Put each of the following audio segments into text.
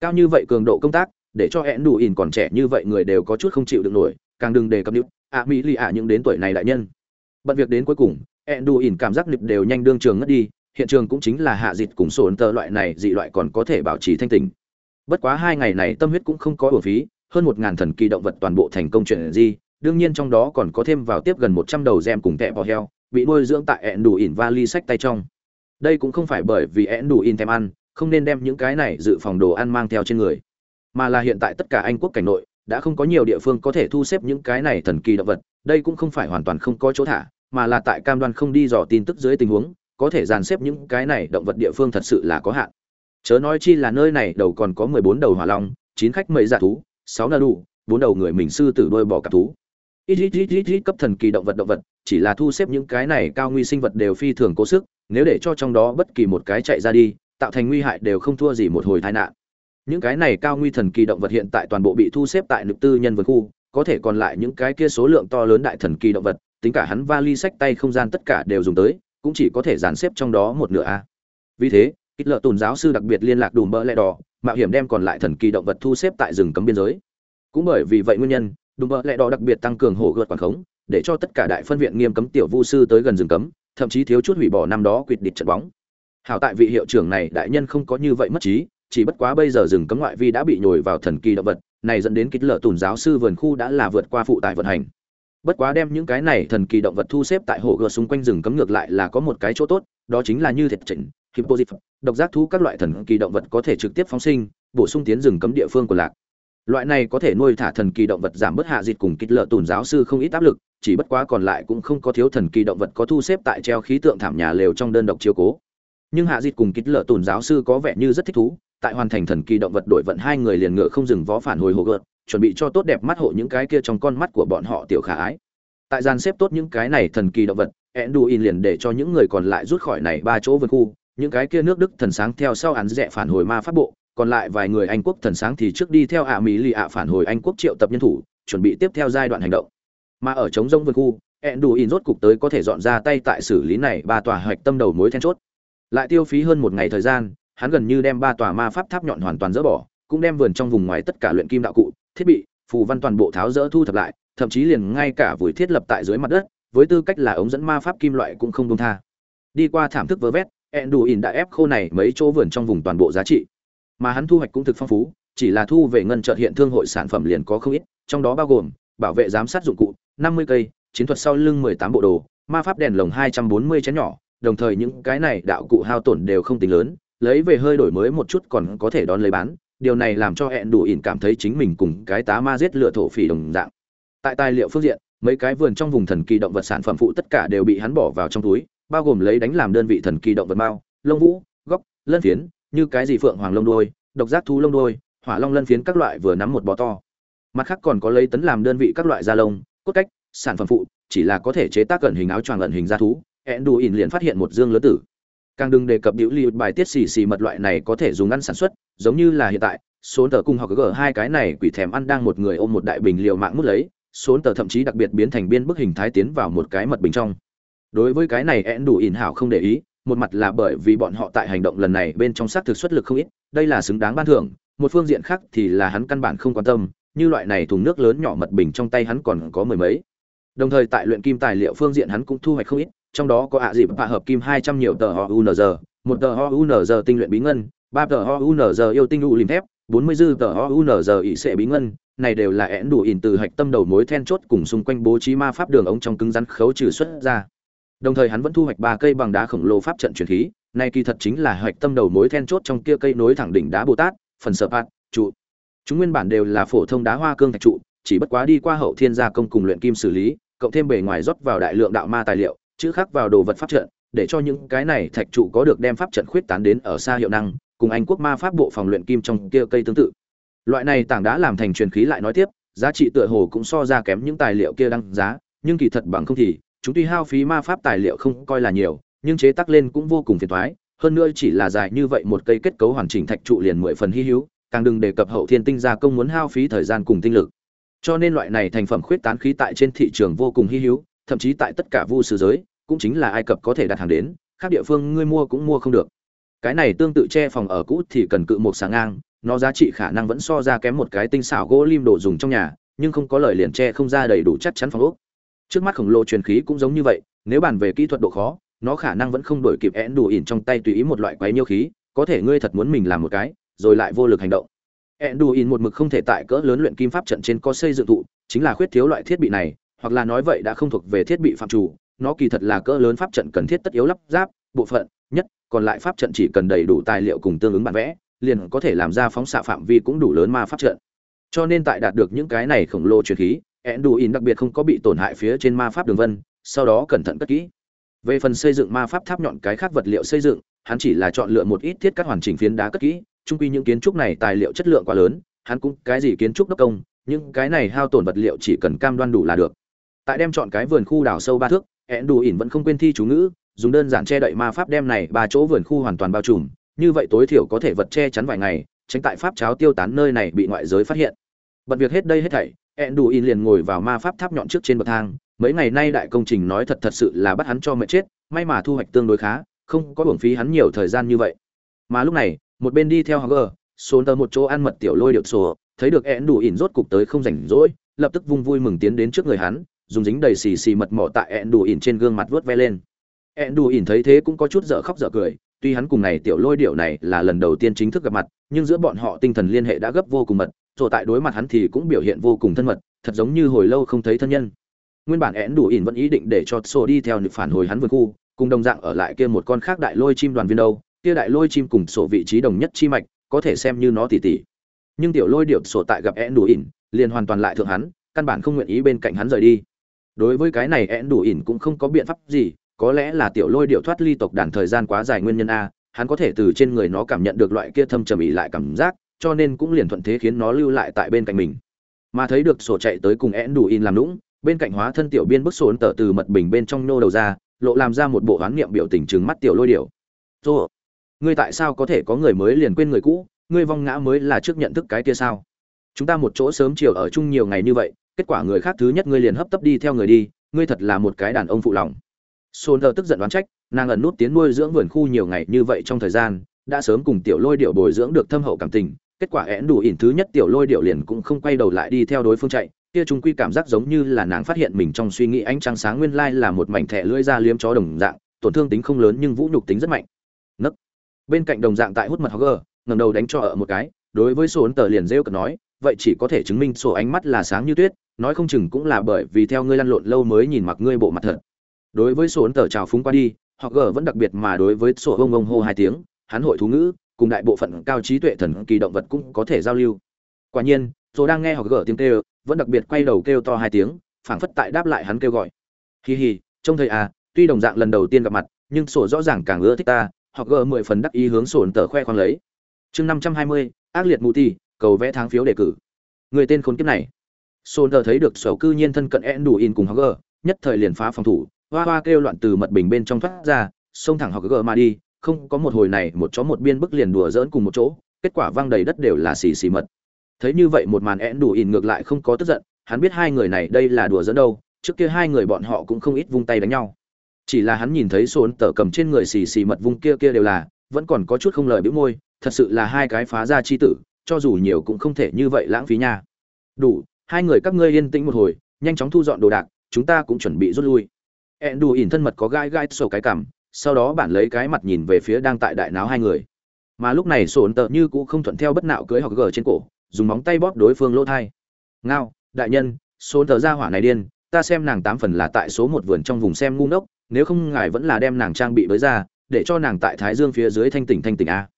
cao như vậy cường độ công tác, để cho hẹn đủ ỉn còn trẻ như vậy người đều có chút không chịu được nổi, càng đừng đề cập nữ ạ, mỹ lì ạ, những đến tuổi này đại nhân. Bận việc đến cuối cùng hẹn đủ ỉn cảm giác nịp đều nhanh đương trường ngất đi, hiện trường cũng chính là hạ dịt cùng sồn tơ loại này dị loại còn có thể bảo trì thanh tình bất quá hai ngày này tâm huyết cũng không có bổ phí, hơn một ngàn thần kỳ động vật toàn bộ thành công chuyện gì đương nhiên trong đó còn có thêm vào tiếp gần một trăm đầu gem cùng tẹ bò heo, bị nuôi dưỡng tại ẹn đủ ỉn vali sách tay trong. Đây cũng không phải bởi vì ẹn đủ ỉn thèm ăn không nên đem những cái này dự phòng đồ ăn mang theo trên người. Mà là hiện tại tất cả anh quốc cảnh nội, đã không có nhiều địa phương có thể thu xếp những cái này thần kỳ động vật, đây cũng không phải hoàn toàn không có chỗ thả, mà là tại cam đoan không đi dò tin tức dưới tình huống, có thể dàn xếp những cái này động vật địa phương thật sự là có hạn. Chớ nói chi là nơi này đầu còn có mười bốn đầu hỏa long, chín khách mây dạ thú, sáu nơ đủ bốn đầu người mình sư tử đôi bò cặp thú. Ít ít ít ít ít cấp thần kỳ động vật động vật, chỉ là thu xếp những cái này cao nguy sinh vật đều phi thường cố sức, nếu để cho trong đó bất kỳ một cái chạy ra đi tạo thành nguy hại đều không thua gì một hồi tai nạn. Những cái này cao nguy thần kỳ động vật hiện tại toàn bộ bị thu xếp tại nữ tư nhân vườn khu, có thể còn lại những cái kia số lượng to lớn đại thần kỳ động vật, tính cả hắn vali sách tay không gian tất cả đều dùng tới, cũng chỉ có thể dàn xếp trong đó một nửa a. Vì thế ít lợ tùn giáo sư đặc biệt liên lạc đùm bỡ lẹ đỏ, mạo hiểm đem còn lại thần kỳ động vật thu xếp tại rừng cấm biên giới. Cũng bởi vì vậy nguyên nhân, đùm bỡ lẹ đỏ đặc biệt tăng cường hổ gợt quản khống, để cho tất cả đại phân viện nghiêm cấm tiểu vu sư tới gần rừng cấm, thậm chí thiếu chút hủy bỏ năm đó quyết định trận bóng hảo tại vị hiệu trưởng này đại nhân không có như vậy mất trí, chỉ bất quá bây giờ rừng cấm ngoại vi đã bị nhồi vào thần kỳ động vật, này dẫn đến kích lợ tùn giáo sư vườn khu đã là vượt qua phụ tải vận hành. Bất quá đem những cái này thần kỳ động vật thu xếp tại hồ gờ xung quanh rừng cấm ngược lại là có một cái chỗ tốt, đó chính là như thiệt chỉnh hippozip độc giác thú các loại thần kỳ động vật có thể trực tiếp phóng sinh, bổ sung tiến rừng cấm địa phương của lạc. Loại này có thể nuôi thả thần kỳ động vật giảm bớt hạ dịch cùng kích lợ tùn giáo sư không ít áp lực, chỉ bất quá còn lại cũng không có thiếu thần kỳ động vật có thu xếp tại treo khí tượng thảm nhà lều trong đơn độc chiếu cố nhưng hạ dịt cùng kích lợ tùn giáo sư có vẻ như rất thích thú, tại hoàn thành thần kỳ động vật đổi vận hai người liền ngựa không dừng vó phản hồi hồ gợt, chuẩn bị cho tốt đẹp mắt hộ những cái kia trong con mắt của bọn họ tiểu khả ái. Tại gian xếp tốt những cái này thần kỳ động vật, enduin liền để cho những người còn lại rút khỏi này ba chỗ vườn khu, những cái kia nước đức thần sáng theo sau án rẻ phản hồi ma pháp bộ, còn lại vài người anh quốc thần sáng thì trước đi theo ạ mỹ lì ạ phản hồi anh quốc triệu tập nhân thủ, chuẩn bị tiếp theo giai đoạn hành động. Mà ở chống rông vườn khu, enduin rốt cục tới có thể dọn ra tay tại xử lý này ba tòa hoạch tâm đầu mối then chốt lại tiêu phí hơn một ngày thời gian, hắn gần như đem ba tòa ma pháp tháp nhọn hoàn toàn dỡ bỏ, cũng đem vườn trong vùng ngoài tất cả luyện kim đạo cụ, thiết bị, phù văn toàn bộ tháo dỡ thu thập lại, thậm chí liền ngay cả vùi thiết lập tại dưới mặt đất, với tư cách là ống dẫn ma pháp kim loại cũng không đông tha. Đi qua thảm thức vớ vét, enduin đã ép khô này mấy chỗ vườn trong vùng toàn bộ giá trị. Mà hắn thu hoạch cũng thực phong phú, chỉ là thu về ngân trợ hiện thương hội sản phẩm liền có không ít, trong đó bao gồm bảo vệ giám sát dụng cụ 50 cây, chiến thuật sau lưng 18 bộ đồ, ma pháp đèn lồng 240 chén nhỏ đồng thời những cái này đạo cụ hao tổn đều không tính lớn, lấy về hơi đổi mới một chút còn có thể đón lấy bán, điều này làm cho hẹn đủ ỉn cảm thấy chính mình cùng cái tá ma giết lựa thổ phỉ đồng dạng. Tại tài liệu phương diện, mấy cái vườn trong vùng thần kỳ động vật sản phẩm phụ tất cả đều bị hắn bỏ vào trong túi, bao gồm lấy đánh làm đơn vị thần kỳ động vật mao, lông vũ, góc, lân phiến, như cái gì phượng hoàng lông đôi độc giác thú lông đôi hỏa long lân phiến các loại vừa nắm một bó to. Mặt khác còn có lấy tấn làm đơn vị các loại da lông, cốt cách, sản phẩm phụ, chỉ là có thể chế tác gần hình áo choàng ẩn hình da thú hẹn đủ ỉn liền phát hiện một dương lớn tử. Càng đừng đề cập biểu li bài tiết xì xì mật loại này có thể dùng ăn sản xuất, giống như là hiện tại, số tờ cung hoặc g hai cái này quỷ thèm ăn đang một người ôm một đại bình liều mạng mút lấy, số tờ thậm chí đặc biệt biến thành biên bức hình thái tiến vào một cái mật bình trong. Đối với cái này én đủ ỉn hảo không để ý, một mặt là bởi vì bọn họ tại hành động lần này bên trong xác thực xuất lực không ít, đây là xứng đáng ban thưởng, một phương diện khác thì là hắn căn bản không quan tâm, như loại này thùng nước lớn nhỏ mật bình trong tay hắn còn có mười mấy. Đồng thời tại luyện kim tài liệu phương diện hắn cũng thu hoạch không ít trong đó có ạ dịp hạ hợp kim hai trăm nhiều tờ ho unz một tờ ho unz tinh luyện bí ngân, ba tờ ho unz yêu tinh u lim thép, bốn mươi dư tờ ho unz ỵ sệ bí ngân. Này đều là én đủ ỉn từ hạch tâm đầu mối then chốt cùng xung quanh bố trí ma pháp đường ống trong cứng rắn khấu trừ xuất ra. Đồng thời hắn vẫn thu hoạch ba cây bằng đá khổng lồ pháp trận truyền khí, này kỳ thật chính là hạch tâm đầu mối then chốt trong kia cây nối thẳng đỉnh đá bồ tát, phần sợ phạt, trụ. Chúng nguyên bản đều là phổ thông đá hoa cương thạch trụ, chỉ bất quá đi qua hậu thiên gia công cùng luyện kim xử lý, cộng thêm bề ngoài rót vào đại lượng đạo ma tài liệu chữ khắc vào đồ vật pháp trận, để cho những cái này thạch trụ có được đem pháp trận khuyết tán đến ở xa hiệu năng, cùng anh quốc ma pháp bộ phòng luyện kim trong kia cây tương tự. Loại này tảng đá làm thành truyền khí lại nói tiếp, giá trị tựa hồ cũng so ra kém những tài liệu kia đăng giá, nhưng kỳ thật bằng không thì, chúng tuy hao phí ma pháp tài liệu không coi là nhiều, nhưng chế tác lên cũng vô cùng phiền toái, hơn nữa chỉ là dài như vậy một cây kết cấu hoàn chỉnh thạch trụ liền mười phần hy hữu, càng đừng đề cập hậu thiên tinh gia công muốn hao phí thời gian cùng tinh lực. Cho nên loại này thành phẩm khuyết tán khí tại trên thị trường vô cùng hy hữu, thậm chí tại tất cả vu sư giới cũng chính là ai cập có thể đặt hàng đến, khác địa phương ngươi mua cũng mua không được. Cái này tương tự che phòng ở cũ thì cần cự một sáng ngang, nó giá trị khả năng vẫn so ra kém một cái tinh xảo gỗ lim đồ dùng trong nhà, nhưng không có lời liền che không ra đầy đủ chắc chắn phòng ốc. Trước mắt khổng lồ truyền khí cũng giống như vậy, nếu bàn về kỹ thuật độ khó, nó khả năng vẫn không đổi kịp én đủ ỉn trong tay tùy ý một loại quái nhiêu khí, có thể ngươi thật muốn mình làm một cái, rồi lại vô lực hành động. Én đủ ỉn một mực không thể tại cỡ lớn luyện kim pháp trận trên có xây dựng thụ chính là khuyết thiếu loại thiết bị này, hoặc là nói vậy đã không thuộc về thiết bị phạm chủ nó kỳ thật là cỡ lớn pháp trận cần thiết tất yếu lắp ráp bộ phận nhất còn lại pháp trận chỉ cần đầy đủ tài liệu cùng tương ứng bản vẽ liền có thể làm ra phóng xạ phạm vi cũng đủ lớn ma pháp trận cho nên tại đạt được những cái này khổng lồ truyền khí Enduin đặc biệt không có bị tổn hại phía trên ma pháp đường vân, sau đó cẩn thận cất kỹ. Về phần xây dựng ma pháp tháp nhọn cái khác vật liệu xây dựng, hắn chỉ là chọn lựa một ít thiết cắt hoàn chỉnh phiến đá cất kỹ, chung quy những kiến trúc này tài liệu chất lượng quá lớn, hắn cũng cái gì kiến trúc đốc công, những cái này hao tổn vật liệu chỉ cần cam đoan đủ là được. Tại đem chọn cái vườn khu đào sâu ba thước, Enduin vẫn không quên thi chú ngữ, dùng đơn giản che đậy ma pháp đem này ba chỗ vườn khu hoàn toàn bao trùm, như vậy tối thiểu có thể vật che chắn vài ngày, tránh tại pháp cháo tiêu tán nơi này bị ngoại giới phát hiện. bật việc hết đây hết thảy, Enduin liền ngồi vào ma pháp tháp nhọn trước trên bậc thang, mấy ngày nay đại công trình nói thật thật sự là bắt hắn cho mệt chết, may mà thu hoạch tương đối khá, không có uổng phí hắn nhiều thời gian như vậy. Mà lúc này, một bên đi theo Hager, xuống tờ một chỗ ăn mật tiểu lôi điệu sổ, thấy được Enduin rốt cục tới không rảnh rỗi, lập tức vung vui mừng tiến đến trước người hắn, dùng dính đầy xì xì mật mỏ tại Enduin trên gương mặt vuốt ve lên. Enduin thấy thế cũng có chút dở khóc dở cười, tuy hắn cùng này tiểu lôi điệu này là lần đầu tiên chính thức gặp mặt, nhưng giữa bọn họ tinh thần liên hệ đã gấp vô cùng mật, rồi tại đối mặt hắn thì cũng biểu hiện vô cùng thân mật thật giống như hồi lâu không thấy thân nhân. Nguyên bản én đủ ỉn vẫn ý định để cho sổ đi theo nực phản hồi hắn vườn khu cùng đồng dạng ở lại kia một con khác đại lôi chim đoàn viên đâu kia đại lôi chim cùng sổ vị trí đồng nhất chi mạch có thể xem như nó tỉ tỉ. Nhưng tiểu lôi điệu sổ tại gặp én đủ ỉn liền hoàn toàn lại thượng hắn căn bản không nguyện ý bên cạnh hắn rời đi đối với cái này én đủ ỉn cũng không có biện pháp gì, có lẽ là tiểu lôi điệu thoát ly tộc đàn thời gian quá dài nguyên nhân a, hắn có thể từ trên người nó cảm nhận được loại kia thâm trầm ỉ lại cảm giác, cho nên cũng liền thuận thế khiến nó lưu lại tại bên cạnh mình. Mà thấy được sổ chạy tới cùng én đủ in làm lũng bên cạnh hóa thân tiểu biên bức sổ tờ từ mật bình bên trong nô đầu ra, lộ làm ra một bộ hoán niệm biểu tình trừng mắt tiểu lôi điểu rồi ngươi tại sao có thể có người mới liền quên người cũ, ngươi vong ngã mới là trước nhận thức cái kia sao? Chúng ta một chỗ sớm chiều ở chung nhiều ngày như vậy kết quả người khác thứ nhất ngươi liền hấp tấp đi theo người đi, ngươi thật là một cái đàn ông phụ lòng. Sôn tờ tức giận đoán trách, nàng ẩn nút tiến nuôi dưỡng vườn khu nhiều ngày như vậy trong thời gian, đã sớm cùng tiểu lôi điệu bồi dưỡng được thâm hậu cảm tình, kết quả én đủ ỉn thứ nhất tiểu lôi điệu liền cũng không quay đầu lại đi theo đối phương chạy. Kia chúng quy cảm giác giống như là nàng phát hiện mình trong suy nghĩ ánh trăng sáng nguyên lai là một mảnh thẻ lưỡi da liếm chó đồng dạng, tổn thương tính không lớn nhưng vũ nhục tính rất mạnh. Nấc. Bên cạnh đồng dạng tại hút mật hogger ngầm đầu đánh cho ở một cái, đối với số ấn tờ liền rêu cần nói vậy chỉ có thể chứng minh sổ ánh mắt là sáng như tuyết, nói không chừng cũng là bởi vì theo ngươi lăn lộn lâu mới nhìn mặc ngươi bộ mặt thật. Đối với sổ ấn tờ trào phúng qua đi hogger vẫn đặc biệt mà đối với sổ ông ông hô hai tiếng, hắn hội thú ngữ, cùng đại bộ phận cao trí tuệ thần kỳ động vật cũng có thể giao lưu. Quả nhiên rồi đang nghe họ gờ tiếng kêu, vẫn đặc biệt quay đầu kêu to hai tiếng, phảng phất tại đáp lại hắn kêu gọi. Hì hi, trông thầy à tuy đồng dạng lần đầu tiên gặp mặt, nhưng sổ rõ ràng càng ưa thích ta, họ gờ mười phần đắc ý hướng sổn tờ khoe khoang lấy. Chương năm trăm hai mươi, ác liệt mù ti cầu vẽ tháng phiếu đề cử. Người tên khốn kiếp này. Sôn tờ thấy được sầu cư nhiên thân cận én đủ in cùng họ nhất thời liền phá phòng thủ, hoa hoa kêu loạn từ mật bình bên trong thoát ra, xông thẳng họ mà đi, không có một hồi này, một chó một biên bức liền đùa dỡn cùng một chỗ, kết quả văng đầy đất đều là xì xì mật. Thấy như vậy một màn én đủ in ngược lại không có tức giận, hắn biết hai người này đây là đùa dẫn đâu, trước kia hai người bọn họ cũng không ít vung tay đánh nhau. Chỉ là hắn nhìn thấy Sôn tờ cầm trên người xì xì mật vung kia kia đều là, vẫn còn có chút không lời bĩu môi, thật sự là hai cái phá ra chi tử cho dù nhiều cũng không thể như vậy lãng phí nha. Đủ, hai người các ngươi yên tĩnh một hồi, nhanh chóng thu dọn đồ đạc, chúng ta cũng chuẩn bị rút lui. Ẹn đủ ỉn thân mật có gai gai sổ cái cằm, sau đó bản lấy cái mặt nhìn về phía đang tại đại náo hai người. Mà lúc này sổn tợ như cũng không thuận theo bất nạo cưới hoặc gờ trên cổ, dùng móng tay bóp đối phương lỗ thai. Ngao, đại nhân sổn tợ ra hỏa này điên, ta xem nàng tám phần là tại số một vườn trong vùng xem ngu ngốc, nếu không ngài vẫn là đem nàng trang bị bới ra, để cho nàng tại thái dương phía dưới thanh tỉnh thanh tỉnh a.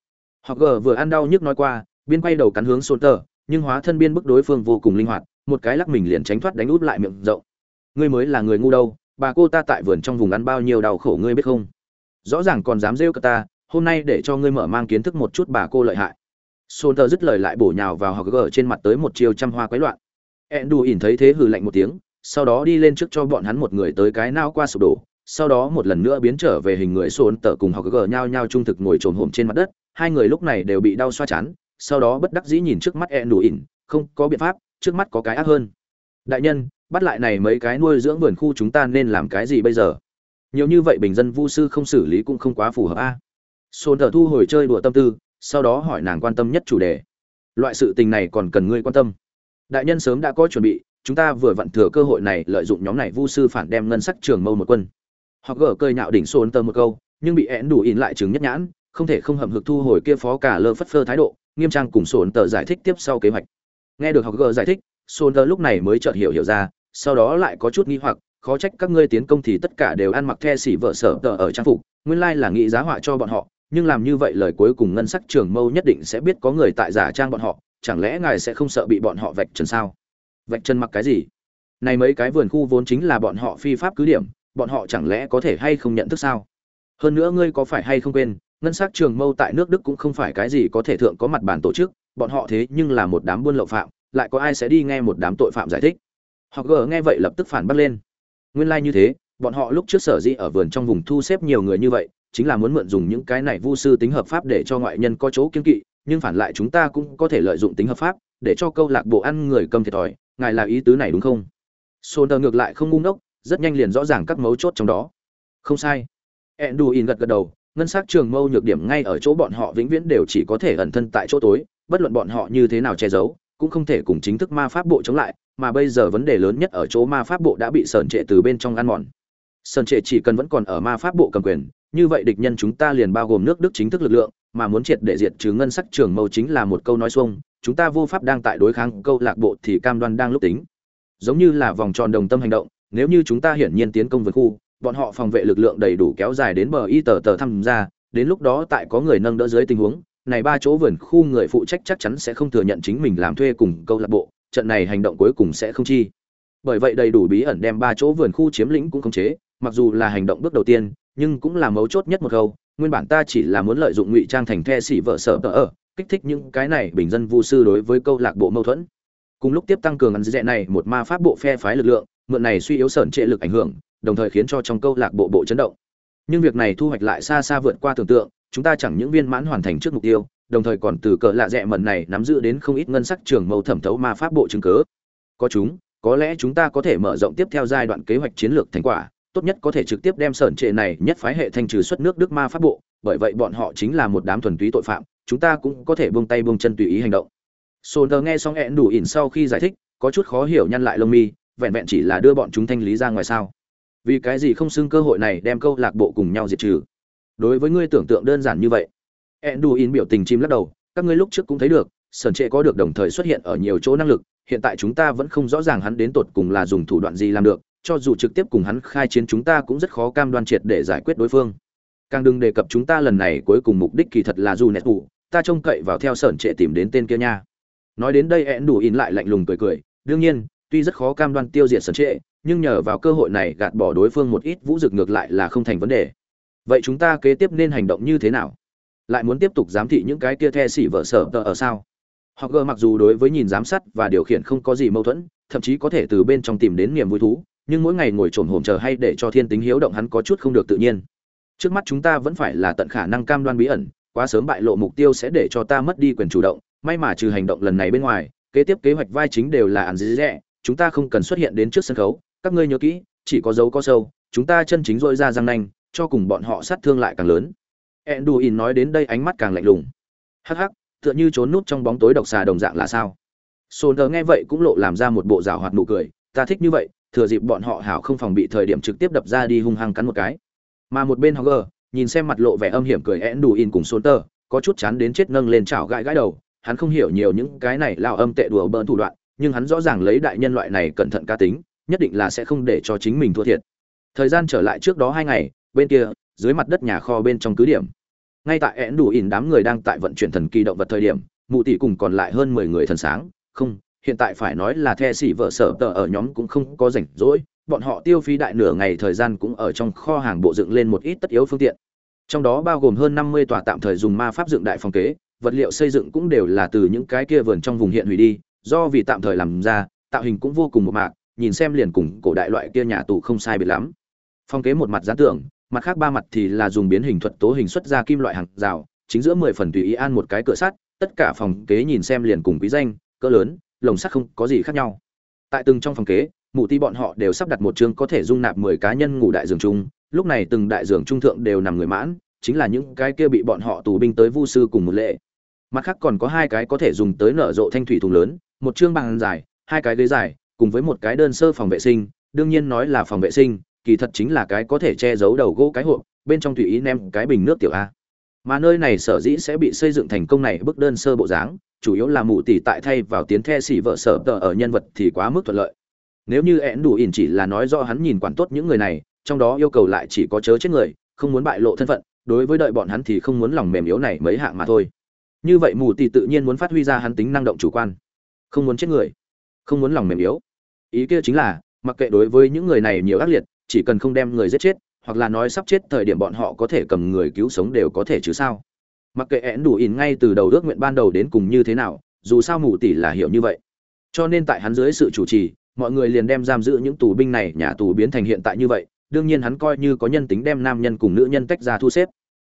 Hoặc gờ vừa ăn đau nhức nói qua biên quay đầu cắn hướng sổn tờ nhưng hóa thân biên bức đối phương vô cùng linh hoạt, một cái lắc mình liền tránh thoát đánh út lại miệng rộng. Ngươi mới là người ngu đâu, bà cô ta tại vườn trong vùng ăn bao nhiêu đau khổ ngươi biết không? Rõ ràng còn dám rêu cả ta, hôm nay để cho ngươi mở mang kiến thức một chút bà cô lợi hại. Sôn tờ dứt lời lại bổ nhào vào học gờ trên mặt tới một chiều trăm hoa quấy loạn. Ẹn đù ỉn thấy thế hừ lạnh một tiếng, sau đó đi lên trước cho bọn hắn một người tới cái nao qua sụp đổ, sau đó một lần nữa biến trở về hình người sôn tờ cùng học gờ nhao nhao trung thực ngồi trồm hổm trên mặt đất, hai người lúc này đều bị đau xoa chán sau đó bất đắc dĩ nhìn trước mắt e nù ỉn, không có biện pháp, trước mắt có cái ác hơn. Đại nhân, bắt lại này mấy cái nuôi dưỡng vườn khu chúng ta nên làm cái gì bây giờ? Nhiều như vậy bình dân vu sư không xử lý cũng không quá phù hợp a. À. sồn thờ thu hồi chơi đùa tâm tư, sau đó hỏi nàng quan tâm nhất chủ đề. Loại sự tình này còn cần ngươi quan tâm. Đại nhân sớm đã có chuẩn bị, chúng ta vừa vặn thừa cơ hội này lợi dụng nhóm này vu sư phản đem ngân sắc trường mâu một quân. Họ gỡ cơi nhạo đỉnh sồn tơ một câu, nhưng bị én đủ in lại chứng nhất nhãn, không thể không hậm hực thu hồi kia phó cả lơ phất phơ thái độ nghiêm trang cùng sồn tờ giải thích tiếp sau kế hoạch. Nghe được học gờ giải thích sồn tờ lúc này mới chợt hiểu hiểu ra, sau đó lại có chút nghi hoặc, khó trách các ngươi tiến công thì tất cả đều ăn mặc the xỉ vợ sở tờ ở trang phục, nguyên lai là nghĩ giá họa cho bọn họ, nhưng làm như vậy lời cuối cùng ngân sắc trường mâu nhất định sẽ biết có người tại giả trang bọn họ, chẳng lẽ ngài sẽ không sợ bị bọn họ vạch trần sao? Vạch trần mặc cái gì? Này mấy cái vườn khu vốn chính là bọn họ phi pháp cứ điểm, bọn họ chẳng lẽ có thể hay không nhận thức sao? Hơn nữa ngươi có phải hay không quên ngân sắc trường mâu tại nước đức cũng không phải cái gì có thể thượng có mặt bản tổ chức, bọn họ thế nhưng là một đám buôn lậu phạm, lại có ai sẽ đi nghe một đám tội phạm giải thích? Họ gờ nghe vậy lập tức phản bác lên. Nguyên lai như thế, bọn họ lúc trước sở dĩ ở vườn trong vùng thu xếp nhiều người như vậy, chính là muốn mượn dùng những cái này vu sư tính hợp pháp để cho ngoại nhân có chỗ kiên kỵ, nhưng phản lại chúng ta cũng có thể lợi dụng tính hợp pháp để cho câu lạc bộ ăn người cầm thiệt thòi, ngài là ý tứ này đúng không? Sồn tờ ngược lại không ngu ngốc, rất nhanh liền rõ ràng các mấu chốt trong đó. Không sai. Enduin gật gật đầu ngân s ắ c trường mâu nhược điểm ngay ở chỗ bọn họ vĩnh viễn đều chỉ có thể ẩn thân tại chỗ tối, bất luận bọn họ như thế nào che giấu, cũng không thể cùng chính thức ma pháp bộ chống lại, mà bây giờ vấn đề lớn nhất ở chỗ ma pháp bộ đã bị sờn trệ từ bên trong ăn mòn. Sờn trệ chỉ cần vẫn còn ở ma pháp bộ cầm quyền, như vậy địch nhân chúng ta liền bao gồm nước đức chính thức lực lượng, mà muốn triệt để diệt trừ ngân sắc trường mâu chính là một câu nói xuông, chúng ta vô pháp đang tại đối kháng câu lạc bộ thì cam đoan đang lúc tính. Giống như là vòng tròn đồng tâm hành động, nếu như chúng ta hiển nhiên tiến công vượt khu bọn họ phòng vệ lực lượng đầy đủ kéo dài đến bờ y tờ tờ tham gia, đến lúc đó tại có người nâng đỡ dưới tình huống, này ba chỗ vườn khu người phụ trách chắc chắn sẽ không thừa nhận chính mình làm thuê cùng câu lạc bộ, trận này hành động cuối cùng sẽ không chi. Bởi vậy đầy đủ bí ẩn đem ba chỗ vườn khu chiếm lĩnh cũng không chế, mặc dù là hành động bước đầu tiên, nhưng cũng là mấu chốt nhất một câu, nguyên bản ta chỉ là muốn lợi dụng ngụy trang thành the xỉ vợ sở tờ ở, kích thích những cái này bình dân vu sư đối với câu lạc bộ mâu thuẫn. Cùng lúc tiếp tăng cường ăn dẹ này một ma pháp bộ phe phái lực lượng, mượn này suy yếu sởn trệ lực ảnh hưởng đồng thời khiến cho trong câu lạc bộ bộ chấn động. Nhưng việc này thu hoạch lại xa xa vượt qua tưởng tượng, chúng ta chẳng những viên mãn hoàn thành trước mục tiêu, đồng thời còn từ cờ lạ rẻ mần này nắm giữ đến không ít ngân sắc trường mâu thẩm thấu ma pháp bộ chứng cứ. có chúng, có lẽ chúng ta có thể mở rộng tiếp theo giai đoạn kế hoạch chiến lược thành quả, tốt nhất có thể trực tiếp đem sởn trệ này nhất phái hệ thanh trừ xuất nước đức ma pháp bộ, bởi vậy bọn họ chính là một đám thuần túy tội phạm, chúng ta cũng có thể buông tay buông chân tùy ý hành động. Sồn nghe xong hẹn đủ ỉn sau khi giải thích, có chút khó hiểu nhăn lại lông mi, vẹn vẹn chỉ là đưa bọn chúng thanh lý ra ngoài sao vì cái gì không xưng cơ hội này đem câu lạc bộ cùng nhau diệt trừ? Đối với ngươi tưởng tượng đơn giản như vậy. Enduin đủ biểu tình chim lắc đầu, các ngươi lúc trước cũng thấy được sởn trệ có được đồng thời xuất hiện ở nhiều chỗ năng lực, hiện tại chúng ta vẫn không rõ ràng hắn đến tột cùng là dùng thủ đoạn gì làm được, cho dù trực tiếp cùng hắn khai chiến chúng ta cũng rất khó cam đoan triệt để giải quyết đối phương. Càng đừng đề cập chúng ta lần này cuối cùng mục đích kỳ thật là dù nẹt tù ta trông cậy vào theo sởn trệ tìm đến tên kia nha. Nói đến đây én đủ in lại lạnh lùng cười cười, đương nhiên, tuy rất khó cam đoan tiêu diệt sởn trệ nhưng nhờ vào cơ hội này gạt bỏ đối phương một ít vũ dực ngược lại là không thành vấn đề. Vậy chúng ta kế tiếp nên hành động như thế nào? Lại muốn tiếp tục giám thị những cái kia the xỉ vợ sở tờ ở sao? Họ gờ mặc dù đối với nhìn giám sát và điều khiển không có gì mâu thuẫn, thậm chí có thể từ bên trong tìm đến niềm vui thú, nhưng mỗi ngày ngồi trồn hồn chờ hay để cho thiên tính hiếu động hắn có chút không được tự nhiên. Trước mắt chúng ta vẫn phải là tận khả năng cam đoan bí ẩn, quá sớm bại lộ mục tiêu sẽ để cho ta mất đi quyền chủ động, may mà trừ hành động lần này bên ngoài, kế tiếp kế hoạch vai chính đều là ăn dĩ rẻ chúng ta không cần xuất hiện đến trước sân khấu các ngươi nhớ kỹ chỉ có dấu có sâu chúng ta chân chính dội ra răng nanh cho cùng bọn họ sát thương lại càng lớn. Enduin nói đến đây ánh mắt càng lạnh lùng. Hắc hắc tựa như trốn nút trong bóng tối độc xà đồng dạng là sao? Sồn nghe vậy cũng lộ làm ra một bộ rào hoạt nụ cười ta thích như vậy thừa dịp bọn họ hảo không phòng bị thời điểm trực tiếp đập ra đi hung hăng cắn một cái. Mà một bên Hogger, nhìn xem mặt lộ vẻ âm hiểm cười én đủ in cùng sồn tờ có chút chán đến chết nâng lên chảo gãi gãi đầu, hắn không hiểu nhiều những cái này lao âm tệ đùa bỡn thủ đoạn, nhưng hắn rõ ràng lấy đại nhân loại này cẩn thận ca tính, nhất định là sẽ không để cho chính mình thua thiệt. Thời gian trở lại trước đó hai ngày, bên kia, dưới mặt đất nhà kho bên trong cứ điểm. Ngay tại én đủ ỉn đám người đang tại vận chuyển thần kỳ động vật thời điểm, mụ tỷ cùng còn lại hơn mười người thần sáng, không, hiện tại phải nói là the sĩ vợ sở tờ ở nhóm cũng không có rảnh rỗi, bọn họ tiêu phí đại nửa ngày thời gian cũng ở trong kho hàng bộ dựng lên một ít tất yếu phương tiện. Trong đó bao gồm hơn 50 tòa tạm thời dùng ma pháp dựng đại phòng kế, vật liệu xây dựng cũng đều là từ những cái kia vườn trong vùng hiện hủy đi, do vì tạm thời làm ra, tạo hình cũng vô cùng một mạc, nhìn xem liền cùng cổ đại loại kia nhà tù không sai biệt lắm. Phong kế một mặt dán tưởng, mặt khác ba mặt thì là dùng biến hình thuật tố hình xuất ra kim loại hàng rào, chính giữa 10 phần tùy ý an một cái cửa sắt, tất cả phòng kế nhìn xem liền cùng quý danh, cỡ lớn, lồng sắt không có gì khác nhau. Tại từng trong phòng kế, mụ ti bọn họ đều sắp đặt một chương có thể dung nạp mười cá nhân ngủ đại giường chung lúc này từng đại giường trung thượng đều nằm người mãn chính là những cái kia bị bọn họ tù binh tới vu sư cùng một lệ mặt khác còn có hai cái có thể dùng tới nở rộ thanh thủy thùng lớn một chương bằng dài hai cái ghế dài cùng với một cái đơn sơ phòng vệ sinh, đương nhiên nói là phòng vệ sinh, kỳ thật chính là cái có thể che giấu đầu gỗ cái hộp, bên trong tùy ý ném cái bình nước tiểu a. Mà nơi này sở dĩ sẽ bị xây dựng thành công này bức đơn sơ bộ dáng, chủ yếu là mụ tỷ tại thay vào tiến the xỉ vợ sở tờ ở nhân vật thì quá mức thuận lợi. Nếu như én đủ ỉn chỉ là nói do hắn nhìn quản tốt những người này, trong đó yêu cầu lại chỉ có chớ chết người, không muốn bại lộ thân phận, đối với đợi bọn hắn thì không muốn lòng mềm yếu này mấy hạng mà thôi. Như vậy mù tỷ tự nhiên muốn phát huy ra hắn tính năng động chủ quan. Không muốn chết người. Không muốn lòng mềm yếu ý kia chính là, mặc kệ đối với những người này nhiều ác liệt, chỉ cần không đem người giết chết, hoặc là nói sắp chết thời điểm bọn họ có thể cầm người cứu sống đều có thể chứ sao? Mặc kệ én đủ ỉn ngay từ đầu ước nguyện ban đầu đến cùng như thế nào, dù sao mù tỷ là hiểu như vậy. Cho nên tại hắn dưới sự chủ trì, mọi người liền đem giam giữ những tù binh này, nhà tù biến thành hiện tại như vậy, đương nhiên hắn coi như có nhân tính đem nam nhân cùng nữ nhân tách ra thu xếp.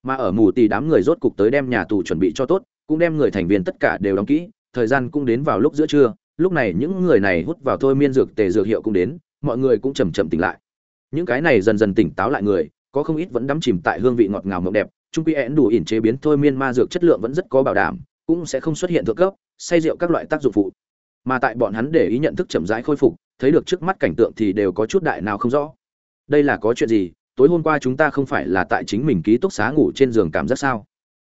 Mà ở mù tỷ đám người rốt cục tới đem nhà tù chuẩn bị cho tốt, cũng đem người thành viên tất cả đều đóng kỹ, thời gian cũng đến vào lúc giữa trưa lúc này những người này hút vào thôi miên dược tề dược hiệu cũng đến, mọi người cũng chầm chậm tỉnh lại. Những cái này dần dần tỉnh táo lại người, có không ít vẫn đắm chìm tại hương vị ngọt ngào mộng đẹp trung quy én đủ ỉn chế biến thôi miên ma dược chất lượng vẫn rất có bảo đảm, cũng sẽ không xuất hiện thượng cấp, say rượu các loại tác dụng phụ. Mà tại bọn hắn để ý nhận thức chậm rãi khôi phục, thấy được trước mắt cảnh tượng thì đều có chút đại nào không rõ. Đây là có chuyện gì? Tối hôm qua chúng ta không phải là tại chính mình ký túc xá ngủ trên giường cảm giác sao?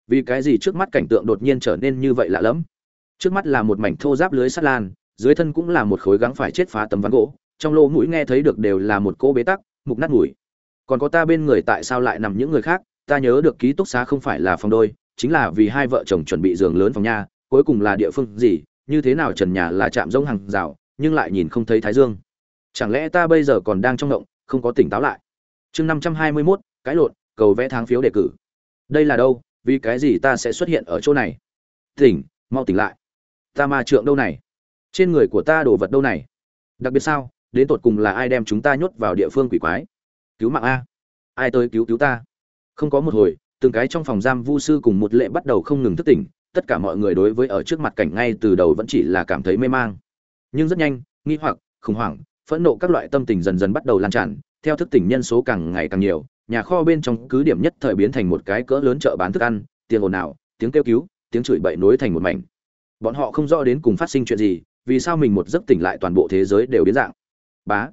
Vì cái gì trước mắt cảnh tượng đột nhiên trở nên như vậy lạ lẫm? Trước mắt là một mảnh thô giáp lưới sắt lan dưới thân cũng là một khối gắng phải chết phá tấm ván gỗ, trong lỗ mũi nghe thấy được đều là một cỗ bế tắc, mục nát mũi còn có ta bên người tại sao lại nằm những người khác, ta nhớ được ký túc xá không phải là phòng đôi, chính là vì hai vợ chồng chuẩn bị giường lớn phòng nhà, cuối cùng là địa phương gì, như thế nào trần nhà là chạm rông hàng rào, nhưng lại nhìn không thấy thái dương. Chẳng lẽ ta bây giờ còn đang trong động, không có tỉnh táo lại? Chương năm trăm hai mươi mốt, cái lộn, cầu vẽ tháng phiếu đề cử. Đây là đâu, vì cái gì ta sẽ xuất hiện ở chỗ này? Tỉnh, mau tỉnh lại. Ta ma trượng đâu này? Trên người của ta đồ vật đâu này? Đặc biệt sao? Đến tột cùng là ai đem chúng ta nhốt vào địa phương quỷ quái? Cứu mạng a. Ai tới cứu cứu ta? Không có một hồi, từng cái trong phòng giam vu sư cùng một lệ bắt đầu không ngừng thức tỉnh. Tất cả mọi người đối với ở trước mặt cảnh ngay từ đầu vẫn chỉ là cảm thấy mê mang. Nhưng rất nhanh, nghi hoặc, khủng hoảng, phẫn nộ các loại tâm tình dần dần bắt đầu lan tràn. Theo thức tỉnh nhân số càng ngày càng nhiều, nhà kho bên trong cứ điểm nhất thời biến thành một cái cỡ lớn chợ bán thức ăn, tiếng ồn ào, tiếng kêu cứu, tiếng chửi bậy nối thành một mảnh. Bọn họ không rõ đến cùng phát sinh chuyện gì vì sao mình một giấc tỉnh lại toàn bộ thế giới đều biến dạng? Bá.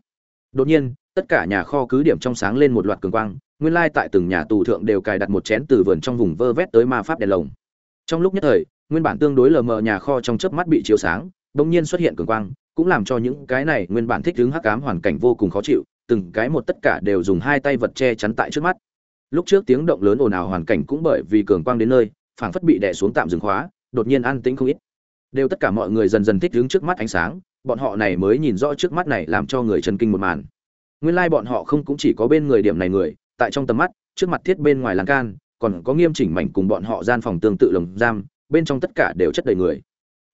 Đột nhiên, tất cả nhà kho cứ điểm trong sáng lên một loạt cường quang, nguyên lai tại từng nhà tù thượng đều cài đặt một chén từ vườn trong vùng vơ vét tới ma pháp đèn lồng. Trong lúc nhất thời, nguyên bản tương đối lờ mờ nhà kho trong chớp mắt bị chiếu sáng, bỗng nhiên xuất hiện cường quang, cũng làm cho những cái này nguyên bản thích đứng hắc ám hoàn cảnh vô cùng khó chịu, từng cái một tất cả đều dùng hai tay vật che chắn tại trước mắt. Lúc trước tiếng động lớn ồn ào hoàn cảnh cũng bởi vì cường quang đến nơi, phảng phất bị đè xuống tạm dừng khóa, đột nhiên an tĩnh không ít đều tất cả mọi người dần dần thích đứng trước mắt ánh sáng, bọn họ này mới nhìn rõ trước mắt này làm cho người chân kinh một màn. Nguyên lai bọn họ không cũng chỉ có bên người điểm này người, tại trong tầm mắt, trước mặt thiết bên ngoài lan can, còn có nghiêm chỉnh mảnh cùng bọn họ gian phòng tương tự lồng giam, bên trong tất cả đều chất đầy người.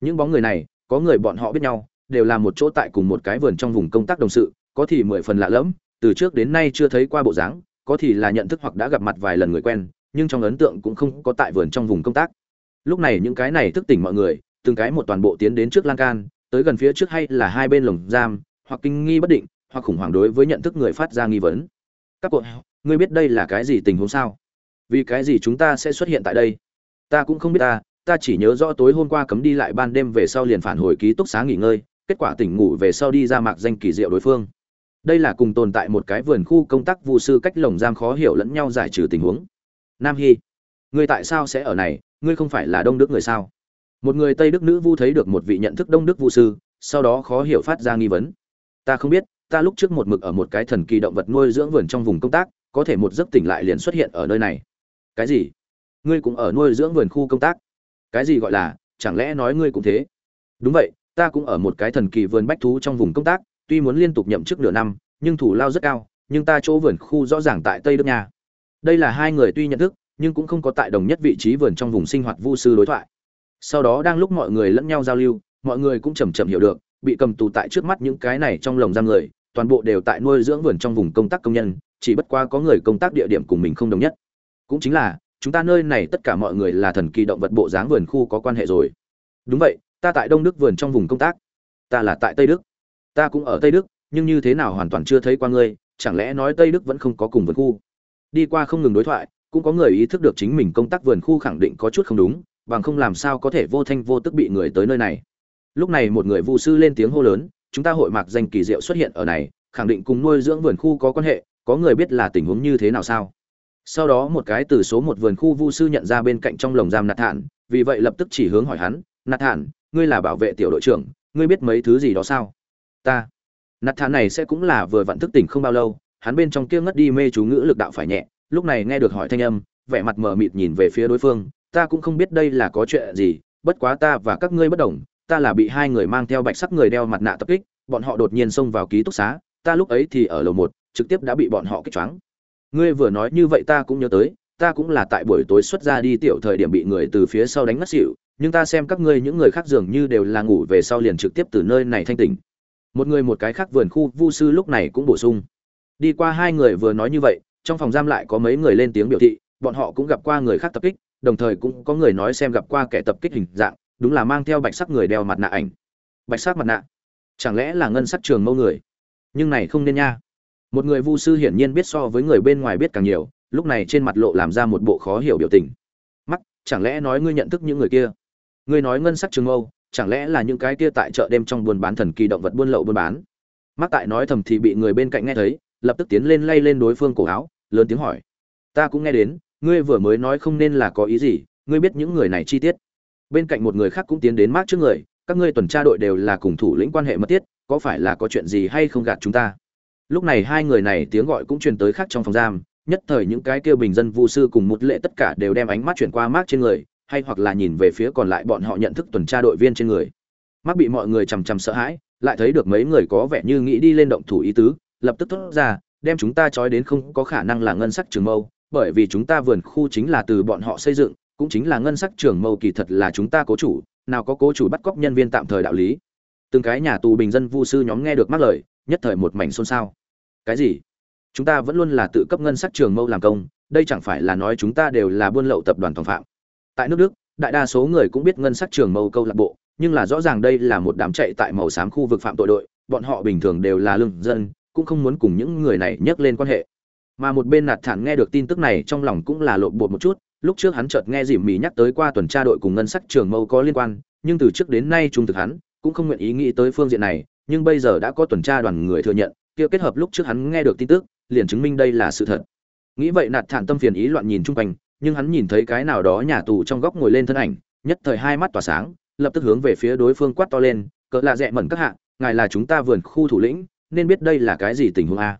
Những bóng người này, có người bọn họ biết nhau, đều là một chỗ tại cùng một cái vườn trong vùng công tác đồng sự, có thì mười phần lạ lẫm, từ trước đến nay chưa thấy qua bộ dáng, có thì là nhận thức hoặc đã gặp mặt vài lần người quen, nhưng trong ấn tượng cũng không có tại vườn trong vùng công tác. Lúc này những cái này thức tỉnh mọi người từng cái một toàn bộ tiến đến trước lan can, tới gần phía trước hay là hai bên lồng giam, hoặc kinh nghi bất định, hoặc khủng hoảng đối với nhận thức người phát ra nghi vấn. Các bộ ngươi biết đây là cái gì tình huống sao? Vì cái gì chúng ta sẽ xuất hiện tại đây? Ta cũng không biết ta ta chỉ nhớ rõ tối hôm qua cấm đi lại ban đêm về sau liền phản hồi ký túc xá nghỉ ngơi, kết quả tỉnh ngủ về sau đi ra mạc danh kỳ diệu đối phương. Đây là cùng tồn tại một cái vườn khu công tác vụ sư cách lồng giam khó hiểu lẫn nhau giải trừ tình huống. Nam hy, ngươi tại sao sẽ ở này? Ngươi không phải là đông đức người sao? Một người tây đức nữ vu thấy được một vị nhận thức đông đức vu sư, sau đó khó hiểu phát ra nghi vấn. Ta không biết, ta lúc trước một mực ở một cái thần kỳ động vật nuôi dưỡng vườn trong vùng công tác, có thể một giấc tỉnh lại liền xuất hiện ở nơi này. Cái gì? Ngươi cũng ở nuôi dưỡng vườn khu công tác? Cái gì gọi là, chẳng lẽ nói ngươi cũng thế? Đúng vậy, ta cũng ở một cái thần kỳ vườn bách thú trong vùng công tác, tuy muốn liên tục nhậm chức nửa năm, nhưng thủ lao rất cao, nhưng ta chỗ vườn khu rõ ràng tại tây đức nha. Đây là hai người tuy nhận thức, nhưng cũng không có tại đồng nhất vị trí vườn trong vùng sinh hoạt vu sư đối thoại sau đó đang lúc mọi người lẫn nhau giao lưu, mọi người cũng chầm chậm hiểu được, bị cầm tù tại trước mắt những cái này trong lồng giam người, toàn bộ đều tại nuôi dưỡng vườn trong vùng công tác công nhân, chỉ bất qua có người công tác địa điểm cùng mình không đồng nhất. Cũng chính là, chúng ta nơi này tất cả mọi người là thần kỳ động vật bộ dáng vườn khu có quan hệ rồi. Đúng vậy, ta tại đông đức vườn trong vùng công tác. Ta là tại tây đức. Ta cũng ở tây đức, nhưng như thế nào hoàn toàn chưa thấy qua ngươi, chẳng lẽ nói tây đức vẫn không có cùng vườn khu? Đi qua không ngừng đối thoại, cũng có người ý thức được chính mình công tác vườn khu khẳng định có chút không đúng bằng không làm sao có thể vô thanh vô tức bị người tới nơi này. Lúc này một người vu sư lên tiếng hô lớn, chúng ta hội mạc danh kỳ diệu xuất hiện ở này, khẳng định cùng nuôi dưỡng vườn khu có quan hệ, có người biết là tình huống như thế nào sao? Sau đó một cái từ số một vườn khu vu sư nhận ra bên cạnh trong lồng giam nạt thản, vì vậy lập tức chỉ hướng hỏi hắn, nạt thản, ngươi là bảo vệ tiểu đội trưởng, ngươi biết mấy thứ gì đó sao? Ta. Nạt thản này sẽ cũng là vừa vặn thức tỉnh không bao lâu, hắn bên trong kia ngất đi mê chú ngữ lực đạo phải nhẹ, lúc này nghe được hỏi thanh âm, vẻ mặt mờ mịt nhìn về phía đối phương ta cũng không biết đây là có chuyện gì, bất quá ta và các ngươi bất đồng, ta là bị hai người mang theo bạch sắc người đeo mặt nạ tập kích, bọn họ đột nhiên xông vào ký túc xá, ta lúc ấy thì ở lầu một, trực tiếp đã bị bọn họ kích choáng. Ngươi vừa nói như vậy ta cũng nhớ tới, ta cũng là tại buổi tối xuất ra đi tiểu thời điểm bị người từ phía sau đánh ngất xỉu, nhưng ta xem các ngươi những người khác dường như đều là ngủ về sau liền trực tiếp từ nơi này thanh tỉnh. Một người một cái khác vườn khu, vu sư lúc này cũng bổ sung. Đi qua hai người vừa nói như vậy, trong phòng giam lại có mấy người lên tiếng biểu thị, bọn họ cũng gặp qua người khác tập kích đồng thời cũng có người nói xem gặp qua kẻ tập kích hình dạng, đúng là mang theo bạch sắc người đeo mặt nạ ảnh. Bạch sắc mặt nạ? Chẳng lẽ là ngân sắc trường mâu người? Nhưng này không nên nha. Một người vu sư hiển nhiên biết so với người bên ngoài biết càng nhiều, lúc này trên mặt lộ làm ra một bộ khó hiểu biểu tình. Mắc, chẳng lẽ nói ngươi nhận thức những người kia? Ngươi nói ngân sắc trường mâu, chẳng lẽ là những cái kia tại chợ đêm trong buôn bán thần kỳ động vật buôn lậu buôn bán? Mắc tại nói thầm thì bị người bên cạnh nghe thấy, lập tức tiến lên lay lên đối phương cổ áo, lớn tiếng hỏi. Ta cũng nghe đến ngươi vừa mới nói không nên là có ý gì, ngươi biết những người này chi tiết. Bên cạnh một người khác cũng tiến đến mát trước người, các ngươi tuần tra đội đều là cùng thủ lĩnh quan hệ mật thiết, có phải là có chuyện gì hay không gạt chúng ta? Lúc này hai người này tiếng gọi cũng truyền tới khác trong phòng giam, nhất thời những cái kêu bình dân vu sư cùng một lệ tất cả đều đem ánh mắt chuyển qua mát trên người, hay hoặc là nhìn về phía còn lại bọn họ nhận thức tuần tra đội viên trên người. Mắt bị mọi người chằm chằm sợ hãi, lại thấy được mấy người có vẻ như nghĩ đi lên động thủ ý tứ, lập tức thốt ra, đem chúng ta trói đến không có khả năng là ngân sắc trường mâu bởi vì chúng ta vườn khu chính là từ bọn họ xây dựng, cũng chính là ngân sắc trưởng mâu kỳ thật là chúng ta cố chủ, nào có cố chủ bắt cóc nhân viên tạm thời đạo lý. Từng cái nhà tù bình dân vu sư nhóm nghe được mắc lời, nhất thời một mảnh xôn xao. Cái gì? Chúng ta vẫn luôn là tự cấp ngân sắc trường mâu làm công, đây chẳng phải là nói chúng ta đều là buôn lậu tập đoàn tội phạm. Tại nước đức, đại đa số người cũng biết ngân sắc trường mâu câu lạc bộ, nhưng là rõ ràng đây là một đám chạy tại màu xám khu vực phạm tội đội, bọn họ bình thường đều là lương dân, cũng không muốn cùng những người này nhắc lên quan hệ mà một bên nạt thản nghe được tin tức này trong lòng cũng là lộn bột một chút. Lúc trước hắn chợt nghe dìm mì nhắc tới qua tuần tra đội cùng ngân sắc trường mâu có liên quan, nhưng từ trước đến nay trung thực hắn cũng không nguyện ý nghĩ tới phương diện này, nhưng bây giờ đã có tuần tra đoàn người thừa nhận, kia kết hợp lúc trước hắn nghe được tin tức, liền chứng minh đây là sự thật. Nghĩ vậy nạt thản tâm phiền ý loạn nhìn chung quanh, nhưng hắn nhìn thấy cái nào đó nhà tù trong góc ngồi lên thân ảnh, nhất thời hai mắt tỏa sáng, lập tức hướng về phía đối phương quát to lên, cỡ lạ rẽ mẩn các hạ, ngài là chúng ta vườn khu thủ lĩnh, nên biết đây là cái gì tình huống a?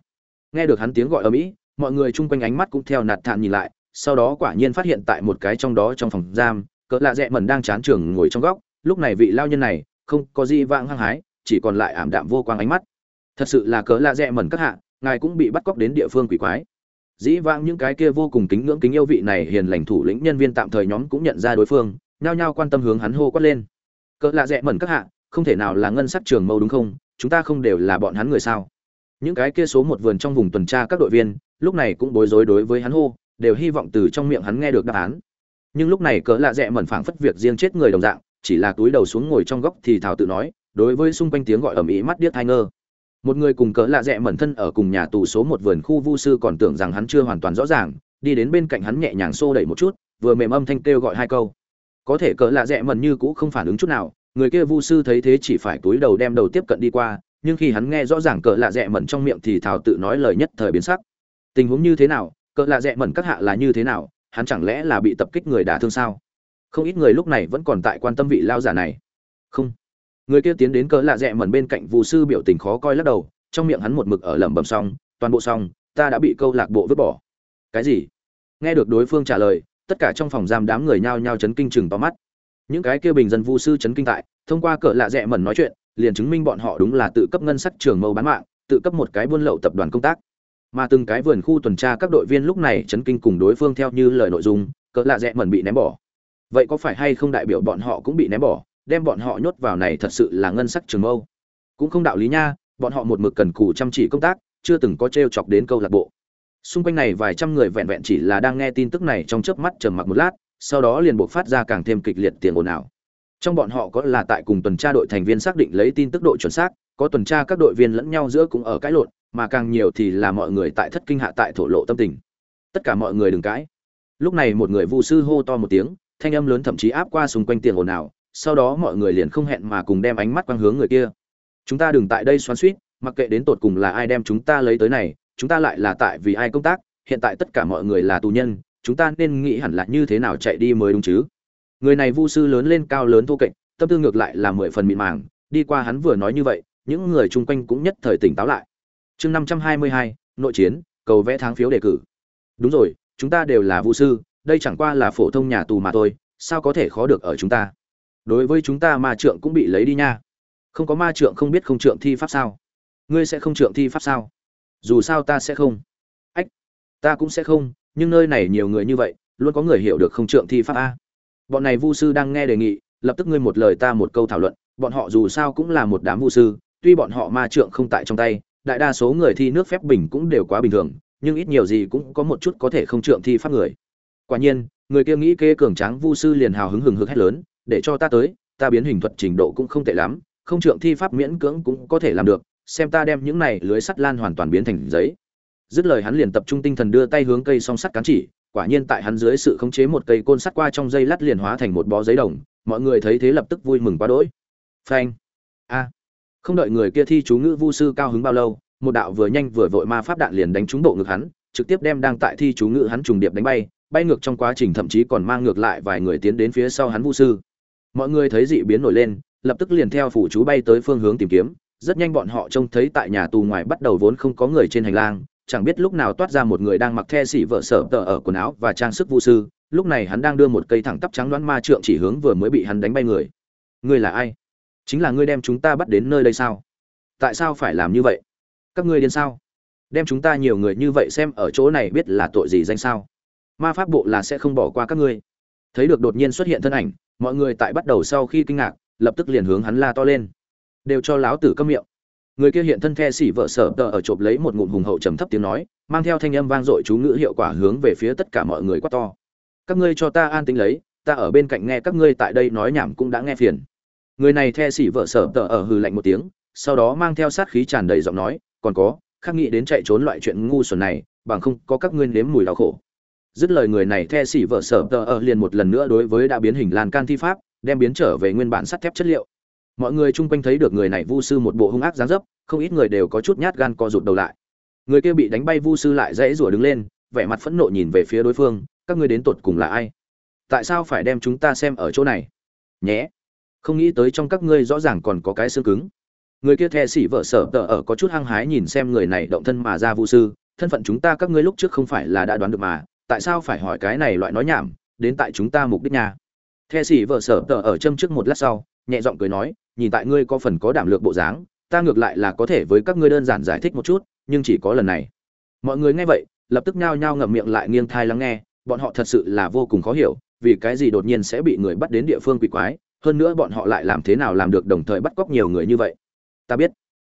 Nghe được hắn tiếng gọi ở mỹ mọi người chung quanh ánh mắt cũng theo nạt thản nhìn lại, sau đó quả nhiên phát hiện tại một cái trong đó trong phòng giam, cỡ lạ rẽ mẩn đang chán trường ngồi trong góc. Lúc này vị lao nhân này không có gì vãng hăng hái, chỉ còn lại ảm đạm vô quang ánh mắt. Thật sự là cỡ lạ rẽ mẩn các hạ, ngài cũng bị bắt cóc đến địa phương quỷ quái. Dĩ vãng những cái kia vô cùng kính ngưỡng kính yêu vị này hiền lành thủ lĩnh nhân viên tạm thời nhóm cũng nhận ra đối phương, nhao nhao quan tâm hướng hắn hô quát lên. Cỡ lạ rẽ mẩn các hạ, không thể nào là ngân sắc trường mâu đúng không? Chúng ta không đều là bọn hắn người sao? Những cái kia số một vườn trong vùng tuần tra các đội viên lúc này cũng bối rối đối với hắn hô, đều hy vọng từ trong miệng hắn nghe được đáp án. Nhưng lúc này cỡ lạ rẽ mẩn phảng phất việc riêng chết người đồng dạng, chỉ là túi đầu xuống ngồi trong góc thì thảo tự nói, đối với xung quanh tiếng gọi ầm ĩ mắt điếc hai ngơ. Một người cùng cỡ lạ rẽ mẩn thân ở cùng nhà tù số một vườn khu vu sư còn tưởng rằng hắn chưa hoàn toàn rõ ràng, đi đến bên cạnh hắn nhẹ nhàng xô đẩy một chút, vừa mềm âm thanh kêu gọi hai câu. Có thể cỡ lạ rẽ mẩn như cũ không phản ứng chút nào, người kia vu sư thấy thế chỉ phải túi đầu đem đầu tiếp cận đi qua, nhưng khi hắn nghe rõ ràng cỡ lạ rẽ mẩn trong miệng thì thảo tự nói lời nhất thời biến sắc tình huống như thế nào, cỡ lạ rẽ mẩn các hạ là như thế nào, hắn chẳng lẽ là bị tập kích người đả thương sao? Không ít người lúc này vẫn còn tại quan tâm vị lao giả này. Không. Người kia tiến đến cỡ lạ rẽ mẩn bên cạnh vụ sư biểu tình khó coi lắc đầu, trong miệng hắn một mực ở lẩm bẩm xong, toàn bộ xong, ta đã bị câu lạc bộ vứt bỏ. Cái gì? Nghe được đối phương trả lời, tất cả trong phòng giam đám người nhao nhao chấn kinh chừng to mắt. Những cái kia bình dân vu sư chấn kinh tại, thông qua cỡ lạ rẽ mẩn nói chuyện, liền chứng minh bọn họ đúng là tự cấp ngân sách trường mâu bán mạng, tự cấp một cái buôn lậu tập đoàn công tác mà từng cái vườn khu tuần tra các đội viên lúc này chấn kinh cùng đối phương theo như lời nội dung, cỡ lạ rẽ mẩn bị ném bỏ. Vậy có phải hay không đại biểu bọn họ cũng bị ném bỏ, đem bọn họ nhốt vào này thật sự là ngân sắc trường mâu? Cũng không đạo lý nha, bọn họ một mực cần cù chăm chỉ công tác, chưa từng có t r e o chọc đến câu lạc bộ. Xung quanh này vài trăm người vẹn vẹn chỉ là đang nghe tin tức này trong chớp mắt trầm mặc một lát, sau đó liền buộc phát ra càng thêm kịch liệt tiền ồn ào. Trong bọn họ có là tại cùng tuần tra đội thành viên xác định lấy tin tức độ chuẩn xác có tuần tra các đội viên lẫn nhau giữa cũng ở cãi lộn, mà càng nhiều thì là mọi người tại thất kinh hạ tại thổ lộ tâm tình. Tất cả mọi người đừng cãi. Lúc này một người vu sư hô to một tiếng, thanh âm lớn thậm chí áp qua xung quanh tiền ồn ào, sau đó mọi người liền không hẹn mà cùng đem ánh mắt quang hướng người kia. Chúng ta đừng tại đây xoắn suýt mặc kệ đến tột cùng là ai đem chúng ta lấy tới này, chúng ta lại là tại vì ai công tác, hiện tại tất cả mọi người là tù nhân, chúng ta nên nghĩ hẳn là như thế nào chạy đi mới đúng chứ? Người này vu sư lớn lên cao lớn thô kệch, tâm tư ngược lại là mười phần mịn màng, đi qua hắn vừa nói như vậy những người chung quanh cũng nhất thời tỉnh táo lại. Chương năm trăm hai mươi hai, nội chiến, cầu vẽ tháng phiếu đề cử. Đúng rồi, chúng ta đều là vu sư, đây chẳng qua là phổ thông nhà tù mà thôi, sao có thể khó được ở chúng ta? Đối với chúng ta ma trượng cũng bị lấy đi nha. Không có ma trượng không biết không trượng thi pháp sao? Ngươi sẽ không trượng thi pháp sao? Dù sao ta sẽ không. Ách, ta cũng sẽ không, nhưng nơi này nhiều người như vậy, luôn có người hiểu được không trượng thi pháp a. Bọn này vu sư đang nghe đề nghị, lập tức ngươi một lời ta một câu thảo luận, bọn họ dù sao cũng là một đám vu sư tuy bọn họ ma trượng không tại trong tay, đại đa số người thi nước phép bình cũng đều quá bình thường, nhưng ít nhiều gì cũng có một chút có thể không trượng thi pháp người. Quả nhiên, người kia nghĩ kê cường tráng vu sư liền hào hứng hừng hực hét lớn, để cho ta tới, ta biến hình thuật trình độ cũng không tệ lắm, không trượng thi pháp miễn cưỡng cũng có thể làm được, xem ta đem những này lưới sắt lan hoàn toàn biến thành giấy. Dứt lời hắn liền tập trung tinh thần đưa tay hướng cây song sắt cán chỉ, quả nhiên tại hắn dưới sự khống chế một cây côn sắt qua trong dây lát liền hóa thành một bó giấy đồng, mọi người thấy thế lập tức vui mừng quá đỗi. Phanh. A không đợi người kia thi chú ngữ vu sư cao hứng bao lâu, một đạo vừa nhanh vừa vội ma pháp đạn liền đánh trúng bộ ngực hắn, trực tiếp đem đang tại thi chú ngữ hắn trùng điệp đánh bay bay ngược trong quá trình thậm chí còn mang ngược lại vài người tiến đến phía sau hắn vu sư. Mọi người thấy dị biến nổi lên, lập tức liền theo phủ chú bay tới phương hướng tìm kiếm, rất nhanh bọn họ trông thấy tại nhà tù ngoài bắt đầu vốn không có người trên hành lang, chẳng biết lúc nào toát ra một người đang mặc the xỉ vợ sở tờ ở quần áo và trang sức vu sư, lúc này hắn đang đưa một cây thẳng tắp trắng đoán ma trượng chỉ hướng vừa mới bị hắn đánh bay người. Người là ai? Chính là ngươi đem chúng ta bắt đến nơi đây sao? Tại sao phải làm như vậy? Các ngươi điên sao? Đem chúng ta nhiều người như vậy xem ở chỗ này biết là tội gì danh sao? Ma pháp bộ là sẽ không bỏ qua các ngươi. Thấy được đột nhiên xuất hiện thân ảnh, mọi người tại bắt đầu sau khi kinh ngạc, lập tức liền hướng hắn la to lên. Đều cho láo tử câm miệng. Người kia hiện thân the xỉ vợ sở tờ ở chộp lấy một ngụm hùng hậu trầm thấp tiếng nói, mang theo thanh âm vang dội chú ngữ hiệu quả hướng về phía tất cả mọi người quát to. Các ngươi cho ta an tính lấy, ta ở bên cạnh nghe các ngươi tại đây nói nhảm cũng đã nghe phiền người này the xỉ vợ sở tờ ở hừ lạnh một tiếng, sau đó mang theo sát khí tràn đầy giọng nói, còn có khắc nghĩ đến chạy trốn loại chuyện ngu xuẩn này, bằng không có các ngươi nếm mùi đau khổ. Dứt lời người này the xỉ vợ sở tờ ở liền một lần nữa đối với đã biến hình lan can thi pháp, đem biến trở về nguyên bản sắt thép chất liệu. Mọi người chung quanh thấy được người này vu sư một bộ hung ác dáng dấp, không ít người đều có chút nhát gan co rụt đầu lại. Người kia bị đánh bay vu sư lại dãy rủa đứng lên, vẻ mặt phẫn nộ nhìn về phía đối phương, các ngươi đến tột cùng là ai? Tại sao phải đem chúng ta xem ở chỗ này? Nhé không nghĩ tới trong các ngươi rõ ràng còn có cái xương cứng. Người kia the xỉ vợ sở tờ ở có chút hăng hái nhìn xem người này động thân mà ra vu sư, thân phận chúng ta các ngươi lúc trước không phải là đã đoán được mà, tại sao phải hỏi cái này loại nói nhảm, đến tại chúng ta mục đích nhà the xỉ vợ sở tờ ở châm trước một lát sau, nhẹ giọng cười nói, nhìn tại ngươi có phần có đảm lược bộ dáng, ta ngược lại là có thể với các ngươi đơn giản giải thích một chút, nhưng chỉ có lần này. Mọi người nghe vậy, lập tức nhao nhao ngậm miệng lại nghiêng thai lắng nghe, bọn họ thật sự là vô cùng khó hiểu, vì cái gì đột nhiên sẽ bị người bắt đến địa phương quỷ quái hơn nữa bọn họ lại làm thế nào làm được đồng thời bắt cóc nhiều người như vậy? Ta biết.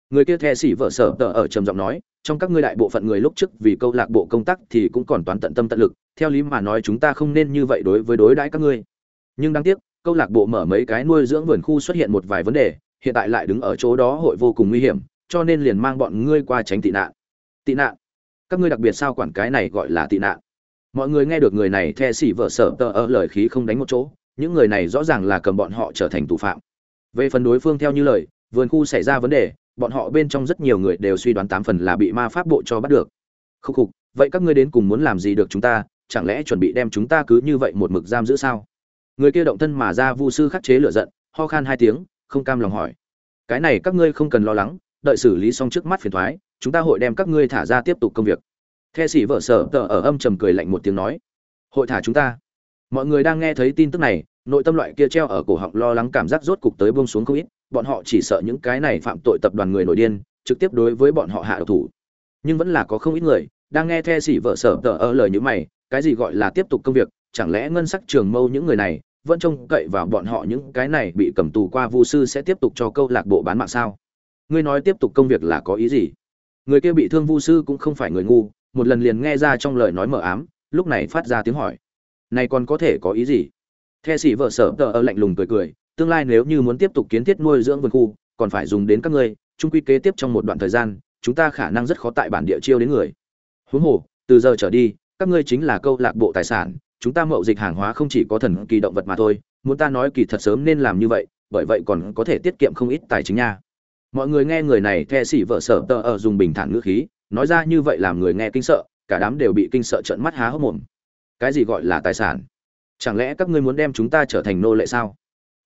Người kia the xỉ vợ sở tờ ở trầm giọng nói, trong các ngươi đại bộ phận người lúc trước vì câu lạc bộ công tác thì cũng còn toán tận tâm tận lực, theo lý mà nói chúng ta không nên như vậy đối với đối đãi các ngươi. Nhưng đáng tiếc, câu lạc bộ mở mấy cái nuôi dưỡng vườn khu xuất hiện một vài vấn đề, hiện tại lại đứng ở chỗ đó hội vô cùng nguy hiểm, cho nên liền mang bọn ngươi qua tránh tị nạn. Tị nạn? Các ngươi đặc biệt sao quản cái này gọi là tị nạn? Mọi người nghe được người này the xỉ vợ sở tờ ở lời khí không đánh một chỗ những người này rõ ràng là cầm bọn họ trở thành tù phạm. Về phần đối phương theo như lời, vườn khu xảy ra vấn đề, bọn họ bên trong rất nhiều người đều suy đoán tám phần là bị ma pháp bộ cho bắt được. Khúc khục, vậy các ngươi đến cùng muốn làm gì được chúng ta? Chẳng lẽ chuẩn bị đem chúng ta cứ như vậy một mực giam giữ sao? Người kia động thân mà ra vu sư khắc chế lửa giận, ho khan hai tiếng, không cam lòng hỏi. Cái này các ngươi không cần lo lắng, đợi xử lý xong trước mắt phiền thoái, chúng ta hội đem các ngươi thả ra tiếp tục công việc. The sĩ vợ sở tờ ở âm trầm cười lạnh một tiếng nói. Hội thả chúng ta. Mọi người đang nghe thấy tin tức này nội tâm loại kia treo ở cổ họng lo lắng cảm giác rốt cục tới buông xuống không ít, bọn họ chỉ sợ những cái này phạm tội tập đoàn người nổi điên, trực tiếp đối với bọn họ hạ độc thủ. Nhưng vẫn là có không ít người đang nghe the xỉ vợ sở tờ ở lời như mày, cái gì gọi là tiếp tục công việc, chẳng lẽ ngân sắc trường mâu những người này vẫn trông cậy vào bọn họ những cái này bị cầm tù qua vu sư sẽ tiếp tục cho câu lạc bộ bán mạng sao? Ngươi nói tiếp tục công việc là có ý gì? Người kia bị thương vu sư cũng không phải người ngu, một lần liền nghe ra trong lời nói mờ ám, lúc này phát ra tiếng hỏi. Này còn có thể có ý gì? The sĩ vợ sở tờ ở lạnh lùng cười cười, tương lai nếu như muốn tiếp tục kiến thiết nuôi dưỡng vườn khu, còn phải dùng đến các ngươi, chung quy kế tiếp trong một đoạn thời gian, chúng ta khả năng rất khó tại bản địa chiêu đến người. Huống hồ, từ giờ trở đi, các ngươi chính là câu lạc bộ tài sản, chúng ta mậu dịch hàng hóa không chỉ có thần kỳ động vật mà thôi, muốn ta nói kỳ thật sớm nên làm như vậy, bởi vậy còn có thể tiết kiệm không ít tài chính nha. Mọi người nghe người này the xỉ vợ sở tờ ở dùng bình thản ngữ khí, nói ra như vậy làm người nghe kinh sợ, cả đám đều bị kinh sợ trợn mắt há hốc mồm. Cái gì gọi là tài sản? Chẳng lẽ các ngươi muốn đem chúng ta trở thành nô lệ sao?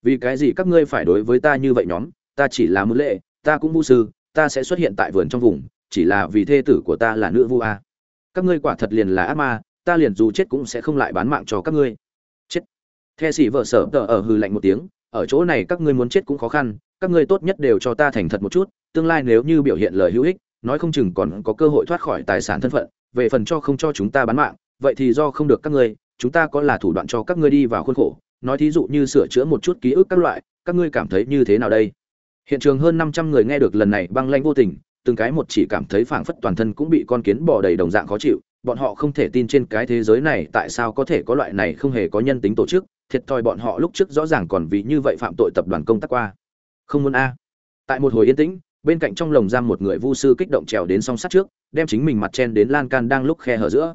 Vì cái gì các ngươi phải đối với ta như vậy nhóm? Ta chỉ là mưu lệ, ta cũng vu sư, ta sẽ xuất hiện tại vườn trong vùng, chỉ là vì thê tử của ta là nữ vu a. Các ngươi quả thật liền là ác ma, ta liền dù chết cũng sẽ không lại bán mạng cho các ngươi. Chết. The sĩ vợ sở tờ ở hư lạnh một tiếng, ở chỗ này các ngươi muốn chết cũng khó khăn, các ngươi tốt nhất đều cho ta thành thật một chút, tương lai nếu như biểu hiện lời hữu ích, nói không chừng còn có cơ hội thoát khỏi tài sản thân phận, về phần cho không cho chúng ta bán mạng, vậy thì do không được các ngươi chúng ta có là thủ đoạn cho các ngươi đi vào khuôn khổ. Nói thí dụ như sửa chữa một chút ký ức các loại, các ngươi cảm thấy như thế nào đây? Hiện trường hơn năm trăm người nghe được lần này băng lanh vô tình, từng cái một chỉ cảm thấy phảng phất toàn thân cũng bị con kiến bò đầy đồng dạng khó chịu. Bọn họ không thể tin trên cái thế giới này tại sao có thể có loại này không hề có nhân tính tổ chức. Thiệt thòi bọn họ lúc trước rõ ràng còn vì như vậy phạm tội tập đoàn công tác qua. Không muốn a. Tại một hồi yên tĩnh, bên cạnh trong lồng giam một người vu sư kích động trèo đến song sắt trước, đem chính mình mặt chen đến lan can đang lúc khe hở giữa.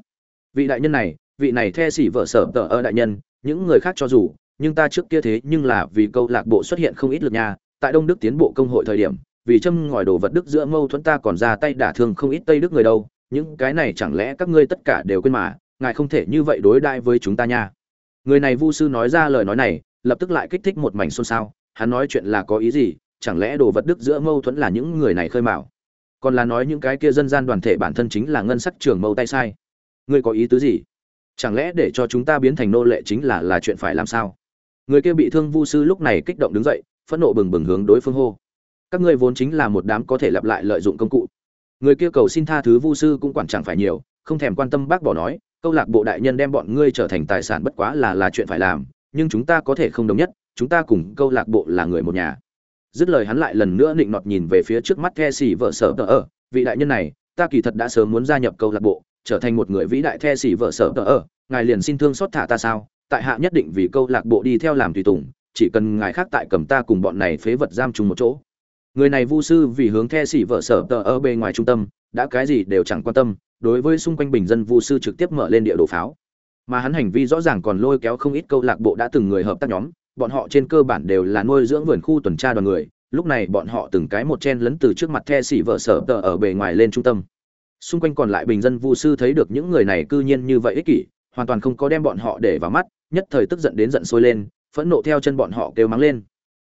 Vị đại nhân này vị này the xỉ vợ sở tờ ơ đại nhân, những người khác cho dù, nhưng ta trước kia thế nhưng là vì câu lạc bộ xuất hiện không ít lực nhà tại đông đức tiến bộ công hội thời điểm, vì châm ngòi đồ vật đức giữa mâu thuẫn ta còn ra tay đả thương không ít tây đức người đâu, những cái này chẳng lẽ các ngươi tất cả đều quên mà, ngài không thể như vậy đối đãi với chúng ta nha. Người này vu sư nói ra lời nói này, lập tức lại kích thích một mảnh xôn xao, hắn nói chuyện là có ý gì, chẳng lẽ đồ vật đức giữa mâu thuẫn là những người này khơi mào? Còn là nói những cái kia dân gian đoàn thể bản thân chính là ngân sắc trường mâu tay sai. Ngươi có ý tứ gì? Chẳng lẽ để cho chúng ta biến thành nô lệ chính là là chuyện phải làm sao? Người kia bị thương vu sư lúc này kích động đứng dậy, phẫn nộ bừng bừng hướng đối phương hô. Các ngươi vốn chính là một đám có thể lặp lại lợi dụng công cụ. Người kia cầu xin tha thứ vu sư cũng quản chẳng phải nhiều, không thèm quan tâm bác bỏ nói, câu lạc bộ đại nhân đem bọn ngươi trở thành tài sản bất quá là là chuyện phải làm, nhưng chúng ta có thể không đồng nhất, chúng ta cùng câu lạc bộ là người một nhà. Dứt lời hắn lại lần nữa định nọt nhìn về phía trước mắt the xì vợ sở tờ ở, vị đại nhân này, ta kỳ thật đã sớm muốn gia nhập câu lạc bộ trở thành một người vĩ đại the xỉ vợ sở tờ ở ngài liền xin thương xót thả ta sao? Tại hạ nhất định vì câu lạc bộ đi theo làm tùy tùng, chỉ cần ngài khác tại cầm ta cùng bọn này phế vật giam chung một chỗ. Người này vu sư vì hướng the xỉ vợ sở tờ ở bề ngoài trung tâm, đã cái gì đều chẳng quan tâm, đối với xung quanh bình dân vu sư trực tiếp mở lên địa đồ pháo. Mà hắn hành vi rõ ràng còn lôi kéo không ít câu lạc bộ đã từng người hợp tác nhóm, bọn họ trên cơ bản đều là nuôi dưỡng vườn khu tuần tra đoàn người, lúc này bọn họ từng cái một chen lấn từ trước mặt the xỉ vợ sở tờ ở bề ngoài lên trung tâm xung quanh còn lại bình dân vu sư thấy được những người này cư nhiên như vậy ích kỷ, hoàn toàn không có đem bọn họ để vào mắt, nhất thời tức giận đến giận sôi lên, phẫn nộ theo chân bọn họ kêu mắng lên.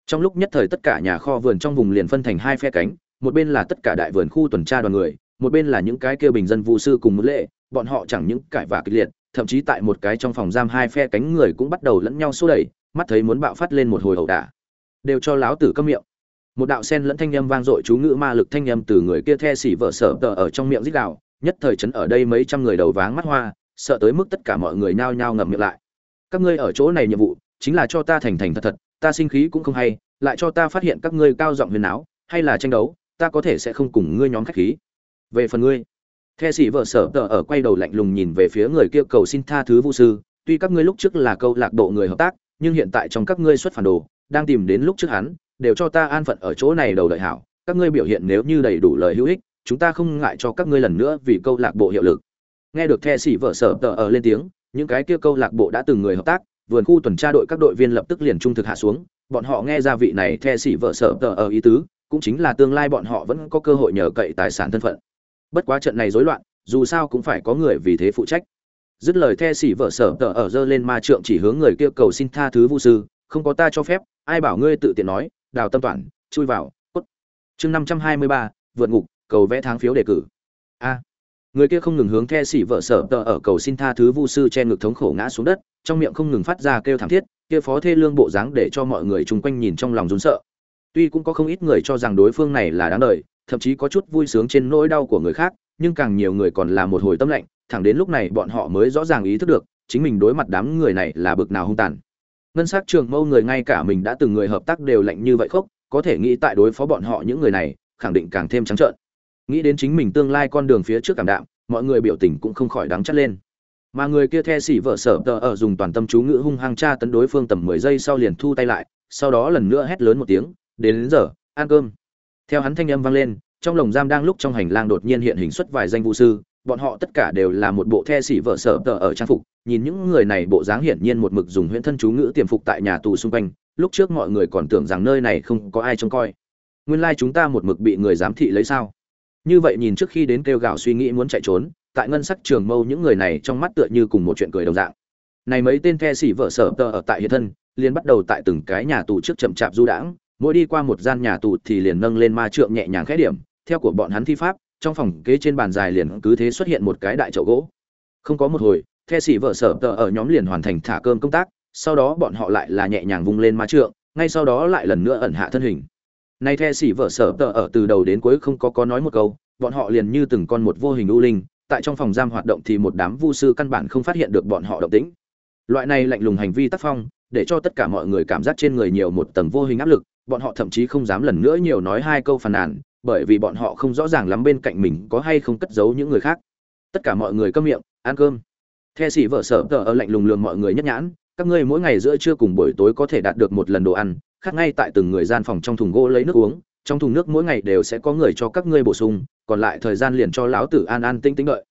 Trong lúc nhất thời tất cả nhà kho vườn trong vùng liền phân thành hai phe cánh, một bên là tất cả đại vườn khu tuần tra đoàn người, một bên là những cái kêu bình dân vu sư cùng một lệ, bọn họ chẳng những cãi vả kịch liệt, thậm chí tại một cái trong phòng giam hai phe cánh người cũng bắt đầu lẫn nhau xô đẩy, mắt thấy muốn bạo phát lên một hồi ẩu đả. Đều cho láo tử câm miệng một đạo sen lẫn thanh âm vang dội chú ngữ ma lực thanh âm từ người kia the xỉ vợ sở tờ ở trong miệng rít đạo nhất thời chấn ở đây mấy trăm người đầu váng mắt hoa, sợ tới mức tất cả mọi người nhao nhao ngậm miệng lại. Các ngươi ở chỗ này nhiệm vụ, chính là cho ta thành thành thật thật, ta sinh khí cũng không hay, lại cho ta phát hiện các ngươi cao giọng huyền áo, hay là tranh đấu, ta có thể sẽ không cùng ngươi nhóm khách khí. Về phần ngươi, the sĩ vợ sở tờ ở quay đầu lạnh lùng nhìn về phía người kia cầu xin tha thứ vũ sư, tuy các ngươi lúc trước là câu lạc bộ người hợp tác, nhưng hiện tại trong các ngươi xuất phản đồ, đang tìm đến lúc trước hắn đều cho ta an phận ở chỗ này đầu đợi hảo, các ngươi biểu hiện nếu như đầy đủ lời hữu ích, chúng ta không ngại cho các ngươi lần nữa vì câu lạc bộ hiệu lực. Nghe được the sĩ vợ sở tờ ở lên tiếng, những cái kia câu lạc bộ đã từng người hợp tác, vườn khu tuần tra đội các đội viên lập tức liền trung thực hạ xuống, bọn họ nghe ra vị này the sĩ vợ sở tờ ở ý tứ, cũng chính là tương lai bọn họ vẫn có cơ hội nhờ cậy tài sản thân phận. Bất quá trận này rối loạn, dù sao cũng phải có người vì thế phụ trách. Dứt lời the sĩ vợ sở tờ ở dơ lên ma trượng chỉ hướng người kia cầu xin tha thứ vu sư, không có ta cho phép, ai bảo ngươi tự tiện nói đào tâm toàn, chui vào cốt chương năm trăm hai mươi ba, vượt ngục, cầu vẽ tháng phiếu đề cử. A. Người kia không ngừng hướng the xỉ vợ sở tờ ở cầu xin tha thứ vu sư che ngực thống khổ ngã xuống đất, trong miệng không ngừng phát ra kêu thảm thiết, kia phó thê lương bộ dáng để cho mọi người chung quanh nhìn trong lòng run sợ. Tuy cũng có không ít người cho rằng đối phương này là đáng đời, thậm chí có chút vui sướng trên nỗi đau của người khác, nhưng càng nhiều người còn là một hồi tâm lạnh, thẳng đến lúc này bọn họ mới rõ ràng ý thức được, chính mình đối mặt đám người này là bực nào hung tàn ngân s á c trường mâu người ngay cả mình đã từng người hợp tác đều lạnh như vậy khốc có thể nghĩ tại đối phó bọn họ những người này khẳng định càng thêm trắng trợn. Nghĩ đến chính mình tương lai con đường phía trước cảm đạm mọi người biểu tình cũng không khỏi đáng chắt lên. Mà người kia the xỉ vợ sở tờ ở dùng toàn tâm chú ngữ hung hăng tra tấn đối phương tầm mười giây sau liền thu tay lại sau đó lần nữa hét lớn một tiếng đến, đến giờ ăn cơm. Theo hắn thanh âm vang lên trong lồng giam đang lúc trong hành lang đột nhiên hiện hình xuất vài danh vũ sư bọn họ tất cả đều là một bộ the xỉ vợ sở tờ ở trang phục. Nhìn những người này, bộ dáng hiển nhiên một mực dùng huyễn thân chú ngữ tiềm phục tại nhà tù xung quanh. Lúc trước mọi người còn tưởng rằng nơi này không có ai trông coi. Nguyên lai chúng ta một mực bị người giám thị lấy sao? Như vậy nhìn trước khi đến kêu gào suy nghĩ muốn chạy trốn, tại ngân sắc trường mâu những người này trong mắt tựa như cùng một chuyện cười đồng dạng. Này mấy tên the xỉ vợ sở tờ ở tại hiện thân, liền bắt đầu tại từng cái nhà tù trước chậm chạp du đãng. Mỗi đi qua một gian nhà tù thì liền nâng lên ma trượng nhẹ nhàng khẽ điểm, theo của bọn hắn thi pháp trong phòng kế trên bàn dài liền cứ thế xuất hiện một cái đại chậu gỗ. Không có một hồi, the xỉ vợ sở tờ ở nhóm liền hoàn thành thả cơm công tác, sau đó bọn họ lại là nhẹ nhàng vung lên ma trượng, ngay sau đó lại lần nữa ẩn hạ thân hình. Nay the xỉ vợ sở tờ ở từ đầu đến cuối không có có nói một câu, bọn họ liền như từng con một vô hình u linh, tại trong phòng giam hoạt động thì một đám vu sư căn bản không phát hiện được bọn họ động tĩnh. Loại này lạnh lùng hành vi tác phong, để cho tất cả mọi người cảm giác trên người nhiều một tầng vô hình áp lực, bọn họ thậm chí không dám lần nữa nhiều nói hai câu phàn nàn bởi vì bọn họ không rõ ràng lắm bên cạnh mình có hay không cất giấu những người khác. Tất cả mọi người câm miệng, ăn cơm. The sĩ vợ sở tờ ở lạnh lùng lường mọi người nhất nhãn, các ngươi mỗi ngày giữa trưa cùng buổi tối có thể đạt được một lần đồ ăn, khác ngay tại từng người gian phòng trong thùng gỗ lấy nước uống, trong thùng nước mỗi ngày đều sẽ có người cho các ngươi bổ sung, còn lại thời gian liền cho lão tử an an tinh tinh đợi.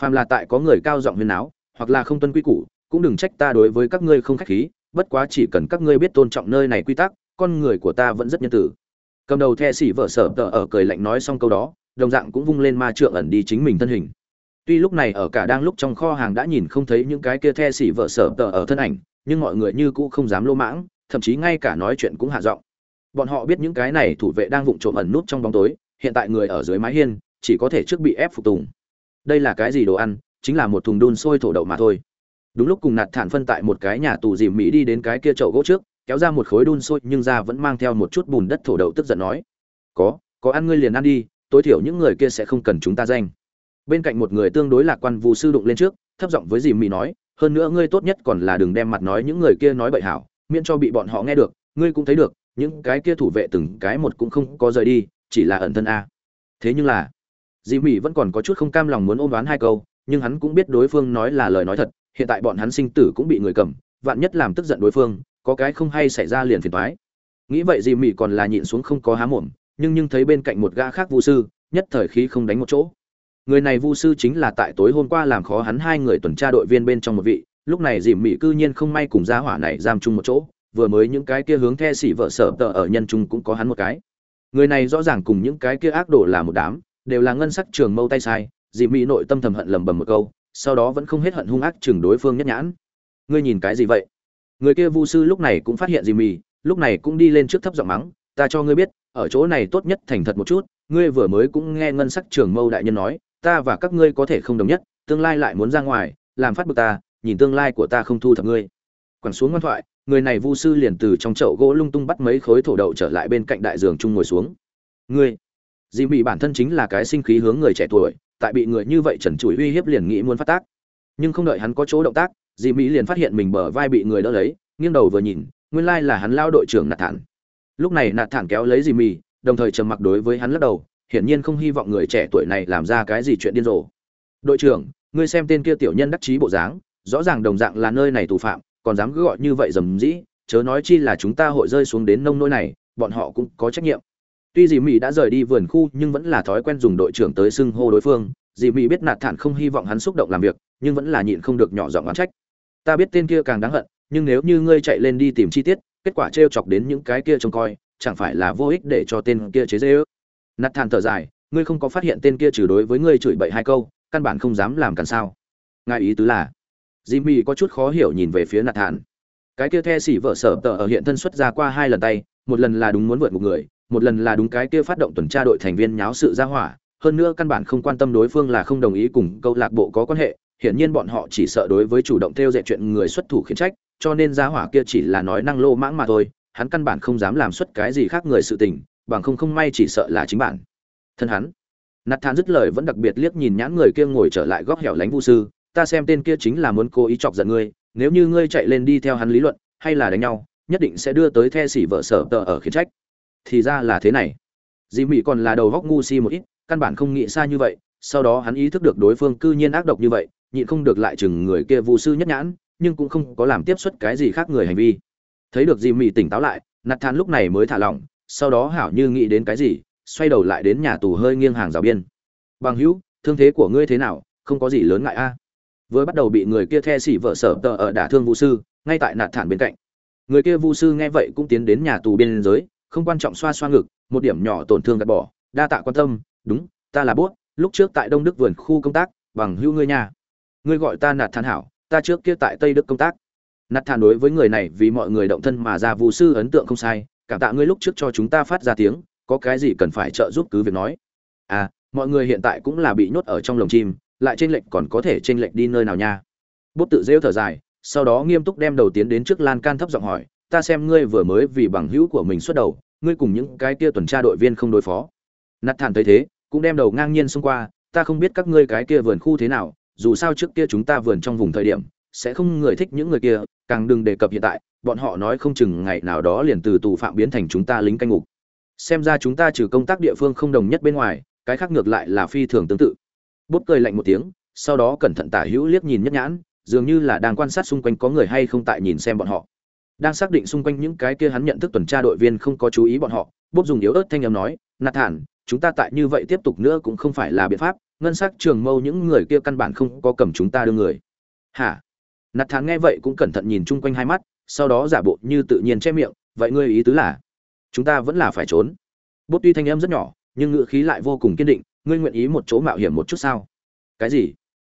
Phàm là tại có người cao giọng huyên áo hoặc là không tuân quy củ, cũng đừng trách ta đối với các ngươi không khách khí, bất quá chỉ cần các ngươi biết tôn trọng nơi này quy tắc, con người của ta vẫn rất nhân tử cầm đầu the sĩ vợ sở tờ ở cười lạnh nói xong câu đó, đồng dạng cũng vung lên ma trượng ẩn đi chính mình thân hình. Tuy lúc này ở cả đang lúc trong kho hàng đã nhìn không thấy những cái kia the sĩ vợ sở tờ ở thân ảnh, nhưng mọi người như cũ không dám lô mãng, thậm chí ngay cả nói chuyện cũng hạ giọng. Bọn họ biết những cái này thủ vệ đang vụng trộm ẩn nút trong bóng tối, hiện tại người ở dưới mái hiên, chỉ có thể trước bị ép phục tùng. Đây là cái gì đồ ăn? Chính là một thùng đun sôi thổ đậu mà thôi. Đúng lúc cùng nạt thản phân tại một cái nhà tù dìm mỹ đi đến cái kia chậu gỗ trước kéo ra một khối đun sôi, nhưng ra vẫn mang theo một chút bùn đất thổ đậu tức giận nói, có có ăn ngươi liền ăn đi, tối thiểu những người kia sẽ không cần chúng ta danh. Bên cạnh một người tương đối lạc quan vụ sư đụng lên trước, thấp giọng với dì mỹ nói, hơn nữa ngươi tốt nhất còn là đừng đem mặt nói những người kia nói bậy hảo, miễn cho bị bọn họ nghe được, ngươi cũng thấy được, những cái kia thủ vệ từng cái một cũng không có rời đi, chỉ là ẩn thân a. Thế nhưng là, dì mỹ vẫn còn có chút không cam lòng muốn ôm đoán hai câu, nhưng hắn cũng biết đối phương nói là lời nói thật, hiện tại bọn hắn sinh tử cũng bị người cầm, vạn nhất làm tức giận đối phương có cái không hay xảy ra liền phiền toái. Nghĩ vậy dì mị còn là nhịn xuống không có há mồm, nhưng nhưng thấy bên cạnh một gã khác vu sư, nhất thời khí không đánh một chỗ. Người này vu sư chính là tại tối hôm qua làm khó hắn hai người tuần tra đội viên bên trong một vị, lúc này dì mị cư nhiên không may cùng gia hỏa này giam chung một chỗ, vừa mới những cái kia hướng the xỉ vợ sở tờ ở nhân trung cũng có hắn một cái. Người này rõ ràng cùng những cái kia ác đồ là một đám, đều là ngân sắc trường mâu tay sai, dì mị nội tâm thầm hận lầm bầm một câu, sau đó vẫn không hết hận hung ác chừng đối phương nhất nhãn. Ngươi nhìn cái gì vậy? Người kia vu sư lúc này cũng phát hiện jimmy lúc này cũng đi lên trước thấp giọng mắng, ta cho ngươi biết, ở chỗ này tốt nhất thành thật một chút, ngươi vừa mới cũng nghe ngân sắc trường mâu đại nhân nói, ta và các ngươi có thể không đồng nhất, tương lai lại muốn ra ngoài, làm phát bực ta, nhìn tương lai của ta không thu thập ngươi. Quẳng xuống ngoan thoại, người này vu sư liền từ trong chậu gỗ lung tung bắt mấy khối thổ đậu trở lại bên cạnh đại giường chung ngồi xuống. Ngươi, dì mị bản thân chính là cái sinh khí hướng người trẻ tuổi, tại bị người như vậy trần trụi uy hiếp liền nghĩ muốn phát tác. Nhưng không đợi hắn có chỗ động tác dì mỹ liền phát hiện mình bờ vai bị người đỡ lấy nghiêng đầu vừa nhìn nguyên lai là hắn lao đội trưởng nạt thản. Lúc này nạt thản kéo lấy dì Mỹ, đồng thời trầm mặc đối với hắn lắc đầu hiển nhiên không hy vọng người trẻ tuổi này làm ra cái gì chuyện điên rồ. Đội trưởng ngươi xem tên kia tiểu nhân đắc chí bộ dáng rõ ràng đồng dạng là nơi này tù phạm còn dám cứ gọi như vậy dầm dĩ chớ nói chi là chúng ta hội rơi xuống đến nông nỗi này bọn họ cũng có trách nhiệm. Tuy dì mỹ đã rời đi vườn khu nhưng vẫn là thói quen dùng đội trưởng tới xưng hô đối phương dì mỹ biết nạt thản không hy vọng hắn xúc động làm việc nhưng vẫn là nhịn không được nhỏ giọng oán trách ta biết tên kia càng đáng hận nhưng nếu như ngươi chạy lên đi tìm chi tiết kết quả t r e o chọc đến những cái kia trông coi chẳng phải là vô ích để cho tên kia chế dễ ước nạt thàn thở dài ngươi không có phát hiện tên kia trừ đối với ngươi chửi bậy hai câu căn bản không dám làm càn sao. Ngài ý tứ là? Jimmy có chút khó hiểu nhìn về phía Nạt thàn Cái kia the xỉ vợ sở tờ ở hiện thân xuất ra qua hai lần tay, một lần là đúng muốn vượt một người, một lần là đúng cái kia phát động tuần tra đội thành viên nháo sự ra hỏa, hơn nữa căn bản không quan tâm đối phương là không đồng ý cùng câu lạc bộ có quan hệ, hiển nhiên bọn họ chỉ sợ đối với chủ động theo dệt chuyện người xuất thủ khiển trách, cho nên gia hỏa kia chỉ là nói năng lô mãng mà thôi, hắn căn bản không dám làm xuất cái gì khác người sự tình, bằng không không may chỉ sợ là chính bản. Thân hắn. Nạt Thản dứt lời vẫn đặc biệt liếc nhìn nhãn người kia ngồi trở lại góc hẻo lánh vu sư, ta xem tên kia chính là muốn cố ý chọc giận ngươi nếu như ngươi chạy lên đi theo hắn lý luận hay là đánh nhau nhất định sẽ đưa tới the sỉ vợ sở tờ ở khiển trách thì ra là thế này Dĩ mị còn là đầu góc ngu si một ít căn bản không nghĩ xa như vậy sau đó hắn ý thức được đối phương cư nhiên ác độc như vậy nhịn không được lại chừng người kia vu sư nhất nhãn, nhưng cũng không có làm tiếp xuất cái gì khác người hành vi. Thấy được dì mị tỉnh táo lại, nạt than lúc này mới thả lỏng, sau đó hảo như nghĩ đến cái gì, xoay đầu lại đến nhà tù hơi nghiêng hàng rào biên. Bằng hữu, thương thế của ngươi thế nào? Không có gì lớn ngại a. Vừa bắt đầu bị người kia the xỉ vợ sở tờ ở đả thương vũ sư, ngay tại nạt thản bên cạnh. Người kia vu sư nghe vậy cũng tiến đến nhà tù biên giới, không quan trọng xoa xoa ngực, một điểm nhỏ tổn thương gạt bỏ. Đa tạ quan tâm, đúng, ta là bốt, lúc trước tại đông đức vườn khu công tác, bằng hữu ngươi nhà ngươi gọi ta nạt than hảo, ta trước kia tại tây đức công tác. Nạt than đối với người này vì mọi người động thân mà ra vũ sư ấn tượng không sai, cảm tạ ngươi lúc trước cho chúng ta phát ra tiếng, có cái gì cần phải trợ giúp cứ việc nói. À mọi người hiện tại cũng là bị nhốt ở trong lồng chim, lại trên lệnh còn có thể trên lệnh đi nơi nào nha? Bút tự rêu thở dài, sau đó nghiêm túc đem đầu tiến đến trước lan can thấp giọng hỏi, ta xem ngươi vừa mới vì bằng hữu của mình xuất đầu, ngươi cùng những cái kia tuần tra đội viên không đối phó. Nạt thản thấy thế, cũng đem đầu ngang nhiên xông qua, ta không biết các ngươi cái kia vườn khu thế nào dù sao trước kia chúng ta vườn trong vùng thời điểm, sẽ không người thích những người kia, càng đừng đề cập hiện tại, bọn họ nói không chừng ngày nào đó liền từ tù phạm biến thành chúng ta lính canh ngục. Xem ra chúng ta trừ công tác địa phương không đồng nhất bên ngoài, cái khác ngược lại là phi thường tương tự. Bút cười lạnh một tiếng, sau đó cẩn thận tả hữu liếc nhìn nhất nhãn, dường như là đang quan sát xung quanh có người hay không tại nhìn xem bọn họ. Đang xác định xung quanh những cái kia hắn nhận thức tuần tra đội viên không có chú ý bọn họ bốp dùng yếu ớt thanh âm nói, nạt thản chúng ta tại như vậy tiếp tục nữa cũng không phải là biện pháp ngân sắc trường mâu những người kia căn bản không có cầm chúng ta đưa người. Hả? Nạt thản nghe vậy cũng cẩn thận nhìn chung quanh hai mắt, sau đó giả bộ như tự nhiên che miệng, vậy ngươi ý tứ là, chúng ta vẫn là phải trốn? Bút tuy thanh âm rất nhỏ, nhưng ngữ khí lại vô cùng kiên định, ngươi nguyện ý một chỗ mạo hiểm một chút sao? Cái gì?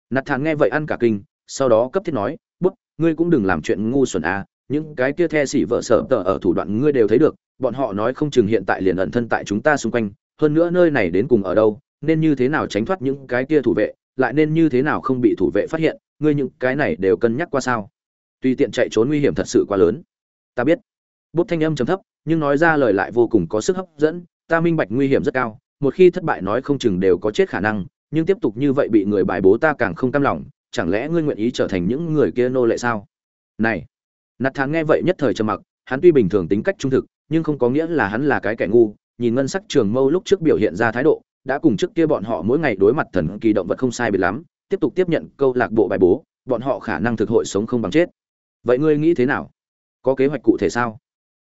Nạt thản nghe vậy ăn cả kinh, sau đó cấp thiết nói, bút, ngươi cũng đừng làm chuyện ngu xuẩn à những cái kia the xỉ vợ sở tờ ở thủ đoạn ngươi đều thấy được, bọn họ nói không chừng hiện tại liền ẩn thân tại chúng ta xung quanh, hơn nữa nơi này đến cùng ở đâu nên như thế nào tránh thoát những cái kia thủ vệ, lại nên như thế nào không bị thủ vệ phát hiện, ngươi những cái này đều cân nhắc qua sao? Tùy tiện chạy trốn nguy hiểm thật sự quá lớn. Ta biết. Bút thanh âm trầm thấp, nhưng nói ra lời lại vô cùng có sức hấp dẫn, ta minh bạch nguy hiểm rất cao, một khi thất bại nói không chừng đều có chết khả năng, nhưng tiếp tục như vậy bị người bài bố ta càng không cam lòng, chẳng lẽ ngươi nguyện ý trở thành những người kia nô lệ sao? Này nạt thán nghe vậy nhất thời trầm mặc, hắn tuy bình thường tính cách trung thực, nhưng không có nghĩa là hắn là cái kẻ ngu, nhìn ngân sắc trường mâu lúc trước biểu hiện ra thái độ đã cùng trước kia bọn họ mỗi ngày đối mặt thần kỳ động vật không sai biệt lắm, tiếp tục tiếp nhận câu lạc bộ bài bố, bọn họ khả năng thực hội sống không bằng chết. Vậy ngươi nghĩ thế nào? Có kế hoạch cụ thể sao?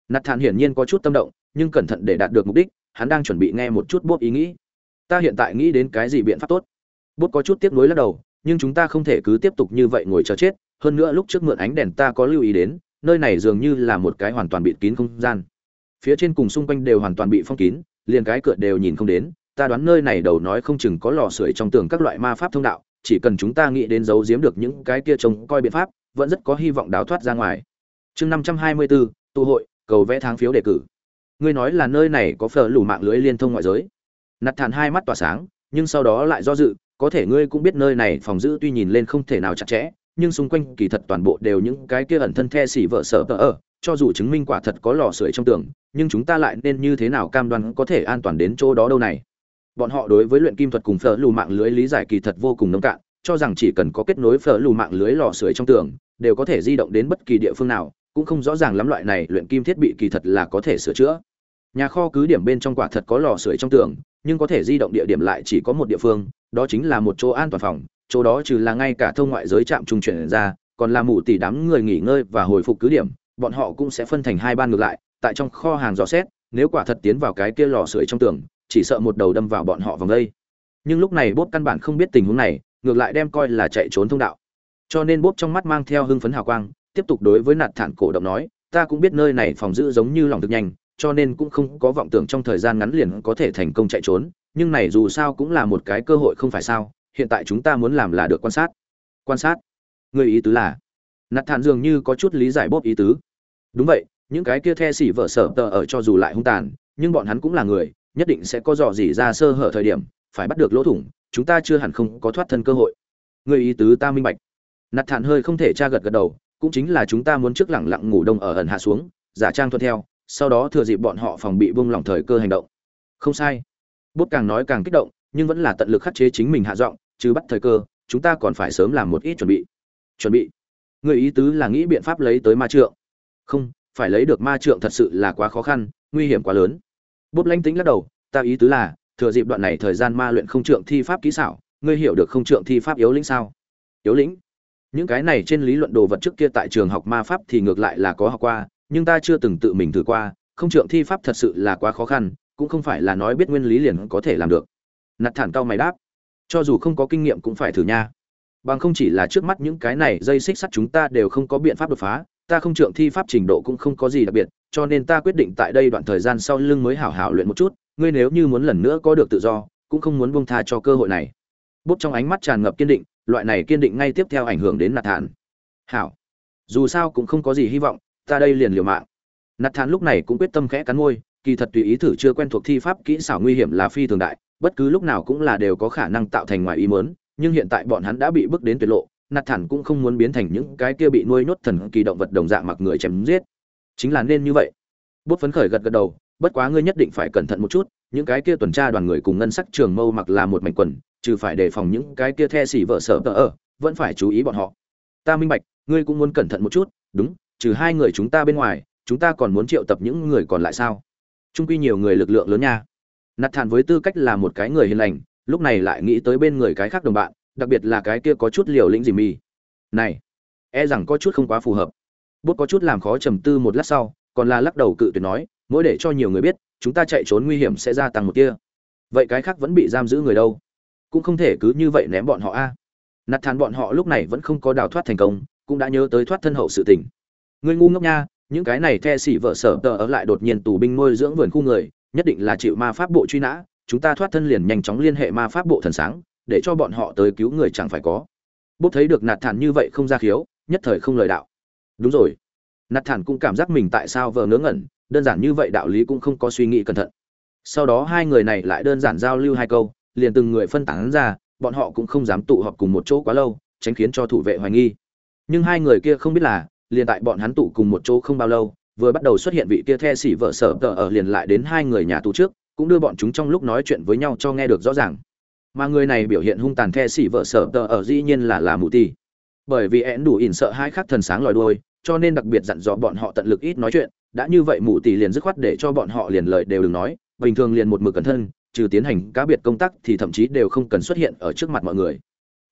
Nạt thản hiển nhiên có chút tâm động, nhưng cẩn thận để đạt được mục đích, hắn đang chuẩn bị nghe một chút bốp ý nghĩ. Ta hiện tại nghĩ đến cái gì biện pháp tốt? Bốp có chút tiếc nuối lắc đầu, nhưng chúng ta không thể cứ tiếp tục như vậy ngồi chờ chết, hơn nữa lúc trước mượn ánh đèn ta có lưu ý đến, nơi này dường như là một cái hoàn toàn bịt kín không gian. Phía trên cùng xung quanh đều hoàn toàn bị phong kín, liền cái cửa đều nhìn không đến ta đoán nơi này đầu nói không chừng có lò sưởi trong tường các loại ma pháp thông đạo, chỉ cần chúng ta nghĩ đến giấu giếm được những cái kia trông coi biện pháp, vẫn rất có hy vọng đào thoát ra ngoài. Chương năm trăm hai mươi bốn tụ hội, cầu vẽ tháng phiếu đề cử. Ngươi nói là nơi này có phở lù mạng lưới liên thông ngoại giới. Nặt thản hai mắt tỏa sáng, nhưng sau đó lại do dự, có thể ngươi cũng biết nơi này phòng giữ tuy nhìn lên không thể nào chặt chẽ, nhưng xung quanh kỳ thật toàn bộ đều những cái kia ẩn thân the xỉ vợ sợ tờ ở, cho dù chứng minh quả thật có lò sưởi trong tường, nhưng chúng ta lại nên như thế nào cam đoan có thể an toàn đến chỗ đó đâu này? Bọn họ đối với luyện kim thuật cùng phở lù mạng lưới lý giải kỳ thật vô cùng nông cạn, cho rằng chỉ cần có kết nối phở lù mạng lưới lò sưởi trong tường, đều có thể di động đến bất kỳ địa phương nào, cũng không rõ ràng lắm loại này luyện kim thiết bị kỳ thật là có thể sửa chữa. Nhà kho cứ điểm bên trong quả thật có lò sưởi trong tường, nhưng có thể di động địa điểm lại chỉ có một địa phương, đó chính là một chỗ an toàn phòng, chỗ đó trừ là ngay cả thông ngoại giới trạm trung chuyển ra, còn là mù tỷ đám người nghỉ ngơi và hồi phục cứ điểm, bọn họ cũng sẽ phân thành hai ban ngược lại, tại trong kho hàng dò xét, nếu quả thật tiến vào cái kia lò sưởi trong tường chỉ sợ một đầu đâm vào bọn họ vòng đây. Nhưng lúc này bốp căn bản không biết tình huống này, ngược lại đem coi là chạy trốn thông đạo. Cho nên bốp trong mắt mang theo hưng phấn hào quang, tiếp tục đối với nạt thản cổ động nói, ta cũng biết nơi này phòng giữ giống như lòng thực nhanh, cho nên cũng không có vọng tưởng trong thời gian ngắn liền có thể thành công chạy trốn, nhưng này dù sao cũng là một cái cơ hội không phải sao, hiện tại chúng ta muốn làm là được quan sát. Quan sát? Người ý tứ là? Nạt thản dường như có chút lý giải bốp ý tứ. Đúng vậy, những cái kia the xỉ vợ sở tờ ở cho dù lại hung tàn, nhưng bọn hắn cũng là người nhất định sẽ có dò dỉ ra sơ hở thời điểm, phải bắt được lỗ thủng, chúng ta chưa hẳn không có thoát thân cơ hội. Người ý tứ ta minh bạch. Nạt thản hơi không thể tra gật gật đầu, cũng chính là chúng ta muốn trước lẳng lặng ngủ đông ở ẩn hạ xuống, giả trang thuận theo, sau đó thừa dịp bọn họ phòng bị buông lỏng thời cơ hành động. Không sai. Bút càng nói càng kích động, nhưng vẫn là tận lực khắc chế chính mình hạ giọng, chứ bắt thời cơ, chúng ta còn phải sớm làm một ít chuẩn bị. Chuẩn bị. Người ý tứ là nghĩ biện pháp lấy tới ma trượng. Không, phải lấy được ma trượng thật sự là quá khó khăn, nguy hiểm quá lớn bốp lanh tính lắc đầu, ta ý tứ là, thừa dịp đoạn này thời gian ma luyện không trượng thi pháp kỹ xảo, ngươi hiểu được không trượng thi pháp yếu lĩnh sao? Yếu lĩnh? Những cái này trên lý luận đồ vật trước kia tại trường học ma pháp thì ngược lại là có học qua, nhưng ta chưa từng tự mình thử qua, không trượng thi pháp thật sự là quá khó khăn, cũng không phải là nói biết nguyên lý liền có thể làm được. Nạt thản cao mày đáp, cho dù không có kinh nghiệm cũng phải thử nha. Bằng không chỉ là trước mắt những cái này dây xích sắt chúng ta đều không có biện pháp đột phá ta không trượng thi pháp trình độ cũng không có gì đặc biệt cho nên ta quyết định tại đây đoạn thời gian sau lưng mới hảo hảo luyện một chút ngươi nếu như muốn lần nữa có được tự do cũng không muốn buông tha cho cơ hội này. Bút trong ánh mắt tràn ngập kiên định loại này kiên định ngay tiếp theo ảnh hưởng đến nạt thản. Hảo. Dù sao cũng không có gì hy vọng ta đây liền liều mạng. Nạt thản lúc này cũng quyết tâm khẽ cắn môi kỳ thật tùy ý thử chưa quen thuộc thi pháp kỹ xảo nguy hiểm là phi thường đại bất cứ lúc nào cũng là đều có khả năng tạo thành ngoài ý muốn, nhưng hiện tại bọn hắn đã bị bước đến tuyệt lộ nạt thản cũng không muốn biến thành những cái kia bị nuôi nhốt thần kỳ động vật đồng dạng mặc người chém giết. Chính là nên như vậy. Bút phấn khởi gật gật đầu, bất quá ngươi nhất định phải cẩn thận một chút, những cái kia tuần tra đoàn người cùng ngân sắc trường mâu mặc là một mảnh quần, trừ phải đề phòng những cái kia the xỉ vợ sở tờ ở, vẫn phải chú ý bọn họ. Ta minh bạch, ngươi cũng muốn cẩn thận một chút, đúng, trừ hai người chúng ta bên ngoài, chúng ta còn muốn triệu tập những người còn lại sao? Trung quy nhiều người lực lượng lớn nha. Nạt thản với tư cách là một cái người hiền lành, lúc này lại nghĩ tới bên người cái khác đồng bạn đặc biệt là cái kia có chút liều lĩnh gì mì. Này e rằng có chút không quá phù hợp. Bút có chút làm khó trầm tư một lát sau, còn là lắc đầu cự tuyệt nói, mỗi để cho nhiều người biết, chúng ta chạy trốn nguy hiểm sẽ gia tăng một kia vậy cái khác vẫn bị giam giữ người đâu? Cũng không thể cứ như vậy ném bọn họ a. Nạt thản bọn họ lúc này vẫn không có đào thoát thành công, cũng đã nhớ tới thoát thân hậu sự tình. Ngươi ngu ngốc nha, những cái này the xỉ vợ sở tờ ở lại đột nhiên tù binh nuôi dưỡng vườn khu người, nhất định là chịu ma pháp bộ truy nã, chúng ta thoát thân liền nhanh chóng liên hệ ma pháp bộ thần sáng để cho bọn họ tới cứu người chẳng phải có. Bốp thấy được nạt thản như vậy không ra khiếu, nhất thời không lời đạo. Đúng rồi. Nạt thản cũng cảm giác mình tại sao vờ ngớ ngẩn, đơn giản như vậy đạo lý cũng không có suy nghĩ cẩn thận. Sau đó hai người này lại đơn giản giao lưu hai câu, liền từng người phân tán ra, bọn họ cũng không dám tụ họp cùng một chỗ quá lâu, tránh khiến cho thủ vệ hoài nghi. Nhưng hai người kia không biết là, liền tại bọn hắn tụ cùng một chỗ không bao lâu, vừa bắt đầu xuất hiện vị kia the xỉ vợ sở tờ ở liền lại đến hai người nhà tù trước, cũng đưa bọn chúng trong lúc nói chuyện với nhau cho nghe được rõ ràng mà người này biểu hiện hung tàn the xỉ vợ sở tờ ở dĩ nhiên là là mù ti bởi vì én đủ ỉn sợ hai khắc thần sáng lòi đuôi, cho nên đặc biệt dặn dò bọn họ tận lực ít nói chuyện. Đã như vậy mù tỷ liền dứt khoát để cho bọn họ liền lời đều đừng nói, bình thường liền một mực cẩn thân, trừ tiến hành cá biệt công tác thì thậm chí đều không cần xuất hiện ở trước mặt mọi người.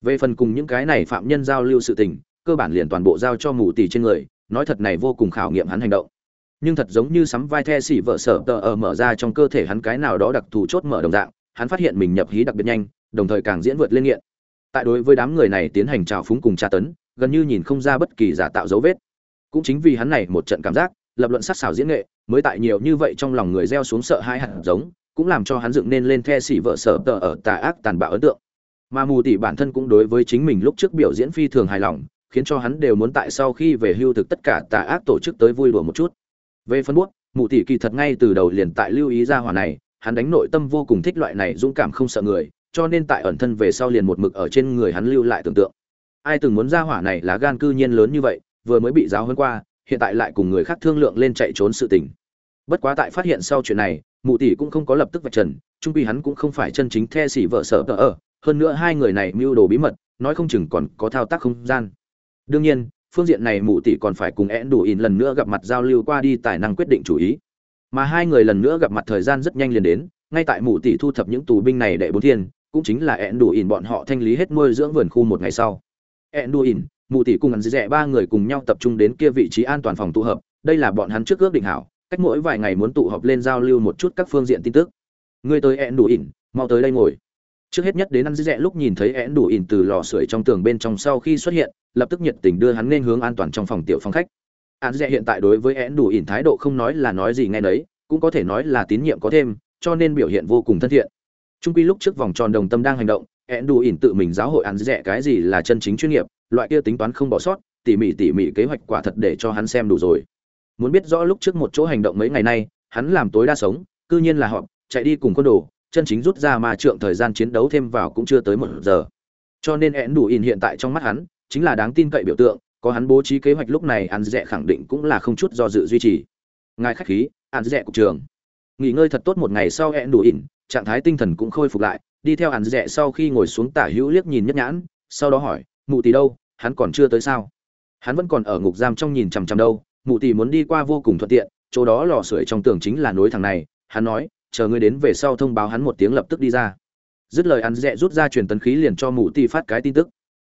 Về phần cùng những cái này phạm nhân giao lưu sự tình, cơ bản liền toàn bộ giao cho mù tỷ trên người, nói thật này vô cùng khảo nghiệm hắn hành động. Nhưng thật giống như sắm vai the xỉ vợ sở tờ ở mở ra trong cơ thể hắn cái nào đó đặc thù chốt mở đồng dạng hắn phát hiện mình nhập hí đặc biệt nhanh, đồng thời càng diễn vượt lên nghiện. Tại đối với đám người này tiến hành trào phúng cùng tra tấn, gần như nhìn không ra bất kỳ giả tạo dấu vết. Cũng chính vì hắn này một trận cảm giác, lập luận sát xảo diễn nghệ, mới tại nhiều như vậy trong lòng người gieo xuống sợ hai hạt giống, cũng làm cho hắn dựng nên lên the xỉ vợ sở tờ ở tà ác tàn bạo ấn tượng. Mà mù tỷ bản thân cũng đối với chính mình lúc trước biểu diễn phi thường hài lòng, khiến cho hắn đều muốn tại sau khi về hưu thực tất cả tà ác tổ chức tới vui đùa một chút. Về phân bút, mù tỷ kỳ thật ngay từ đầu liền tại lưu ý ra hỏa này hắn đánh nội tâm vô cùng thích loại này dũng cảm không sợ người, cho nên tại ẩn thân về sau liền một mực ở trên người hắn lưu lại tưởng tượng. Ai từng muốn ra hỏa này là gan cư nhiên lớn như vậy, vừa mới bị giáo hơn qua, hiện tại lại cùng người khác thương lượng lên chạy trốn sự tình. Bất quá tại phát hiện sau chuyện này, mụ tỷ cũng không có lập tức vạch trần, trung quy hắn cũng không phải chân chính the xỉ vợ sợ tờ ở, hơn nữa hai người này mưu đồ bí mật, nói không chừng còn có thao tác không gian. Đương nhiên, phương diện này mụ tỷ còn phải cùng én đủ in lần nữa gặp mặt giao lưu qua đi tài năng quyết định chủ ý mà hai người lần nữa gặp mặt thời gian rất nhanh liền đến, ngay tại mụ tỷ thu thập những tù binh này đệ bốn thiên, cũng chính là ẹn đủ ỉn bọn họ thanh lý hết nuôi dưỡng vườn khu một ngày sau. ẹn đủ ỉn mụ tỷ cùng ăn rẻ ba người cùng nhau tập trung đến kia vị trí an toàn phòng tụ hợp, đây là bọn hắn trước ước định hảo, cách mỗi vài ngày muốn tụ họp lên giao lưu một chút các phương diện tin tức. Ngươi tới ẹn đủ ỉn, mau tới đây ngồi. Trước hết nhất đến ăn rẻ lúc nhìn thấy én đủ ỉn từ lò sưởi trong tường bên trong sau khi xuất hiện, lập tức nhiệt tình đưa hắn nên hướng an toàn trong phòng tiểu phòng khách an dẹ hiện tại đối với én đủ ỉn thái độ không nói là nói gì ngay nấy, cũng có thể nói là tín nhiệm có thêm, cho nên biểu hiện vô cùng thân thiện. Trung quy lúc trước vòng tròn đồng tâm đang hành động, én đủ ỉn tự mình giáo hội an dẹ cái gì là chân chính chuyên nghiệp, loại kia tính toán không bỏ sót, tỉ mỉ tỉ mỉ kế hoạch quả thật để cho hắn xem đủ rồi. Muốn biết rõ lúc trước một chỗ hành động mấy ngày nay, hắn làm tối đa sống, cư nhiên là họ chạy đi cùng quân đồ, chân chính rút ra mà trượng thời gian chiến đấu thêm vào cũng chưa tới một giờ. Cho nên én đủ ỉn hiện tại trong mắt hắn, chính là đáng tin cậy biểu tượng có hắn bố trí kế hoạch lúc này ăn dẹ khẳng định cũng là không chút do dự duy trì. Ngài khách khí ăn dẹ cục trường nghỉ ngơi thật tốt một ngày sau hẹn đủ ỉn, trạng thái tinh thần cũng khôi phục lại, đi theo ăn dẹ sau khi ngồi xuống tả hữu liếc nhìn nhất nhãn, sau đó hỏi, mụ tỷ đâu? Hắn còn chưa tới sao? Hắn vẫn còn ở ngục giam trong nhìn chằm chằm đâu. Mụ tỷ muốn đi qua vô cùng thuận tiện, chỗ đó lò sưởi trong tường chính là nối thằng này. Hắn nói, chờ ngươi đến về sau thông báo hắn một tiếng lập tức đi ra. Dứt lời ăn dẹ rút ra truyền tấn khí liền cho mụ tỷ phát cái tin tức.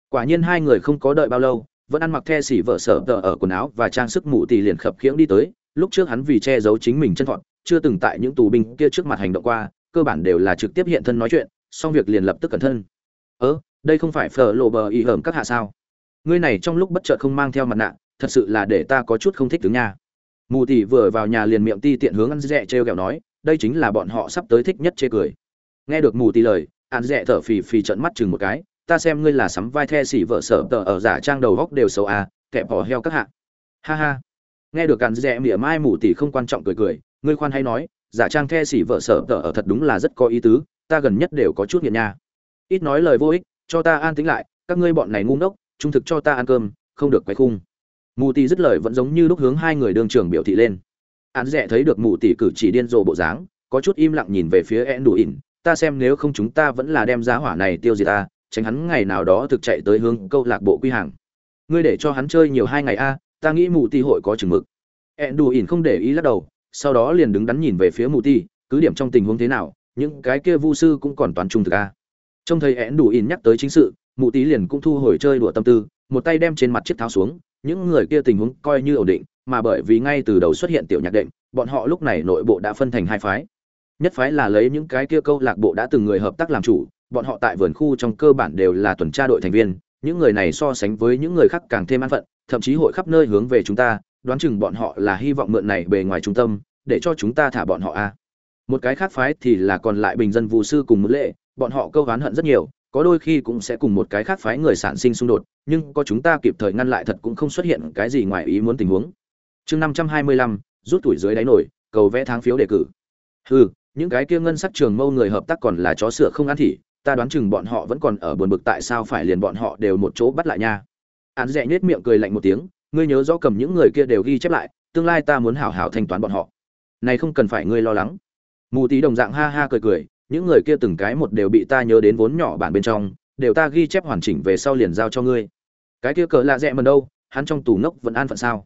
Quả nhiên hai người không có đợi bao lâu vẫn ăn mặc the xỉ vợ sở tờ ở quần áo và trang sức mụ tỷ liền khập khiễng đi tới. Lúc trước hắn vì che giấu chính mình chân thọn, chưa từng tại những tù binh kia trước mặt hành động qua, cơ bản đều là trực tiếp hiện thân nói chuyện, xong việc liền lập tức cẩn thân. Ớ đây không phải phở lộ bờ y hởm các hạ sao? Ngươi này trong lúc bất chợt không mang theo mặt nạ, thật sự là để ta có chút không thích tướng nha. Mù tỷ vừa vào nhà liền miệng ti tiện hướng ăn dẹ trêu ghẹo nói, đây chính là bọn họ sắp tới thích nhất chê cười. Nghe được mù tỷ lời, ăn dẹ thở phì phì trận mắt chừng một cái ta xem ngươi là sắm vai the xỉ vợ sở tờ ở giả trang đầu góc đều xấu à kẹp bỏ heo các hạ. Ha ha. Nghe được càn rẽ mỉa mai mù tỷ không quan trọng cười cười, ngươi khoan hay nói, giả trang the xỉ vợ sở tờ ở thật đúng là rất có ý tứ, ta gần nhất đều có chút nghiện nha. Ít nói lời vô ích, cho ta an tính lại, các ngươi bọn này ngu ngốc, trung thực cho ta ăn cơm, không được quay khung. Mù tỷ dứt lời vẫn giống như lúc hướng hai người đương trường biểu thị lên. Án rẻ thấy được mù tỷ cử chỉ điên rồ bộ dáng, có chút im lặng nhìn về phía ẹn đủ ỉn ta xem nếu không chúng ta vẫn là đem giá hỏa này tiêu diệt ta tránh hắn ngày nào đó thực chạy tới hướng câu lạc bộ quy hàng. Ngươi để cho hắn chơi nhiều hai ngày a, ta nghĩ mù tỷ hội có chừng mực. Ẹn đủ ỉn không để ý lắc đầu, sau đó liền đứng đắn nhìn về phía mù tỷ cứ điểm trong tình huống thế nào, những cái kia vu sư cũng còn toàn trung thực a. Trông thấy ẹn đủ ỉn nhắc tới chính sự mù tỷ liền cũng thu hồi chơi đùa tâm tư, một tay đem trên mặt chiếc tháo xuống, những người kia tình huống coi như ổn định, mà bởi vì ngay từ đầu xuất hiện tiểu nhạc đệm, bọn họ lúc này nội bộ đã phân thành hai phái. Nhất phái là lấy những cái kia câu lạc bộ đã từng người hợp tác làm chủ bọn họ tại vườn khu trong cơ bản đều là tuần tra đội thành viên, những người này so sánh với những người khác càng thêm an phận, thậm chí hội khắp nơi hướng về chúng ta, đoán chừng bọn họ là hy vọng mượn này bề ngoài trung tâm, để cho chúng ta thả bọn họ a. Một cái khác phái thì là còn lại bình dân vụ sư cùng một lệ, bọn họ câu oán hận rất nhiều, có đôi khi cũng sẽ cùng một cái khác phái người sản sinh xung đột, nhưng có chúng ta kịp thời ngăn lại thật cũng không xuất hiện cái gì ngoài ý muốn tình huống. Chương năm trăm hai mươi lăm, rút tuổi dưới đáy nổi, cầu vẽ tháng phiếu đề cử. Hừ, những cái kia ngân sắc trường mâu người hợp tác còn là chó sửa không ăn thỉ ta đoán chừng bọn họ vẫn còn ở buồn bực tại sao phải liền bọn họ đều một chỗ bắt lại nha. Án rẽ nhếch miệng cười lạnh một tiếng, ngươi nhớ rõ cầm những người kia đều ghi chép lại, tương lai ta muốn hảo hảo thanh toán bọn họ. Này không cần phải ngươi lo lắng. Mù tí đồng dạng ha ha cười cười, những người kia từng cái một đều bị ta nhớ đến vốn nhỏ bản bên trong, đều ta ghi chép hoàn chỉnh về sau liền giao cho ngươi. Cái kia cỡ lạ rẽ mần đâu, hắn trong tù ngốc vẫn an phận sao?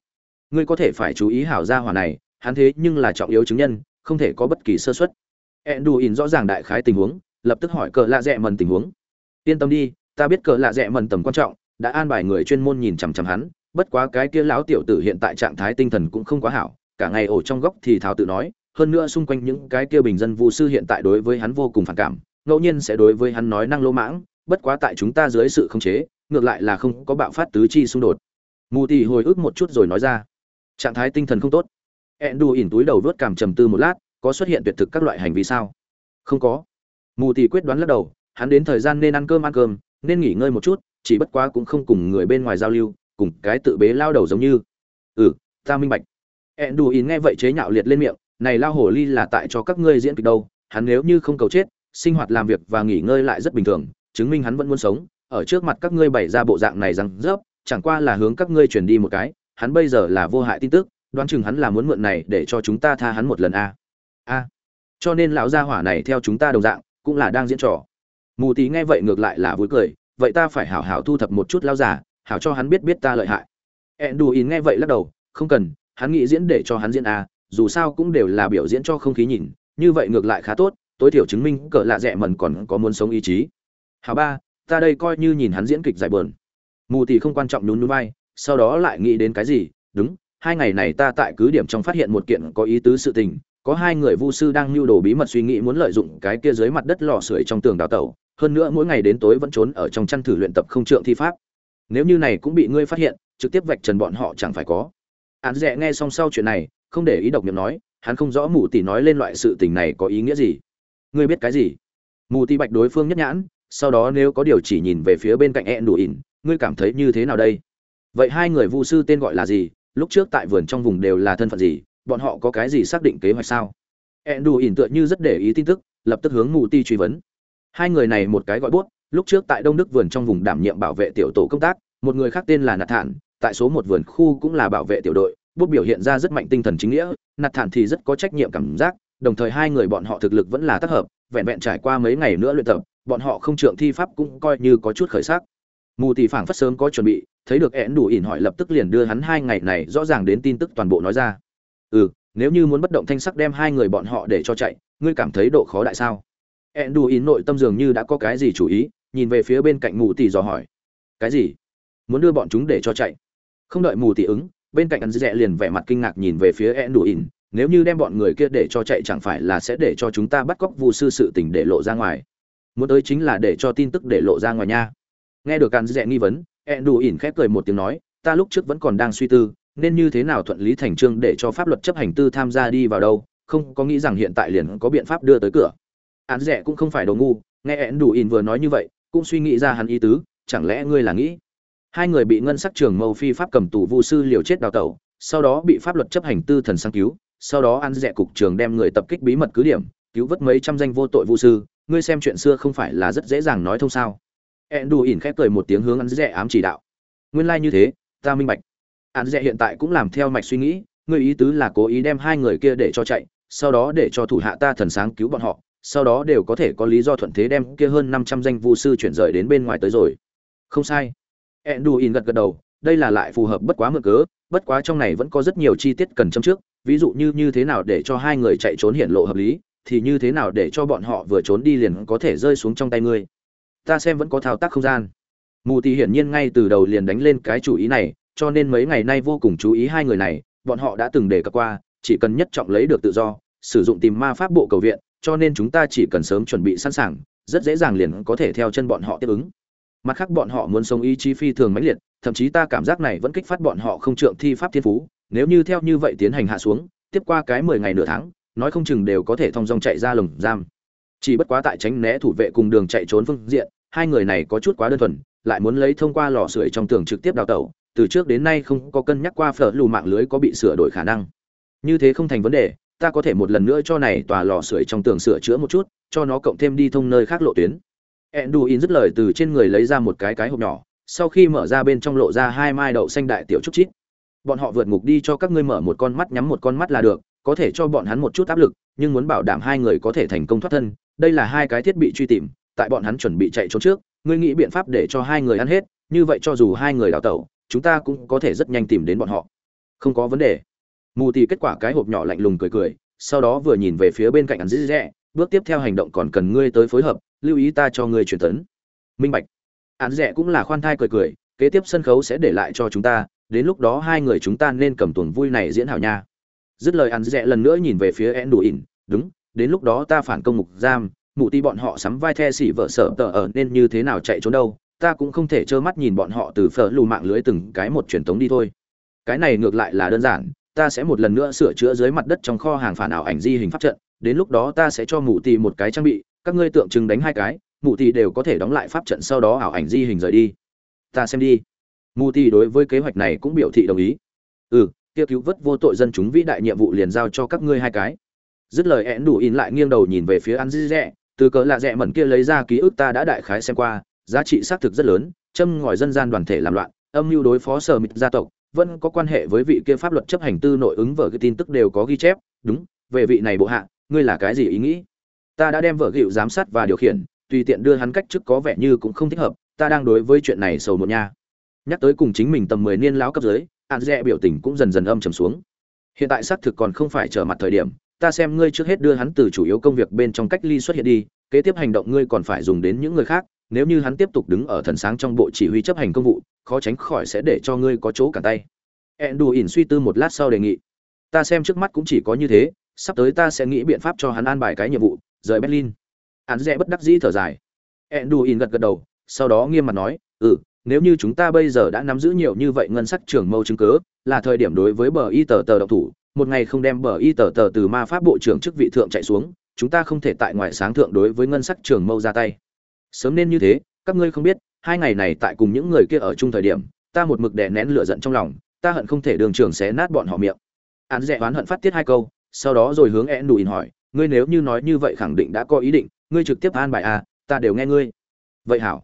Ngươi có thể phải chú ý hảo gia hỏa này, hắn thế nhưng là trọng yếu chứng nhân, không thể có bất kỳ sơ suất. In rõ ràng đại khái tình huống lập tức hỏi cờ lạ rẽ mần tình huống. Yên tâm đi, ta biết cờ lạ rẽ mần tầm quan trọng, đã an bài người chuyên môn nhìn chằm chằm hắn, bất quá cái kia lão tiểu tử hiện tại trạng thái tinh thần cũng không quá hảo, cả ngày ổ trong góc thì thảo tự nói, hơn nữa xung quanh những cái kia bình dân vu sư hiện tại đối với hắn vô cùng phản cảm, ngẫu nhiên sẽ đối với hắn nói năng lỗ mãng, bất quá tại chúng ta dưới sự khống chế, ngược lại là không có bạo phát tứ chi xung đột. Mù tì hồi ức một chút rồi nói ra. Trạng thái tinh thần không tốt. Ẹn đù ỉn túi đầu vớt cảm trầm tư một lát, có xuất hiện tuyệt thực các loại hành vi sao? Không có mù thì quyết đoán lắc đầu, hắn đến thời gian nên ăn cơm ăn cơm, nên nghỉ ngơi một chút, chỉ bất quá cũng không cùng người bên ngoài giao lưu, cùng cái tự bế lao đầu giống như. Ừ ta minh bạch. Ẹn đù ỉn nghe vậy chế nhạo liệt lên miệng, này lao hổ ly là tại cho các ngươi diễn kịch đâu, hắn nếu như không cầu chết, sinh hoạt làm việc và nghỉ ngơi lại rất bình thường, chứng minh hắn vẫn muốn sống. Ở trước mặt các ngươi bày ra bộ dạng này rằng rớp, chẳng qua là hướng các ngươi truyền đi một cái, hắn bây giờ là vô hại tin tức, đoán chừng hắn là muốn mượn này để cho chúng ta tha hắn một lần a. A. Cho nên lão gia hỏa này theo chúng ta đồng dạng cũng là đang diễn trò. Mù tí nghe vậy ngược lại là vui cười, vậy ta phải hảo hảo thu thập một chút lao giả hảo cho hắn biết biết ta lợi hại. Enduin nghe vậy lắc đầu, không cần, hắn nghĩ diễn để cho hắn diễn a dù sao cũng đều là biểu diễn cho không khí nhìn, như vậy ngược lại khá tốt, tối thiểu chứng minh cỡ lạ rẻ mần còn có muốn sống ý chí. Hảo ba, ta đây coi như nhìn hắn diễn kịch giải bờn mù thì không quan trọng nhún nhún vai, sau đó lại nghĩ đến cái gì, đúng, hai ngày này ta tại cứ điểm trong phát hiện một kiện có ý tứ sự tình có hai người vu sư đang mưu đồ bí mật suy nghĩ muốn lợi dụng cái kia dưới mặt đất lò sưởi trong tường đào tẩu, hơn nữa mỗi ngày đến tối vẫn trốn ở trong chăn thử luyện tập không trượng thi pháp. Nếu như này cũng bị ngươi phát hiện, trực tiếp vạch trần bọn họ chẳng phải có. Án rẽ nghe xong sau chuyện này, không để ý độc miệng nói, hắn không rõ mù tỷ nói lên loại sự tình này có ý nghĩa gì. Ngươi biết cái gì? Mù tỷ bạch đối phương nhất nhãn, sau đó nếu có điều chỉ nhìn về phía bên cạnh e ẹn đủ ỉn, ngươi cảm thấy như thế nào đây? Vậy hai người vu sư tên gọi là gì? Lúc trước tại vườn trong vùng đều là thân phận gì? Bọn họ có cái gì xác định kế hoạch sao? Ẹn đủ ỉn tựa như rất để ý tin tức, lập tức hướng mù ti truy vấn. Hai người này một cái gọi bút, lúc trước tại đông đức vườn trong vùng đảm nhiệm bảo vệ tiểu tổ công tác, một người khác tên là nạt thản, tại số một vườn khu cũng là bảo vệ tiểu đội, bút biểu hiện ra rất mạnh tinh thần chính nghĩa, nạt thản thì rất có trách nhiệm cảm giác, đồng thời hai người bọn họ thực lực vẫn là tác hợp, vẹn vẹn trải qua mấy ngày nữa luyện tập, bọn họ không trượng thi pháp cũng coi như có chút khởi sắc. Mù tỷ phảng phất sớm có chuẩn bị, thấy được én đủ ỉn hỏi lập tức liền đưa hắn hai ngày này rõ ràng đến tin tức toàn bộ nói ra ừ nếu như muốn bất động thanh sắc đem hai người bọn họ để cho chạy, ngươi cảm thấy độ khó đại sao? Ẹn đủ ỉn nội tâm dường như đã có cái gì chủ ý, nhìn về phía bên cạnh mù tỷ dò hỏi. Cái gì? Muốn đưa bọn chúng để cho chạy? Không đợi mù tỷ ứng, bên cạnh ăn dẹ liền vẻ mặt kinh ngạc nhìn về phía ẹn đủ ỉn nếu như đem bọn người kia để cho chạy chẳng phải là sẽ để cho chúng ta bắt cóc vu sư sự tình để lộ ra ngoài? Muốn tới chính là để cho tin tức để lộ ra ngoài nha. Nghe được ăn dẹ nghi vấn ẹn đủ ỉn khép cười một tiếng nói, ta lúc trước vẫn còn đang suy tư nên như thế nào thuận lý thành trương để cho pháp luật chấp hành tư tham gia đi vào đâu, không có nghĩ rằng hiện tại liền có biện pháp đưa tới cửa. Án rẻ cũng không phải đồ ngu, nghe ẹn đủ ỉn vừa nói như vậy, cũng suy nghĩ ra hắn ý tứ, chẳng lẽ ngươi là nghĩ? Hai người bị ngân sắc trường mâu phi pháp cầm tù vu sư liều chết đào tẩu, sau đó bị pháp luật chấp hành tư thần sang cứu, sau đó ăn rẻ cục trường đem người tập kích bí mật cứ điểm, cứu vớt mấy trăm danh vô tội vu sư, ngươi xem chuyện xưa không phải là rất dễ dàng nói thông sao? Ẹn đủ ỉn khép cười một tiếng hướng ăn rẻ ám chỉ đạo. Nguyên lai như thế, ta minh bạch ăn rẻ hiện tại cũng làm theo mạch suy nghĩ ngươi ý tứ là cố ý đem hai người kia để cho chạy sau đó để cho thủ hạ ta thần sáng cứu bọn họ sau đó đều có thể có lý do thuận thế đem kia hơn năm trăm danh vu sư chuyển rời đến bên ngoài tới rồi không sai Enduin gật gật đầu, đây là lại phù hợp bất quá mượn cớ, bất quá trong này vẫn có rất nhiều chi tiết cần châm trước, ví dụ như như thế nào để cho hai người chạy trốn hiện lộ hợp lý, thì như thế nào để cho bọn họ vừa trốn đi liền có thể rơi xuống trong tay ngươi. Ta xem vẫn có thao tác không gian. Mù Tì hiển nhiên ngay từ đầu liền đánh lên cái chủ ý này, cho nên mấy ngày nay vô cùng chú ý hai người này, bọn họ đã từng đề cập qua, chỉ cần nhất trọng lấy được tự do, sử dụng tìm ma pháp bộ cầu viện, cho nên chúng ta chỉ cần sớm chuẩn bị sẵn sàng, rất dễ dàng liền có thể theo chân bọn họ tiếp ứng. Mặt khác bọn họ muốn sống ý chí phi thường mãnh liệt thậm chí ta cảm giác này vẫn kích phát bọn họ không trượng thi pháp thiên phú nếu như theo như vậy tiến hành hạ xuống tiếp qua cái mười ngày nửa tháng nói không chừng đều có thể thong dong chạy ra lồng giam. Chỉ bất quá tại tránh né thủ vệ cùng đường chạy trốn phương diện hai người này có chút quá đơn thuần lại muốn lấy thông qua lò sưởi trong tường trực tiếp đào tẩu từ trước đến nay không có cân nhắc qua phở lù mạng lưới có bị sửa đổi khả năng như thế không thành vấn đề ta có thể một lần nữa cho này tòa lò sưởi trong tường sửa chữa một chút cho nó cộng thêm đi thông nơi khác lộ tuyến Enduin dứt lời từ trên người lấy ra một cái cái hộp nhỏ, sau khi mở ra bên trong lộ ra hai mai đậu xanh đại tiểu trúc chít. Bọn họ vượt ngục đi cho các ngươi mở một con mắt nhắm một con mắt là được, có thể cho bọn hắn một chút áp lực, nhưng muốn bảo đảm hai người có thể thành công thoát thân, đây là hai cái thiết bị truy tìm, tại bọn hắn chuẩn bị chạy trốn trước, ngươi nghĩ biện pháp để cho hai người ăn hết, như vậy cho dù hai người đào tẩu, chúng ta cũng có thể rất nhanh tìm đến bọn họ. Không có vấn đề. Mù Tì kết quả cái hộp nhỏ lạnh lùng cười cười, sau đó vừa nhìn về phía bên cạnh ăn dĩ dẹ bước tiếp theo hành động còn cần ngươi tới phối hợp, lưu ý ta cho ngươi truyền tấn minh bạch án rẻ cũng là khoan thai cười cười kế tiếp sân khấu sẽ để lại cho chúng ta đến lúc đó hai người chúng ta nên cầm tuần vui này diễn hảo nha dứt lời án rẻ lần nữa nhìn về phía én đủ ỉn đúng đến lúc đó ta phản công mục giam mụ ti bọn họ sắm vai the xỉ vợ sợ tờ ở nên như thế nào chạy trốn đâu ta cũng không thể trơ mắt nhìn bọn họ từ phở lù mạng lưới từng cái một truyền tống đi thôi. Cái này ngược lại là đơn giản, ta sẽ một lần nữa sửa chữa dưới mặt đất trong kho hàng phản ảo ảnh di hình pháp trận, đến lúc đó ta sẽ cho mụ tỷ một cái trang bị, các ngươi tượng trưng đánh hai cái, mụ tỷ đều có thể đóng lại pháp trận sau đó ảo ảnh di hình rời đi. Ta xem đi. Mụ tỷ đối với kế hoạch này cũng biểu thị đồng ý. Ừ kia cứu vớt vô tội dân chúng vĩ đại nhiệm vụ liền giao cho các ngươi hai cái. Dứt lời én đủ in lại nghiêng đầu nhìn về phía ăn di rẽ từ cỡ lạ rẽ mẩn kia lấy ra ký ức ta đã đại khái xem qua giá trị xác thực rất lớn, châm ngòi dân gian đoàn thể làm loạn, âm mưu đối phó sở mịt gia tộc, vẫn có quan hệ với vị kia pháp luật chấp hành tư nội ứng vở cái tin tức đều có ghi chép, đúng, về vị này bộ hạ, ngươi là cái gì ý nghĩ? Ta đã đem vợ gịu giám sát và điều khiển, tùy tiện đưa hắn cách chức có vẻ như cũng không thích hợp, ta đang đối với chuyện này sầu một nha. Nhắc tới cùng chính mình tầm mười niên láo cấp dưới, an dẹ biểu tình cũng dần dần âm trầm xuống. Hiện tại xác thực còn không phải trở mặt thời điểm, ta xem ngươi trước hết đưa hắn từ chủ yếu công việc bên trong cách ly xuất hiện đi, kế tiếp hành động ngươi còn phải dùng đến những người khác nếu như hắn tiếp tục đứng ở thần sáng trong bộ chỉ huy chấp hành công vụ, khó tránh khỏi sẽ để cho ngươi có chỗ cả tay. Ẹn đù ỉn suy tư một lát sau đề nghị. Ta xem trước mắt cũng chỉ có như thế, sắp tới ta sẽ nghĩ biện pháp cho hắn an bài cái nhiệm vụ, rời berlin. Hắn rẽ bất đắc dĩ thở dài. Enduin gật gật đầu, sau đó nghiêm mặt nói ừ nếu như chúng ta bây giờ đã nắm giữ nhiều như vậy ngân sắc trưởng mâu chứng cớ là thời điểm đối với bờ y tờ tờ độc thủ, một ngày không đem bờ y tờ tờ từ ma pháp bộ trưởng chức vị thượng chạy xuống, chúng ta không thể tại ngoại sáng thượng đối với ngân sắc trưởng mâu ra tay sớm nên như thế, các ngươi không biết, hai ngày này tại cùng những người kia ở chung thời điểm, ta một mực đè nén lửa giận trong lòng, ta hận không thể đường trưởng xé nát bọn họ miệng. Án rẽ oán hận phát tiết hai câu, sau đó rồi hướng Enduin hỏi, ngươi nếu như nói như vậy khẳng định đã có ý định, ngươi trực tiếp an bài à ta đều nghe ngươi. Vậy hảo.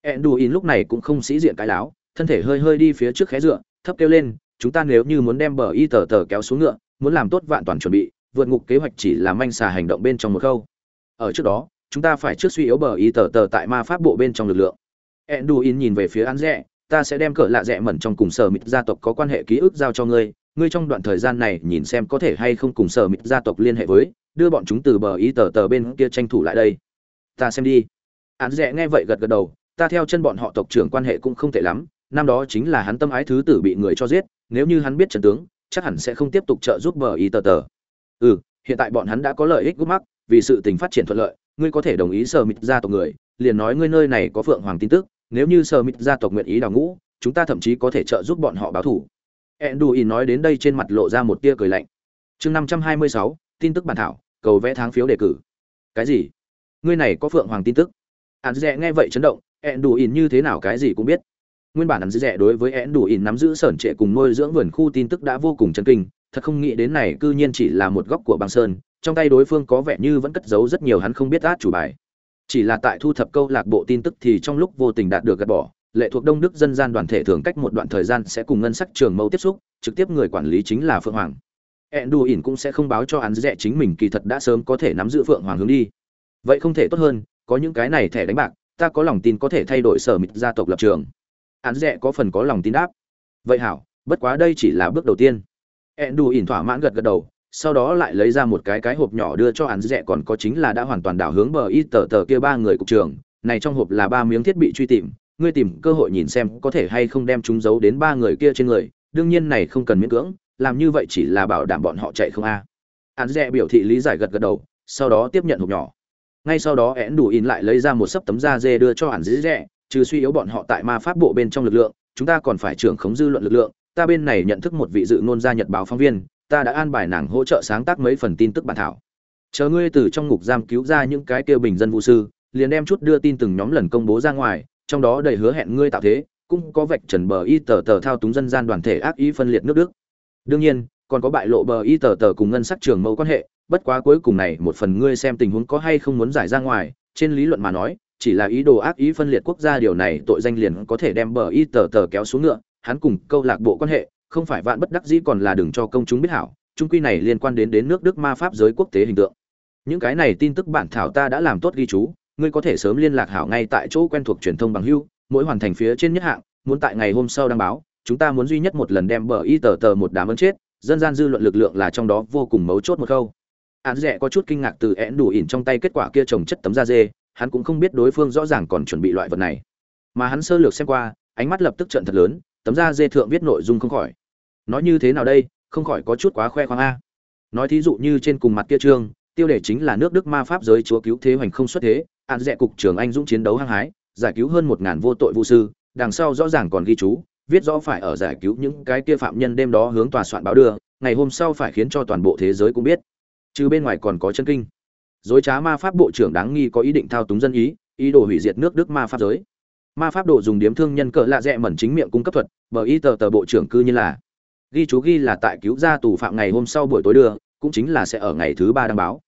Enduin lúc này cũng không sĩ diện cái láo, thân thể hơi hơi đi phía trước khé dựa, thấp kêu lên, chúng ta nếu như muốn đem bờ y tờ tờ kéo xuống ngựa, muốn làm tốt vạn toàn chuẩn bị, vượt ngục kế hoạch chỉ là manh xà hành động bên trong một khâu. Ở trước đó chúng ta phải trước suy yếu bờ y tờ tờ tại ma pháp bộ bên trong lực lượng. Enduin nhìn về phía an rẽ, ta sẽ đem cỡ lạ rẽ mẩn trong cùng sở mịt gia tộc có quan hệ ký ức giao cho ngươi ngươi trong đoạn thời gian này nhìn xem có thể hay không cùng sở mịt gia tộc liên hệ với, đưa bọn chúng từ bờ Y tờ tờ bên kia tranh thủ lại đây. Ta xem đi. Án rẽ nghe vậy gật gật đầu, ta theo chân bọn họ tộc trưởng quan hệ cũng không tệ lắm, năm đó chính là hắn tâm ái thứ tử bị người cho giết, nếu như hắn biết trận tướng, chắc hẳn sẽ không tiếp tục trợ giúp bờ Y tờ tờ. Ừ hiện tại bọn hắn đã có lợi ích gút mắc, vì sự tình phát triển thuận lợi ngươi có thể đồng ý sở mịt gia tộc người, liền nói ngươi nơi này có phượng hoàng tin tức, nếu như sở mịt gia tộc nguyện ý đào ngũ, chúng ta thậm chí có thể trợ giúp bọn họ báo thủ. Edduin nói đến đây trên mặt lộ ra một tia cười lạnh. Chương năm trăm hai mươi sáu, tin tức bản thảo, cầu vẽ tháng phiếu đề cử. Cái gì? Ngươi này có phượng hoàng tin tức? Hắn dẹ nghe vậy chấn động edduin như thế nào cái gì cũng biết. Nguyên bản hắn dẹ đối với edduin nắm giữ sởn trệ cùng nuôi dưỡng vườn khu tin tức đã vô cùng chấn kinh, thật không nghĩ đến này cư nhiên chỉ là một góc của băng sơn trong tay đối phương có vẻ như vẫn cất giấu rất nhiều hắn không biết át chủ bài. Chỉ là tại thu thập câu lạc bộ tin tức thì trong lúc vô tình đạt được gạt bỏ, lệ thuộc đông đức dân gian đoàn thể thường cách một đoạn thời gian sẽ cùng ngân sắc trường mâu tiếp xúc, trực tiếp người quản lý chính là phượng hoàng. Endu ỉn cũng sẽ không báo cho hắn dẹ chính mình kỳ thật đã sớm có thể nắm giữ phượng hoàng hướng đi. Vậy không thể tốt hơn, có những cái này thẻ đánh bạc, ta có lòng tin có thể thay đổi sở mịt gia tộc lập trường. Hắn dẹ có phần có lòng tin đáp. Vậy hảo, bất quá đây chỉ là bước đầu tiên. Endu ỉn thỏa mãn gật gật đầu sau đó lại lấy ra một cái cái hộp nhỏ đưa cho hắn rẻ còn có chính là đã hoàn toàn đảo hướng bờ y tờ tờ kia ba người cục trường. Này trong hộp là ba miếng thiết bị truy tìm. Ngươi tìm cơ hội nhìn xem có thể hay không đem chúng giấu đến ba người kia trên người. Đương nhiên này không cần miễn cưỡng, làm như vậy chỉ là bảo đảm bọn họ chạy không a. À. hắn rẻ biểu thị lý giải gật gật đầu, sau đó tiếp nhận hộp nhỏ. Ngay sau đó én đủ in lại lấy ra một sấp tấm da dê đưa cho hắn dễ trừ suy yếu bọn họ tại ma pháp bộ bên trong lực lượng, chúng ta còn phải trưởng khống dư luận lực lượng. Ta bên này nhận thức một vị dự ngôn gia nhật báo phóng viên ta đã an bài nàng hỗ trợ sáng tác mấy phần tin tức bản thảo. Chờ ngươi từ trong ngục giam cứu ra những cái kêu bình dân vũ sư, liền đem chút đưa tin từng nhóm lần công bố ra ngoài, trong đó đầy hứa hẹn ngươi tạo thế, cũng có vạch trần bờ y tờ tờ thao túng dân gian đoàn thể ác ý phân liệt nước đức. Đương nhiên, còn có bại lộ bờ y tờ tờ cùng ngân sắc trường mâu quan hệ, bất quá cuối cùng này một phần ngươi xem tình huống có hay không muốn giải ra ngoài, trên lý luận mà nói, chỉ là ý đồ ác ý phân liệt quốc gia điều này tội danh liền có thể đem bờ y tờ tờ kéo xuống ngựa, hắn cùng câu lạc bộ quan hệ không phải vạn bất đắc dĩ còn là đừng cho công chúng biết hảo, trung quy này liên quan đến đến nước đức ma pháp giới quốc tế hình tượng. Những cái này tin tức bản thảo ta đã làm tốt ghi chú, ngươi có thể sớm liên lạc hảo ngay tại chỗ quen thuộc truyền thông bằng hưu, mỗi hoàn thành phía trên nhất hạng, muốn tại ngày hôm sau đăng báo, chúng ta muốn duy nhất một lần đem bờ y tờ tờ một đám ấn chết, dân gian dư luận lực lượng là trong đó vô cùng mấu chốt một câu án rẻ có chút kinh ngạc từ én đủ ỉn trong tay kết quả kia trồng chất tấm da dê, hắn cũng không biết đối phương rõ ràng còn chuẩn bị loại vật này. Mà hắn sơ lược xem qua, ánh mắt lập tức trận thật lớn tấm da dê thượng viết nội dung không khỏi. Nói như thế nào đây, không khỏi có chút quá khoe khoang a. Nói thí dụ như trên cùng mặt kia trương, tiêu đề chính là nước đức ma pháp giới chúa cứu thế hoành không xuất thế an dẹ cục trưởng anh dũng chiến đấu hăng hái, giải cứu hơn một ngàn vô tội vô sư, đằng sau rõ ràng còn ghi chú, viết rõ phải ở giải cứu những cái kia phạm nhân đêm đó hướng tòa soạn báo đưa, ngày hôm sau phải khiến cho toàn bộ thế giới cũng biết. Chứ bên ngoài còn có chân kinh. Dối trá ma pháp bộ trưởng đáng nghi có ý định thao túng dân ý ý đồ hủy diệt nước đức ma pháp giới ma pháp đồ dùng điếm thương nhân cỡ lạ rẽ mẩn chính miệng cung cấp thuật, bờ y tờ tờ bộ trưởng cư như là. Ghi chú ghi là tại cứu ra tù phạm ngày hôm sau buổi tối đưa, cũng chính là sẽ ở ngày thứ ba đăng báo.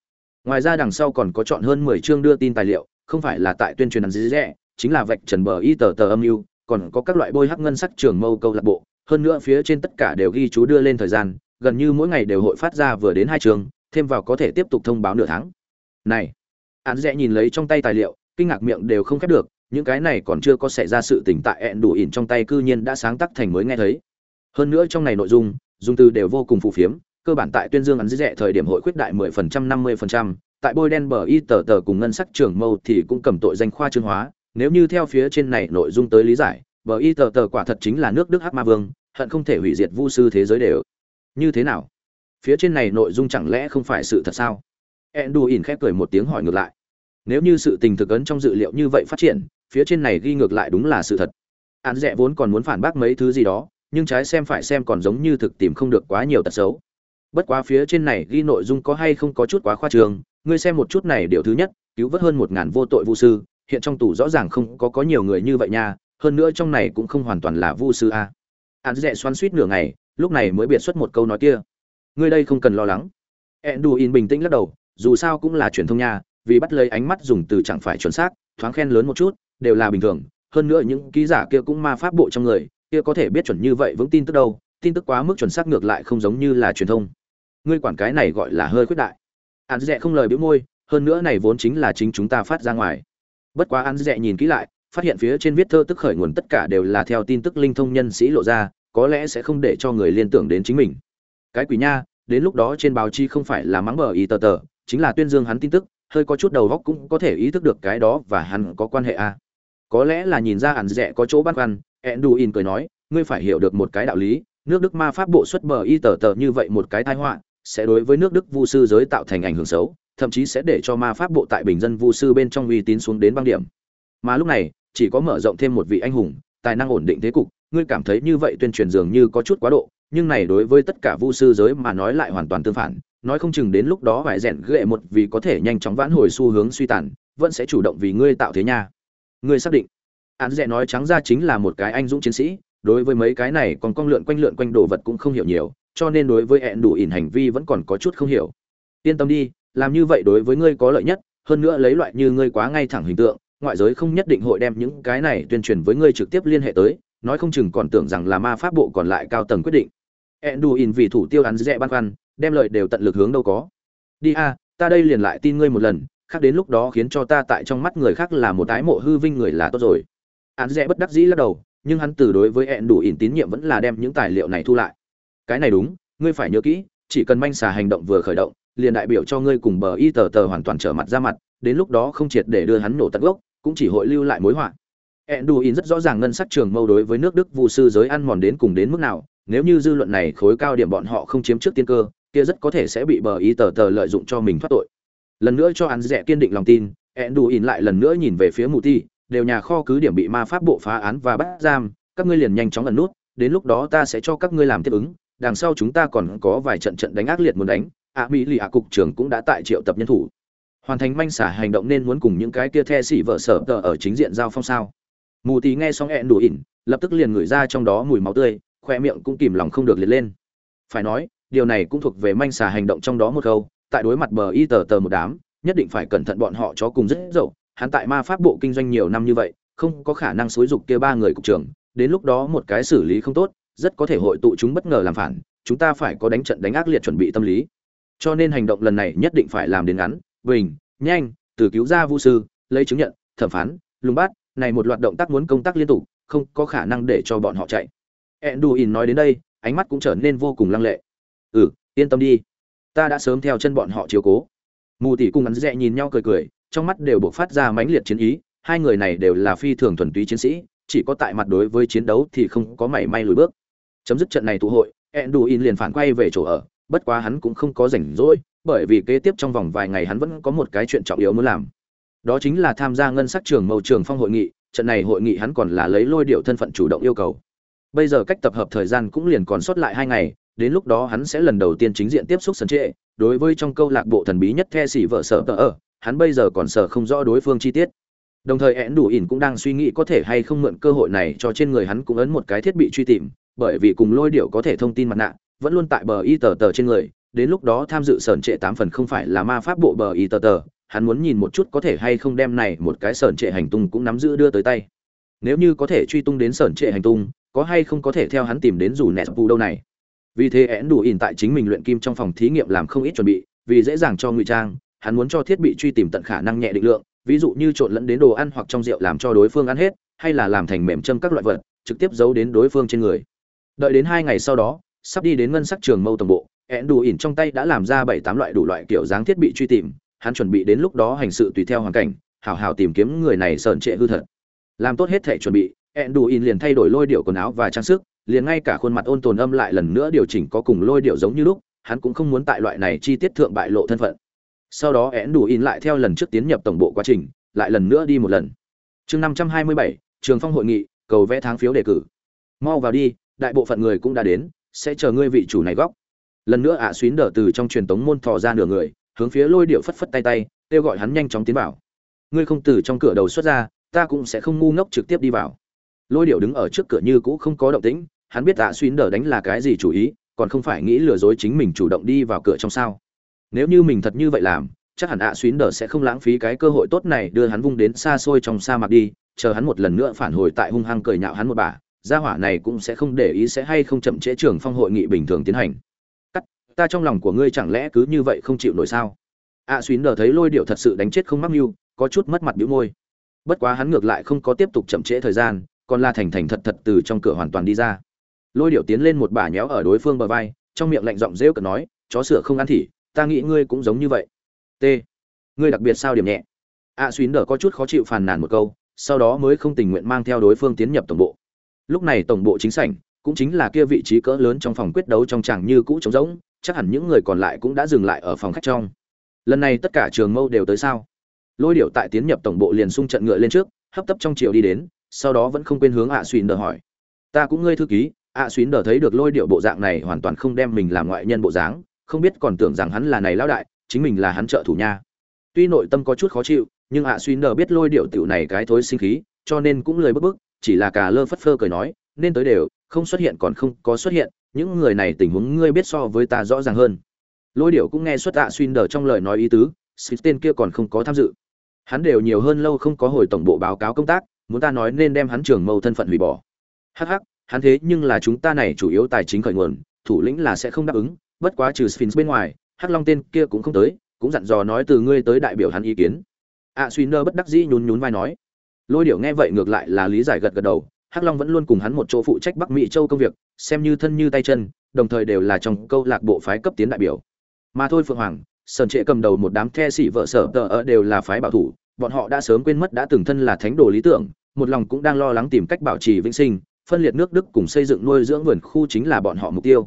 Ngoài ra đằng sau còn có chọn hơn mười chương đưa tin tài liệu, không phải là tại tuyên truyền ăn dí rẻ chính là vạch trần bờ y tờ tờ âm mưu, còn có các loại bôi hắc ngân sắc trường mâu câu lạc bộ. Hơn nữa phía trên tất cả đều ghi chú đưa lên thời gian, gần như mỗi ngày đều hội phát ra vừa đến hai trường thêm vào có thể tiếp tục thông báo nửa tháng. Này án rẽ nhìn lấy trong tay tài liệu, kinh ngạc miệng đều không khép được những cái này còn chưa có xảy ra sự tình tại ẹn đủ ỉn trong tay cư nhiên đã sáng tác thành mới nghe thấy. Hơn nữa trong này nội dung dùng từ đều vô cùng phù phiếm cơ bản tại tuyên dương ăn rẻ thời điểm hội khuyết đại 10% 50%, tại bôi đen bờ y tờ tờ cùng ngân sắc trưởng mâu thì cũng cầm tội danh khoa trương hóa nếu như theo phía trên này nội dung tới lý giải bờ y tờ tờ quả thật chính là nước đức hắc ma vương hận không thể hủy diệt vu sư thế giới đều. Như thế nào? Phía trên này nội dung chẳng lẽ không phải sự thật sao? enduin khép cười một tiếng hỏi ngược lại. Nếu như sự tình thực ấn trong dự liệu như vậy phát triển phía trên này ghi ngược lại đúng là sự thật. Án rẻ vốn còn muốn phản bác mấy thứ gì đó, nhưng trái xem phải xem còn giống như thực tìm không được quá nhiều tật xấu. Bất quá phía trên này ghi nội dung có hay không có chút quá khoa trường, ngươi xem một chút này điều thứ nhất, cứu vớt hơn một ngàn vô tội vu sư, hiện trong tù rõ ràng không có có nhiều người như vậy nha, hơn nữa trong này cũng không hoàn toàn là vu sư a. Án dẹ xoắn suýt nửa ngày, lúc này mới biệt xuất một câu nói kia. Ngươi đây không cần lo lắng. Enduin bình tĩnh lắc đầu, dù sao cũng là truyền thông nha, vì bắt lấy ánh mắt dùng từ chẳng phải chuẩn xác, thoáng khen lớn một chút đều là bình thường, hơn nữa những ký giả kia cũng ma pháp bộ trong người, kia có thể biết chuẩn như vậy vững tin tức đâu, tin tức quá mức chuẩn xác ngược lại không giống như là truyền thông. Ngươi quản cái này gọi là hơi khuyết đại. Hắn dẹ không lời biếu môi, hơn nữa này vốn chính là chính chúng ta phát ra ngoài. Bất quá hắn dẹ nhìn kỹ lại, phát hiện phía trên viết thơ tức khởi nguồn tất cả đều là theo tin tức linh thông nhân sĩ lộ ra, có lẽ sẽ không để cho người liên tưởng đến chính mình. Cái quỷ nha, đến lúc đó trên báo chí không phải là mắng bờ y tờ tờ, chính là tuyên dương hắn tin tức, hơi có chút đầu góc cũng có thể ý thức được cái đó và hắn có quan hệ a có lẽ là nhìn ra hẳn rẻ có chỗ băn khoăn, enduin cười nói, ngươi phải hiểu được một cái đạo lý, nước đức ma pháp bộ xuất bờ y tờ tờ như vậy một cái tai họa, sẽ đối với nước đức vu sư giới tạo thành ảnh hưởng xấu, thậm chí sẽ để cho ma pháp bộ tại bình dân vu sư bên trong uy tín xuống đến băng điểm. Mà lúc này, chỉ có mở rộng thêm một vị anh hùng, tài năng ổn định thế cục, ngươi cảm thấy như vậy tuyên truyền dường như có chút quá độ, nhưng này đối với tất cả vu sư giới mà nói lại hoàn toàn tương phản, nói không chừng đến lúc đó phải rèn ghệ một vì có thể nhanh chóng vãn hồi xu hướng suy tàn, vẫn sẽ chủ động vì ngươi tạo thế nha ngươi xác định. Án rẽ nói trắng ra chính là một cái anh dũng chiến sĩ đối với mấy cái này còn con lượn quanh lượn quanh đồ vật cũng không hiểu nhiều cho nên đối với hẹn đủ ỉn hành vi vẫn còn có chút không hiểu. Yên tâm đi làm như vậy đối với ngươi có lợi nhất hơn nữa lấy loại như ngươi quá ngay thẳng hình tượng ngoại giới không nhất định hội đem những cái này tuyên truyền với ngươi trực tiếp liên hệ tới nói không chừng còn tưởng rằng là ma pháp bộ còn lại cao tầng quyết định. Enduin vì thủ tiêu án rẻ băn khoăn, đem lợi đều tận lực hướng đâu có. Đi a, ta đây liền lại tin ngươi một lần, khác đến lúc đó khiến cho ta tại trong mắt người khác là một ái mộ hư vinh người là tốt rồi. án rẽ bất đắc dĩ lắc đầu, nhưng hắn từ đối với Enduin tín nhiệm vẫn là đem những tài liệu này thu lại. Cái này đúng, ngươi phải nhớ kỹ, chỉ cần manh xà hành động vừa khởi động, liền đại biểu cho ngươi cùng bờ y tờ tờ hoàn toàn trở mặt ra mặt, đến lúc đó không triệt để đưa hắn nổ tận gốc, cũng chỉ hội lưu lại mối họa. Enduin rất rõ ràng ngân sắc trường mâu đối với nước Đức vu sư giới ăn mòn đến cùng đến mức nào, nếu như dư luận này khối cao điểm bọn họ không chiếm trước tiên cơ, kia rất có thể sẽ bị bờ Y tờ tờ lợi dụng cho mình thoát tội. Lần nữa cho hắn rẻ kiên định lòng tin, Enduin lại lần nữa nhìn về phía Mù Ti, đều nhà kho cứ điểm bị ma pháp bộ phá án và bắt giam, các ngươi liền nhanh chóng ẩn nút, đến lúc đó ta sẽ cho các ngươi làm tiếp ứng, đằng sau chúng ta còn có vài trận trận đánh ác liệt muốn đánh, ạ mỹ lì ạ cục trưởng cũng đã tại triệu tập nhân thủ. Hoàn thành manh xả hành động nên muốn cùng những cái kia the xỉ vợ sở tờ ở chính diện giao phong sao. Mù Ti nghe xong Enduin, lập tức liền ngửi ra trong đó mùi máu tươi, khoe miệng cũng kìm lòng không được liệt lên phải nói điều này cũng thuộc về manh xả hành động trong đó một câu tại đối mặt bờ y tờ tờ một đám nhất định phải cẩn thận bọn họ chó cùng rất dậu. Hắn tại ma pháp bộ kinh doanh nhiều năm như vậy không có khả năng xúi dục kia ba người cục trưởng. Đến lúc đó một cái xử lý không tốt rất có thể hội tụ chúng bất ngờ làm phản. Chúng ta phải có đánh trận đánh ác liệt chuẩn bị tâm lý. Cho nên hành động lần này nhất định phải làm đến ngắn bình nhanh từ cứu ra vu sư lấy chứng nhận thẩm phán lùng bát này một loạt động tác muốn công tác liên tục không có khả năng để cho bọn họ chạy. Enduin nói đến đây, ánh mắt cũng trở nên vô cùng lăng lệ. "Ừ, yên tâm đi, ta đã sớm theo chân bọn họ chiếu cố." Mù tỷ cùng ngắn rẽ nhìn nhau cười cười, trong mắt đều bộc phát ra mãnh liệt chiến ý, hai người này đều là phi thường thuần túy chiến sĩ, chỉ có tại mặt đối với chiến đấu thì không có mảy may lùi bước. Chấm dứt trận này tụ hội, Enduin liền phản quay về chỗ ở, bất quá hắn cũng không có rảnh rỗi, bởi vì kế tiếp trong vòng vài ngày hắn vẫn có một cái chuyện trọng yếu muốn làm. Đó chính là tham gia ngân sắc trường mâu trường phong hội nghị, trận này hội nghị hắn còn là lấy lôi điệu thân phận chủ động yêu cầu. Bây giờ cách tập hợp thời gian cũng liền còn sót lại hai ngày, đến lúc đó hắn sẽ lần đầu tiên chính diện tiếp xúc sân trệ. Đối với trong câu lạc bộ thần bí nhất The xỉ vợ sở tờ ở, hắn bây giờ còn sợ không rõ đối phương chi tiết. Đồng thời én đủ ỉn cũng đang suy nghĩ có thể hay không mượn cơ hội này cho trên người hắn cũng ấn một cái thiết bị truy tìm, bởi vì cùng lôi điệu có thể thông tin mặt nạ, vẫn luôn tại bờ y tờ tờ trên người, đến lúc đó tham dự sởn trệ tám phần không phải là ma pháp bộ bờ y tờ tờ, hắn muốn nhìn một chút có thể hay không đem này một cái sởn trệ hành tung cũng nắm giữ đưa tới tay. Nếu như có thể truy tung đến sởn trệ hành tung, có hay không có thể theo hắn tìm đến dù nẹt bù đâu này vì thế én đủ ỉn tại chính mình luyện kim trong phòng thí nghiệm làm không ít chuẩn bị, vì dễ dàng cho ngụy trang, hắn muốn cho thiết bị truy tìm tận khả năng nhẹ định lượng, ví dụ như trộn lẫn đến đồ ăn hoặc trong rượu làm cho đối phương ăn hết, hay là làm thành mềm châm các loại vật, trực tiếp giấu đến đối phương trên người. Đợi đến hai ngày sau đó, sắp đi đến ngân sắc trường mâu tổng bộ én đủ ỉn trong tay đã làm ra bảy tám loại đủ loại kiểu dáng thiết bị truy tìm, hắn chuẩn bị đến lúc đó hành sự tùy theo hoàn cảnh hào hào tìm kiếm người này sờn trệ hư thật. Làm tốt hết thể chuẩn bị Enduin liền thay đổi lôi điệu quần áo và trang sức, liền ngay cả khuôn mặt ôn tồn âm lại lần nữa điều chỉnh có cùng lôi điệu giống như lúc, hắn cũng không muốn tại loại này chi tiết thượng bại lộ thân phận. Sau đó Enduin lại theo lần trước tiến nhập tổng bộ quá trình, lại lần nữa đi một lần. Chương 527, Trường Phong hội nghị, cầu vẽ tháng phiếu đề cử. Mau vào đi, đại bộ phận người cũng đã đến, sẽ chờ ngươi vị chủ này góc. Lần nữa ạ à xuyến đỡ từ trong truyền tống môn thò ra nửa người, hướng phía lôi điệu phất phất tay tay, kêu gọi hắn nhanh chóng tiến vào. Ngươi không từ trong cửa đầu xuất ra, ta cũng sẽ không ngu ngốc trực tiếp đi vào lôi điệu đứng ở trước cửa như cũ không có động tĩnh, hắn biết tạ xuyên đờ đánh là cái gì chủ ý, còn không phải nghĩ lừa dối chính mình chủ động đi vào cửa trong sao. Nếu như mình thật như vậy làm, chắc hẳn ạ xuyến đờ sẽ không lãng phí cái cơ hội tốt này đưa hắn vung đến xa xôi trong sa mạc đi, chờ hắn một lần nữa phản hồi tại hung hăng cười nhạo hắn một bà, gia hỏa này cũng sẽ không để ý sẽ hay không chậm trễ trường phong hội nghị bình thường tiến hành. Cắt, ta trong lòng của ngươi chẳng lẽ cứ như vậy không chịu nổi sao? ạ xuyến đờ thấy lôi điệu thật sự đánh chết không mắc mưu, có chút mất mặt bĩu môi. Bất quá hắn ngược lại không có tiếp tục chậm trễ thời gian còn la thành thành thật thật từ trong cửa hoàn toàn đi ra. Lôi điệu tiến lên một bà nhéo ở đối phương bờ vai trong miệng lạnh giọng rêu cợt nói chó sửa không ăn thỉ ta nghĩ ngươi cũng giống như vậy. T ngươi đặc biệt sao điểm nhẹ? A à, xuyến đờ có chút khó chịu phàn nàn một câu sau đó mới không tình nguyện mang theo đối phương tiến nhập tổng bộ. Lúc này tổng bộ chính sảnh cũng chính là kia vị trí cỡ lớn trong phòng quyết đấu trong tràng như cũ trống rỗng chắc hẳn những người còn lại cũng đã dừng lại ở phòng khách trong. Lần này tất cả trường mâu đều tới sao? Lôi điệu tại tiến nhập tổng bộ liền xung trận ngựa lên trước hấp tấp trong chiều đi đến sau đó vẫn không quên hướng ạ xuyên đờ hỏi. Ta cũng ngươi thư ký, ạ xuyên đờ thấy được lôi điệu bộ dạng này hoàn toàn không đem mình làm ngoại nhân bộ dáng, không biết còn tưởng rằng hắn là này lão đại, chính mình là hắn trợ thủ nha. Tuy nội tâm có chút khó chịu, nhưng ạ xuyên đờ biết lôi điệu tiểu này cái thối sinh khí, cho nên cũng lười bức bức, chỉ là cà lơ phất phơ cười nói, nên tới đều, không xuất hiện còn không có xuất hiện, những người này tình huống ngươi biết so với ta rõ ràng hơn. Lôi điệu cũng nghe xuất ạ xuyên đờ trong lời nói ý tứ xịt tên kia còn không có tham dự. Hắn đều nhiều hơn lâu không có hồi tổng bộ báo cáo công tác muốn ta nói nên đem hắn trưởng mâu thân phận hủy bỏ. Hắc hắc, hắn thế nhưng là chúng ta này chủ yếu tài chính khởi nguồn thủ lĩnh là sẽ không đáp ứng bất quá trừ sphinx bên ngoài hắc long tên kia cũng không tới cũng dặn dò nói từ ngươi tới đại biểu hắn ý kiến. A à, suy nơ bất đắc dĩ nhún nhún vai nói. Lôi điểu nghe vậy ngược lại là lý giải gật gật đầu hắc long vẫn luôn cùng hắn một chỗ phụ trách bắc mỹ châu công việc xem như thân như tay chân đồng thời đều là trong câu lạc bộ phái cấp tiến đại biểu. Mà thôi phượng hoàng sơn trệ cầm đầu một đám the sĩ vợ sở tờ ở đều là phái bảo thủ bọn họ đã sớm quên mất đã từng thân là thánh đồ lý tưởng một lòng cũng đang lo lắng tìm cách bảo trì vĩnh sinh phân liệt nước đức cùng xây dựng nuôi dưỡng vườn khu chính là bọn họ mục tiêu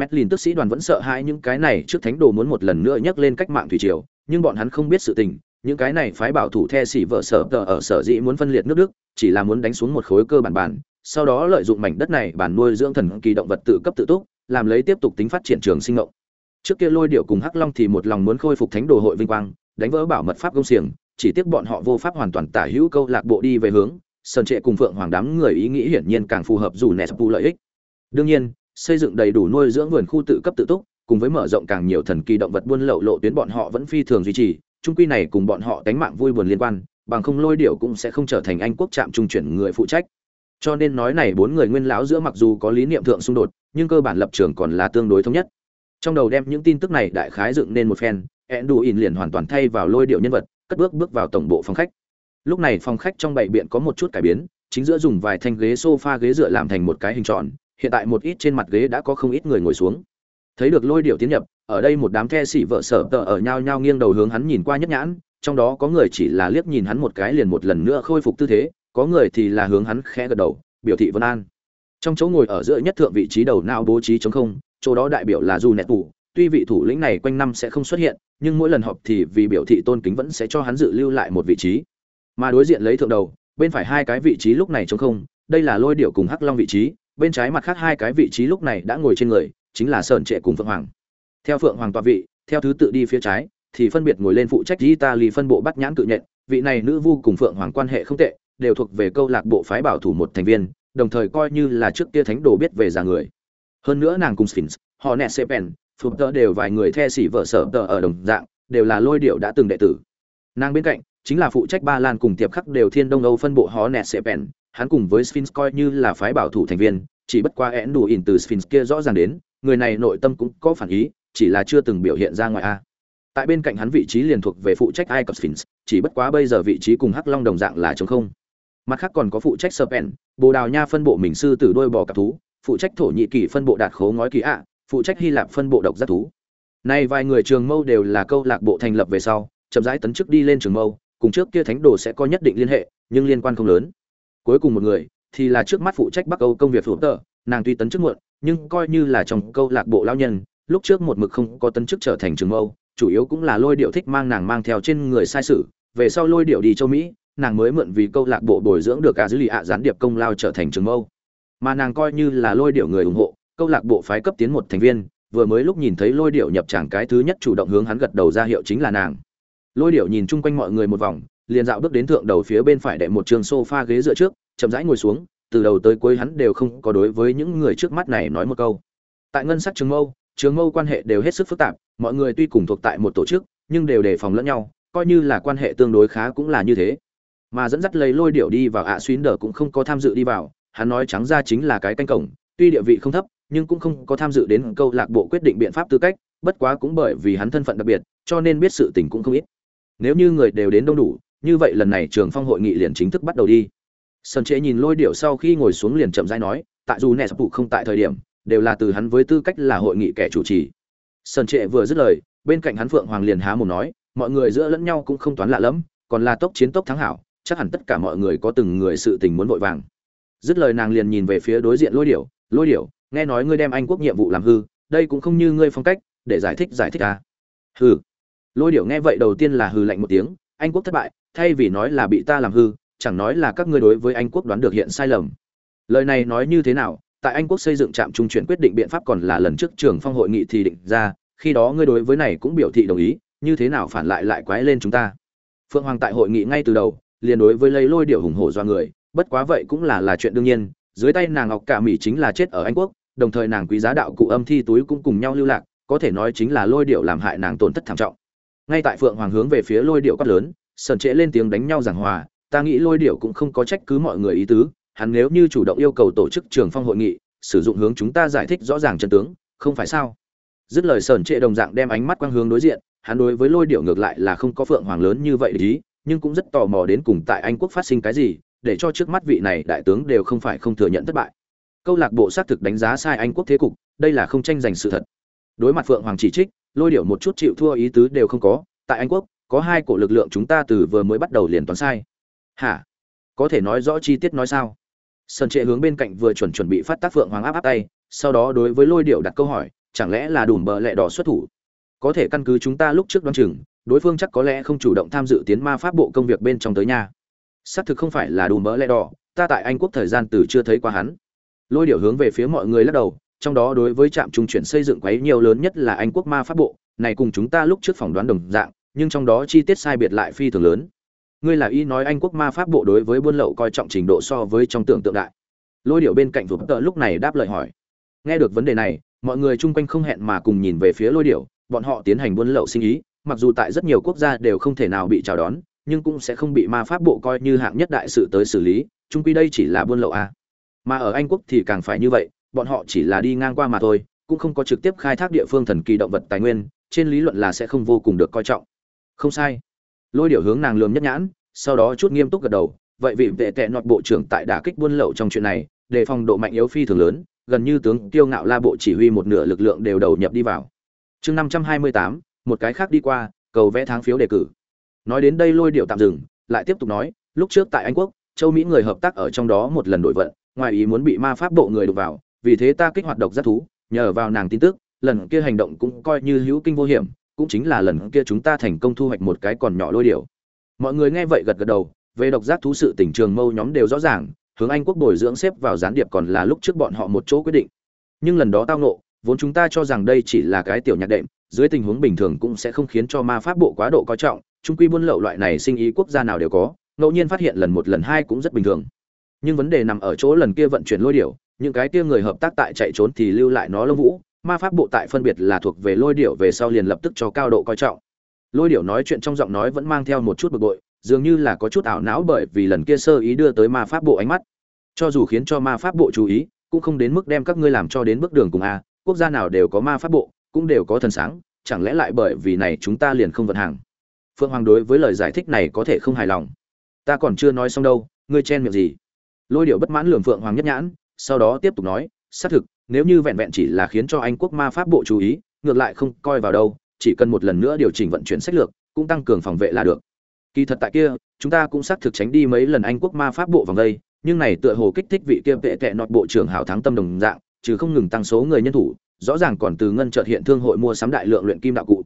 Medlin tức sĩ đoàn vẫn sợ hãi những cái này trước thánh đồ muốn một lần nữa nhắc lên cách mạng thủy triều, nhưng bọn hắn không biết sự tình, những cái này phái bảo thủ the sĩ vợ sở tờ ở sở dĩ muốn phân liệt nước Đức, chỉ là muốn đánh xuống một khối cơ bản bản, sau đó lợi dụng mảnh đất này bản nuôi dưỡng thần kỳ động vật tự cấp tự túc, làm lấy tiếp tục tính phát triển trường sinh ngộng. Trước kia Lôi Điệu cùng Hắc Long thì một lòng muốn khôi phục thánh đồ hội vinh quang, đánh vỡ bảo mật pháp công xiềng, chỉ tiếc bọn họ vô pháp hoàn toàn tả hữu câu lạc bộ đi về hướng, sơn trệ cùng Phượng Hoàng đám người ý nghĩ hiển nhiên càng phù hợp dù nẹt lợi ích. Đương nhiên, xây dựng đầy đủ nuôi dưỡng vườn khu tự cấp tự túc, cùng với mở rộng càng nhiều thần kỳ động vật buôn lậu lộ tuyến bọn họ vẫn phi thường duy trì, trung quy này cùng bọn họ đánh mạng vui buồn liên quan, bằng không lôi điệu cũng sẽ không trở thành anh quốc trạm trung chuyển người phụ trách. Cho nên nói này bốn người nguyên lão giữa mặc dù có lý niệm thượng xung đột, nhưng cơ bản lập trường còn là tương đối thống nhất. Trong đầu đem những tin tức này đại khái dựng nên một phen, ẹn đủ ỉn liền hoàn toàn thay vào lôi điệu nhân vật, cất bước bước vào tổng bộ phòng khách. Lúc này phòng khách trong bảy biện có một chút cải biến, chính giữa dùng vài thanh ghế sofa ghế dựa làm thành một cái hình tròn, hiện tại một ít trên mặt ghế đã có không ít người ngồi xuống thấy được lôi điệu tiến nhập ở đây một đám the sĩ vợ sở tờ ở nhau nhau nghiêng đầu hướng hắn nhìn qua nhất nhãn trong đó có người chỉ là liếc nhìn hắn một cái liền một lần nữa khôi phục tư thế có người thì là hướng hắn khẽ gật đầu biểu thị vân an trong chỗ ngồi ở giữa nhất thượng vị trí đầu não bố trí chống không chỗ đó đại biểu là du nẹt tủ tuy vị thủ lĩnh này quanh năm sẽ không xuất hiện, nhưng mỗi lần họp thì vì biểu thị tôn kính vẫn sẽ cho hắn dự lưu lại một vị trí. Mà đối diện lấy thượng đầu, bên phải hai cái vị trí lúc này chống không, đây là lôi điệu cùng hắc long vị trí, bên trái mặt khác hai cái vị trí lúc này đã ngồi trên người, chính là sơn trệ cùng phượng hoàng. Theo phượng hoàng tọa vị, theo thứ tự đi phía trái, thì phân biệt ngồi lên phụ trách italy phân bộ bắt nhãn cự nhện, vị này nữ vu cùng phượng hoàng quan hệ không tệ, đều thuộc về câu lạc bộ phái bảo thủ một thành viên, đồng thời coi như là trước kia thánh đồ biết về già người. Hơn nữa nàng cùng sphinx, họ nẹt sepen Phục tơ đều vài người the xỉ vợ sở tờ ở đồng dạng đều là lôi điệu đã từng đệ tử nàng bên cạnh chính là phụ trách ba lan cùng tiệp khắc đều thiên đông âu phân bộ họ nẹt sepen hắn cùng với Sphinx coi như là phái bảo thủ thành viên, chỉ bất qua én đủ ỉn từ Sphinx kia rõ ràng đến, người này nội tâm cũng có phản ý, chỉ là chưa từng biểu hiện ra ngoài a. Tại bên cạnh hắn vị trí liền thuộc về phụ trách Ai Cập Sphinx, chỉ bất quá bây giờ vị trí cùng Hắc Long đồng dạng là trống không. Mặt khác còn có phụ trách Serpent, Bồ Đào Nha phân bộ mình sư tử đôi bò cặp thú, phụ trách Thổ Nhĩ Kỳ phân bộ đạt khố ngói kỳ ạ, phụ trách Hy Lạp phân bộ độc giác thú. Nay vài người trường mâu đều là câu lạc bộ thành lập về sau, chậm rãi tấn chức đi lên trường mâu, cùng trước kia thánh đồ sẽ có nhất định liên hệ, nhưng liên quan không lớn cuối cùng một người thì là trước mắt phụ trách bắc âu công việc phụ tờ nàng tuy tấn chức muộn nhưng coi như là trong câu lạc bộ lao nhân lúc trước một mực không có tấn chức trở thành trường mâu chủ yếu cũng là lôi điệu thích mang nàng mang theo trên người sai sử. về sau lôi điệu đi châu mỹ nàng mới mượn vì câu lạc bộ bồi dưỡng được cả dữ lì ạ gián điệp công lao trở thành trường mâu mà nàng coi như là lôi điệu người ủng hộ câu lạc bộ phái cấp tiến một thành viên vừa mới lúc nhìn thấy lôi điệu nhập tràng cái thứ nhất chủ động hướng hắn gật đầu ra hiệu chính là nàng lôi điệu nhìn chung quanh mọi người một vòng liền dạo bước đến thượng đầu phía bên phải đệ một trường sofa ghế dựa trước, chậm rãi ngồi xuống, từ đầu tới cuối hắn đều không có đối với những người trước mắt này nói một câu. Tại ngân sắc trường mâu, trường mâu quan hệ đều hết sức phức tạp, mọi người tuy cùng thuộc tại một tổ chức, nhưng đều đề phòng lẫn nhau, coi như là quan hệ tương đối khá cũng là như thế. Mà dẫn dắt lấy lôi điệu đi vào ạ à xuyến đờ cũng không có tham dự đi vào, hắn nói trắng ra chính là cái canh cổng, tuy địa vị không thấp, nhưng cũng không có tham dự đến câu lạc bộ quyết định biện pháp tư cách, bất quá cũng bởi vì hắn thân phận đặc biệt, cho nên biết sự tình cũng không ít. Nếu như người đều đến đông đủ, như vậy lần này trường phong hội nghị liền chính thức bắt đầu đi sơn trệ nhìn lôi điểu sau khi ngồi xuống liền chậm rãi nói tại dù nè sắp phụ không tại thời điểm đều là từ hắn với tư cách là hội nghị kẻ chủ trì sơn trệ vừa dứt lời bên cạnh hắn phượng hoàng liền há mồm nói mọi người giữa lẫn nhau cũng không toán lạ lắm, còn là tốc chiến tốc thắng hảo chắc hẳn tất cả mọi người có từng người sự tình muốn vội vàng dứt lời nàng liền nhìn về phía đối diện lôi điểu, lôi điểu nghe nói ngươi đem anh quốc nhiệm vụ làm hư, đây cũng không như ngươi phong cách, để giải thích giải thích à. hừ. Lôi điệu nghe vậy đầu tiên là hừ lạnh một tiếng, anh quốc thất bại, thay vì nói là bị ta làm hư, chẳng nói là các ngươi đối với anh quốc đoán được hiện sai lầm. Lời này nói như thế nào? Tại anh quốc xây dựng trạm trung chuyển quyết định biện pháp còn là lần trước trường phong hội nghị thì định ra, khi đó ngươi đối với này cũng biểu thị đồng ý, như thế nào phản lại lại quái lên chúng ta? Phượng hoàng tại hội nghị ngay từ đầu, liền đối với lấy lôi điệu hùng hổ do người, bất quá vậy cũng là là chuyện đương nhiên dưới tay nàng ngọc cả mỹ chính là chết ở anh quốc, đồng thời nàng quý giá đạo cụ âm thi túi cũng cùng nhau lưu lạc, có thể nói chính là lôi điệu làm hại nàng tổn thất thảm trọng. Ngay tại phượng hoàng hướng về phía lôi điệu quát lớn, sờn trễ lên tiếng đánh nhau giảng hòa, ta nghĩ lôi điệu cũng không có trách cứ mọi người ý tứ, hắn nếu như chủ động yêu cầu tổ chức trường phong hội nghị, sử dụng hướng chúng ta giải thích rõ ràng chân tướng, không phải sao? Dứt lời sờn trệ đồng dạng đem ánh mắt quang hướng đối diện, hắn đối với lôi điệu ngược lại là không có phượng hoàng lớn như vậy ý, nhưng cũng rất tò mò đến cùng tại anh quốc phát sinh cái gì để cho trước mắt vị này đại tướng đều không phải không thừa nhận thất bại. Câu lạc bộ xác thực đánh giá sai anh quốc thế cục, đây là không tranh giành sự thật. Đối mặt phượng hoàng chỉ trích, lôi điệu một chút chịu thua ý tứ đều không có, tại anh quốc, có hai cổ lực lượng chúng ta từ vừa mới bắt đầu liền toán sai. Hả? Có thể nói rõ chi tiết nói sao? Sơn trệ hướng bên cạnh vừa chuẩn chuẩn bị phát tác phượng hoàng áp áp tay, sau đó đối với lôi điệu đặt câu hỏi, chẳng lẽ là đùm bờ lẹ đỏ xuất thủ? Có thể căn cứ chúng ta lúc trước đoán chừng, đối phương chắc có lẽ không chủ động tham dự tiến ma pháp bộ công việc bên trong tới nhà xác thực không phải là đùm mỡ lẽ đỏ, ta tại anh quốc thời gian từ chưa thấy qua hắn. Lôi điệu hướng về phía mọi người lắc đầu, trong đó đối với trạm trung chuyển xây dựng quấy nhiều lớn nhất là anh quốc ma pháp bộ, này cùng chúng ta lúc trước phỏng đoán đồng dạng, nhưng trong đó chi tiết sai biệt lại phi thường lớn. Ngươi là ý nói anh quốc ma pháp bộ đối với buôn lậu coi trọng trình độ so với trong tưởng tượng đại. Lôi điệu bên cạnh vừa tợ lúc này đáp lời hỏi. Nghe được vấn đề này, mọi người chung quanh không hẹn mà cùng nhìn về phía lôi điệu bọn họ tiến hành buôn lậu sinh ý, mặc dù tại rất nhiều quốc gia đều không thể nào bị chào đón nhưng cũng sẽ không bị ma pháp bộ coi như hạng nhất đại sự tới xử lý, chung quy đây chỉ là buôn lậu a mà ở anh quốc thì càng phải như vậy, bọn họ chỉ là đi ngang qua mà thôi, cũng không có trực tiếp khai thác địa phương thần kỳ động vật tài nguyên, trên lý luận là sẽ không vô cùng được coi trọng. Không sai. Lôi điệu hướng nàng lườm nhất nhãn, sau đó chút nghiêm túc gật đầu, vậy vị vệ tệ nọt bộ trưởng tại đả kích buôn lậu trong chuyện này, đề phòng độ mạnh yếu phi thường lớn, gần như tướng tiêu ngạo la bộ chỉ huy một nửa lực lượng đều đầu nhập đi vào. Chương năm trăm hai mươi tám, một cái khác đi qua, cầu vẽ tháng phiếu đề cử nói đến đây lôi điệu tạm dừng, lại tiếp tục nói, lúc trước tại anh quốc, châu mỹ người hợp tác ở trong đó một lần đổi vận, ngoài ý muốn bị ma pháp bộ người đục vào, vì thế ta kích hoạt độc giác thú, nhờ vào nàng tin tức, lần kia hành động cũng coi như hữu kinh vô hiểm, cũng chính là lần kia chúng ta thành công thu hoạch một cái còn nhỏ lôi điệu. mọi người nghe vậy gật gật đầu, về độc giác thú sự tình trường mâu nhóm đều rõ ràng, hướng anh quốc bồi dưỡng xếp vào gián điệp còn là lúc trước bọn họ một chỗ quyết định nhưng lần đó tao nộ vốn chúng ta cho rằng đây chỉ là cái tiểu nhạc đệm, dưới tình huống bình thường cũng sẽ không khiến cho ma pháp bộ quá độ coi trọng trung quy buôn lậu loại này sinh ý quốc gia nào đều có, ngẫu nhiên phát hiện lần một lần hai cũng rất bình thường. Nhưng vấn đề nằm ở chỗ lần kia vận chuyển lôi điểu, những cái kia người hợp tác tại chạy trốn thì lưu lại nó lông vũ, ma pháp bộ tại phân biệt là thuộc về lôi điểu về sau liền lập tức cho cao độ coi trọng. Lôi điểu nói chuyện trong giọng nói vẫn mang theo một chút bực bội, dường như là có chút ảo não bởi vì lần kia sơ ý đưa tới ma pháp bộ ánh mắt. Cho dù khiến cho ma pháp bộ chú ý, cũng không đến mức đem các ngươi làm cho đến bước đường cùng a, quốc gia nào đều có ma pháp bộ, cũng đều có thần sáng, chẳng lẽ lại bởi vì này chúng ta liền không vận hàng? Phượng hoàng đối với lời giải thích này có thể không hài lòng. Ta còn chưa nói xong đâu, ngươi chen miệng gì? Lôi điệu bất mãn lường phượng hoàng nhất nhãn, sau đó tiếp tục nói, xác thực, nếu như vẹn vẹn chỉ là khiến cho anh quốc ma pháp bộ chú ý, ngược lại không coi vào đâu, chỉ cần một lần nữa điều chỉnh vận chuyển sách lược, cũng tăng cường phòng vệ là được. Kỳ thật tại kia, chúng ta cũng xác thực tránh đi mấy lần anh quốc ma pháp bộ vòng đây, nhưng này tựa hồ kích thích vị kia vệ tệ nọt bộ trưởng hảo thắng tâm đồng dạng, chứ không ngừng tăng số người nhân thủ, rõ ràng còn từ ngân trợt hiện thương hội mua sắm đại lượng luyện kim đạo cụ.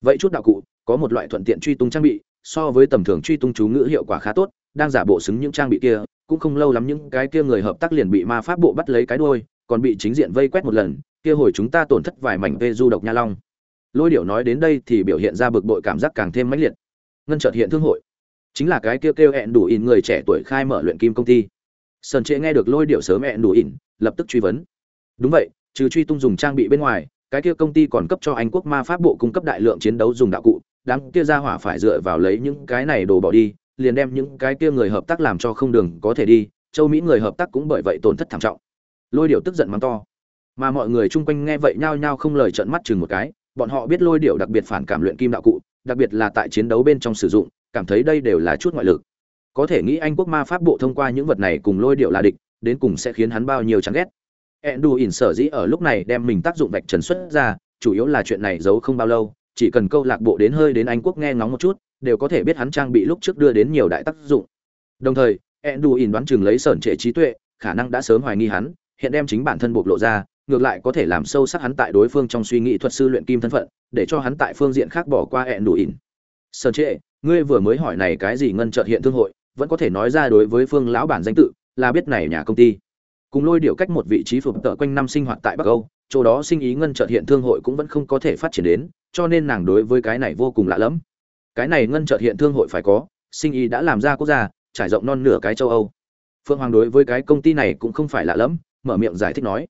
Vậy chút đạo cụ có một loại thuận tiện truy tung trang bị so với tầm thường truy tung chú ngữ hiệu quả khá tốt đang giả bộ xứng những trang bị kia cũng không lâu lắm những cái kia người hợp tác liền bị ma pháp bộ bắt lấy cái đuôi, còn bị chính diện vây quét một lần, kia hồi chúng ta tổn thất vài mảnh vê du độc nha long. Lôi điểu nói đến đây thì biểu hiện ra bực bội cảm giác càng thêm mãnh liệt. Ngân chợt hiện thương hội, chính là cái kia kêu hẹn đủ ỉn người trẻ tuổi khai mở luyện kim công ty. Sơn Trệ nghe được Lôi điệu sớm hẹn đủ ỉn lập tức truy vấn. Đúng vậy, trừ truy tung dùng trang bị bên ngoài, cái kia công ty còn cấp cho Anh quốc ma pháp bộ cung cấp đại lượng chiến đấu dùng đạo cụ, đám kia ra hỏa phải dựa vào lấy những cái này đồ bỏ đi, liền đem những cái kia người hợp tác làm cho không đường có thể đi châu mỹ người hợp tác cũng bởi vậy tổn thất thảm trọng. Lôi điệu tức giận mắng to. Mà mọi người chung quanh nghe vậy nhao nhao không lời trợn mắt chừng một cái bọn họ biết lôi điệu đặc biệt phản cảm luyện kim đạo cụ đặc biệt là tại chiến đấu bên trong sử dụng cảm thấy đây đều là chút ngoại lực. Có thể nghĩ anh quốc ma pháp bộ thông qua những vật này cùng lôi điệu là địch đến cùng sẽ khiến hắn bao nhiêu chán ghét. Endu ỉn sở dĩ ở lúc này đem mình tác dụng vạch trần xuất ra chủ yếu là chuyện này giấu không bao lâu chỉ cần câu lạc bộ đến hơi đến anh quốc nghe ngóng một chút đều có thể biết hắn trang bị lúc trước đưa đến nhiều đại tác dụng. Đồng thời, Enduin đoán chừng lấy sởn trệ trí tuệ, khả năng đã sớm hoài nghi hắn, hiện đem chính bản thân bộc lộ ra, ngược lại có thể làm sâu sắc hắn tại đối phương trong suy nghĩ thuật sư luyện kim thân phận, để cho hắn tại phương diện khác bỏ qua Enduin. Sởn trệ, ngươi vừa mới hỏi này cái gì ngân chợt hiện thương hội, vẫn có thể nói ra đối với phương lão bản danh tự là biết này nhà công ty cùng lôi điệu cách một vị trí phục tợ quanh năm sinh hoạt tại bắc âu chỗ đó sinh ý ngân trợt hiện thương hội cũng vẫn không có thể phát triển đến cho nên nàng đối với cái này vô cùng lạ lẫm. Cái này ngân chợt hiện thương hội phải có, sinh ý đã làm ra quốc gia, trải rộng non nửa cái châu âu. Phương hoàng đối với cái công ty này cũng không phải lạ lẫm, mở miệng giải thích nói.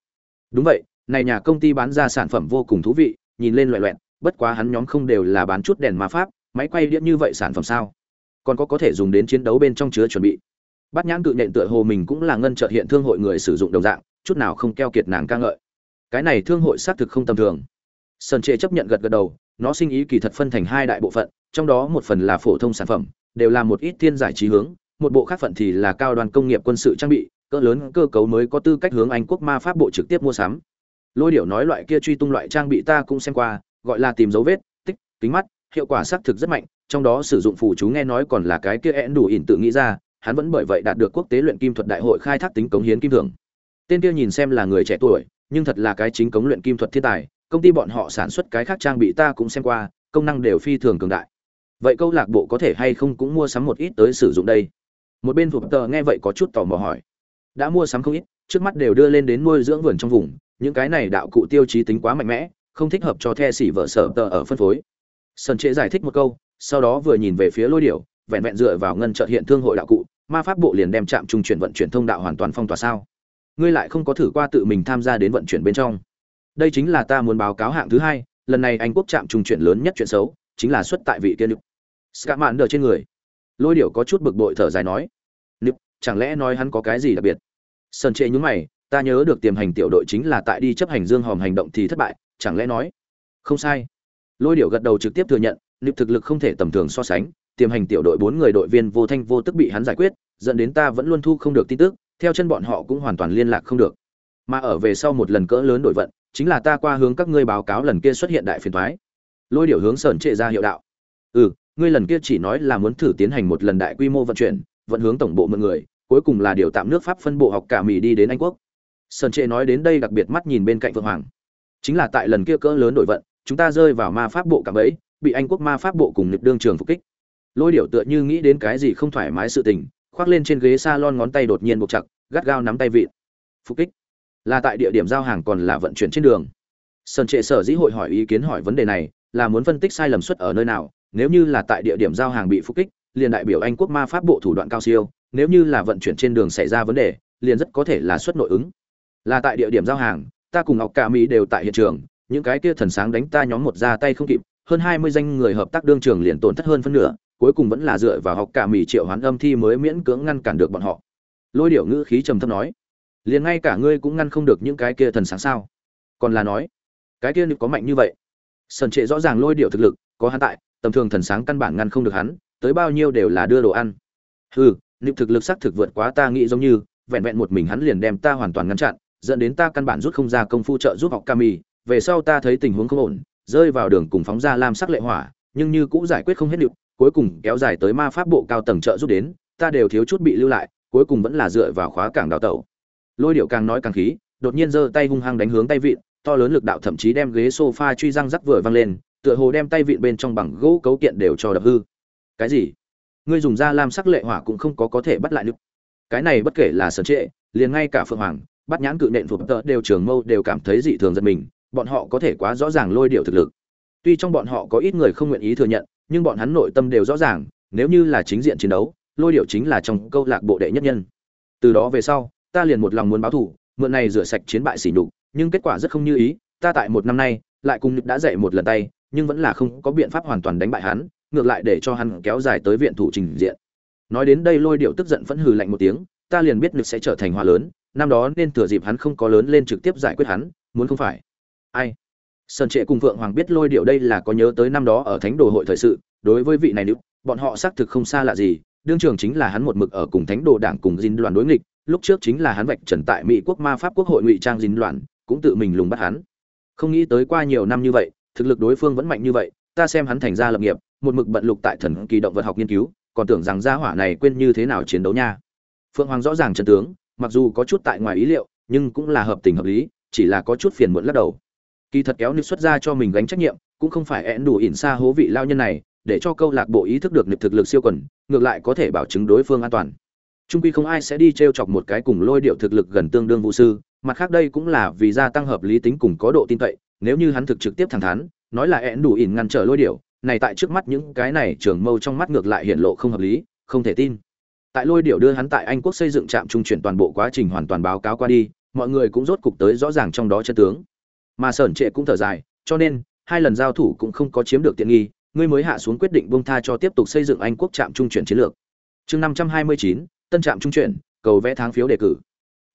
Đúng vậy, này nhà công ty bán ra sản phẩm vô cùng thú vị, nhìn lên loẹ loẹn bất quá hắn nhóm không đều là bán chút đèn ma pháp, máy quay điện như vậy sản phẩm sao? Còn có có thể dùng đến chiến đấu bên trong chứa chuẩn bị. Bát nhãn cự nện tựa hồ mình cũng là ngân trợt hiện thương hội người sử dụng đồng dạng, chút nào không keo kiệt nàng ca ngợi. Cái này thương hội xác thực không tầm thường sơn trệ chấp nhận gật gật đầu, nó sinh ý kỳ thật phân thành hai đại bộ phận, trong đó một phần là phổ thông sản phẩm, đều là một ít thiên giải trí hướng, một bộ khác phận thì là cao đoàn công nghiệp quân sự trang bị, cỡ lớn cơ cấu mới có tư cách hướng anh quốc ma pháp bộ trực tiếp mua sắm. Lôi điểu nói loại kia truy tung loại trang bị ta cũng xem qua, gọi là tìm dấu vết, tích, kính mắt, hiệu quả xác thực rất mạnh, trong đó sử dụng phù chú nghe nói còn là cái kia én đủ ỉn tự nghĩ ra, hắn vẫn bởi vậy đạt được quốc tế luyện kim thuật đại hội khai thác tính cống hiến kim thưởng. Tên kia nhìn xem là người trẻ tuổi, nhưng thật là cái chính cống luyện kim thuật thiên tài công ty bọn họ sản xuất cái khác trang bị ta cũng xem qua, công năng đều phi thường cường đại. Vậy câu lạc bộ có thể hay không cũng mua sắm một ít tới sử dụng đây? Một bên phục tờ nghe vậy có chút tò mò hỏi. Đã mua sắm không ít, trước mắt đều đưa lên đến nuôi dưỡng vườn trong vùng, những cái này đạo cụ tiêu chí tính quá mạnh mẽ, không thích hợp cho the xỉ vợ sở tờ ở phân phối. Sơn trệ giải thích một câu, sau đó vừa nhìn về phía lôi điểu, vẹn vẹn dựa vào ngân trợ hiện thương hội đạo cụ, ma pháp bộ liền đem trạm trung chuyển vận chuyển thông đạo hoàn toàn phong tỏa sao? Ngươi lại không có thử qua tự mình tham gia đến vận chuyển bên trong đây chính là ta muốn báo cáo hạng thứ hai, lần này anh quốc chạm trung chuyển lớn nhất chuyện xấu, chính là xuất tại vị tiên nữ scamman đờ trên người. Lôi điểu có chút bực bội thở dài nói. Nữ chẳng lẽ nói hắn có cái gì đặc biệt? Sơn trệ nhúng mày, ta nhớ được tiềm hành tiểu đội chính là tại đi chấp hành dương hòm hành động thì thất bại, chẳng lẽ nói? Không sai. Lôi điệu gật đầu trực tiếp thừa nhận nịp thực lực không thể tầm thường so sánh, tiềm hành tiểu đội bốn người đội viên vô thanh vô tức bị hắn giải quyết, dẫn đến ta vẫn luôn thu không được tin tức, theo chân bọn họ cũng hoàn toàn liên lạc không được. Mà ở về sau một lần cỡ lớn đội vận chính là ta qua hướng các ngươi báo cáo lần kia xuất hiện đại phiền toái lôi điệu hướng sởn trệ ra hiệu đạo. Ừ ngươi lần kia chỉ nói là muốn thử tiến hành một lần đại quy mô vận chuyển, vận hướng tổng bộ mọi người, cuối cùng là điều tạm nước pháp phân bộ học cả mỹ đi đến anh quốc. Sơn trệ nói đến đây đặc biệt mắt nhìn bên cạnh vương hoàng. Chính là tại lần kia cỡ lớn đổi vận, chúng ta rơi vào ma pháp bộ cả bẫy, bị anh quốc ma pháp bộ cùng nhịp đương trường phục kích. Lôi điệu tựa như nghĩ đến cái gì không thoải mái sự tình, khoác lên trên ghế salon ngón tay đột nhiên buộc chặt, gắt gao nắm tay vịn. Phục kích là tại địa điểm giao hàng còn là vận chuyển trên đường. Sơn trệ sở dĩ hội hỏi ý kiến hỏi vấn đề này là muốn phân tích sai lầm suất ở nơi nào. Nếu như là tại địa điểm giao hàng bị phục kích, liền đại biểu anh quốc ma pháp bộ thủ đoạn cao siêu. Nếu như là vận chuyển trên đường xảy ra vấn đề, liền rất có thể là xuất nội ứng. Là tại địa điểm giao hàng, ta cùng ngọc cả mỹ đều tại hiện trường. Những cái kia thần sáng đánh ta nhóm một ra tay không kịp, hơn hai mươi danh người hợp tác đương trường liền tổn thất hơn phân nửa, cuối cùng vẫn là dựa vào học cả mỹ triệu hoán âm thi mới miễn cưỡng ngăn cản được bọn họ. Lôi điệu ngữ khí trầm thấp nói liền ngay cả ngươi cũng ngăn không được những cái kia thần sáng sao? Còn là nói cái kia có mạnh như vậy? Sần trệ rõ ràng lôi điệu thực lực có hắn tại tầm thường thần sáng căn bản ngăn không được hắn tới bao nhiêu đều là đưa đồ ăn. Hừ nịp thực lực xác thực vượt quá ta nghĩ giống như vẹn vẹn một mình hắn liền đem ta hoàn toàn ngăn chặn dẫn đến ta căn bản rút không ra công phu trợ giúp học Kami, về sau ta thấy tình huống không ổn, rơi vào đường cùng phóng ra lam sắc lệ hỏa, nhưng như cũng giải quyết không hết được, cuối cùng kéo dài tới ma pháp bộ cao tầng trợ giúp đến, ta đều thiếu chút bị lưu lại, cuối cùng vẫn là dựa vào khóa cảng đào tẩu. Lôi điệu càng nói càng khí, đột nhiên giơ tay hung hăng đánh hướng tay vịn, to lớn lực đạo thậm chí đem ghế sofa truy răng rắc vừa văng lên, tựa hồ đem tay vịn bên trong bằng gỗ cấu kiện đều cho đập hư. Cái gì? Ngươi dùng ra lam sắc lệ hỏa cũng không có có thể bắt lại được. Cái này bất kể là sân trệ, liền ngay cả Phượng Hoàng, bắt nhãn cự nện phục tợ đều trường mâu đều cảm thấy dị thường giật mình bọn họ có thể quá rõ ràng lôi điệu thực lực tuy trong bọn họ có ít người không nguyện ý thừa nhận nhưng bọn hắn nội tâm đều rõ ràng nếu như là chính diện chiến đấu lôi điệu chính là trong câu lạc bộ đệ nhất nhân từ đó về sau ta liền một lòng muốn báo thù mượn này rửa sạch chiến bại sỉ nhục, nhưng kết quả rất không như ý, ta tại một năm nay, lại cùng đã dạy một lần tay, nhưng vẫn là không có biện pháp hoàn toàn đánh bại hắn, ngược lại để cho hắn kéo dài tới viện thủ trình diện. Nói đến đây lôi điệu tức giận phẫn hừ lạnh một tiếng, ta liền biết nực sẽ trở thành hoa lớn, năm đó nên thừa dịp hắn không có lớn lên trực tiếp giải quyết hắn, muốn không phải. Ai? Sơn trệ cùng vượng hoàng biết lôi điệu đây là có nhớ tới năm đó ở thánh đồ hội thời sự, đối với vị này nữ, bọn họ xác thực không xa lạ gì, đương trường chính là hắn một mực ở cùng thánh đồ đảng cùng Jin đoàn đối nghịch lúc trước chính là hắn vạch trần tại mỹ quốc ma pháp quốc hội ngụy trang dính loạn, cũng tự mình lùng bắt hắn. Không nghĩ tới qua nhiều năm như vậy, thực lực đối phương vẫn mạnh như vậy, ta xem hắn thành ra lập nghiệp, một mực bận lục tại thần kỳ động vật học nghiên cứu, còn tưởng rằng gia hỏa này quên như thế nào chiến đấu nha. Phượng hoàng rõ ràng trần tướng, mặc dù có chút tại ngoài ý liệu, nhưng cũng là hợp tình hợp lý, chỉ là có chút phiền muộn lắc đầu. Kỳ thật kéo nữ xuất ra cho mình gánh trách nhiệm, cũng không phải én đủ ỉn xa hố vị lao nhân này, để cho câu lạc bộ ý thức được nịp thực lực siêu quần, ngược lại có thể bảo chứng đối phương an toàn trung quy không ai sẽ đi t r e o chọc một cái cùng lôi điệu thực lực gần tương đương vũ sư, mặt khác đây cũng là vì gia tăng hợp lý tính cùng có độ tin cậy, nếu như hắn thực trực tiếp thẳng thắn, nói là én đủ ỉn ngăn trở lôi điệu, này tại trước mắt những cái này trường mâu trong mắt ngược lại hiện lộ không hợp lý, không thể tin. Tại lôi điệu đưa hắn tại anh quốc xây dựng trạm trung chuyển toàn bộ quá trình hoàn toàn báo cáo qua đi, mọi người cũng rốt cục tới rõ ràng trong đó chân tướng. Mà sởn trệ cũng thở dài, cho nên, hai lần giao thủ cũng không có chiếm được tiện nghi, ngươi mới hạ xuống quyết định buông tha cho tiếp tục xây dựng anh quốc trạm trung chuyển chiến lược. Chương năm trăm hai mươi chín tân trạm trung chuyển, cầu vẽ tháng phiếu đề cử.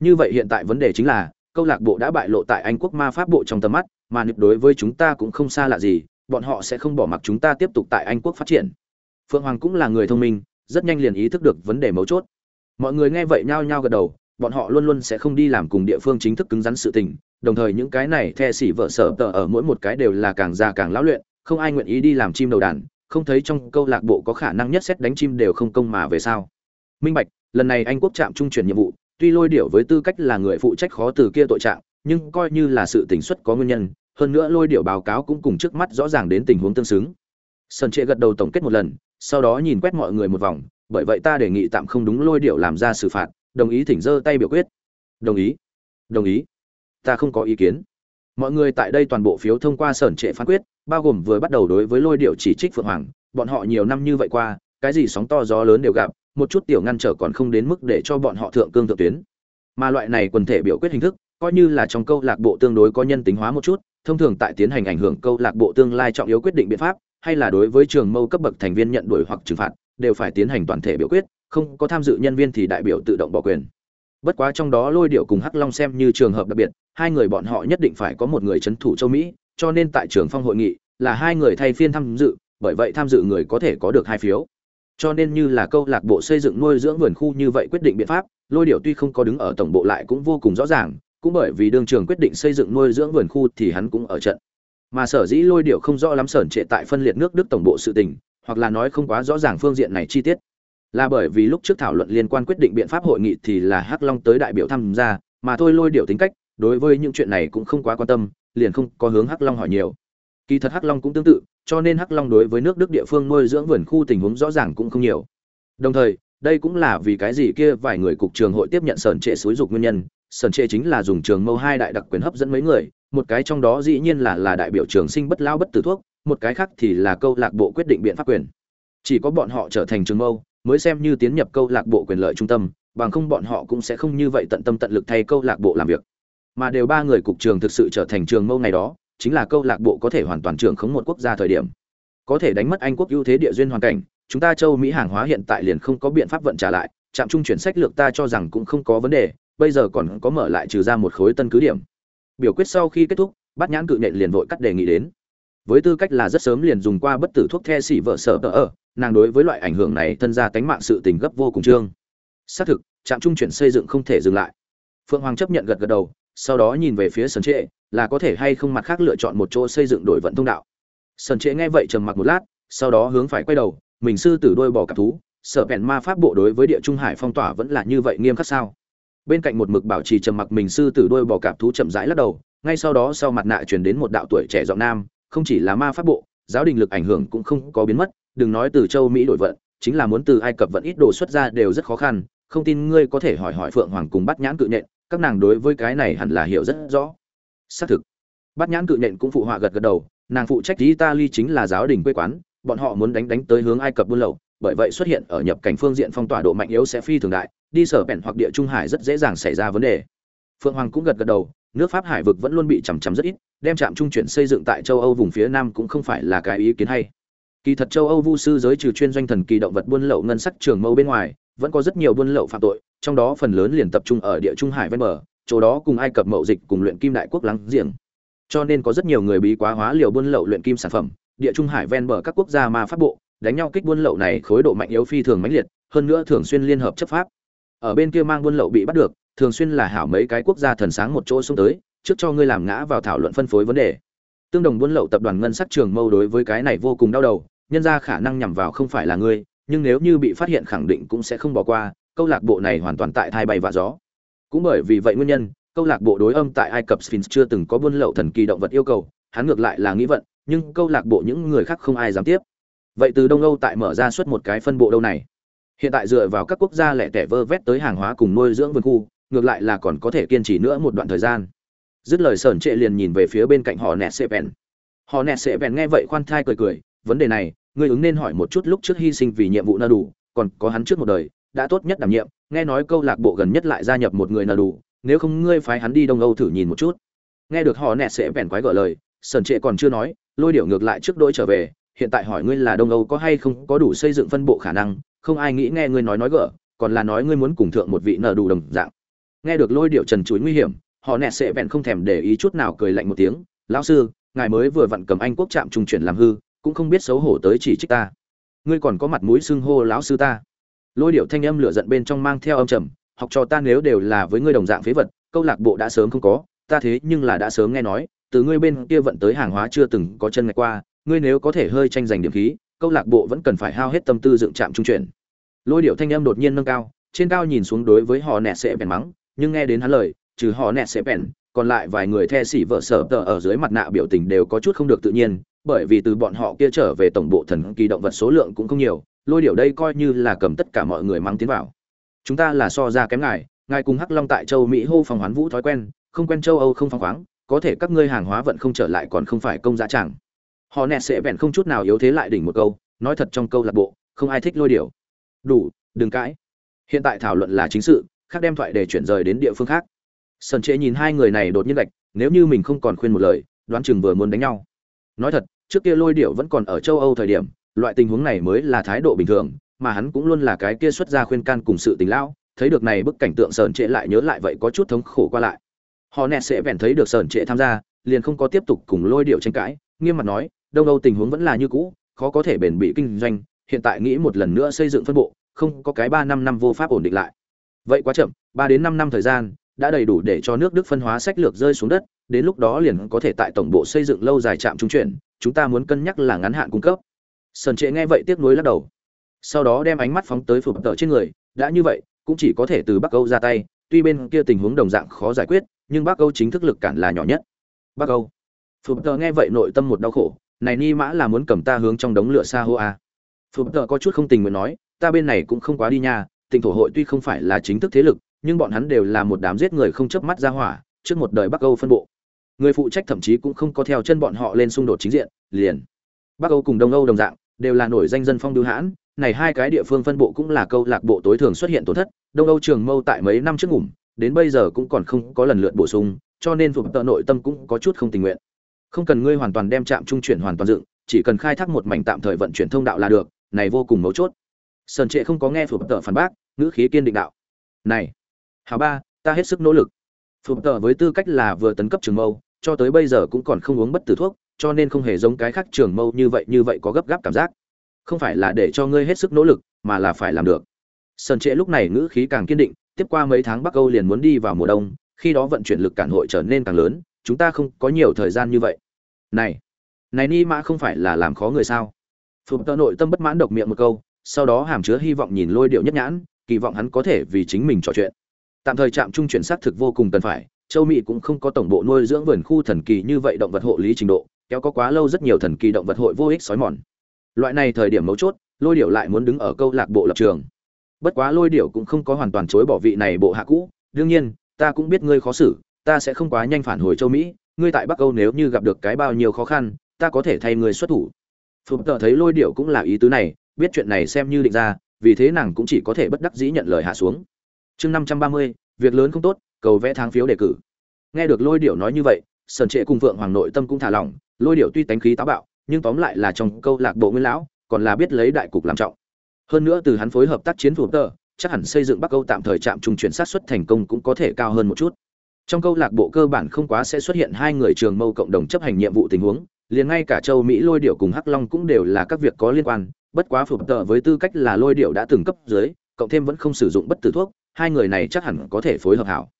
Như vậy hiện tại vấn đề chính là, câu lạc bộ đã bại lộ tại anh quốc ma pháp bộ trong tầm mắt, mà nịp đối với chúng ta cũng không xa lạ gì, bọn họ sẽ không bỏ mặc chúng ta tiếp tục tại anh quốc phát triển. Phượng hoàng cũng là người thông minh, rất nhanh liền ý thức được vấn đề mấu chốt. Mọi người nghe vậy nhao nhao gật đầu, bọn họ luôn luôn sẽ không đi làm cùng địa phương chính thức cứng rắn sự tình, đồng thời những cái này the xỉ vợ sở tờ ở mỗi một cái đều là càng già càng lão luyện, không ai nguyện ý đi làm chim đầu đàn, không thấy trong câu lạc bộ có khả năng nhất xét đánh chim đều không công mà về sao minh bạch, lần này anh quốc trạm trung chuyển nhiệm vụ, tuy lôi điệu với tư cách là người phụ trách khó từ kia tội trạng, nhưng coi như là sự tình xuất có nguyên nhân, hơn nữa lôi điệu báo cáo cũng cùng trước mắt rõ ràng đến tình huống tương xứng. Sơn trệ gật đầu tổng kết một lần, sau đó nhìn quét mọi người một vòng, bởi vậy ta đề nghị tạm không đúng lôi điệu làm ra xử phạt, đồng ý thỉnh giơ tay biểu quyết. Đồng ý. Đồng ý. Ta không có ý kiến. Mọi người tại đây toàn bộ phiếu thông qua sởn trệ phán quyết, bao gồm vừa bắt đầu đối với lôi điệu chỉ trích phượng hoàng, bọn họ nhiều năm như vậy qua, cái gì sóng to gió lớn đều gặp một chút tiểu ngăn trở còn không đến mức để cho bọn họ thượng cương thượng tuyến. Mà loại này quần thể biểu quyết hình thức, coi như là trong câu lạc bộ tương đối có nhân tính hóa một chút, thông thường tại tiến hành ảnh hưởng câu lạc bộ tương lai trọng yếu quyết định biện pháp, hay là đối với trường mâu cấp bậc thành viên nhận đuổi hoặc trừng phạt, đều phải tiến hành toàn thể biểu quyết, không có tham dự nhân viên thì đại biểu tự động bỏ quyền. Bất quá trong đó lôi điệu cùng hắc long xem như trường hợp đặc biệt, hai người bọn họ nhất định phải có một người c thủ châu mỹ, cho nên tại trường phong hội nghị, là hai người thay phiên tham dự, bởi vậy tham dự người có thể có được hai phiếu cho nên như là câu lạc bộ xây dựng nuôi dưỡng vườn khu như vậy quyết định biện pháp, lôi điệu tuy không có đứng ở tổng bộ lại cũng vô cùng rõ ràng, cũng bởi vì đương trường quyết định xây dựng nuôi dưỡng vườn khu thì hắn cũng ở trận. Mà sở dĩ lôi điệu không rõ lắm sởn trệ tại phân liệt nước đức tổng bộ sự tình, hoặc là nói không quá rõ ràng phương diện này chi tiết. Là bởi vì lúc trước thảo luận liên quan quyết định biện pháp hội nghị thì là hắc long tới đại biểu tham gia, mà thôi lôi điệu tính cách, đối với những chuyện này cũng không quá quan tâm, liền không có hướng hắc long hỏi nhiều. Kỳ thật hắc long cũng tương tự cho nên hắc long đối với nước đức địa phương nuôi dưỡng vườn khu tình huống rõ ràng cũng không nhiều. Đồng thời, đây cũng là vì cái gì kia vài người cục trường hội tiếp nhận sởn trệ xúi dục nguyên nhân. Sởn trệ chính là dùng trường mâu hai đại đặc quyền hấp dẫn mấy người, một cái trong đó dĩ nhiên là là đại biểu trường sinh bất lao bất tử thuốc, một cái khác thì là câu lạc bộ quyết định biện pháp quyền. Chỉ có bọn họ trở thành trường mâu, mới xem như tiến nhập câu lạc bộ quyền lợi trung tâm, bằng không bọn họ cũng sẽ không như vậy tận tâm tận lực thay câu lạc bộ làm việc. Mà đều ba người cục trường thực sự trở thành trường mâu ngày đó chính là câu lạc bộ có thể hoàn toàn trưởng khống một quốc gia thời điểm. Có thể đánh mất anh quốc ưu thế địa duyên hoàn cảnh, chúng ta châu mỹ hàng hóa hiện tại liền không có biện pháp vận trả lại, trạm trung chuyển sách lược ta cho rằng cũng không có vấn đề, bây giờ còn có mở lại trừ ra một khối tân cứ điểm. Biểu quyết sau khi kết thúc, bát nhãn cự nện liền vội cắt đề nghị đến. Với tư cách là rất sớm liền dùng qua bất tử thuốc the xỉ vợ sợ tờ ở, nàng đối với loại ảnh hưởng này thân ra tánh mạng sự tình gấp vô cùng trương. Xác thực, trạm trung chuyển xây dựng không thể dừng lại. Phượng hoàng chấp nhận gật gật đầu sau đó nhìn về phía sân trệ, là có thể hay không mặt khác lựa chọn một chỗ xây dựng đổi vận thông đạo. Sân trệ nghe vậy trầm mặc một lát, sau đó hướng phải quay đầu, mình sư tử đôi bỏ cặp thú, sở bèn ma pháp bộ đối với địa trung hải phong tỏa vẫn là như vậy nghiêm khắc sao? Bên cạnh một mực bảo trì trầm mặc mình sư tử đôi bỏ cặp thú chậm rãi lắc đầu, ngay sau đó sau mặt nạ truyền đến một đạo tuổi trẻ giọng nam, không chỉ là ma pháp bộ, giáo đình lực ảnh hưởng cũng không có biến mất, đừng nói từ châu mỹ đổi vận, chính là muốn từ ai cập vận ít đồ xuất ra đều rất khó khăn, không tin ngươi có thể hỏi hỏi phượng hoàng cùng bắt nhãn cự nhện các nàng đối với cái này hẳn là hiểu rất rõ. Xác thực, bát nhãn cự nhện cũng phụ họa gật gật đầu, nàng phụ trách italy chính là giáo đình quê quán, bọn họ muốn đánh đánh tới hướng ai cập buôn lậu, bởi vậy xuất hiện ở nhập cảnh phương diện phong tỏa độ mạnh yếu sẽ phi thường đại, đi sở bèn hoặc địa trung hải rất dễ dàng xảy ra vấn đề. Phượng hoàng cũng gật gật đầu, nước pháp hải vực vẫn luôn bị chằm chằm rất ít, đem trạm trung chuyển xây dựng tại châu âu vùng phía nam cũng không phải là cái ý kiến hay kỳ thật châu âu vu sư giới trừ chuyên doanh thần kỳ động vật buôn lậu ngân sắc trường mâu bên ngoài, vẫn có rất nhiều buôn lậu phạm tội, trong đó phần lớn liền tập trung ở địa trung hải ven bờ, chỗ đó cùng ai cập mậu dịch cùng luyện kim đại quốc láng giềng. Cho nên có rất nhiều người bí quá hóa liều buôn lậu luyện kim sản phẩm, địa trung hải ven bờ các quốc gia ma pháp bộ, đánh nhau kích buôn lậu này khối độ mạnh yếu phi thường mãnh liệt, hơn nữa thường xuyên liên hợp chấp pháp. Ở bên kia mang buôn lậu bị bắt được, thường xuyên là hảo mấy cái quốc gia thần sáng một chỗ xuống tới, trước cho ngươi làm ngã vào thảo luận phân phối vấn đề. Tương đồng buôn lậu tập đoàn ngân sắc trường mâu đối với cái này vô cùng đau đầu nhân ra khả năng nhằm vào không phải là ngươi, nhưng nếu như bị phát hiện khẳng định cũng sẽ không bỏ qua, câu lạc bộ này hoàn toàn tại thai bay và gió. Cũng bởi vì vậy nguyên nhân, câu lạc bộ đối âm tại ai cập sphinx chưa từng có buôn lậu thần kỳ động vật yêu cầu, hắn ngược lại là nghĩ vận, nhưng câu lạc bộ những người khác không ai dám tiếp. Vậy từ đông âu tại mở ra suốt một cái phân bộ đâu này? Hiện tại dựa vào các quốc gia lẻ tẻ vơ vét tới hàng hóa cùng nuôi dưỡng vườn khu, ngược lại là còn có thể kiên trì nữa một đoạn thời gian. Dứt lời sởn trệ liền nhìn về phía bên cạnh họ nẹt sệ bèn. Họ nẹt sệ bèn nghe vậy khoan thai cười cười vấn đề này, ngươi ứng nên hỏi một chút lúc trước hy sinh vì nhiệm vụ nơ đủ, còn có hắn trước một đời, đã tốt nhất đảm nhiệm, nghe nói câu lạc bộ gần nhất lại gia nhập một người nơ đủ, nếu không ngươi phái hắn đi đông âu thử nhìn một chút. Nghe được họ nẹt sẽ bèn quái gở lời sần trệ còn chưa nói, lôi điệu ngược lại trước đôi trở về, hiện tại hỏi ngươi là đông âu có hay không có đủ xây dựng phân bộ khả năng, không ai nghĩ nghe ngươi nói nói gở, còn là nói ngươi muốn cùng thượng một vị nở đủ đồng dạng. Nghe được lôi điệu trần chuối nguy hiểm, họ nẹt sẽ vẹn không thèm để ý chút nào cười lạnh một tiếng, lão sư, ngài mới vừa vặn cầm anh quốc trạm trung chuyển làm hư cũng không biết xấu hổ tới chỉ trích ta. Ngươi còn có mặt mũi xưng hô lão sư ta. Lôi điệu thanh âm lửa giận bên trong mang theo âm trầm, học trò ta nếu đều là với ngươi đồng dạng phế vật, câu lạc bộ đã sớm không có, ta thế nhưng là đã sớm nghe nói, từ ngươi bên kia vận tới hàng hóa chưa từng có chân ngày qua, ngươi nếu có thể hơi tranh giành điểm khí, câu lạc bộ vẫn cần phải hao hết tâm tư dựng trạm trung chuyển. Lôi điệu thanh âm đột nhiên nâng cao, trên cao nhìn xuống đối với họ nẹt sẽ bèn mắng, nhưng nghe đến hắn lời, trừ họ nẹt sẽ bèn, còn lại vài người the xỉ vợ sở tờ ở dưới mặt nạ biểu tình đều có chút không được tự nhiên bởi vì từ bọn họ kia trở về tổng bộ thần kỳ động vật số lượng cũng không nhiều, lôi điểu đây coi như là cầm tất cả mọi người mang tiến vào. Chúng ta là so ra kém ngài ngài cùng hắc long tại châu mỹ hô phòng hoán vũ thói quen, không quen châu âu không phăng khoáng, có thể các ngươi hàng hóa vận không trở lại còn không phải công giá chẳng. Họ nẹt sẽ vẹn không chút nào yếu thế lại đỉnh một câu, nói thật trong câu lạc bộ, không ai thích lôi điểu. Đủ, đừng cãi. Hiện tại thảo luận là chính sự, khác đem thoại để chuyển rời đến địa phương khác. Sần trệ nhìn hai người này đột nhiên gạch nếu như mình không còn khuyên một lời, đoán chừng vừa muốn đánh nhau. Nói thật trước kia lôi điệu vẫn còn ở châu âu thời điểm, loại tình huống này mới là thái độ bình thường, mà hắn cũng luôn là cái kia xuất ra khuyên can cùng sự tình lão, thấy được này bức cảnh tượng sờn trệ lại nhớ lại vậy có chút thống khổ qua lại. Họ nẹt sẽ vẹn thấy được sờn trệ tham gia, liền không có tiếp tục cùng lôi điệu tranh cãi, nghiêm mặt nói, đông âu tình huống vẫn là như cũ, khó có thể bền bỉ kinh doanh, hiện tại nghĩ một lần nữa xây dựng phân bộ, không có cái ba năm năm vô pháp ổn định lại. Vậy quá chậm, ba đến năm năm thời gian, đã đầy đủ để cho nước đức phân hóa sách lược rơi xuống đất, đến lúc đó liền có thể tại tổng bộ xây dựng lâu dài trạm trung chuyển chúng ta muốn cân nhắc là ngắn hạn cung cấp. Sần trệ nghe vậy tiếc nuối lắc đầu. Sau đó đem ánh mắt phóng tới phục tợ trên người, đã như vậy, cũng chỉ có thể từ bắc âu ra tay, tuy bên kia tình huống đồng dạng khó giải quyết, nhưng bắc âu chính thức lực cản là nhỏ nhất. Bắc âu. Phục tợ nghe vậy nội tâm một đau khổ, này ni mã là muốn cầm ta hướng trong đống lửa xa hô à. a phục tợ có chút không tình nguyện nói, ta bên này cũng không quá đi nha, tỉnh thổ hội tuy không phải là chính thức thế lực, nhưng bọn hắn đều là một đám giết người không chớp mắt ra hỏa, trước một đời bắc âu phân bộ người phụ trách thậm chí cũng không có theo chân bọn họ lên xung đột chính diện, liền. Bắc âu cùng đông âu đồng dạng, đều là nổi danh dân phong bưu hãn, này hai cái địa phương phân bộ cũng là câu lạc bộ tối thường xuất hiện tổn thất, đông âu trường mâu tại mấy năm trước ngủm, đến bây giờ cũng còn không có lần lượt bổ sung, cho nên phục tợ nội tâm cũng có chút không tình nguyện. Không cần ngươi hoàn toàn đem trạm trung chuyển hoàn toàn dựng, chỉ cần khai thác một mảnh tạm thời vận chuyển thông đạo là được, này vô cùng mấu chốt. Sơn trệ không có nghe phục tợ phản bác, ngữ khí kiên định đạo. Này hào ba, ta hết sức nỗ lực. Phục tợ với tư cách là vừa tấn cấp trường mâu cho tới bây giờ cũng còn không uống bất tử thuốc, cho nên không hề giống cái khác trường mâu như vậy như vậy có gấp gáp cảm giác. Không phải là để cho ngươi hết sức nỗ lực, mà là phải làm được. Sơn trệ lúc này ngữ khí càng kiên định, tiếp qua mấy tháng bắc âu liền muốn đi vào mùa đông, khi đó vận chuyển lực cản hội trở nên càng lớn, chúng ta không có nhiều thời gian như vậy. Này này ni mã không phải là làm khó người sao? Phùng tợ nội tâm bất mãn độc miệng một câu, sau đó hàm chứa hy vọng nhìn lôi điệu nhất nhãn, kỳ vọng hắn có thể vì chính mình trò chuyện. Tạm thời trạm trung chuyển xác thực vô cùng cần phải châu mỹ cũng không có tổng bộ nuôi dưỡng vườn khu thần kỳ như vậy động vật hộ lý trình độ, kéo có quá lâu rất nhiều thần kỳ động vật hội vô ích sói mòn. Loại này thời điểm mấu chốt, lôi điệu lại muốn đứng ở câu lạc bộ lập trường. Bất quá lôi điệu cũng không có hoàn toàn chối bỏ vị này bộ hạ cũ, đương nhiên, ta cũng biết ngươi khó xử, ta sẽ không quá nhanh phản hồi châu mỹ, ngươi tại bắc âu nếu như gặp được cái bao nhiêu khó khăn, ta có thể thay ngươi xuất thủ. Phục tờ thấy lôi điệu cũng là ý tứ này, biết chuyện này xem như định ra, vì thế nàng cũng chỉ có thể bất đắc dĩ nhận lời hạ xuống. Chương năm trăm ba mươi, việc lớn không tốt cầu vẽ tháng phiếu đề cử. Nghe được lôi điệu nói như vậy sần trệ cùng vượng hoàng nội tâm cũng thả lỏng, lôi điệu tuy tánh khí táo bạo, nhưng tóm lại là trong câu lạc bộ nguyên lão, còn là biết lấy đại cục làm trọng. Hơn nữa từ hắn phối hợp tác chiến phủ tờ, chắc hẳn xây dựng bắc Câu tạm thời trạm trung chuyển sát xuất thành công cũng có thể cao hơn một chút. Trong câu lạc bộ cơ bản không quá sẽ xuất hiện hai người trường mâu cộng đồng chấp hành nhiệm vụ tình huống, liền ngay cả châu mỹ lôi điệu cùng hắc long cũng đều là các việc có liên quan, bất quá phủ tợ với tư cách là lôi điệu đã từng cấp dưới, cộng thêm vẫn không sử dụng bất tử thuốc, hai người này chắc hẳn có thể phối hợp hảo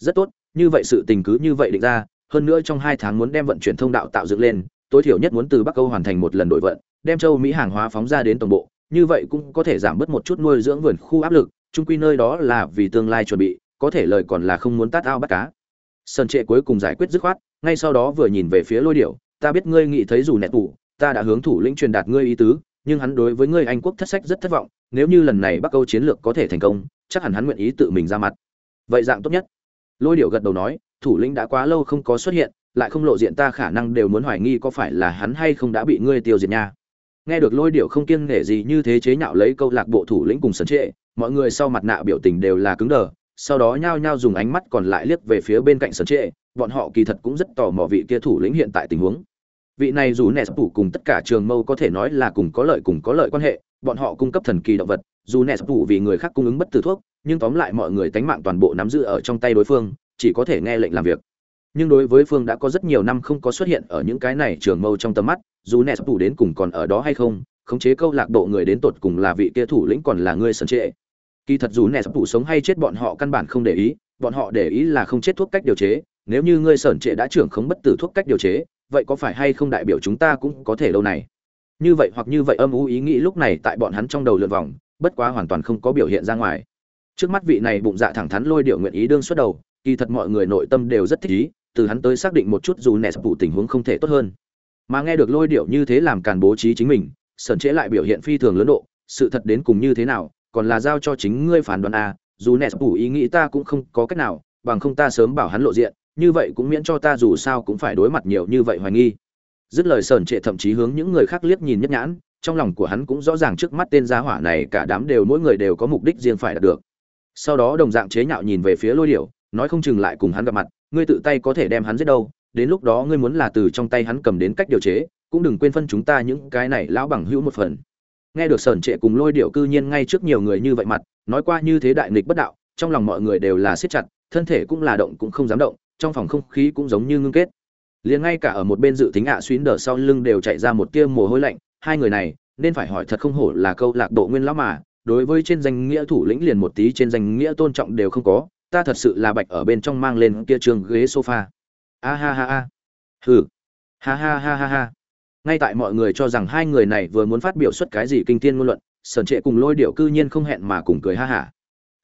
rất tốt như vậy sự tình cứ như vậy định ra hơn nữa trong hai tháng muốn đem vận chuyển thông đạo tạo dựng lên tối thiểu nhất muốn từ bắc âu hoàn thành một lần đổi vận đem châu mỹ hàng hóa phóng ra đến tổng bộ như vậy cũng có thể giảm bớt một chút nuôi dưỡng vườn khu áp lực trung quy nơi đó là vì tương lai chuẩn bị có thể lời còn là không muốn tát ao bắt cá. Sơn trệ cuối cùng giải quyết dứt khoát ngay sau đó vừa nhìn về phía lôi điểu, ta biết ngươi nghĩ thấy dù nẹt tủ ta đã hướng thủ lĩnh truyền đạt ngươi ý tứ nhưng hắn đối với ngươi anh quốc thất sách rất thất vọng nếu như lần này bắc âu chiến lược có thể thành công chắc hẳn hắn nguyện ý tự mình ra mặt. Vậy dạng tốt nhất lôi điệu gật đầu nói, thủ lĩnh đã quá lâu không có xuất hiện, lại không lộ diện ta khả năng đều muốn hoài nghi có phải là hắn hay không đã bị ngươi tiêu diệt nha. Nghe được lôi điệu không kiêng nể gì như thế chế nhạo lấy câu lạc bộ thủ lĩnh cùng sân trệ, mọi người sau mặt nạ biểu tình đều là cứng đờ, sau đó nhao nhao dùng ánh mắt còn lại liếc về phía bên cạnh sân trệ, bọn họ kỳ thật cũng rất tò mò vị kia thủ lĩnh hiện tại tình huống. Vị này dù nẹ phủ cùng tất cả trường mâu có thể nói là cùng có lợi cùng có lợi quan hệ, bọn họ cung cấp thần kỳ động vật, dù nẹ phủ vì người khác cung ứng bất tử thuốc nhưng tóm lại mọi người tánh mạng toàn bộ nắm giữ ở trong tay đối phương, chỉ có thể nghe lệnh làm việc. Nhưng đối với phương đã có rất nhiều năm không có xuất hiện ở những cái này trường mâu trong tầm mắt, dù sắp đủ đến cùng còn ở đó hay không, khống chế câu lạc bộ người đến tột cùng là vị kia thủ lĩnh còn là người sân trệ. Kỳ thật dù sắp đủ sống hay chết bọn họ căn bản không để ý, bọn họ để ý là không chết thuốc cách điều chế, nếu như ngươi sởn trệ đã trưởng khống bất tử thuốc cách điều chế, vậy có phải hay không đại biểu chúng ta cũng có thể lâu này? Như vậy hoặc như vậy âm u ý nghĩ lúc này tại bọn hắn trong đầu lượn vòng, bất quá hoàn toàn không có biểu hiện ra ngoài trước mắt vị này bụng dạ thẳng thắn lôi điệu nguyện ý đương xuất đầu, kỳ thật mọi người nội tâm đều rất thích ý, từ hắn tới xác định một chút dù nẹt phụ tình huống không thể tốt hơn. Mà nghe được lôi điệu như thế làm càn bố trí chính mình, sởn trễ lại biểu hiện phi thường lớn độ, sự thật đến cùng như thế nào, còn là giao cho chính ngươi phán đoán a dù nẹt phụ ý nghĩ ta cũng không có cách nào, bằng không ta sớm bảo hắn lộ diện, như vậy cũng miễn cho ta dù sao cũng phải đối mặt nhiều như vậy hoài nghi. Dứt lời sởn trệ thậm chí hướng những người khác liếc nhìn nhất nhãn, trong lòng của hắn cũng rõ ràng trước mắt tên gia hỏa này cả đám đều mỗi người đều có mục đích riêng phải đạt được sau đó đồng dạng chế nhạo nhìn về phía lôi điểu, nói không chừng lại cùng hắn gặp mặt, ngươi tự tay có thể đem hắn giết đâu, đến lúc đó ngươi muốn là từ trong tay hắn cầm đến cách điều chế, cũng đừng quên phân chúng ta những cái này lão bằng hữu một phần. Nghe được sởn trệ cùng lôi điệu cư nhiên ngay trước nhiều người như vậy mặt, nói qua như thế đại nghịch bất đạo, trong lòng mọi người đều là siết chặt, thân thể cũng là động cũng không dám động, trong phòng không khí cũng giống như ngưng kết. Liền ngay cả ở một bên dự tính ạ xuyến đờ sau lưng đều chạy ra một tia mồ hôi lạnh, hai người này, nên phải hỏi thật không hổ là câu lạc bộ nguyên lão mà đối với trên danh nghĩa thủ lĩnh liền một tí trên danh nghĩa tôn trọng đều không có, ta thật sự là bạch ở bên trong mang lên kia trường ghế sofa. A ha ha ha. Hừ. Ha ha ha ha ha. Ngay tại mọi người cho rằng hai người này vừa muốn phát biểu xuất cái gì kinh thiên ngôn luận, sơn trệ cùng lôi điệu cư nhiên không hẹn mà cùng cười ha hả.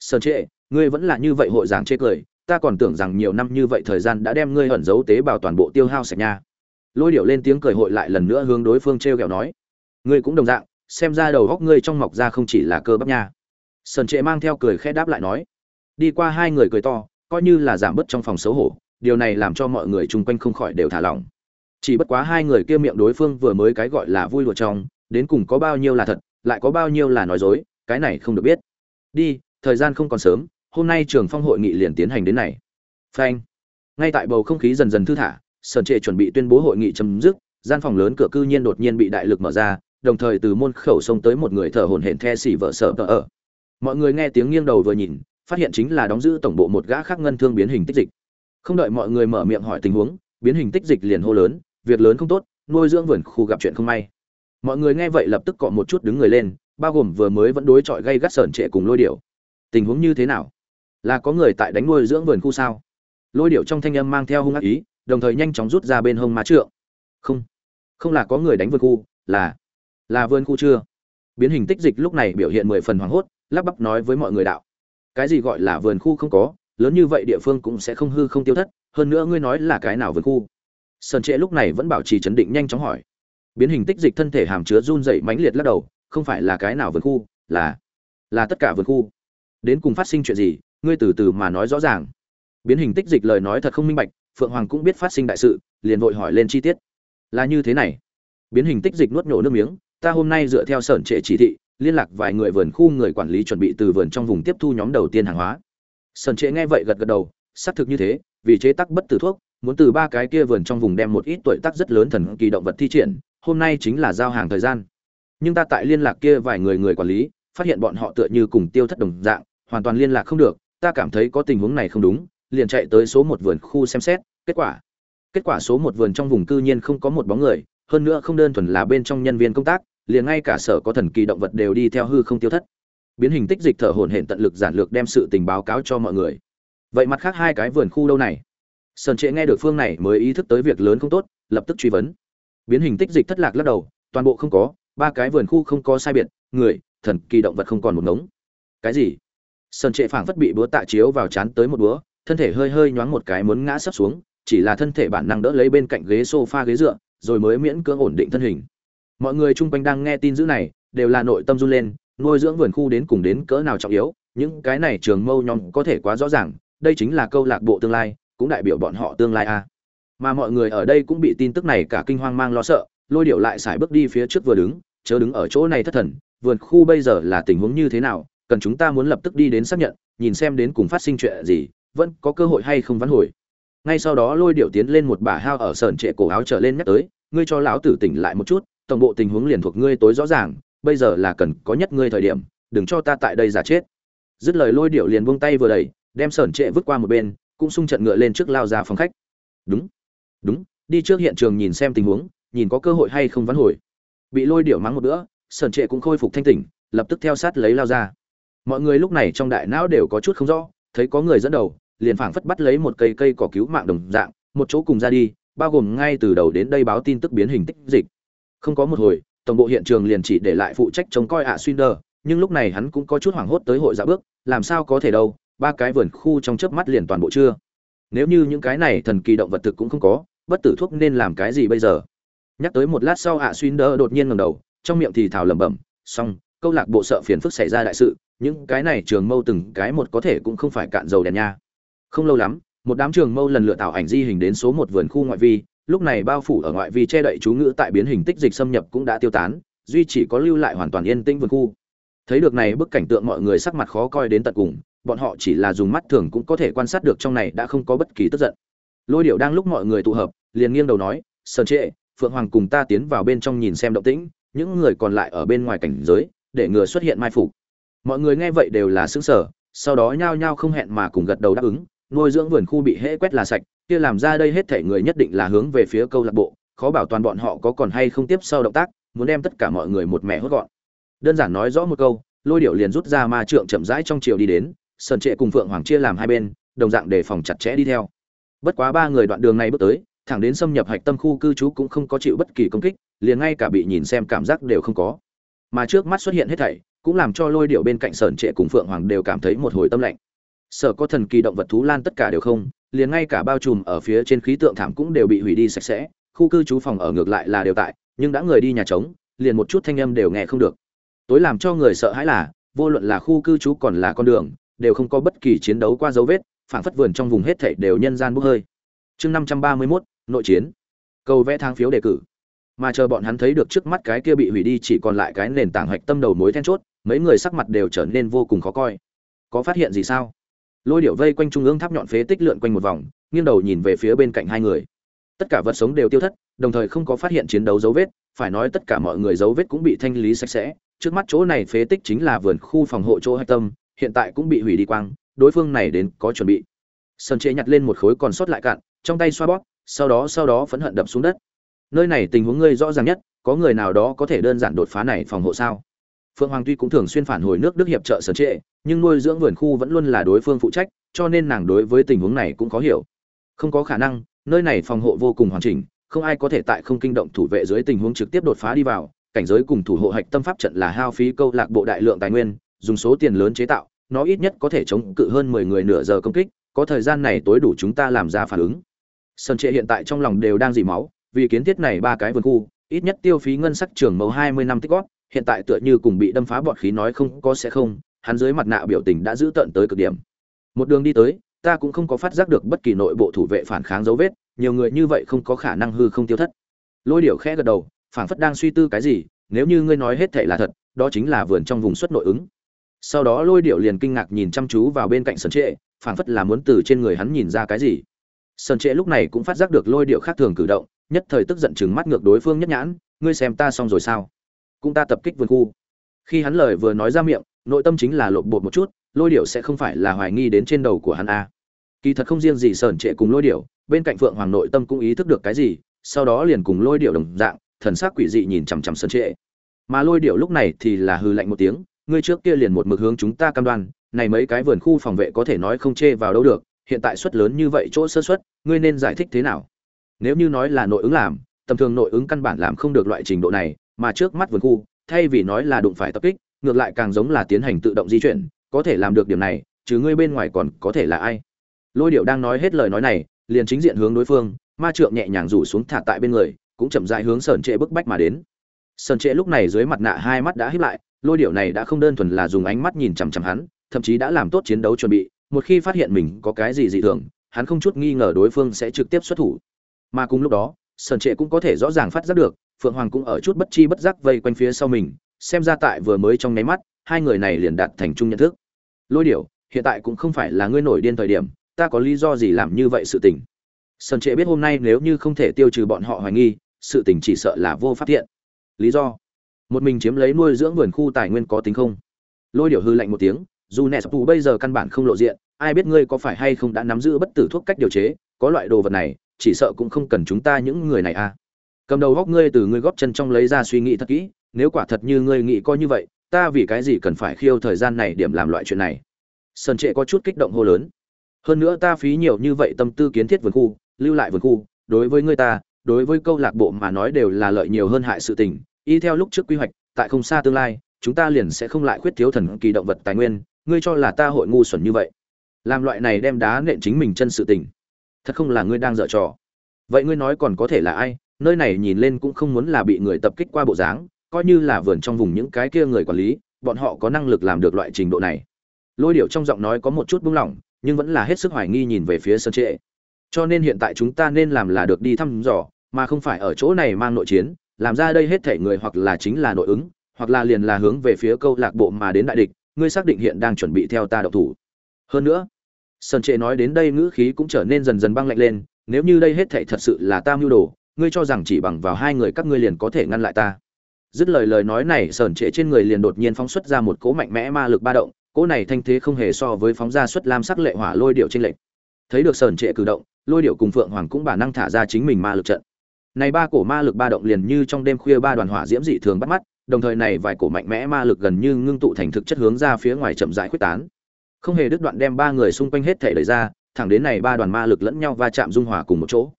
Sơn trệ, ngươi vẫn là như vậy hội giảng chê cười, ta còn tưởng rằng nhiều năm như vậy thời gian đã đem ngươi ẩn giấu tế bào toàn bộ tiêu hao sạch nha. Lôi điệu lên tiếng cười hội lại lần nữa hướng đối phương t r e o kẹo nói. Ngươi cũng đồng dạng xem ra đầu góc ngươi trong mọc ra không chỉ là cơ bắp nha. Sơn trệ mang theo cười khẽ đáp lại nói, đi qua hai người cười to, coi như là giảm bớt trong phòng xấu hổ, điều này làm cho mọi người chung quanh không khỏi đều thả lỏng. Chỉ bất quá hai người kia miệng đối phương vừa mới cái gọi là vui lụa trong, đến cùng có bao nhiêu là thật, lại có bao nhiêu là nói dối, cái này không được biết. Đi, thời gian không còn sớm, hôm nay trường phong hội nghị liền tiến hành đến này. Phanh. Ngay tại bầu không khí dần dần thư thả, sơn trệ chuẩn bị tuyên bố hội nghị chấm dứt, gian phòng lớn cửa cư nhiên đột nhiên bị đại lực mở ra đồng thời từ môn khẩu xông tới một người thở hổn hển the xỉ vợ sợ tờ ở. Mọi người nghe tiếng nghiêng đầu vừa nhìn, phát hiện chính là đóng giữ tổng bộ một gã khác ngân thương biến hình tích dịch. Không đợi mọi người mở miệng hỏi tình huống, biến hình tích dịch liền hô lớn, việc lớn không tốt, nuôi dưỡng vườn khu gặp chuyện không may. Mọi người nghe vậy lập tức cọ một chút đứng người lên, bao gồm vừa mới vẫn đối chọi gây gắt sởn trệ cùng lôi điệu tình huống như thế nào? Là có người tại đánh nuôi dưỡng vườn khu sao? Lôi điệu trong thanh âm mang theo hung ác ý, đồng thời nhanh chóng rút ra bên hông má trượng. Không không là có người đánh vườn khu, là là vườn khu chưa? Biến hình tích dịch lúc này biểu hiện mười phần hoảng hốt, lắp bắp nói với mọi người đạo. Cái gì gọi là vườn khu không có, lớn như vậy địa phương cũng sẽ không hư không tiêu thất, hơn nữa ngươi nói là cái nào vườn khu? Sơn trệ lúc này vẫn bảo trì chấn định nhanh chóng hỏi. Biến hình tích dịch thân thể hàm chứa run dậy mãnh liệt lắc đầu, không phải là cái nào vườn khu, là là tất cả vườn khu. Đến cùng phát sinh chuyện gì, ngươi từ từ mà nói rõ ràng. Biến hình tích dịch lời nói thật không minh bạch, phượng hoàng cũng biết phát sinh đại sự, liền vội hỏi lên chi tiết. Là như thế này. Biến hình tích dịch nuốt nhổ nước miếng ta hôm nay dựa theo sởn trệ chỉ thị, liên lạc vài người vườn khu người quản lý chuẩn bị từ vườn trong vùng tiếp thu nhóm đầu tiên hàng hóa. Sởn trệ nghe vậy gật gật đầu, xác thực như thế, vì chế tắc bất tử thuốc, muốn từ ba cái kia vườn trong vùng đem một ít tuổi tác rất lớn thần kỳ động vật thi triển, hôm nay chính là giao hàng thời gian. Nhưng ta tại liên lạc kia vài người người quản lý, phát hiện bọn họ tựa như cùng tiêu thất đồng dạng, hoàn toàn liên lạc không được, ta cảm thấy có tình huống này không đúng, liền chạy tới số một vườn khu xem xét, kết quả. Kết quả số một vườn trong vùng cư nhiên không có một bóng người, hơn nữa không đơn thuần là bên trong nhân viên công tác liền ngay cả sở có thần kỳ động vật đều đi theo hư không tiêu thất. Biến hình tích dịch thở hổn hển tận lực giản lược đem sự tình báo cáo cho mọi người. Vậy mặt khác hai cái vườn khu đâu này? Sơn trệ nghe được phương này mới ý thức tới việc lớn không tốt, lập tức truy vấn. Biến hình tích dịch thất lạc lắc đầu, toàn bộ không có, ba cái vườn khu không có sai biệt, người, thần kỳ động vật không còn một ngống. Cái gì? Sơn trệ phảng phất bị búa tạ chiếu vào chán tới một búa, thân thể hơi hơi nhoáng một cái muốn ngã sấp xuống, chỉ là thân thể bản năng đỡ lấy bên cạnh ghế sofa ghế dựa, rồi mới miễn cưỡng ổn định thân hình mọi người chung quanh đang nghe tin dữ này, đều là nội tâm run lên, nuôi dưỡng vườn khu đến cùng đến cỡ nào trọng yếu, những cái này trường mâu nhóm có thể quá rõ ràng, đây chính là câu lạc bộ tương lai, cũng đại biểu bọn họ tương lai a. Mà mọi người ở đây cũng bị tin tức này cả kinh hoang mang lo sợ, lôi điệu lại xài bước đi phía trước vừa đứng, chớ đứng ở chỗ này thất thần, vườn khu bây giờ là tình huống như thế nào, cần chúng ta muốn lập tức đi đến xác nhận, nhìn xem đến cùng phát sinh chuyện gì, vẫn có cơ hội hay không vãn hồi. Ngay sau đó lôi điệu tiến lên một bả hao ở sờn trệ cổ áo trở lên nhắc tới, ngươi cho lão tử tỉnh lại một chút tổng bộ tình huống liền thuộc ngươi tối rõ ràng, bây giờ là cần có nhất ngươi thời điểm, đừng cho ta tại đây giả chết. Dứt lời lôi điệu liền buông tay vừa đẩy, đem sởn trệ vứt qua một bên, cũng xung trận ngựa lên trước lao ra phòng khách. Đúng đúng, đi trước hiện trường nhìn xem tình huống, nhìn có cơ hội hay không vãn hồi. Bị lôi điệu mắng một bữa, sởn trệ cũng khôi phục thanh tỉnh, lập tức theo sát lấy lao ra. Mọi người lúc này trong đại não đều có chút không rõ, thấy có người dẫn đầu, liền phảng phất bắt lấy một cây cây cỏ cứu mạng đồng dạng, một chỗ cùng ra đi, bao gồm ngay từ đầu đến đây báo tin tức biến hình tích dịch không có một hồi tổng bộ hiện trường liền chỉ để lại phụ trách trông coi ạ à Swinder, nhưng lúc này hắn cũng có chút hoảng hốt tới hội dạ bước, làm sao có thể đâu, ba cái vườn khu trong chớp mắt liền toàn bộ chưa. Nếu như những cái này thần kỳ động vật thực cũng không có, bất tử thuốc nên làm cái gì bây giờ? Nhắc tới một lát sau ạ à Swinder đột nhiên ngầm đầu, trong miệng thì thào lẩm bẩm, xong, câu lạc bộ sợ phiền phức xảy ra đại sự, những cái này trường mâu từng cái một có thể cũng không phải cạn dầu đèn nha. Không lâu lắm, một đám trường mâu lần lượt tạo ảnh di hình đến số một vườn khu ngoại vi, lúc này bao phủ ở ngoại vi che đậy chú ngữ tại biến hình tích dịch xâm nhập cũng đã tiêu tán, duy chỉ có lưu lại hoàn toàn yên tĩnh vườn khu. Thấy được này bức cảnh tượng mọi người sắc mặt khó coi đến tận cùng, bọn họ chỉ là dùng mắt thường cũng có thể quan sát được trong này đã không có bất kỳ tức giận. Lôi điệu đang lúc mọi người tụ hợp, liền nghiêng đầu nói, "Sơn Trệ, Phượng Hoàng cùng ta tiến vào bên trong nhìn xem động tĩnh, những người còn lại ở bên ngoài cảnh giới, để ngừa xuất hiện mai phục." Mọi người nghe vậy đều là sững sờ, sau đó nhao nhao không hẹn mà cùng gật đầu đáp ứng, nuôi dưỡng vườn khu bị hễ quét là sạch, kia làm ra đây hết thể người nhất định là hướng về phía câu lạc bộ, khó bảo toàn bọn họ có còn hay không tiếp sau động tác, muốn đem tất cả mọi người một mẹ hốt gọn. Đơn giản nói rõ một câu, Lôi Điểu liền rút ra ma trượng chậm rãi trong chiều đi đến, Sơn Trệ cùng Phượng Hoàng chia làm hai bên, đồng dạng để phòng chặt chẽ đi theo. Bất quá ba người đoạn đường này bước tới, thẳng đến xâm nhập hạch tâm khu cư trú cũng không có chịu bất kỳ công kích, liền ngay cả bị nhìn xem cảm giác đều không có. Mà trước mắt xuất hiện hết thảy, cũng làm cho Lôi Điểu bên cạnh Sơn Trệ cùng Phượng Hoàng đều cảm thấy một hồi tâm lạnh. Sở có thần kỳ động vật thú lan tất cả đều không, liền ngay cả bao trùm ở phía trên khí tượng thảm cũng đều bị hủy đi sạch sẽ, khu cư trú phòng ở ngược lại là đều tại, nhưng đã người đi nhà trống, liền một chút thanh âm đều nghe không được. Tối làm cho người sợ hãi là, vô luận là khu cư trú còn là con đường, đều không có bất kỳ chiến đấu qua dấu vết, phản phất vườn trong vùng hết thảy đều nhân gian bốc hơi. Chương 531, nội chiến. Cầu vẽ thang phiếu đề cử. Mà chờ bọn hắn thấy được trước mắt cái kia bị hủy đi chỉ còn lại cái nền tảng hạch tâm đầu mối then chốt, mấy người sắc mặt đều trở nên vô cùng khó coi. Có phát hiện gì sao? Lôi điệu vây quanh trung ương tháp nhọn phế tích lượn quanh một vòng, nghiêng đầu nhìn về phía bên cạnh hai người. Tất cả vật sống đều tiêu thất, đồng thời không có phát hiện chiến đấu dấu vết, phải nói tất cả mọi người dấu vết cũng bị thanh lý sạch sẽ. Trước mắt chỗ này phế tích chính là vườn khu phòng hộ chỗ hạch tâm, hiện tại cũng bị hủy đi quang, đối phương này đến có chuẩn bị. Sơn chế nhặt lên một khối còn sót lại cạn, trong tay xoa bóp, sau đó sau đó phẫn hận đập xuống đất. Nơi này tình huống ngươi rõ ràng nhất, có người nào đó có thể đơn giản đột phá này phòng hộ sao? Phượng Hoàng tuy cũng thường xuyên phản hồi nước Đức hiệp trợ sở trệ, nhưng nuôi dưỡng vườn khu vẫn luôn là đối phương phụ trách, cho nên nàng đối với tình huống này cũng có hiểu. Không có khả năng, nơi này phòng hộ vô cùng hoàn chỉnh, không ai có thể tại không kinh động thủ vệ dưới tình huống trực tiếp đột phá đi vào, cảnh giới cùng thủ hộ hạch tâm pháp trận là hao phí câu lạc bộ đại lượng tài nguyên, dùng số tiền lớn chế tạo, nó ít nhất có thể chống cự hơn 10 người nửa giờ công kích, có thời gian này tối đủ chúng ta làm ra phản ứng. Sơn Trệ hiện tại trong lòng đều đang dỉ máu, vì kiến thiết này ba cái vườn khu, ít nhất tiêu phí ngân sách trường mẫu 20 năm tích góp, hiện tại tựa như cùng bị đâm phá bọt khí nói không có sẽ không, hắn dưới mặt nạ biểu tình đã giữ tận tới cực điểm. Một đường đi tới, ta cũng không có phát giác được bất kỳ nội bộ thủ vệ phản kháng dấu vết, nhiều người như vậy không có khả năng hư không tiêu thất. Lôi Điểu khẽ gật đầu, phảng phất đang suy tư cái gì, nếu như ngươi nói hết thảy là thật, đó chính là vườn trong vùng xuất nội ứng. Sau đó Lôi điệu liền kinh ngạc nhìn chăm chú vào bên cạnh Sơn Trệ, phảng phất là muốn từ trên người hắn nhìn ra cái gì. Sơn Trệ lúc này cũng phát giác được Lôi điệu khác thường cử động, nhất thời tức giận trừng mắt ngược đối phương nhất nhãn, ngươi xem ta xong rồi sao? Cũng ta tập kích vườn khu. Khi hắn lời vừa nói ra miệng, nội tâm chính là lộn bột một chút, lôi điệu sẽ không phải là hoài nghi đến trên đầu của hắn a kỳ thật không riêng gì sởn trệ cùng lôi điệu bên cạnh phượng hoàng nội tâm cũng ý thức được cái gì, sau đó liền cùng lôi điệu đồng dạng, thần sắc quỷ dị nhìn chằm chằm sởn trệ. Mà lôi điệu lúc này thì là hư lạnh một tiếng, ngươi trước kia liền một mực hướng chúng ta cam đoan, này mấy cái vườn khu phòng vệ có thể nói không chê vào đâu được, hiện tại suất lớn như vậy chỗ sơ suất, ngươi nên giải thích thế nào? Nếu như nói là nội ứng làm, tầm thường nội ứng căn bản làm không được loại trình độ này mà trước mắt vườn khu, thay vì nói là đụng phải tập kích, ngược lại càng giống là tiến hành tự động di chuyển, có thể làm được điểm này, chứ ngươi bên ngoài còn có thể là ai? Lôi điệu đang nói hết lời nói này, liền chính diện hướng đối phương, ma trượng nhẹ nhàng rủ xuống thả tại bên người, cũng chậm rãi hướng sởn trệ bức bách mà đến. Sơn trệ lúc này dưới mặt nạ hai mắt đã híp lại, lôi điệu này đã không đơn thuần là dùng ánh mắt nhìn chằm chằm hắn, thậm chí đã làm tốt chiến đấu chuẩn bị, một khi phát hiện mình có cái gì dị thường, hắn không chút nghi ngờ đối phương sẽ trực tiếp xuất thủ. Mà cùng lúc đó, sơn trệ cũng có thể rõ ràng phát giác được phượng hoàng cũng ở chút bất chi bất giác vây quanh phía sau mình xem ra tại vừa mới trong nháy mắt hai người này liền đạt thành chung nhận thức. Lôi Điểu, hiện tại cũng không phải là ngươi nổi điên thời điểm ta có lý do gì làm như vậy sự tình? Sơn trệ biết hôm nay nếu như không thể tiêu trừ bọn họ hoài nghi sự tình chỉ sợ là vô phát hiện lý do? Một mình chiếm lấy nuôi dưỡng vườn khu tài nguyên có tính không? Lôi Điểu hư lạnh một tiếng dù nẹ sập tù bây giờ căn bản không lộ diện ai biết ngươi có phải hay không đã nắm giữ bất tử thuốc cách điều chế có loại đồ vật này chỉ sợ cũng không cần chúng ta những người này à cầm đầu góc ngươi từ ngươi góp chân trong lấy ra suy nghĩ thật kỹ, nếu quả thật như ngươi nghĩ coi như vậy, ta vì cái gì cần phải khiêu thời gian này điểm làm loại chuyện này? Sơn trệ có chút kích động hô lớn. Hơn nữa ta phí nhiều như vậy tâm tư kiến thiết vườn khu, lưu lại vườn khu, đối với ngươi ta, đối với câu lạc bộ mà nói đều là lợi nhiều hơn hại sự tình, y theo lúc trước quy hoạch, tại không xa tương lai, chúng ta liền sẽ không lại khuyết thiếu thần kỳ động vật tài nguyên, ngươi cho là ta hội ngu xuẩn như vậy. Làm loại này đem đá nện chính mình chân sự tình. Thật không là ngươi đang dở trò. Vậy ngươi nói còn có thể là ai? Nơi này nhìn lên cũng không muốn là bị người tập kích qua bộ dáng, coi như là vườn trong vùng những cái kia người quản lý, bọn họ có năng lực làm được loại trình độ này. Lôi điệu trong giọng nói có một chút buông lỏng, nhưng vẫn là hết sức hoài nghi nhìn về phía sân trệ. Cho nên hiện tại chúng ta nên làm là được đi thăm dò, mà không phải ở chỗ này mang nội chiến, làm ra đây hết thể người hoặc là chính là nội ứng, hoặc là liền là hướng về phía câu lạc bộ mà đến đại địch, ngươi xác định hiện đang chuẩn bị theo ta đậu thủ. Hơn nữa, sơn trệ nói đến đây ngữ khí cũng trở nên dần dần băng lạnh lên, nếu như đây hết thể thật sự là ta mưu đồ ngươi cho rằng chỉ bằng vào hai người các ngươi liền có thể ngăn lại ta. Dứt lời lời nói này, sởn trệ trên người liền đột nhiên phóng xuất ra một cỗ mạnh mẽ ma lực ba động, cỗ này thanh thế không hề so với phóng ra xuất lam sắc lệ hỏa lôi điệu trên lệnh. Thấy được sởn trệ cử động, lôi điệu cùng phượng hoàng cũng bản năng thả ra chính mình ma lực trận. Này ba cổ ma lực ba động liền như trong đêm khuya ba đoàn hỏa diễm dị thường bắt mắt, đồng thời này vài cổ mạnh mẽ ma lực gần như ngưng tụ thành thực chất hướng ra phía ngoài chậm rãi quyết tán. Không hề đứt đoạn đem ba người xung quanh hết thể đẩy ra, thẳng đến này ba đoàn ma lực lẫn nhau va chạm dung hòa cùng một chỗ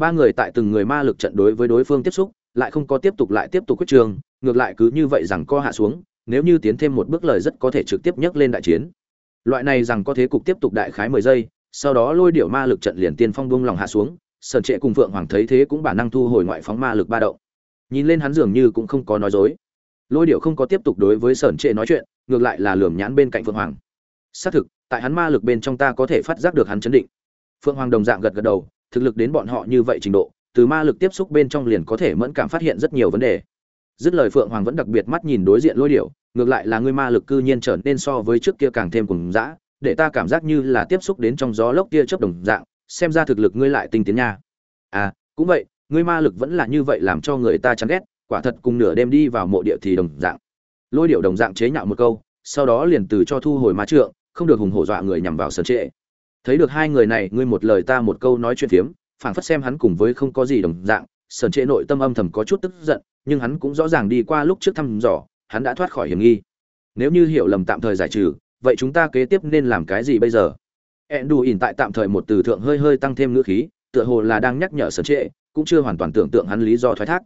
ba người tại từng người ma lực trận đối với đối phương tiếp xúc, lại không có tiếp tục lại tiếp tục quyết trường, ngược lại cứ như vậy rằng co hạ xuống, nếu như tiến thêm một bước lời rất có thể trực tiếp nhấc lên đại chiến. Loại này rằng có thế cục tiếp tục đại khái mười giây, sau đó lôi điệu ma lực trận liền tiên phong buông lòng hạ xuống, sơn trệ cùng phượng hoàng thấy thế cũng bản năng thu hồi ngoại phóng ma lực ba động. Nhìn lên hắn dường như cũng không có nói dối. Lôi điệu không có tiếp tục đối với sơn trệ nói chuyện, ngược lại là lườm nhãn bên cạnh phượng hoàng. Xác thực, tại hắn ma lực bên trong ta có thể phát giác được hắn chấn định. Phượng hoàng đồng dạng gật gật đầu thực lực đến bọn họ như vậy trình độ, từ ma lực tiếp xúc bên trong liền có thể mẫn cảm phát hiện rất nhiều vấn đề. Dứt lời phượng hoàng vẫn đặc biệt mắt nhìn đối diện lôi điệu ngược lại là ngươi ma lực cư nhiên trở nên so với trước kia càng thêm cùng dã, để ta cảm giác như là tiếp xúc đến trong gió lốc kia chớp đồng dạng, xem ra thực lực ngươi lại tinh tiến nha. À cũng vậy, ngươi ma lực vẫn là như vậy làm cho người ta chán ghét, quả thật cùng nửa đêm đi vào mộ địa thì đồng dạng. Lôi điệu đồng dạng chế nhạo một câu, sau đó liền từ cho thu hồi ma trượng, không được hùng hổ dọa người nhằm vào sân trệ thấy được hai người này, ngươi một lời ta một câu nói chuyện phiếm, phảng phất xem hắn cùng với không có gì đồng dạng sơn trệ nội tâm âm thầm có chút tức giận, nhưng hắn cũng rõ ràng đi qua lúc trước thăm dò, hắn đã thoát khỏi hiểm nghi. Nếu như hiểu lầm tạm thời giải trừ, vậy chúng ta kế tiếp nên làm cái gì bây giờ? Ẹn đù ỉn tại tạm thời một từ thượng hơi hơi tăng thêm ngữ khí, tựa hồ là đang nhắc nhở sơn trệ cũng chưa hoàn toàn tưởng tượng hắn lý do thoái thác.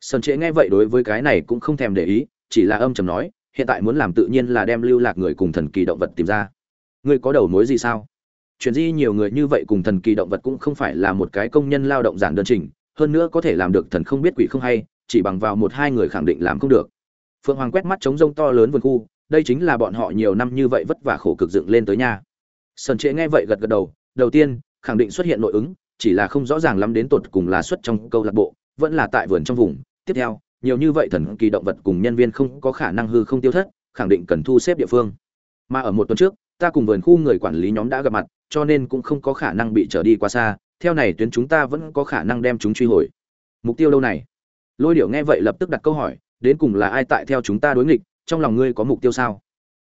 Sơn trệ nghe vậy đối với cái này cũng không thèm để ý, chỉ là âm trầm nói, hiện tại muốn làm tự nhiên là đem lưu lạc người cùng thần kỳ động vật tìm ra. Ngươi có đầu mối gì sao? Chuyển di nhiều người như vậy cùng thần kỳ động vật cũng không phải là một cái công nhân lao động giản đơn trình, hơn nữa có thể làm được thần không biết quỷ không hay, chỉ bằng vào một hai người khẳng định làm không được. Phượng hoàng quét mắt trống rông to lớn vườn khu, đây chính là bọn họ nhiều năm như vậy vất vả khổ cực dựng lên tới nhà sơn trệ nghe vậy gật gật đầu đầu tiên, khẳng định xuất hiện nội ứng, chỉ là không rõ ràng lắm đến tột cùng là xuất trong câu lạc bộ, vẫn là tại vườn trong vùng. Tiếp theo, nhiều như vậy thần kỳ động vật cùng nhân viên không có khả năng hư không tiêu thất, khẳng định cần thu xếp địa phương. Mà ở một tuần trước ta cùng vườn khu người quản lý nhóm đã gặp mặt, cho nên cũng không có khả năng bị trở đi quá xa, theo này tuyến chúng ta vẫn có khả năng đem chúng truy hồi. Mục tiêu đâu này. Lôi Điểu nghe vậy lập tức đặt câu hỏi, đến cùng là ai tại theo chúng ta đối nghịch, trong lòng ngươi có mục tiêu sao?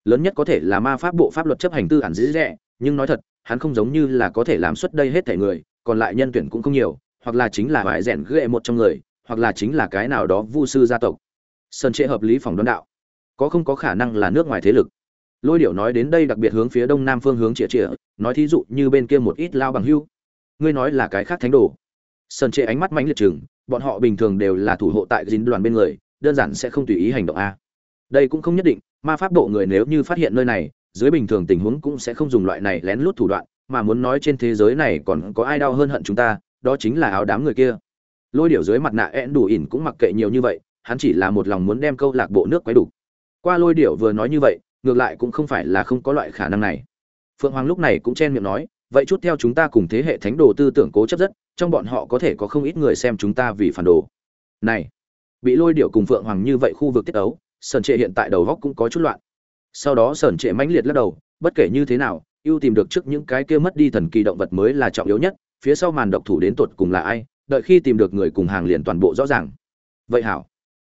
Lớn nhất có thể là ma pháp bộ pháp luật chấp hành tư ẩn dĩ dẹ nhưng nói thật, hắn không giống như là có thể làm xuất đây hết thể người, còn lại nhân tuyển cũng không nhiều, hoặc là chính là vải rèn ghệ một trong người, hoặc là chính là cái nào đó vu sư gia tộc. Sơn trệ hợp lý phòng đoán đạo. Có không có khả năng là nước ngoài thế lực? Lôi điệu nói đến đây đặc biệt hướng phía đông nam phương hướng chĩa chĩa, nói thí dụ như bên kia một ít lao bằng hưu. Ngươi nói là cái khác thánh đồ. Sơn trệ ánh mắt mãnh liệt chừng, bọn họ bình thường đều là thủ hộ tại dính đoàn bên người, đơn giản sẽ không tùy ý hành động a. Đây cũng không nhất định, ma pháp bộ người nếu như phát hiện nơi này, dưới bình thường tình huống cũng sẽ không dùng loại này lén lút thủ đoạn, mà muốn nói trên thế giới này còn có ai đau hơn hận chúng ta, đó chính là áo đám người kia. Lôi điểu dưới mặt nạ én đủ ỉn cũng mặc kệ nhiều như vậy, hắn chỉ là một lòng muốn đem câu lạc bộ nước quấy đủ. Qua lôi điệu vừa nói như vậy ngược lại cũng không phải là không có loại khả năng này. Phượng hoàng lúc này cũng chen miệng nói, vậy chút theo chúng ta cùng thế hệ thánh đồ tư tưởng cố chấp rất, trong bọn họ có thể có không ít người xem chúng ta vì phản đồ. Này, bị lôi điệu cùng phượng hoàng như vậy khu vực tiết ấu sờn trệ hiện tại đầu góc cũng có chút loạn. Sau đó sờn trệ mãnh liệt lắc đầu, bất kể như thế nào, ưu tìm được trước những cái kia mất đi thần kỳ động vật mới là trọng yếu nhất, phía sau màn độc thủ đến tột cùng là ai, đợi khi tìm được người cùng hàng liền toàn bộ rõ ràng. Vậy hảo.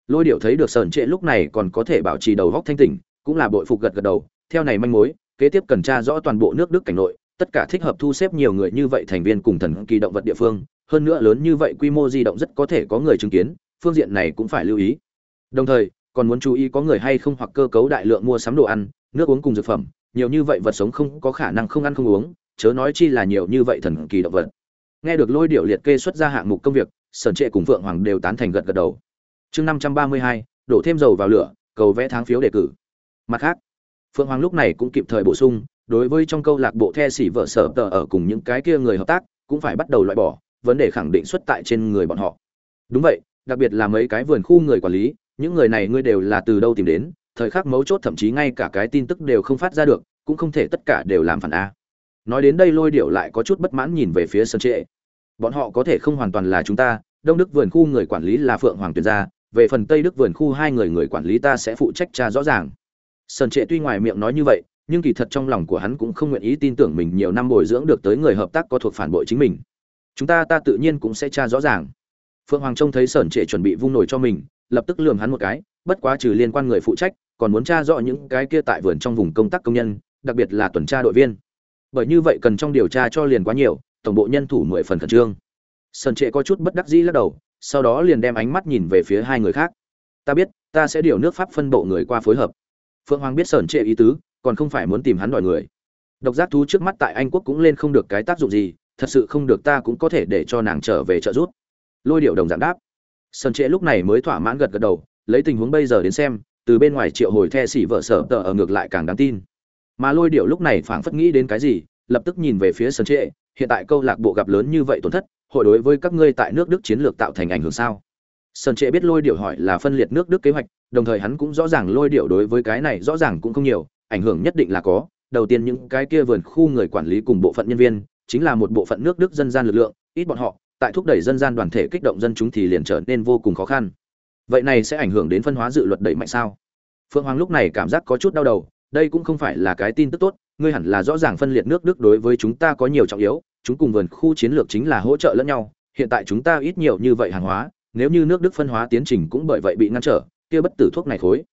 Lôi điệu thấy được sờn trệ lúc này còn có thể bảo trì đầu góc thanh tỉnh cũng là bội phục gật gật đầu, theo này manh mối, kế tiếp cần tra rõ toàn bộ nước đức cảnh nội, tất cả thích hợp thu xếp nhiều người như vậy thành viên cùng thần kỳ động vật địa phương, hơn nữa lớn như vậy quy mô di động rất có thể có người chứng kiến, phương diện này cũng phải lưu ý. Đồng thời, còn muốn chú ý có người hay không hoặc cơ cấu đại lượng mua sắm đồ ăn, nước uống cùng dược phẩm, nhiều như vậy vật sống không có khả năng không ăn không uống, chớ nói chi là nhiều như vậy thần kỳ động vật. Nghe được lôi điệu liệt kê xuất ra hạng mục công việc, sởn trệ cùng phượng hoàng đều tán thành gật gật đầu. Chương năm trăm ba mươi hai, đổ thêm dầu vào lửa, cầu vẽ tháng phiếu đề cử mặt khác, phượng hoàng lúc này cũng kịp thời bổ sung, đối với trong câu lạc bộ the xỉ vợ sở tờ ở cùng những cái kia người hợp tác, cũng phải bắt đầu loại bỏ, vấn đề khẳng định xuất tại trên người bọn họ. Đúng vậy, đặc biệt là mấy cái vườn khu người quản lý, những người này ngươi đều là từ đâu tìm đến, thời khắc mấu chốt thậm chí ngay cả cái tin tức đều không phát ra được, cũng không thể tất cả đều làm phản a. Nói đến đây lôi điệu lại có chút bất mãn nhìn về phía sân trệ. Bọn họ có thể không hoàn toàn là chúng ta, đông đức vườn khu người quản lý là phượng hoàng tuyền gia về phần tây đức vườn khu hai người người quản lý ta sẽ phụ trách tra rõ ràng sơn trệ tuy ngoài miệng nói như vậy, nhưng kỳ thật trong lòng của hắn cũng không nguyện ý tin tưởng mình nhiều năm bồi dưỡng được tới người hợp tác có thuộc phản bội chính mình. Chúng ta ta tự nhiên cũng sẽ tra rõ ràng. Phượng hoàng trông thấy sơn trệ chuẩn bị vung nổi cho mình, lập tức lườm hắn một cái, bất quá trừ liên quan người phụ trách, còn muốn tra rõ những cái kia tại vườn trong vùng công tác công nhân, đặc biệt là tuần tra đội viên. Bởi như vậy cần trong điều tra cho liền quá nhiều, tổng bộ nhân thủ mười phần khẩn trương. Sơn trệ có chút bất đắc dĩ lắc đầu, sau đó liền đem ánh mắt nhìn về phía hai người khác. Ta biết, ta sẽ điều nước pháp phân bộ người qua phối hợp phượng hoàng biết sơn trệ ý tứ, còn không phải muốn tìm hắn đòi người. Độc giác thú trước mắt tại anh quốc cũng lên không được cái tác dụng gì, thật sự không được ta cũng có thể để cho nàng trở về trợ giúp. Lôi điệu đồng dạng đáp. Sơn trệ lúc này mới thỏa mãn gật gật đầu, lấy tình huống bây giờ đến xem, từ bên ngoài triệu hồi the xỉ vợ sở tờ ở ngược lại càng đáng tin. Mà lôi điệu lúc này phảng phất nghĩ đến cái gì, lập tức nhìn về phía sơn trệ, hiện tại câu lạc bộ gặp lớn như vậy tổn thất, hội đối với các ngươi tại nước đức chiến lược tạo thành ảnh hưởng sao? Sơn trệ biết lôi điệu hỏi là phân liệt nước đức kế hoạch, đồng thời hắn cũng rõ ràng lôi điệu đối với cái này rõ ràng cũng không nhiều, ảnh hưởng nhất định là có. Đầu tiên những cái kia vườn khu người quản lý cùng bộ phận nhân viên, chính là một bộ phận nước đức dân gian lực lượng, ít bọn họ, tại thúc đẩy dân gian đoàn thể kích động dân chúng thì liền trở nên vô cùng khó khăn. Vậy này sẽ ảnh hưởng đến phân hóa dự luật đẩy mạnh sao? Phượng hoàng lúc này cảm giác có chút đau đầu, đây cũng không phải là cái tin tức tốt, ngươi hẳn là rõ ràng phân liệt nước đức đối với chúng ta có nhiều trọng yếu, chúng cùng vườn khu chiến lược chính là hỗ trợ lẫn nhau, hiện tại chúng ta ít nhiều như vậy hàng hóa nếu như nước đức phân hóa tiến trình cũng bởi vậy bị ngăn trở, kia bất tử thuốc này khối.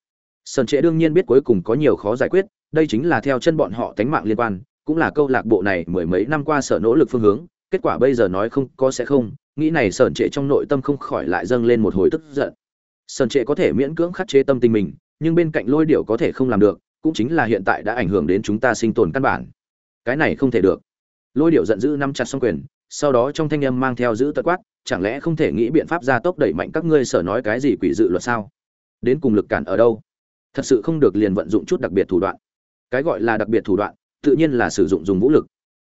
Sơn trệ đương nhiên biết cuối cùng có nhiều khó giải quyết, đây chính là theo chân bọn họ tánh mạng liên quan, cũng là câu lạc bộ này mười mấy năm qua sở nỗ lực phương hướng, kết quả bây giờ nói không có sẽ không, nghĩ này sơn trệ trong nội tâm không khỏi lại dâng lên một hồi tức giận. Sơn trệ có thể miễn cưỡng khắc chế tâm tình mình, nhưng bên cạnh lôi Điểu có thể không làm được, cũng chính là hiện tại đã ảnh hưởng đến chúng ta sinh tồn căn bản. Cái này không thể được. Lôi Điểu giận dữ nắm chặt song quyền sau đó trong thanh âm mang theo giữ tật quát, chẳng lẽ không thể nghĩ biện pháp gia tốc đẩy mạnh các ngươi sở nói cái gì quỷ dự luật sao? Đến cùng lực cản ở đâu? Thật sự không được liền vận dụng chút đặc biệt thủ đoạn. Cái gọi là đặc biệt thủ đoạn, tự nhiên là sử dụng dùng vũ lực.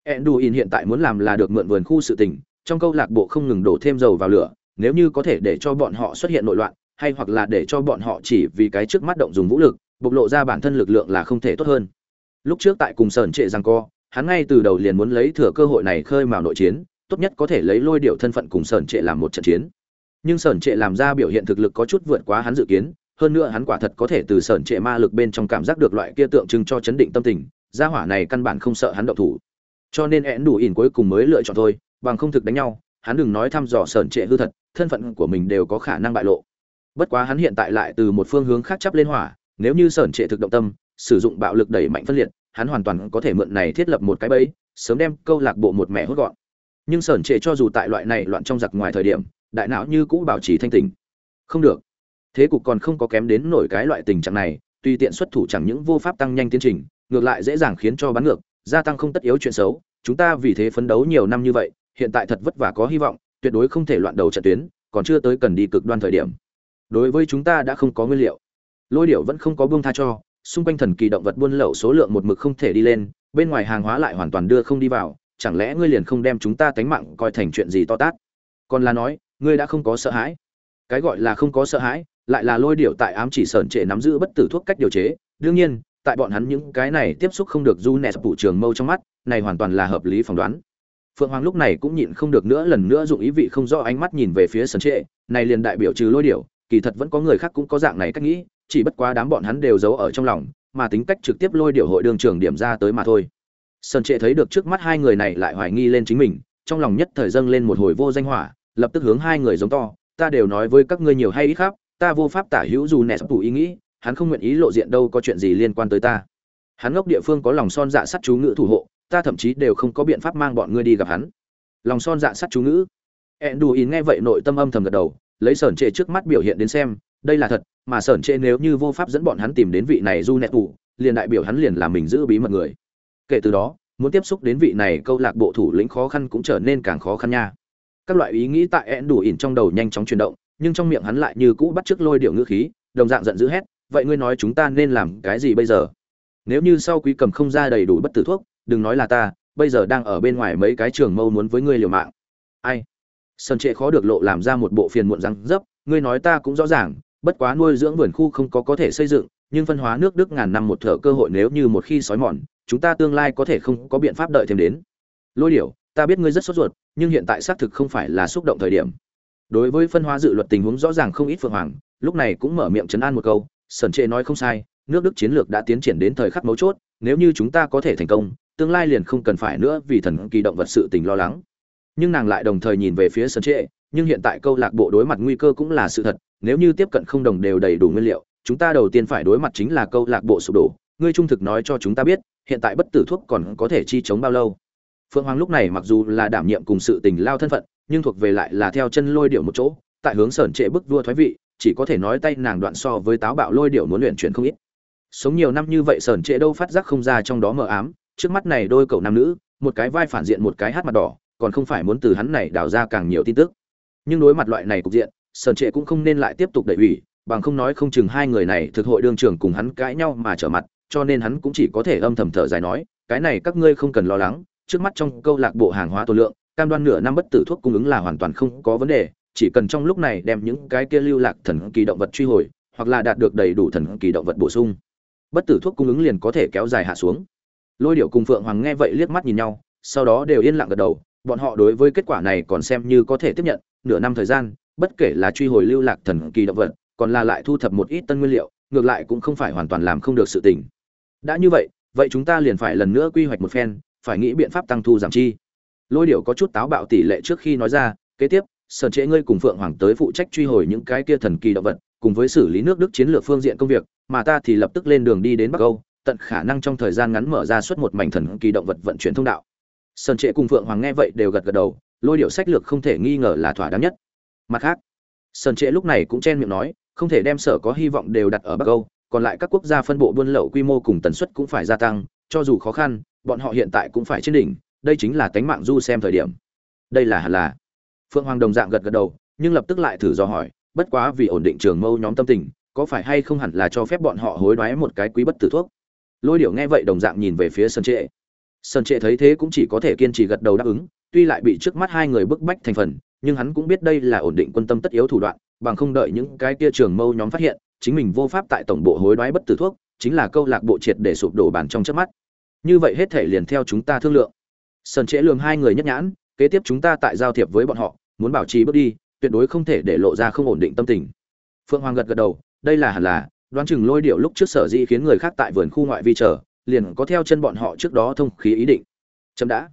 Enduin hiện tại muốn làm là được mượn vườn khu sự tình, trong câu lạc bộ không ngừng đổ thêm dầu vào lửa, nếu như có thể để cho bọn họ xuất hiện nội loạn, hay hoặc là để cho bọn họ chỉ vì cái trước mắt động dùng vũ lực, bộc lộ ra bản thân lực lượng là không thể tốt hơn. Lúc trước tại cùng sờn trệ rằng co hắn ngay từ đầu liền muốn lấy thừa cơ hội này khơi mào nội chiến, tốt nhất có thể lấy lôi điệu thân phận cùng sởn trệ làm một trận chiến. Nhưng sởn trệ làm ra biểu hiện thực lực có chút vượt quá hắn dự kiến, hơn nữa hắn quả thật có thể từ sởn trệ ma lực bên trong cảm giác được loại kia tượng trưng cho chấn định tâm tình, gia hỏa này căn bản không sợ hắn động thủ. Cho nên én đủ ỉn cuối cùng mới lựa chọn thôi, bằng không thực đánh nhau, hắn đừng nói thăm dò sởn trệ hư thật, thân phận của mình đều có khả năng bại lộ. Bất quá hắn hiện tại lại từ một phương hướng khác chắp lên hỏa, nếu như sởn trệ thực động tâm, sử dụng bạo lực đẩy mạnh phân liệt hắn hoàn toàn có thể mượn này thiết lập một cái bẫy, sớm đem câu lạc bộ một mẹ hốt gọn. Nhưng sởn trệ cho dù tại loại này loạn trong giặc ngoài thời điểm, đại não như cũ bảo trì thanh tỉnh. không được. Thế cục còn không có kém đến nổi cái loại tình trạng này, tùy tiện xuất thủ chẳng những vô pháp tăng nhanh tiến trình, ngược lại dễ dàng khiến cho bắn ngược, gia tăng không tất yếu chuyện xấu. Chúng ta vì thế phấn đấu nhiều năm như vậy, hiện tại thật vất vả có hy vọng, tuyệt đối không thể loạn đầu trận tuyến, còn chưa tới cần đi cực đoan thời điểm. Đối với chúng ta đã không có nguyên liệu. Lôi điệu vẫn không có buông tha cho xung quanh thần kỳ động vật buôn lậu số lượng một mực không thể đi lên, bên ngoài hàng hóa lại hoàn toàn đưa không đi vào, chẳng lẽ ngươi liền không đem chúng ta tánh mạng coi thành chuyện gì to tát? Còn là nói, ngươi đã không có sợ hãi. Cái gọi là không có sợ hãi, lại là lôi điệu tại ám chỉ sởn trệ nắm giữ bất tử thuốc cách điều chế. Đương nhiên, tại bọn hắn những cái này tiếp xúc không được du nẹt phụ trường mâu trong mắt, này hoàn toàn là hợp lý phỏng đoán. Phượng hoàng lúc này cũng nhịn không được nữa lần nữa dụng ý vị không rõ ánh mắt nhìn về phía sân trệ, này liền đại biểu trừ lôi điểu, kỳ thật vẫn có người khác cũng có dạng này cách nghĩ chỉ bất quá đám bọn hắn đều giấu ở trong lòng, mà tính cách trực tiếp lôi điệu hội đường trường điểm ra tới mà thôi. Sơn trệ thấy được trước mắt hai người này lại hoài nghi lên chính mình, trong lòng nhất thời dâng lên một hồi vô danh hỏa, lập tức hướng hai người giống to, ta đều nói với các ngươi nhiều hay ít khác, ta vô pháp tả hữu dù nẹ sắp tủ ý nghĩ, hắn không nguyện ý lộ diện đâu có chuyện gì liên quan tới ta. Hắn ngốc địa phương có lòng son dạ sắt chú ngữ thủ hộ, ta thậm chí đều không có biện pháp mang bọn ngươi đi gặp hắn. Lòng son dạ sắt chú ngữ. Ẹn đù ý nghe vậy nội tâm âm thầm gật đầu, lấy sởn trệ trước mắt biểu hiện đến xem đây là thật mà sởn trệ nếu như vô pháp dẫn bọn hắn tìm đến vị này du nẹt thủ, liền đại biểu hắn liền là mình giữ bí mật người. Kể từ đó muốn tiếp xúc đến vị này câu lạc bộ thủ lĩnh khó khăn cũng trở nên càng khó khăn nha. Các loại ý nghĩ tại ẹn đủ ỉn trong đầu nhanh chóng chuyển động nhưng trong miệng hắn lại như cũ bắt chước lôi điệu ngữ khí đồng dạng giận dữ hét vậy ngươi nói chúng ta nên làm cái gì bây giờ? Nếu như sau quý cầm không ra đầy đủ bất tử thuốc đừng nói là ta bây giờ đang ở bên ngoài mấy cái trường mâu muốn với ngươi liều mạng. Ai? Sân trệ khó được lộ làm ra một bộ phiền muộn răng dấp ngươi nói ta cũng rõ ràng bất quá nuôi dưỡng vườn khu không có có thể xây dựng, nhưng phân hóa nước đức ngàn năm một thở cơ hội nếu như một khi sói mòn, chúng ta tương lai có thể không có biện pháp đợi thêm đến. Lôi điểu, ta biết ngươi rất sốt ruột, nhưng hiện tại xác thực không phải là xúc động thời điểm. Đối với phân hóa dự luật tình huống rõ ràng không ít phượng hoàng, lúc này cũng mở miệng chấn an một câu, Sẩn trệ nói không sai, nước đức chiến lược đã tiến triển đến thời khắc mấu chốt, nếu như chúng ta có thể thành công, tương lai liền không cần phải nữa vì thần kỳ động vật sự tình lo lắng. Nhưng nàng lại đồng thời nhìn về phía sân trệ, nhưng hiện tại câu lạc bộ đối mặt nguy cơ cũng là sự thật nếu như tiếp cận không đồng đều đầy đủ nguyên liệu, chúng ta đầu tiên phải đối mặt chính là câu lạc bộ sụp đổ. Ngươi trung thực nói cho chúng ta biết, hiện tại bất tử thuốc còn có thể chi chống bao lâu? Phượng hoàng lúc này mặc dù là đảm nhiệm cùng sự tình lao thân phận, nhưng thuộc về lại là theo chân lôi điệu một chỗ, tại hướng sởn trệ bức vua thoái vị, chỉ có thể nói tay nàng đoạn so với táo bạo lôi điệu muốn luyện chuyển không ít. Sống nhiều năm như vậy sởn trệ đâu phát giác không ra trong đó mờ ám, trước mắt này đôi cậu nam nữ, một cái vai phản diện một cái hát mặt đỏ, còn không phải muốn từ hắn này đào ra càng nhiều tin tức. Nhưng đối mặt loại này cục diện Sơn trệ cũng không nên lại tiếp tục đẩy ủy, bằng không nói không chừng hai người này thực hội đương trường cùng hắn cãi nhau mà trở mặt, cho nên hắn cũng chỉ có thể âm thầm thở dài nói, cái này các ngươi không cần lo lắng, trước mắt trong câu lạc bộ hàng hóa tổ lượng, cam đoan nửa năm bất tử thuốc cung ứng là hoàn toàn không có vấn đề, chỉ cần trong lúc này đem những cái kia lưu lạc thần kỳ động vật truy hồi, hoặc là đạt được đầy đủ thần kỳ động vật bổ sung, bất tử thuốc cung ứng liền có thể kéo dài hạ xuống. Lôi điệu cùng phượng hoàng nghe vậy liếc mắt nhìn nhau, sau đó đều yên lặng gật đầu, bọn họ đối với kết quả này còn xem như có thể tiếp nhận, nửa năm thời gian bất kể là truy hồi lưu lạc thần kỳ động vật, còn là lại thu thập một ít tân nguyên liệu, ngược lại cũng không phải hoàn toàn làm không được sự tình. Đã như vậy vậy chúng ta liền phải lần nữa quy hoạch một phen, phải nghĩ biện pháp tăng thu giảm chi. Lôi điệu có chút táo bạo tỷ lệ trước khi nói ra, kế tiếp, sơn trễ ngươi cùng phượng hoàng tới phụ trách truy hồi những cái kia thần kỳ động vật, cùng với xử lý nước đức chiến lược phương diện công việc, mà ta thì lập tức lên đường đi đến bắc âu, tận khả năng trong thời gian ngắn mở ra suốt một mảnh thần kỳ động vật vận chuyển thông đạo. Sơn Trệ cùng phượng hoàng nghe vậy đều gật gật đầu, lôi điệu sách lược không thể nghi ngờ là thỏa đáng nhất mặt khác, sơn trệ lúc này cũng chen miệng nói, không thể đem sở có hy vọng đều đặt ở bắc âu, còn lại các quốc gia phân bộ buôn lậu quy mô cùng tần suất cũng phải gia tăng, cho dù khó khăn, bọn họ hiện tại cũng phải trên đỉnh, đây chính là tánh mạng du xem thời điểm. Đây là hẳn là. Phượng hoàng đồng dạng gật gật đầu, nhưng lập tức lại thử dò hỏi, bất quá vì ổn định trường mâu nhóm tâm tình, có phải hay không hẳn là cho phép bọn họ hối đoái một cái quý bất tử thuốc? Lôi điệu nghe vậy đồng dạng nhìn về phía sơn trệ. Sơn trệ thấy thế cũng chỉ có thể kiên trì gật đầu đáp ứng, tuy lại bị trước mắt hai người bức bách thành phần nhưng hắn cũng biết đây là ổn định quân tâm tất yếu thủ đoạn, bằng không đợi những cái kia trường mâu nhóm phát hiện, chính mình vô pháp tại tổng bộ hối đoái bất tử thuốc, chính là câu lạc bộ triệt để sụp đổ bàn trong chớp mắt. Như vậy hết thể liền theo chúng ta thương lượng. Sơn trễ lường hai người nhất nhãn, kế tiếp chúng ta tại giao thiệp với bọn họ, muốn bảo trì bước đi, tuyệt đối không thể để lộ ra không ổn định tâm tình. Phượng hoàng gật gật đầu, đây là hẳn là, đoán chừng lôi điệu lúc trước sở dĩ khiến người khác tại vườn khu ngoại vi chờ, liền có theo chân bọn họ trước đó thông khí ý định. Chấm đã.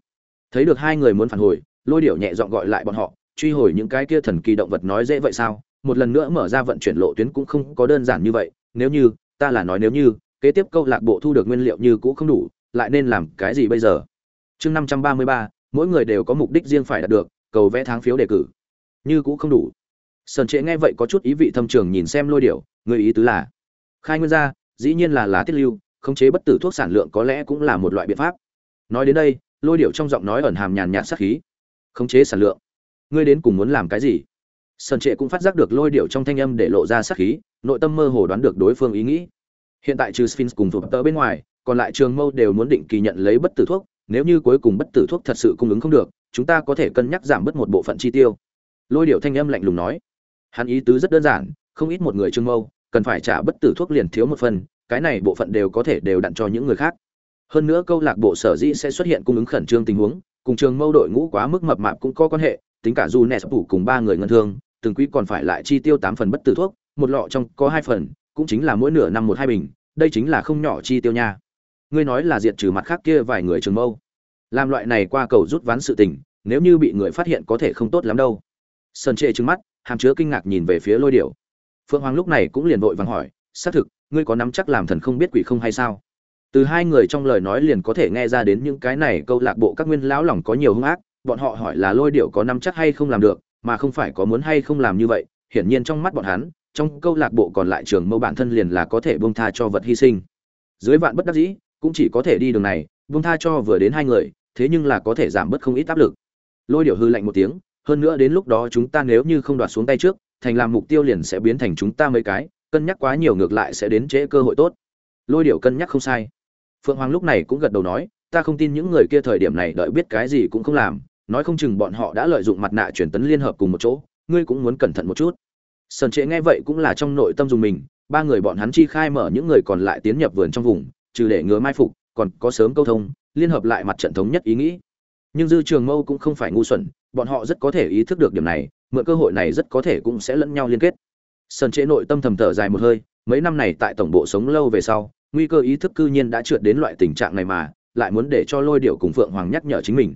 Thấy được hai người muốn phản hồi, lôi điệu nhẹ dọn gọi lại bọn họ truy hồi những cái kia thần kỳ động vật nói dễ vậy sao? Một lần nữa mở ra vận chuyển lộ tuyến cũng không có đơn giản như vậy. Nếu như, ta là nói nếu như, kế tiếp câu lạc bộ thu được nguyên liệu như cũ không đủ, lại nên làm cái gì bây giờ? Chương năm trăm ba mươi ba, mỗi người đều có mục đích riêng phải đạt được, cầu vẽ tháng phiếu đề cử. Như cũ không đủ. Sơn trệ nghe vậy có chút ý vị thâm trường nhìn xem lôi điểu, người ý tứ là, khai nguyên ra dĩ nhiên là là tiết lưu, khống chế bất tử thuốc sản lượng có lẽ cũng là một loại biện pháp. Nói đến đây, lôi điểu trong giọng nói ẩn hàm nhàn nhạt sát khí. Khống chế sản lượng ngươi đến cùng muốn làm cái gì? Sơn trệ cũng phát giác được lôi điệu trong thanh âm để lộ ra sát khí, nội tâm mơ hồ đoán được đối phương ý nghĩ. Hiện tại trừ sphinx cùng thuộc tớ bên ngoài, còn lại trường mâu đều muốn định kỳ nhận lấy bất tử thuốc, nếu như cuối cùng bất tử thuốc thật sự cung ứng không được, chúng ta có thể cân nhắc giảm bớt một bộ phận chi tiêu. Lôi điệu thanh âm lạnh lùng nói. Hắn ý tứ rất đơn giản, không ít một người trương mâu, cần phải trả bất tử thuốc liền thiếu một phần, cái này bộ phận đều có thể đều đặn cho những người khác. Hơn nữa câu lạc bộ sở dĩ sẽ xuất hiện cung ứng khẩn trương tình huống, cùng trường mâu đội ngũ quá mức mập mạp cũng có quan hệ tính cả du nes phủ cùng ba người ngân thương, từng quý còn phải lại chi tiêu tám phần bất tử thuốc, một lọ trong có hai phần, cũng chính là mỗi nửa năm một hai bình, đây chính là không nhỏ chi tiêu nha. Ngươi nói là diệt trừ mặt khác kia vài người trường mâu. Làm loại này qua cầu rút ván sự tình, nếu như bị người phát hiện có thể không tốt lắm đâu. Sơn trệ trừng mắt, hàm chứa kinh ngạc nhìn về phía lôi điểu. Phượng hoàng lúc này cũng liền vội vàng hỏi, xác thực, ngươi có nắm chắc làm thần không biết quỷ không hay sao? Từ hai người trong lời nói liền có thể nghe ra đến những cái này câu lạc bộ các nguyên lão lòng có nhiều hung ác bọn họ hỏi là lôi điệu có nắm chắc hay không làm được, mà không phải có muốn hay không làm như vậy, hiển nhiên trong mắt bọn hắn, trong câu lạc bộ còn lại trường mâu bản thân liền là có thể buông tha cho vật hy sinh. Dưới vạn bất đắc dĩ, cũng chỉ có thể đi đường này, buông tha cho vừa đến hai người, thế nhưng là có thể giảm bớt không ít áp lực. Lôi điệu hư lạnh một tiếng, hơn nữa đến lúc đó chúng ta nếu như không đoạt xuống tay trước, thành làm mục tiêu liền sẽ biến thành chúng ta mấy cái, cân nhắc quá nhiều ngược lại sẽ đến trễ cơ hội tốt. Lôi điệu cân nhắc không sai. Phượng hoàng lúc này cũng gật đầu nói, ta không tin những người kia thời điểm này đợi biết cái gì cũng không làm nói không chừng bọn họ đã lợi dụng mặt nạ truyền tấn liên hợp cùng một chỗ, ngươi cũng muốn cẩn thận một chút. Sơn trệ nghe vậy cũng là trong nội tâm dùng mình, ba người bọn hắn chi khai mở những người còn lại tiến nhập vườn trong vùng, trừ để ngừa mai phục, còn có sớm câu thông, liên hợp lại mặt trận thống nhất ý nghĩ. Nhưng dư trường mâu cũng không phải ngu xuẩn, bọn họ rất có thể ý thức được điểm này, mượn cơ hội này rất có thể cũng sẽ lẫn nhau liên kết. Sơn trệ nội tâm thầm thở dài một hơi, mấy năm này tại tổng bộ sống lâu về sau, nguy cơ ý thức cư nhiên đã trượt đến loại tình trạng này mà, lại muốn để cho lôi điệu cùng phượng hoàng nhắc nhở chính mình.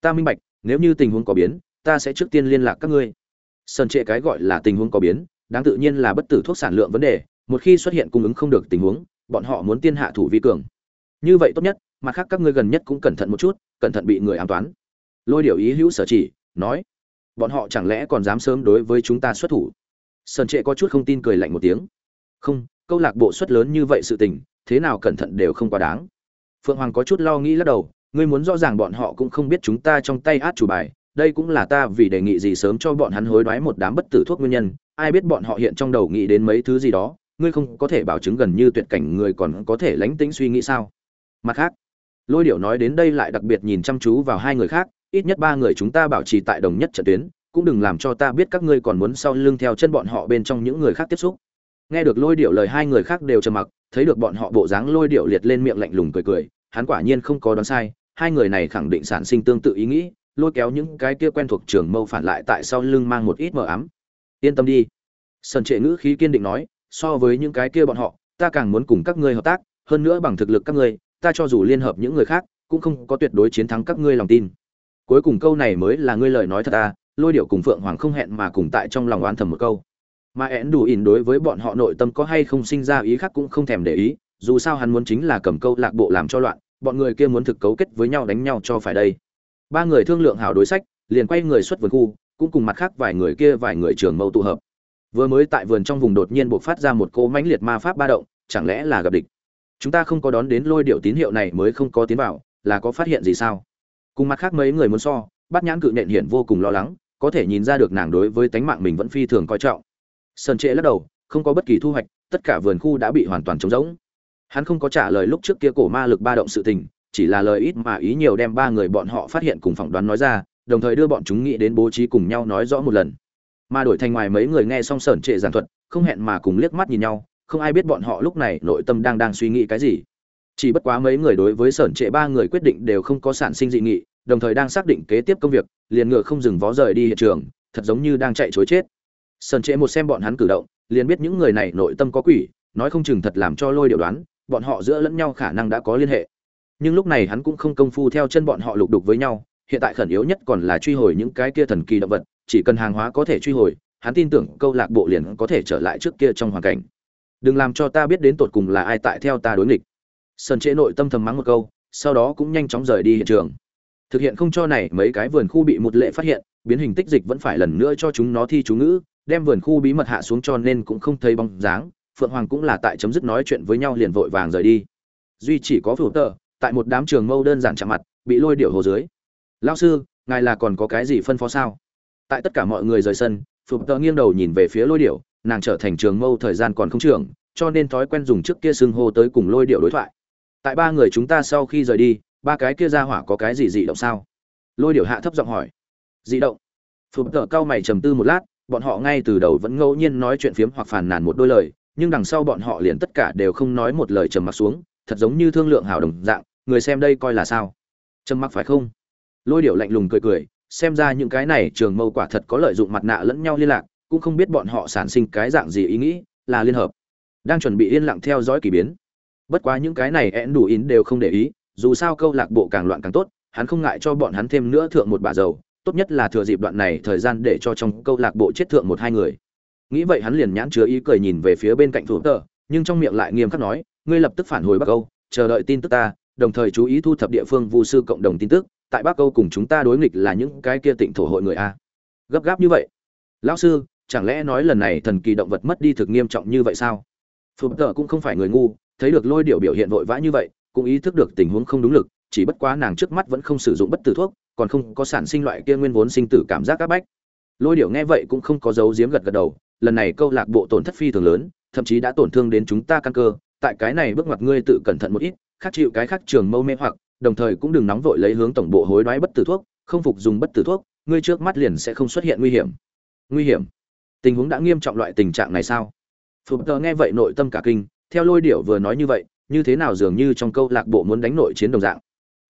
Ta minh bạch nếu như tình huống có biến, ta sẽ trước tiên liên lạc các ngươi. Sơn trệ cái gọi là tình huống có biến, đáng tự nhiên là bất tử thuốc sản lượng vấn đề, một khi xuất hiện cung ứng không được tình huống, bọn họ muốn tiên hạ thủ vi cường. Như vậy tốt nhất, mặt khác các ngươi gần nhất cũng cẩn thận một chút, cẩn thận bị người an toán. Lôi điều ý hữu sở chỉ, nói, bọn họ chẳng lẽ còn dám sớm đối với chúng ta xuất thủ? Sơn trệ có chút không tin cười lạnh một tiếng, không, câu lạc bộ xuất lớn như vậy sự tình, thế nào cẩn thận đều không quá đáng. Phượng hoàng có chút lo nghĩ lắc đầu ngươi muốn rõ ràng bọn họ cũng không biết chúng ta trong tay át chủ bài, đây cũng là ta vì đề nghị gì sớm cho bọn hắn hối đoái một đám bất tử thuốc nguyên nhân, ai biết bọn họ hiện trong đầu nghĩ đến mấy thứ gì đó, ngươi không có thể bảo chứng gần như tuyệt cảnh người còn có thể lánh tĩnh suy nghĩ sao? Mặt khác, lôi điệu nói đến đây lại đặc biệt nhìn chăm chú vào hai người khác, ít nhất ba người chúng ta bảo trì tại đồng nhất trận tuyến, cũng đừng làm cho ta biết các ngươi còn muốn sau lưng theo chân bọn họ bên trong những người khác tiếp xúc. Nghe được lôi điệu lời hai người khác đều trầm mặc, thấy được bọn họ bộ dáng lôi điệu liệt lên miệng lạnh lùng cười cười, hắn quả nhiên không có đoán sai hai người này khẳng định sản sinh tương tự ý nghĩ, lôi kéo những cái kia quen thuộc trường mâu phản lại tại sau lưng mang một ít mờ ám. Yên tâm đi. Sần trệ ngữ khí kiên định nói, so với những cái kia bọn họ, ta càng muốn cùng các ngươi hợp tác, hơn nữa bằng thực lực các ngươi, ta cho dù liên hợp những người khác, cũng không có tuyệt đối chiến thắng các ngươi lòng tin. Cuối cùng câu này mới là ngươi lời nói thật ta lôi điệu cùng phượng hoàng không hẹn mà cùng tại trong lòng oán thầm một câu. Mà én đủ ỉn đối với bọn họ nội tâm có hay không sinh ra ý khác cũng không thèm để ý, dù sao hắn muốn chính là cầm câu lạc bộ làm cho loạn bọn người kia muốn thực cấu kết với nhau đánh nhau cho phải đây. Ba người thương lượng hảo đối sách, liền quay người xuất vườn khu, cũng cùng mặt khác vài người kia vài người trường mâu tụ hợp. Vừa mới tại vườn trong vùng đột nhiên buộc phát ra một cỗ mãnh liệt ma pháp ba động, chẳng lẽ là gặp địch? Chúng ta không có đón đến lôi điệu tín hiệu này mới không có tiến vào, là có phát hiện gì sao? Cùng mặt khác mấy người muốn so bắt nhãn cự nện hiển vô cùng lo lắng, có thể nhìn ra được nàng đối với tánh mạng mình vẫn phi thường coi trọng. Sơn trệ lắc đầu, không có bất kỳ thu hoạch, tất cả vườn khu đã bị hoàn toàn trống rỗng hắn không có trả lời lúc trước kia cổ ma lực ba động sự tình, chỉ là lời ít mà ý nhiều đem ba người bọn họ phát hiện cùng phỏng đoán nói ra, đồng thời đưa bọn chúng nghĩ đến bố trí cùng nhau nói rõ một lần. Mà đổi thành ngoài mấy người nghe xong sởn trệ giảng thuật, không hẹn mà cùng liếc mắt nhìn nhau, không ai biết bọn họ lúc này nội tâm đang đang suy nghĩ cái gì. Chỉ bất quá mấy người đối với sởn trệ ba người quyết định đều không có sản sinh dị nghị, đồng thời đang xác định kế tiếp công việc, liền ngựa không dừng vó rời đi hiện trường, thật giống như đang chạy chối chết. Sởn trệ một xem bọn hắn cử động, liền biết những người này nội tâm có quỷ, nói không chừng thật làm cho lôi điệu đoán bọn họ giữa lẫn nhau khả năng đã có liên hệ. Nhưng lúc này hắn cũng không công phu theo chân bọn họ lục đục với nhau, hiện tại khẩn yếu nhất còn là truy hồi những cái kia thần kỳ động vật, chỉ cần hàng hóa có thể truy hồi, hắn tin tưởng câu lạc bộ liền có thể trở lại trước kia trong hoàn cảnh. Đừng làm cho ta biết đến tột cùng là ai tại theo ta đối nghịch. Sơn trễ nội tâm thầm mắng một câu, sau đó cũng nhanh chóng rời đi hiện trường. Thực hiện không cho này mấy cái vườn khu bị một lệ phát hiện, biến hình tích dịch vẫn phải lần nữa cho chúng nó thi chú ngữ, đem vườn khu bí mật hạ xuống cho nên cũng không thấy bóng dáng phượng hoàng cũng là tại chấm dứt nói chuyện với nhau liền vội vàng rời đi. Duy chỉ có phượng tờ tại một đám trường mâu đơn giản chạm mặt, bị lôi điệu hồ dưới. Lao sư, ngài là còn có cái gì phân phó sao? Tại tất cả mọi người rời sân, phượng tờ nghiêng đầu nhìn về phía lôi điệu, nàng trở thành trường mâu thời gian còn không trường cho nên thói quen dùng trước kia xưng hô tới cùng lôi điệu đối thoại. Tại ba người chúng ta sau khi rời đi, ba cái kia ra hỏa có cái gì dị động sao? Lôi điệu hạ thấp giọng hỏi. Dị động? Phượng tờ cao mày trầm tư một lát, bọn họ ngay từ đầu vẫn ngẫu nhiên nói chuyện phiếm hoặc phàn nàn một đôi lời nhưng đằng sau bọn họ liền tất cả đều không nói một lời trầm mặc xuống, thật giống như thương lượng hảo đồng dạng, người xem đây coi là sao? Trầm mặc phải không? Lôi điệu lạnh lùng cười cười, xem ra những cái này trường mâu quả thật có lợi dụng mặt nạ lẫn nhau liên lạc, cũng không biết bọn họ sản sinh cái dạng gì ý nghĩ, là liên hợp. Đang chuẩn bị yên lặng theo dõi kỳ biến. Bất quá những cái này én đủ ín đều không để ý, dù sao câu lạc bộ càng loạn càng tốt, hắn không ngại cho bọn hắn thêm nữa thượng một bà dầu, tốt nhất là thừa dịp đoạn này thời gian để cho trong câu lạc bộ chết thượng một hai người nghĩ vậy hắn liền nhãn chứa ý cười nhìn về phía bên cạnh thủ tờ, nhưng trong miệng lại nghiêm khắc nói, ngươi lập tức phản hồi bắc âu, chờ đợi tin tức ta, đồng thời chú ý thu thập địa phương vu sư cộng đồng tin tức, tại bắc âu cùng chúng ta đối nghịch là những cái kia tịnh thổ hội người a. Gấp gáp như vậy. Lão sư, chẳng lẽ nói lần này thần kỳ động vật mất đi thực nghiêm trọng như vậy sao? Thủ tờ cũng không phải người ngu, thấy được lôi điệu biểu hiện vội vã như vậy, cũng ý thức được tình huống không đúng lực, chỉ bất quá nàng trước mắt vẫn không sử dụng bất tử thuốc, còn không có sản sinh loại kia nguyên vốn sinh tử cảm giác áp bách. Lôi điệu nghe vậy cũng không có dấu diếm gật gật đầu lần này câu lạc bộ tổn thất phi thường lớn, thậm chí đã tổn thương đến chúng ta căn cơ, tại cái này bước ngoặt ngươi tự cẩn thận một ít, khác chịu cái khác trường mâu mê hoặc, đồng thời cũng đừng nóng vội lấy hướng tổng bộ hối đoái bất tử thuốc, không phục dùng bất tử thuốc, ngươi trước mắt liền sẽ không xuất hiện nguy hiểm. Nguy hiểm? Tình huống đã nghiêm trọng loại tình trạng này sao? Phục tờ nghe vậy nội tâm cả kinh, theo lôi điểu vừa nói như vậy, như thế nào dường như trong câu lạc bộ muốn đánh nội chiến đồng dạng.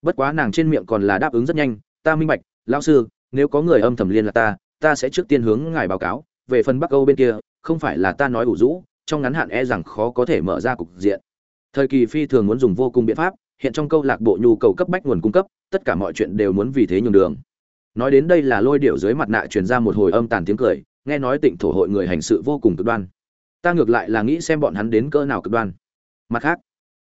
Bất quá nàng trên miệng còn là đáp ứng rất nhanh, ta minh bạch, lão sư, nếu có người âm thầm liên là ta ta sẽ trước tiên hướng ngài báo cáo về phần bắc âu bên kia, không phải là ta nói ủ rũ, trong ngắn hạn e rằng khó có thể mở ra cục diện. Thời kỳ phi thường muốn dùng vô cùng biện pháp, hiện trong câu lạc bộ nhu cầu cấp bách nguồn cung cấp, tất cả mọi chuyện đều muốn vì thế nhường đường. Nói đến đây là lôi điệu dưới mặt nạ truyền ra một hồi âm tàn tiếng cười, nghe nói tịnh thổ hội người hành sự vô cùng cực đoan. Ta ngược lại là nghĩ xem bọn hắn đến cỡ nào cực đoan. Mặt khác,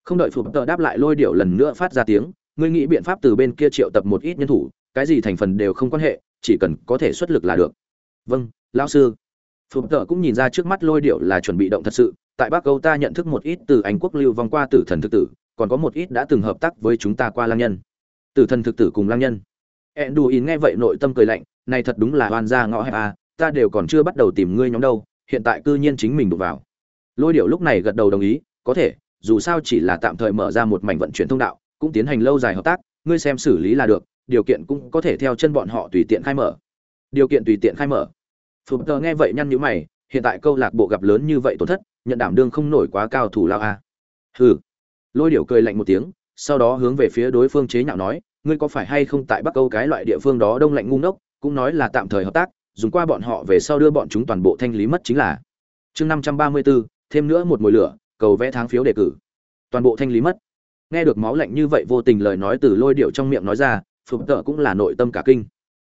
không đợi phụ tờ đáp lại lôi điệu lần nữa phát ra tiếng, ngươi nghĩ biện pháp từ bên kia triệu tập một ít nhân thủ, cái gì thành phần đều không quan hệ, chỉ cần có thể xuất lực là được. Vâng lão sư phụ Tở cũng nhìn ra trước mắt lôi điệu là chuẩn bị động thật sự tại bắc âu ta nhận thức một ít từ anh quốc lưu vong qua tử thần thực tử còn có một ít đã từng hợp tác với chúng ta qua lang nhân tử thần thực tử cùng lang nhân Enduin nghe vậy nội tâm cười lạnh, này thật đúng là oan gia ngõ hẹp à, ta đều còn chưa bắt đầu tìm ngươi nhóm đâu, hiện tại cư nhiên chính mình đụng vào. Lôi điệu lúc này gật đầu đồng ý, có thể, dù sao chỉ là tạm thời mở ra một mảnh vận chuyển thông đạo, cũng tiến hành lâu dài hợp tác, ngươi xem xử lý là được, điều kiện cũng có thể theo chân bọn họ tùy tiện khai mở. Điều kiện tùy tiện khai mở. Phục Tờ nghe vậy nhăn nhíu mày, hiện tại câu lạc bộ gặp lớn như vậy tổn thất, nhận đảm đương không nổi quá cao thủ lao a. À. Hừ. Lôi Điểu cười lạnh một tiếng, sau đó hướng về phía đối phương chế nhạo nói, ngươi có phải hay không tại Bắc Âu cái loại địa phương đó đông lạnh ngu ngốc, cũng nói là tạm thời hợp tác, dùng qua bọn họ về sau đưa bọn chúng toàn bộ thanh lý mất chính là. Chương 534, thêm nữa một mùi lửa, cầu vẽ tháng phiếu đề cử. Toàn bộ thanh lý mất. Nghe được máu lạnh như vậy vô tình lời nói từ lôi Điểu trong miệng nói ra, Phục Tợ cũng là nội tâm cả kinh.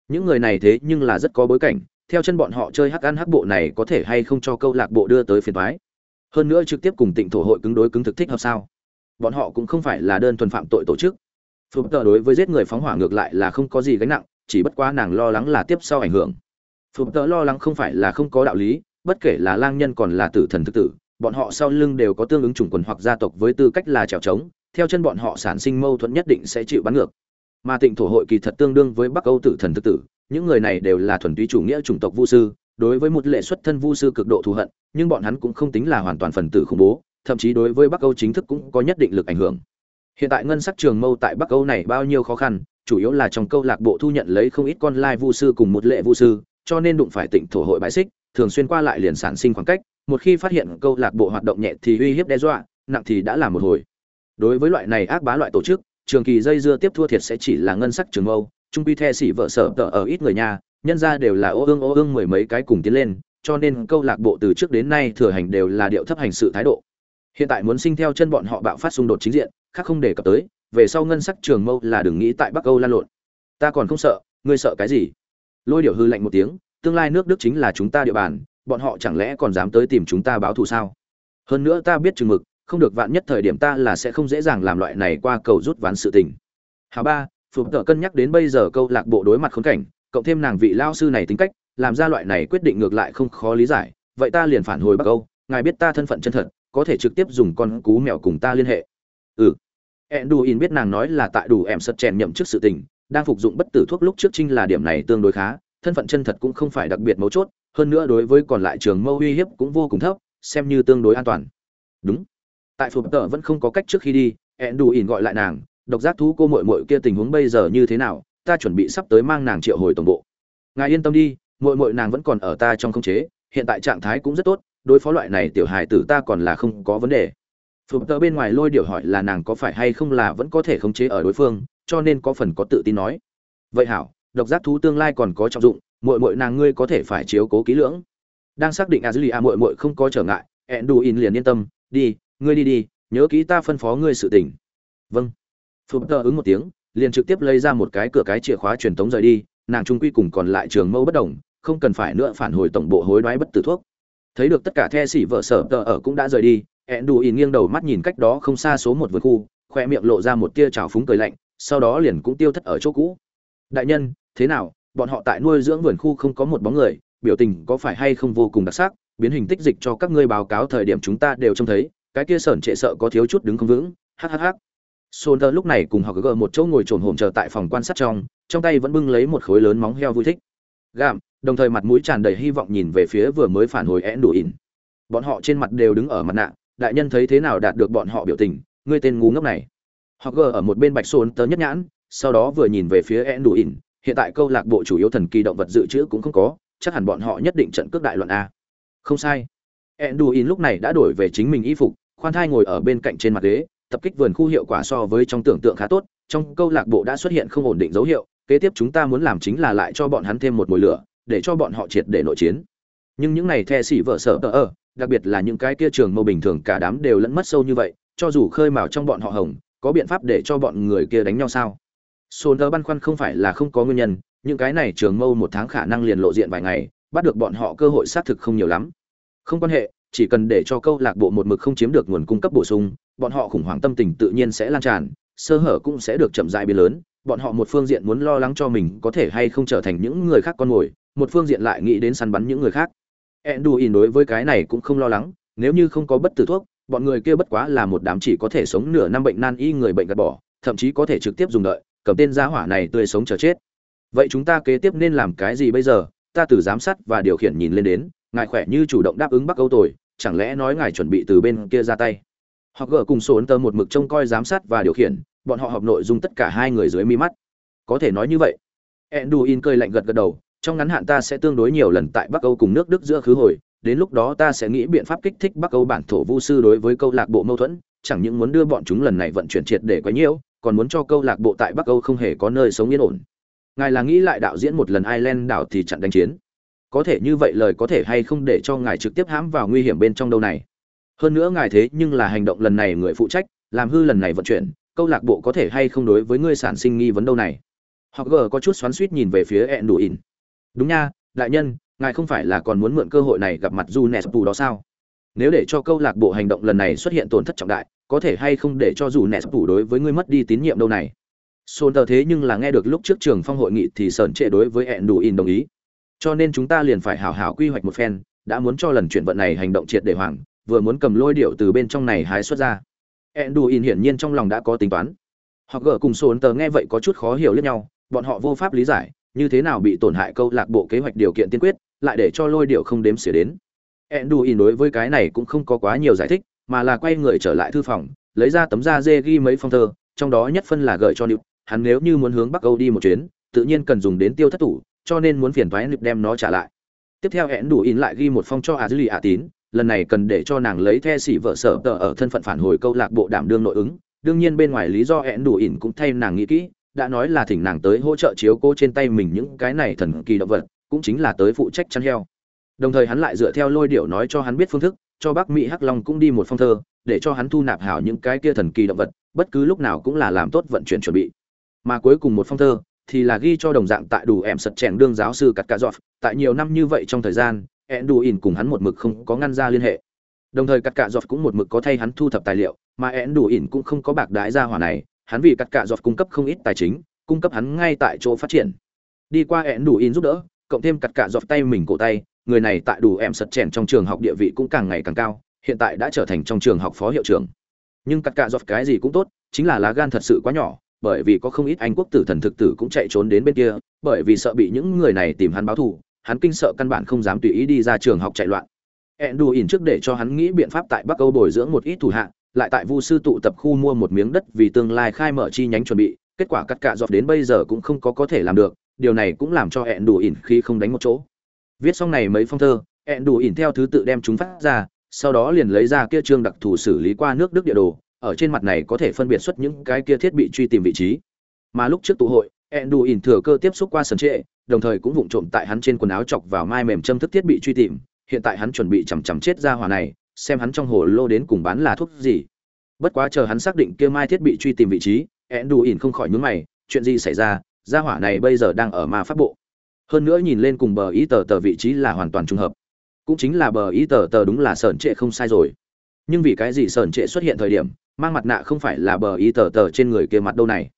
Những người này thế nhưng là rất có bối cảnh, theo chân bọn họ chơi hắc ăn hắc bộ này có thể hay không cho câu lạc bộ đưa tới phiền toái. Hơn nữa trực tiếp cùng Tịnh thổ hội cứng đối cứng thực thích hợp sao? Bọn họ cũng không phải là đơn thuần phạm tội tổ chức, Phục tờ đối với giết người phóng hỏa ngược lại là không có gì gánh nặng chỉ bất quá nàng lo lắng là tiếp sau ảnh hưởng Phục tờ lo lắng không phải là không có đạo lý bất kể là lang nhân còn là tử thần thực tử bọn họ sau lưng đều có tương ứng chủng quần hoặc gia tộc với tư cách là trèo trống theo chân bọn họ sản sinh mâu thuẫn nhất định sẽ chịu bắn ngược mà tịnh thổ hội kỳ thật tương đương với bắc âu tử thần thực tử những người này đều là thuần túy chủ nghĩa chủng tộc vu sư đối với một lệ xuất thân vu sư cực độ thù hận nhưng bọn hắn cũng không tính là hoàn toàn phần tử khủng bố thậm chí đối với bắc âu chính thức cũng có nhất định lực ảnh hưởng Hiện tại ngân sắc trường mâu tại Bắc Âu này bao nhiêu khó khăn, chủ yếu là trong câu lạc bộ thu nhận lấy không ít con lai vu sư cùng một lệ vu sư, cho nên đụng phải tỉnh thổ hội bãi xích, thường xuyên qua lại liền sản sinh khoảng cách, một khi phát hiện câu lạc bộ hoạt động nhẹ thì uy hiếp đe dọa, nặng thì đã là một hồi. Đối với loại này ác bá loại tổ chức, trường kỳ dây dưa tiếp thua thiệt sẽ chỉ là ngân sắc trường mâu, trung quy the sĩ vợ sở tờ ở ít người nhà, nhân ra đều là ô ương ô ương mười mấy cái cùng tiến lên, cho nên câu lạc bộ từ trước đến nay thừa hành đều là điệu thấp hành sự thái độ. Hiện tại muốn sinh theo chân bọn họ bạo phát xung đột chính diện, khác không đề cập tới về sau ngân sắc trường mâu là đừng nghĩ tại bắc âu lan lộn. Ta còn không sợ ngươi sợ cái gì? Lôi điệu hư lạnh một tiếng tương lai nước đức chính là chúng ta địa bàn bọn họ chẳng lẽ còn dám tới tìm chúng ta báo thù sao? Hơn nữa ta biết chừng mực không được vạn nhất thời điểm ta là sẽ không dễ dàng làm loại này qua cầu rút ván sự tình. Hà ba phụng tợ cân nhắc đến bây giờ câu lạc bộ đối mặt khốn cảnh cộng thêm nàng vị lao sư này tính cách làm ra loại này quyết định ngược lại không khó lý giải vậy ta liền phản hồi bắc Câu, ngài biết ta thân phận chân thật có thể trực tiếp dùng con cú mèo cùng ta liên hệ ừ Enduin biết nàng nói là tại đủ em sật chèn nhậm trước sự tình, đang phục dụng bất tử thuốc lúc trước trinh là điểm này tương đối khá, thân phận chân thật cũng không phải đặc biệt mấu chốt, hơn nữa đối với còn lại trường mâu uy hiếp cũng vô cùng thấp, xem như tương đối an toàn. Đúng. Tại phục tợ vẫn không có cách trước khi đi, Enduin gọi lại nàng, độc giác thú cô muội muội kia tình huống bây giờ như thế nào, ta chuẩn bị sắp tới mang nàng triệu hồi tổng bộ. Ngài yên tâm đi, muội muội nàng vẫn còn ở ta trong khống chế hiện tại trạng thái cũng rất tốt đối phó loại này tiểu hài tử ta còn là không có vấn đề. Phụp tớ bên ngoài lôi điều hỏi là nàng có phải hay không là vẫn có thể khống chế ở đối phương cho nên có phần có tự tin nói. Vậy hảo độc giác thú tương lai còn có trọng dụng muội muội nàng ngươi có thể phải chiếu cố kỹ lưỡng. Đang xác định azulia muội muội không có trở ngại Enduin đủ in liền yên tâm đi ngươi đi đi nhớ kỹ ta phân phó ngươi sự tình. Vâng phụp tờ ứng một tiếng, liền trực tiếp lấy ra một cái cửa cái chìa khóa truyền tống rời đi, nàng trung quy cùng còn lại trường mâu bất đồng, không cần phải nữa phản hồi tổng bộ hối đoái bất tử thuốc. Thấy được tất cả the xỉ vợ sở tờ ở cũng đã rời đi ẹn đủ in nghiêng đầu mắt nhìn cách đó không xa số một vườn khu, khoe miệng lộ ra một tia trào phúng cười lạnh, sau đó liền cũng tiêu thất ở chỗ cũ. Đại nhân, thế nào? Bọn họ tại nuôi dưỡng vườn khu không có một bóng người, biểu tình có phải hay không vô cùng đặc sắc? Biến hình tích dịch cho các ngươi báo cáo thời điểm chúng ta đều trông thấy, cái kia sởn trệ sợ có thiếu chút đứng không vững. Hhh Sôn tơ lúc này cùng họ gỡ một chỗ ngồi trồn hổm chờ tại phòng quan sát trong, trong tay vẫn bưng lấy một khối lớn móng heo vui thích. Gạm, đồng thời mặt mũi tràn đầy hy vọng nhìn về phía vừa mới phản hồi én đủ ỉn. Bọn họ trên mặt đều đứng ở mặt nạ, đại nhân thấy thế nào đạt được bọn họ biểu tình, ngươi tên ngu ngốc này. Họ gỡ ở một bên bạch Sôn tơ nhất nhãn, sau đó vừa nhìn về phía én đủ ỉn, hiện tại câu lạc bộ chủ yếu thần kỳ động vật dự trữ cũng không có, chắc hẳn bọn họ nhất định trận cướp đại loạn a. Không sai. Enduin lúc này đã đổi về chính mình y phục, khoan thai ngồi ở bên cạnh trên mặt ghế, tập kích vườn khu hiệu quả so với trong tưởng tượng khá tốt, trong câu lạc bộ đã xuất hiện không ổn định dấu hiệu, kế tiếp chúng ta muốn làm chính là lại cho bọn hắn thêm một mùi lửa, để cho bọn họ triệt để nội chiến. Nhưng những này the sĩ vợ sợ. ở, đặc biệt là những cái kia trường mâu bình thường cả đám đều lẫn mất sâu như vậy, cho dù khơi mào trong bọn họ hồng, có biện pháp để cho bọn người kia đánh nhau sao? Sôn băn khoăn không phải là không có nguyên nhân, những cái này trường mâu một tháng khả năng liền lộ diện vài ngày, bắt được bọn họ cơ hội xác thực không nhiều lắm. Không quan hệ, chỉ cần để cho câu lạc bộ một mực không chiếm được nguồn cung cấp bổ sung, bọn họ khủng hoảng tâm tình tự nhiên sẽ lan tràn, sơ hở cũng sẽ được chậm rãi biến lớn, bọn họ một phương diện muốn lo lắng cho mình có thể hay không trở thành những người khác con mồi, một phương diện lại nghĩ đến săn bắn những người khác. Enduin đối với cái này cũng không lo lắng, nếu như không có bất tử thuốc, bọn người kia bất quá là một đám chỉ có thể sống nửa năm bệnh nan y người bệnh gạt bỏ, thậm chí có thể trực tiếp dùng đợi, cầm tên gia hỏa này tươi sống chờ chết. Vậy chúng ta kế tiếp nên làm cái gì bây giờ? Ta từ giám sát và điều khiển nhìn lên đến, ngài khỏe như chủ động đáp ứng Bắc Âu tồi, chẳng lẽ nói ngài chuẩn bị từ bên kia ra tay? Họ gỡ cùng sốn tờ một mực trông coi giám sát và điều khiển, bọn họ họp nội dung tất cả hai người dưới mi mắt. Có thể nói như vậy. Enduin cười lạnh gật gật đầu, trong ngắn hạn ta sẽ tương đối nhiều lần tại Bắc Âu cùng nước Đức giữa khứ hồi, đến lúc đó ta sẽ nghĩ biện pháp kích thích Bắc Âu bản thổ vu sư đối với câu lạc bộ mâu thuẫn, chẳng những muốn đưa bọn chúng lần này vận chuyển triệt để quá nhiều, còn muốn cho câu lạc bộ tại Bắc Âu không hề có nơi sống yên ổn. Ngài là nghĩ lại đạo diễn một lần Ireland đảo thì chặn đánh chiến. Có thể như vậy lời có thể hay không để cho ngài trực tiếp hãm vào nguy hiểm bên trong đâu này. Hơn nữa ngài thế nhưng là hành động lần này người phụ trách, làm hư lần này vận chuyển, câu lạc bộ có thể hay không đối với ngươi sản sinh nghi vấn đâu này. Hoặc gờ có chút xoắn xuýt nhìn về phía ẹn đủ ỉn Đúng nha, đại nhân, ngài không phải là còn muốn mượn cơ hội này gặp mặt Junespu đó sao? Nếu để cho câu lạc bộ hành động lần này xuất hiện tổn thất trọng đại, có thể hay không để cho dù nẹt phủ đối với ngươi mất đi tín nhiệm đâu này Sôn tờ thế nhưng là nghe được lúc trước trường phong hội nghị thì sờn trệ đối với ẹn đủ in đồng ý cho nên chúng ta liền phải hảo hảo quy hoạch một phen, đã muốn cho lần chuyển vận này hành động triệt để hoàng vừa muốn cầm lôi điệu từ bên trong này hái xuất ra. Hẹn hiển nhiên trong lòng đã có tính toán. Họ gỡ cùng sôn tờ nghe vậy có chút khó hiểu lẫn nhau, bọn họ vô pháp lý giải, như thế nào bị tổn hại câu lạc bộ kế hoạch điều kiện tiên quyết, lại để cho lôi điệu không đếm xỉa đến. Hẹn đối với cái này cũng không có quá nhiều giải thích, mà là quay người trở lại thư phòng, lấy ra tấm da dê ghi mấy phong thơ, trong đó nhất phân là gợi cho nịp hắn nếu như muốn hướng bắc âu đi một chuyến, tự nhiên cần dùng đến tiêu thất tủ cho nên muốn phiền thoái nịp đem nó trả lại. Tiếp theo hẹn đủ in lại ghi một phong cho a dư lì a tín, lần này cần để cho nàng lấy the xỉ vợ sở tờ ở thân phận phản hồi câu lạc bộ đảm đương nội ứng. Đương nhiên bên ngoài lý do hẹn đủ in cũng thay nàng nghĩ kỹ, đã nói là thỉnh nàng tới hỗ trợ chiếu cô trên tay mình những cái này thần kỳ động vật, cũng chính là tới phụ trách chăn heo. Đồng thời hắn lại dựa theo lôi điệu nói cho hắn biết phương thức, cho bác mỹ hắc long cũng đi một phong thơ, để cho hắn thu nạp hảo những cái kia thần kỳ động vật, bất cứ lúc nào cũng là làm tốt vận chuyển chuẩn bị. Mà cuối cùng một phong thơ thì là ghi cho đồng dạng tại đủ em sật chèn đương giáo sư cắt cả giọt. Tại nhiều năm như vậy trong thời gian ẹn đủ ỉn cùng hắn một mực không có ngăn ra liên hệ. Đồng thời cắt cả giọt cũng một mực có thay hắn thu thập tài liệu, mà ẹn đủ ỉn cũng không có bạc đái ra hỏa này. Hắn vì cắt cả giọt cung cấp không ít tài chính, cung cấp hắn ngay tại chỗ phát triển. Đi qua ẹn đủ ỉn giúp đỡ, cộng thêm cắt cả giọt tay mình cổ tay, người này tại đủ em sật chèn trong trường học địa vị cũng càng ngày càng cao, hiện tại đã trở thành trong trường học phó hiệu trưởng. Nhưng cắt cạ dọc cái gì cũng tốt, chính là lá gan thật sự quá nhỏ bởi vì có không ít anh quốc tử thần thực tử cũng chạy trốn đến bên kia, bởi vì sợ bị những người này tìm hắn báo thù, hắn kinh sợ căn bản không dám tùy ý đi ra trường học chạy loạn. Ẹn đù ỉn trước để cho hắn nghĩ biện pháp tại bắc âu bồi dưỡng một ít thủ hạ, lại tại vu sư tụ tập khu mua một miếng đất vì tương lai khai mở chi nhánh chuẩn bị, kết quả cắt cạ dọc đến bây giờ cũng không có có thể làm được, điều này cũng làm cho ẹn đù ỉn khi không đánh một chỗ. Viết xong này mấy phong thơ ẹn đủ ỉn theo thứ tự đem chúng phát ra, sau đó liền lấy ra kia trương đặc thù xử lý qua nước đức địa đồ ở trên mặt này có thể phân biệt xuất những cái kia thiết bị truy tìm vị trí. Mà lúc trước tụ hội, Enduin thừa cơ tiếp xúc qua sân trệ, đồng thời cũng vụng trộm tại hắn trên quần áo chọc vào mai mềm châm thức thiết bị truy tìm. Hiện tại hắn chuẩn bị chằm chằm chết ra hỏa này, xem hắn trong hồ lô đến cùng bán là thuốc gì. Bất quá chờ hắn xác định kia mai thiết bị truy tìm vị trí, Enduin không khỏi nhướng mày, chuyện gì xảy ra? Gia hỏa này bây giờ đang ở ma pháp bộ. Hơn nữa nhìn lên cùng bờ ý tờ tờ vị trí là hoàn toàn trùng hợp. Cũng chính là bờ ý tờ tờ đúng là sởn trệ không sai rồi. Nhưng vì cái gì sởn trệ xuất hiện thời điểm mang mặt nạ không phải là bờ y tờ tờ trên người kia mặt đâu này.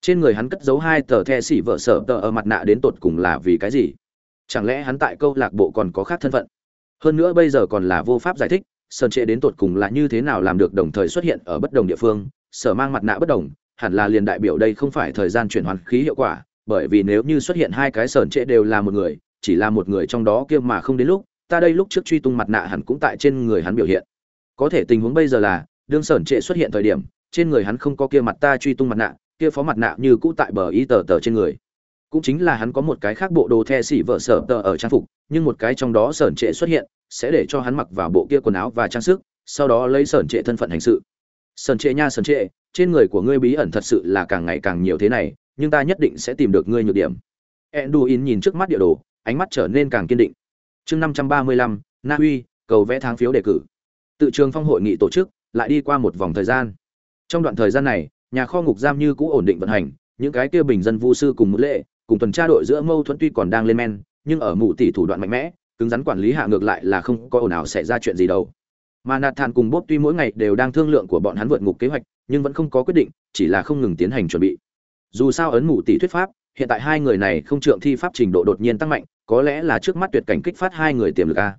Trên người hắn cất giấu hai tờ the xỉ vợ sở tờ ở mặt nạ đến tột cùng là vì cái gì? Chẳng lẽ hắn tại câu lạc bộ còn có khác thân phận? Hơn nữa bây giờ còn là vô pháp giải thích, sơn trệ đến tột cùng là như thế nào làm được đồng thời xuất hiện ở bất đồng địa phương, sở mang mặt nạ bất đồng, hẳn là liền đại biểu đây không phải thời gian chuyển hoàn khí hiệu quả, bởi vì nếu như xuất hiện hai cái sờn trệ đều là một người, chỉ là một người trong đó kia mà không đến lúc, ta đây lúc trước truy tung mặt nạ hẳn cũng tại trên người hắn biểu hiện. Có thể tình huống bây giờ là đương sờn trệ xuất hiện thời điểm, trên người hắn không có kia mặt ta truy tung mặt nạ, kia phó mặt nạ như cũ tại bờ y tờ tờ trên người. Cũng chính là hắn có một cái khác bộ đồ the xỉ vợ sở tờ ở trang phục, nhưng một cái trong đó sờn trệ xuất hiện, sẽ để cho hắn mặc vào bộ kia quần áo và trang sức, sau đó lấy sờn trệ thân phận hành sự. Sờn trệ nha sờn trệ, trên người của ngươi bí ẩn thật sự là càng ngày càng nhiều thế này, nhưng ta nhất định sẽ tìm được ngươi nhược điểm. Enduin nhìn trước mắt địa đồ, ánh mắt trở nên càng kiên định. Chương năm trăm ba mươi lăm, na uy cầu vẽ tháng phiếu đề cử. Tự trường phong hội nghị tổ chức lại đi qua một vòng thời gian. Trong đoạn thời gian này, nhà kho ngục giam như cũ ổn định vận hành, những cái kia bình dân vu sư cùng một lệ, cùng tuần tra đội giữa mâu thuẫn tuy còn đang lên men, nhưng ở mụ tỷ thủ đoạn mạnh mẽ, cứng rắn quản lý hạ ngược lại là không có ồn nào xảy ra chuyện gì đâu. Mà nạt thản cùng bốp tuy mỗi ngày đều đang thương lượng của bọn hắn vượt ngục kế hoạch, nhưng vẫn không có quyết định, chỉ là không ngừng tiến hành chuẩn bị. Dù sao ấn mụ tỷ thuyết pháp, hiện tại hai người này không trượng thi pháp trình độ đột nhiên tăng mạnh, có lẽ là trước mắt tuyệt cảnh kích phát hai người tiềm lực a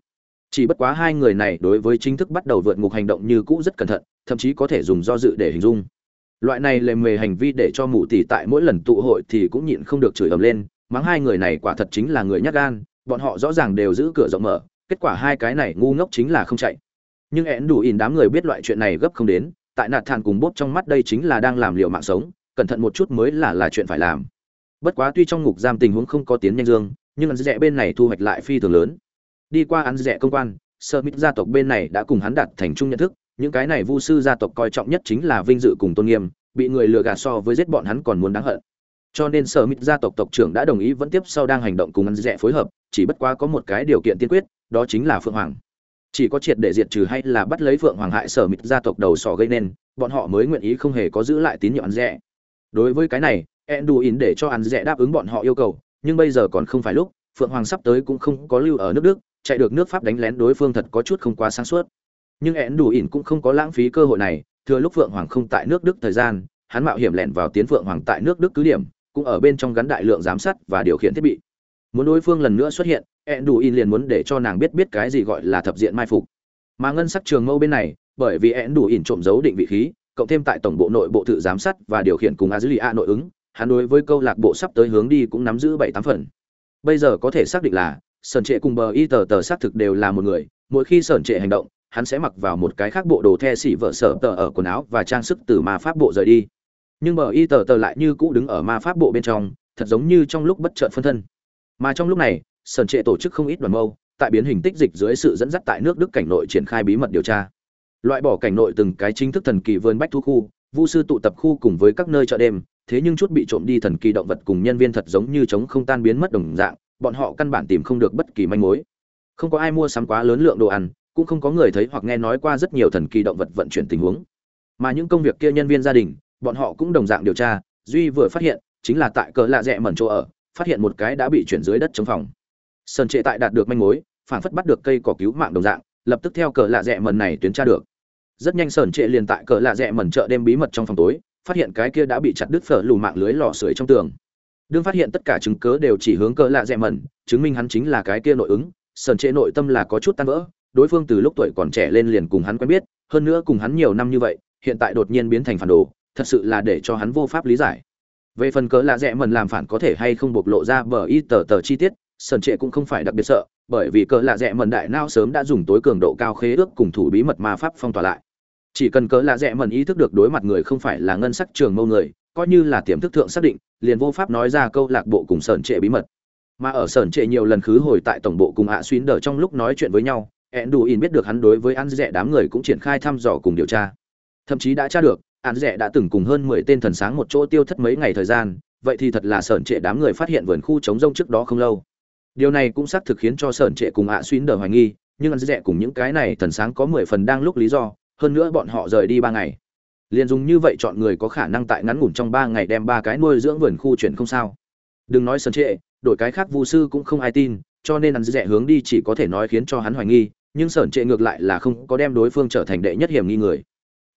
chỉ bất quá hai người này đối với chính thức bắt đầu vượt ngục hành động như cũ rất cẩn thận, thậm chí có thể dùng do dự để hình dung. Loại này lề mề hành vi để cho mụ tỷ tại mỗi lần tụ hội thì cũng nhịn không được chửi ầm lên, mắng hai người này quả thật chính là người nhát gan, bọn họ rõ ràng đều giữ cửa rộng mở, kết quả hai cái này ngu ngốc chính là không chạy. Nhưng én đủ ỉn đám người biết loại chuyện này gấp không đến, tại nạt thản cùng bốp trong mắt đây chính là đang làm liều mạng sống, cẩn thận một chút mới là là chuyện phải làm. Bất quá tuy trong ngục giam tình huống không có tiến nhanh dương, nhưng ăn rẻ bên này thu hoạch lại phi thường lớn đi qua ăn rẻ công quan sơ mít gia tộc bên này đã cùng hắn đạt thành chung nhận thức, những cái này vu sư gia tộc coi trọng nhất chính là vinh dự cùng tôn nghiêm, bị người lừa gạt so với giết bọn hắn còn muốn đáng hận. Cho nên sở mít gia tộc tộc trưởng đã đồng ý vẫn tiếp sau đang hành động cùng ăn rẻ phối hợp, chỉ bất quá có một cái điều kiện tiên quyết, đó chính là phượng hoàng. Chỉ có triệt để diệt trừ hay là bắt lấy phượng hoàng hại sở mít gia tộc đầu sỏ gây nên, bọn họ mới nguyện ý không hề có giữ lại tín nhiệm ăn rẻ. Đối với cái này, enduin để cho ăn rẻ đáp ứng bọn họ yêu cầu, nhưng bây giờ còn không phải lúc, phượng hoàng sắp tới cũng không có lưu ở nước đức chạy được nước pháp đánh lén đối phương thật có chút không quá sáng suốt. Nhưng eãn đủ ỉn cũng không có lãng phí cơ hội này thừa lúc phượng hoàng không tại nước đức thời gian hắn mạo hiểm lẻn vào tiến phượng hoàng tại nước đức cứ điểm cũng ở bên trong gắn đại lượng giám sát và điều khiển thiết bị. Muốn đối phương lần nữa xuất hiện eãn đủ ỉn liền muốn để cho nàng biết biết cái gì gọi là thập diện mai phục. Mà ngân sắc trường mâu bên này bởi vì eãn đủ ỉn trộm giấu định vị khí cộng thêm tại tổng bộ nội bộ tự giám sát và điều khiển cùng Azulia nội ứng, hắn đối với câu lạc bộ sắp tới hướng đi cũng nắm giữ bảy tám phần. Bây giờ có thể xác định là, Sơn Trệ cùng bờ y tờ tờ xác thực đều là một người, mỗi khi Sơn Trệ hành động, hắn sẽ mặc vào một cái khác bộ đồ the xỉ vợ sở tờ ở quần áo và trang sức từ ma pháp bộ rời đi. Nhưng bờ y tờ tờ lại như cũ đứng ở ma pháp bộ bên trong, thật giống như trong lúc bất chợt phân thân. Mà trong lúc này, Sơn Trệ tổ chức không ít đoàn mâu, tại biến hình tích dịch dưới sự dẫn dắt tại nước Đức cảnh nội triển khai bí mật điều tra loại bỏ cảnh nội từng cái chính thức thần kỳ vườn bách thu khu vu sư tụ tập khu cùng với các nơi chợ đêm thế nhưng chút bị trộm đi thần kỳ động vật cùng nhân viên thật giống như chống không tan biến mất đồng dạng bọn họ căn bản tìm không được bất kỳ manh mối. Không có ai mua sắm quá lớn lượng đồ ăn, cũng không có người thấy hoặc nghe nói qua rất nhiều thần kỳ động vật vận chuyển tình huống. Mà những công việc kia nhân viên gia đình, bọn họ cũng đồng dạng điều tra, duy vừa phát hiện, chính là tại cờ lạ rẽ mẩn chỗ ở, phát hiện một cái đã bị chuyển dưới đất chống phòng. Sơn trệ tại đạt được manh mối, phản phất bắt được cây cỏ cứu mạng đồng dạng, lập tức theo cờ lạ rẽ mẩn này tuyến tra được. Rất nhanh Sơn trệ liền tại cờ lạ rẽ mẩn chợ đêm bí mật trong phòng tối, phát hiện cái kia đã bị chặt đứt phở lù mạng lưới lò sưởi trong tường đương phát hiện tất cả chứng cớ đều chỉ hướng cỡ lạ rẽ mẩn, chứng minh hắn chính là cái kia nội ứng sơn trệ nội tâm là có chút tan vỡ, đối phương từ lúc tuổi còn trẻ lên liền cùng hắn quen biết, hơn nữa cùng hắn nhiều năm như vậy, hiện tại đột nhiên biến thành phản đồ, thật sự là để cho hắn vô pháp lý giải. Về phần cớ lạ rẽ mẩn làm phản có thể hay không bộc lộ ra bờ y tờ tờ chi tiết sần trệ cũng không phải đặc biệt sợ, bởi vì cỡ lạ rẽ mẩn đại nao sớm đã dùng tối cường độ cao khế ước cùng thủ bí mật ma pháp phong tỏa lại. Chỉ cần cỡ lạ rẽ mẩn ý thức được đối mặt người không phải là ngân sắc trường mâu người, coi như là tiềm thức thượng xác định liền vô pháp nói ra câu lạc bộ cùng sởn trệ bí mật. Mà ở sởn trệ nhiều lần khứ hồi tại tổng bộ cùng ạ xuyên đờ trong lúc nói chuyện với nhau ẹn đủ in biết được hắn đối với ăn rẻ đám người cũng triển khai thăm dò cùng điều tra. Thậm chí đã tra được ăn rẻ đã từng cùng hơn mười tên thần sáng một chỗ tiêu thất mấy ngày thời gian, vậy thì thật là sởn trệ đám người phát hiện vườn khu chống rông trước đó không lâu. Điều này cũng xác thực khiến cho sởn trệ cùng ạ xuyên đờ hoài nghi, nhưng ăn rẻ cùng những cái này thần sáng có mười phần đang lúc lý do, hơn nữa bọn họ rời đi ba ngày liền dùng như vậy chọn người có khả năng tại ngắn ngủn trong ba ngày đem ba cái nuôi dưỡng vườn khu chuyển không sao. Đừng nói sân trệ, đổi cái khác vu sư cũng không ai tin, cho nên ăn rẻ hướng đi chỉ có thể nói khiến cho hắn hoài nghi, nhưng sởn trệ ngược lại là không có đem đối phương trở thành đệ nhất hiểm nghi người.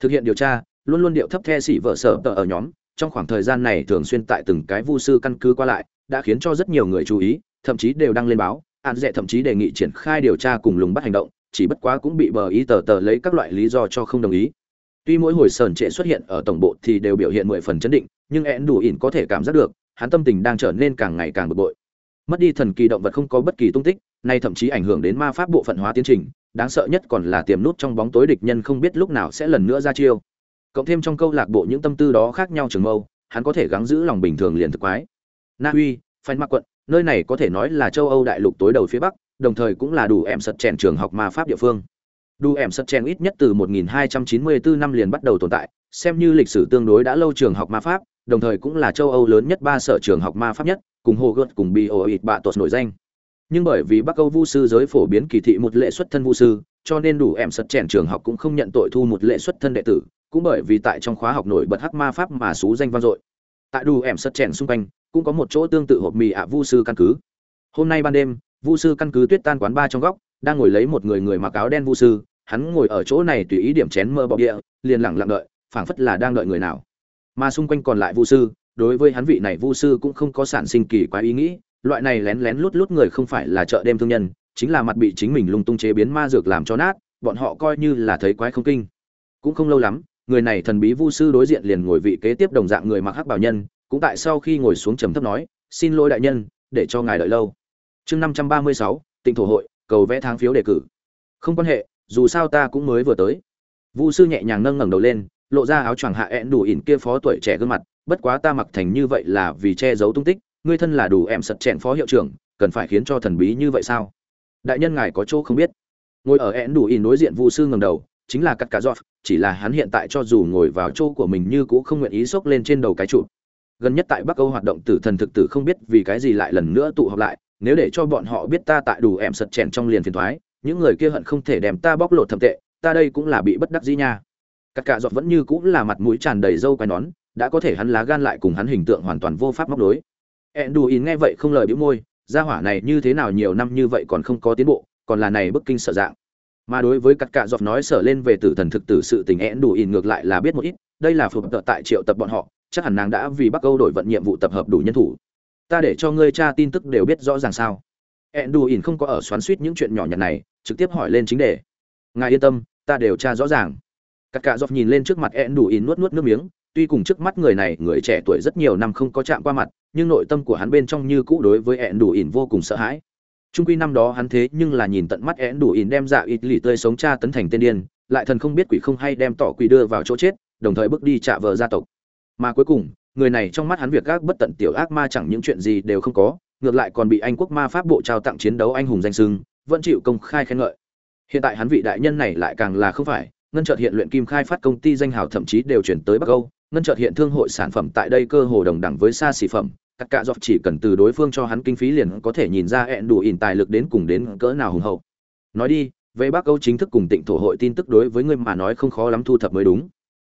Thực hiện điều tra, luôn luôn điệu thấp the xỉ vợ sở tờ ở nhóm, trong khoảng thời gian này thường xuyên tại từng cái vu sư căn cứ qua lại, đã khiến cho rất nhiều người chú ý, thậm chí đều đăng lên báo, an dẹ thậm chí đề nghị triển khai điều tra cùng lùng bắt hành động, chỉ bất quá cũng bị bờ ý tờ tờ lấy các loại lý do cho không đồng ý tuy mỗi hồi sờn trệ xuất hiện ở tổng bộ thì đều biểu hiện mười phần chấn định, nhưng én đủ ỉn có thể cảm giác được, hắn tâm tình đang trở nên càng ngày càng bực bội. Mất đi thần kỳ động vật không có bất kỳ tung tích, nay thậm chí ảnh hưởng đến ma pháp bộ phận hóa tiến trình, đáng sợ nhất còn là tiềm nút trong bóng tối địch nhân không biết lúc nào sẽ lần nữa ra chiêu. Cộng thêm trong câu lạc bộ những tâm tư đó khác nhau trường mâu, hắn có thể gắng giữ lòng bình thường liền thực quái. Na uy Phan mạc quận, nơi này có thể nói là châu âu đại lục tối đầu phía bắc, đồng thời cũng là đủ em sật chèn trường học ma pháp địa phương. Đu em sật chèn ít nhất từ 1294 năm liền bắt đầu tồn tại, xem như lịch sử tương đối đã lâu trường học ma pháp, đồng thời cũng là châu âu lớn nhất ba sở trường học ma pháp nhất, cùng hồ gợt cùng bị ổ ịt bạ tột nổi danh. Nhưng bởi vì bắc âu vu sư giới phổ biến kỳ thị một lệ xuất thân vu sư, cho nên đủ em sật chèn trường học cũng không nhận tội thu một lệ xuất thân đệ tử, cũng bởi vì tại trong khóa học nổi bật hắc ma pháp mà xú danh vang dội. Tại đủ em sật chèn xung quanh, cũng có một chỗ tương tự hộp mì ạ vu sư căn cứ. Hôm nay ban đêm, vu sư căn cứ tuyết tan quán ba trong góc đang ngồi lấy một người người mặc áo đen vu sư, hắn ngồi ở chỗ này tùy ý điểm chén mơ bọc địa liền lặng lặng đợi, phảng phất là đang đợi người nào. Mà xung quanh còn lại vu sư, đối với hắn vị này vu sư cũng không có sản sinh kỳ quá ý nghĩ, loại này lén lén lút lút người không phải là chợ đêm thương nhân, chính là mặt bị chính mình lung tung chế biến ma dược làm cho nát, bọn họ coi như là thấy quái không kinh. Cũng không lâu lắm, người này thần bí vu sư đối diện liền ngồi vị kế tiếp đồng dạng người mặc hắc bảo nhân, cũng tại sau khi ngồi xuống trầm thấp nói, xin lỗi đại nhân, để cho ngài đợi lâu. Chương năm trăm ba mươi sáu, tịnh thổ hội cầu vẽ tháng phiếu đề cử. Không quan hệ, dù sao ta cũng mới vừa tới. Vu sư nhẹ nhàng nâng ngẩng đầu lên, lộ ra áo choàng hạ ẹn đủ ỉn kia phó tuổi trẻ gương mặt, bất quá ta mặc thành như vậy là vì che giấu tung tích, ngươi thân là đủ em sật chẹn phó hiệu trưởng, cần phải khiến cho thần bí như vậy sao? Đại nhân ngài có chỗ không biết. Ngồi ở ẹn đủ ỉn đối diện vu sư ngẩng đầu, chính là cắt cá giọt, chỉ là hắn hiện tại cho dù ngồi vào chỗ của mình như cũng không nguyện ý xốc lên trên đầu cái trụ gần nhất tại bắc âu hoạt động tử thần thực tử không biết vì cái gì lại lần nữa tụ họp lại nếu để cho bọn họ biết ta tại đủ em sật chèn trong liền phiền thoái, những người kia hận không thể đem ta bóc lột thậm tệ, ta đây cũng là bị bất đắc dĩ nha. Các cạ dọt vẫn như cũng là mặt mũi tràn đầy râu quai nón, đã có thể hắn lá gan lại cùng hắn hình tượng hoàn toàn vô pháp móc đối Enduin nghe vậy không lời bĩu môi, gia hỏa này như thế nào nhiều năm như vậy còn không có tiến bộ, còn là này bức kinh sợ dạng. Mà đối với các cạ dọt nói sở lên về tử thần thực tử sự tình Enduin ngược lại là biết một ít, đây là phù hợp tại triệu tập bọn họ, chắc hẳn nàng đã vì bắc Câu đổi vận nhiệm vụ tập hợp đủ nhân thủ ta để cho ngươi tra tin tức đều biết rõ ràng sao. Enduin không có ở xoắn suýt những chuyện nhỏ nhặt này, trực tiếp hỏi lên chính đề. Ngài yên tâm, ta đều tra rõ ràng. Các cạ dọc nhìn lên trước mặt Enduin nuốt nuốt nước miếng, tuy cùng trước mắt người này, người trẻ tuổi rất nhiều năm không có chạm qua mặt, nhưng nội tâm của hắn bên trong như cũ đối với Enduin vô cùng sợ hãi. Trung quy năm đó hắn thế nhưng là nhìn tận mắt Enduin đem dạ ít lì tươi sống cha tấn thành tên điên, lại thần không biết quỷ không hay đem tỏ quỷ đưa vào chỗ chết, đồng thời bước đi trả vợ gia tộc. Mà cuối cùng người này trong mắt hắn việc gác bất tận tiểu ác ma chẳng những chuyện gì đều không có, ngược lại còn bị anh quốc ma pháp bộ trao tặng chiến đấu anh hùng danh sưng vẫn chịu công khai khen ngợi. Hiện tại hắn vị đại nhân này lại càng là không phải, ngân chợt hiện luyện kim khai phát công ty danh hào thậm chí đều chuyển tới bắc âu, ngân chợt hiện thương hội sản phẩm tại đây cơ hồ đồng đẳng với xa xỉ phẩm, các cạ dọc chỉ cần từ đối phương cho hắn kinh phí liền có thể nhìn ra hẹn đủ ỉn tài lực đến cùng đến cỡ nào hùng hậu. Nói đi, về bắc âu chính thức cùng tịnh thổ hội tin tức đối với ngươi mà nói không khó lắm thu thập mới đúng.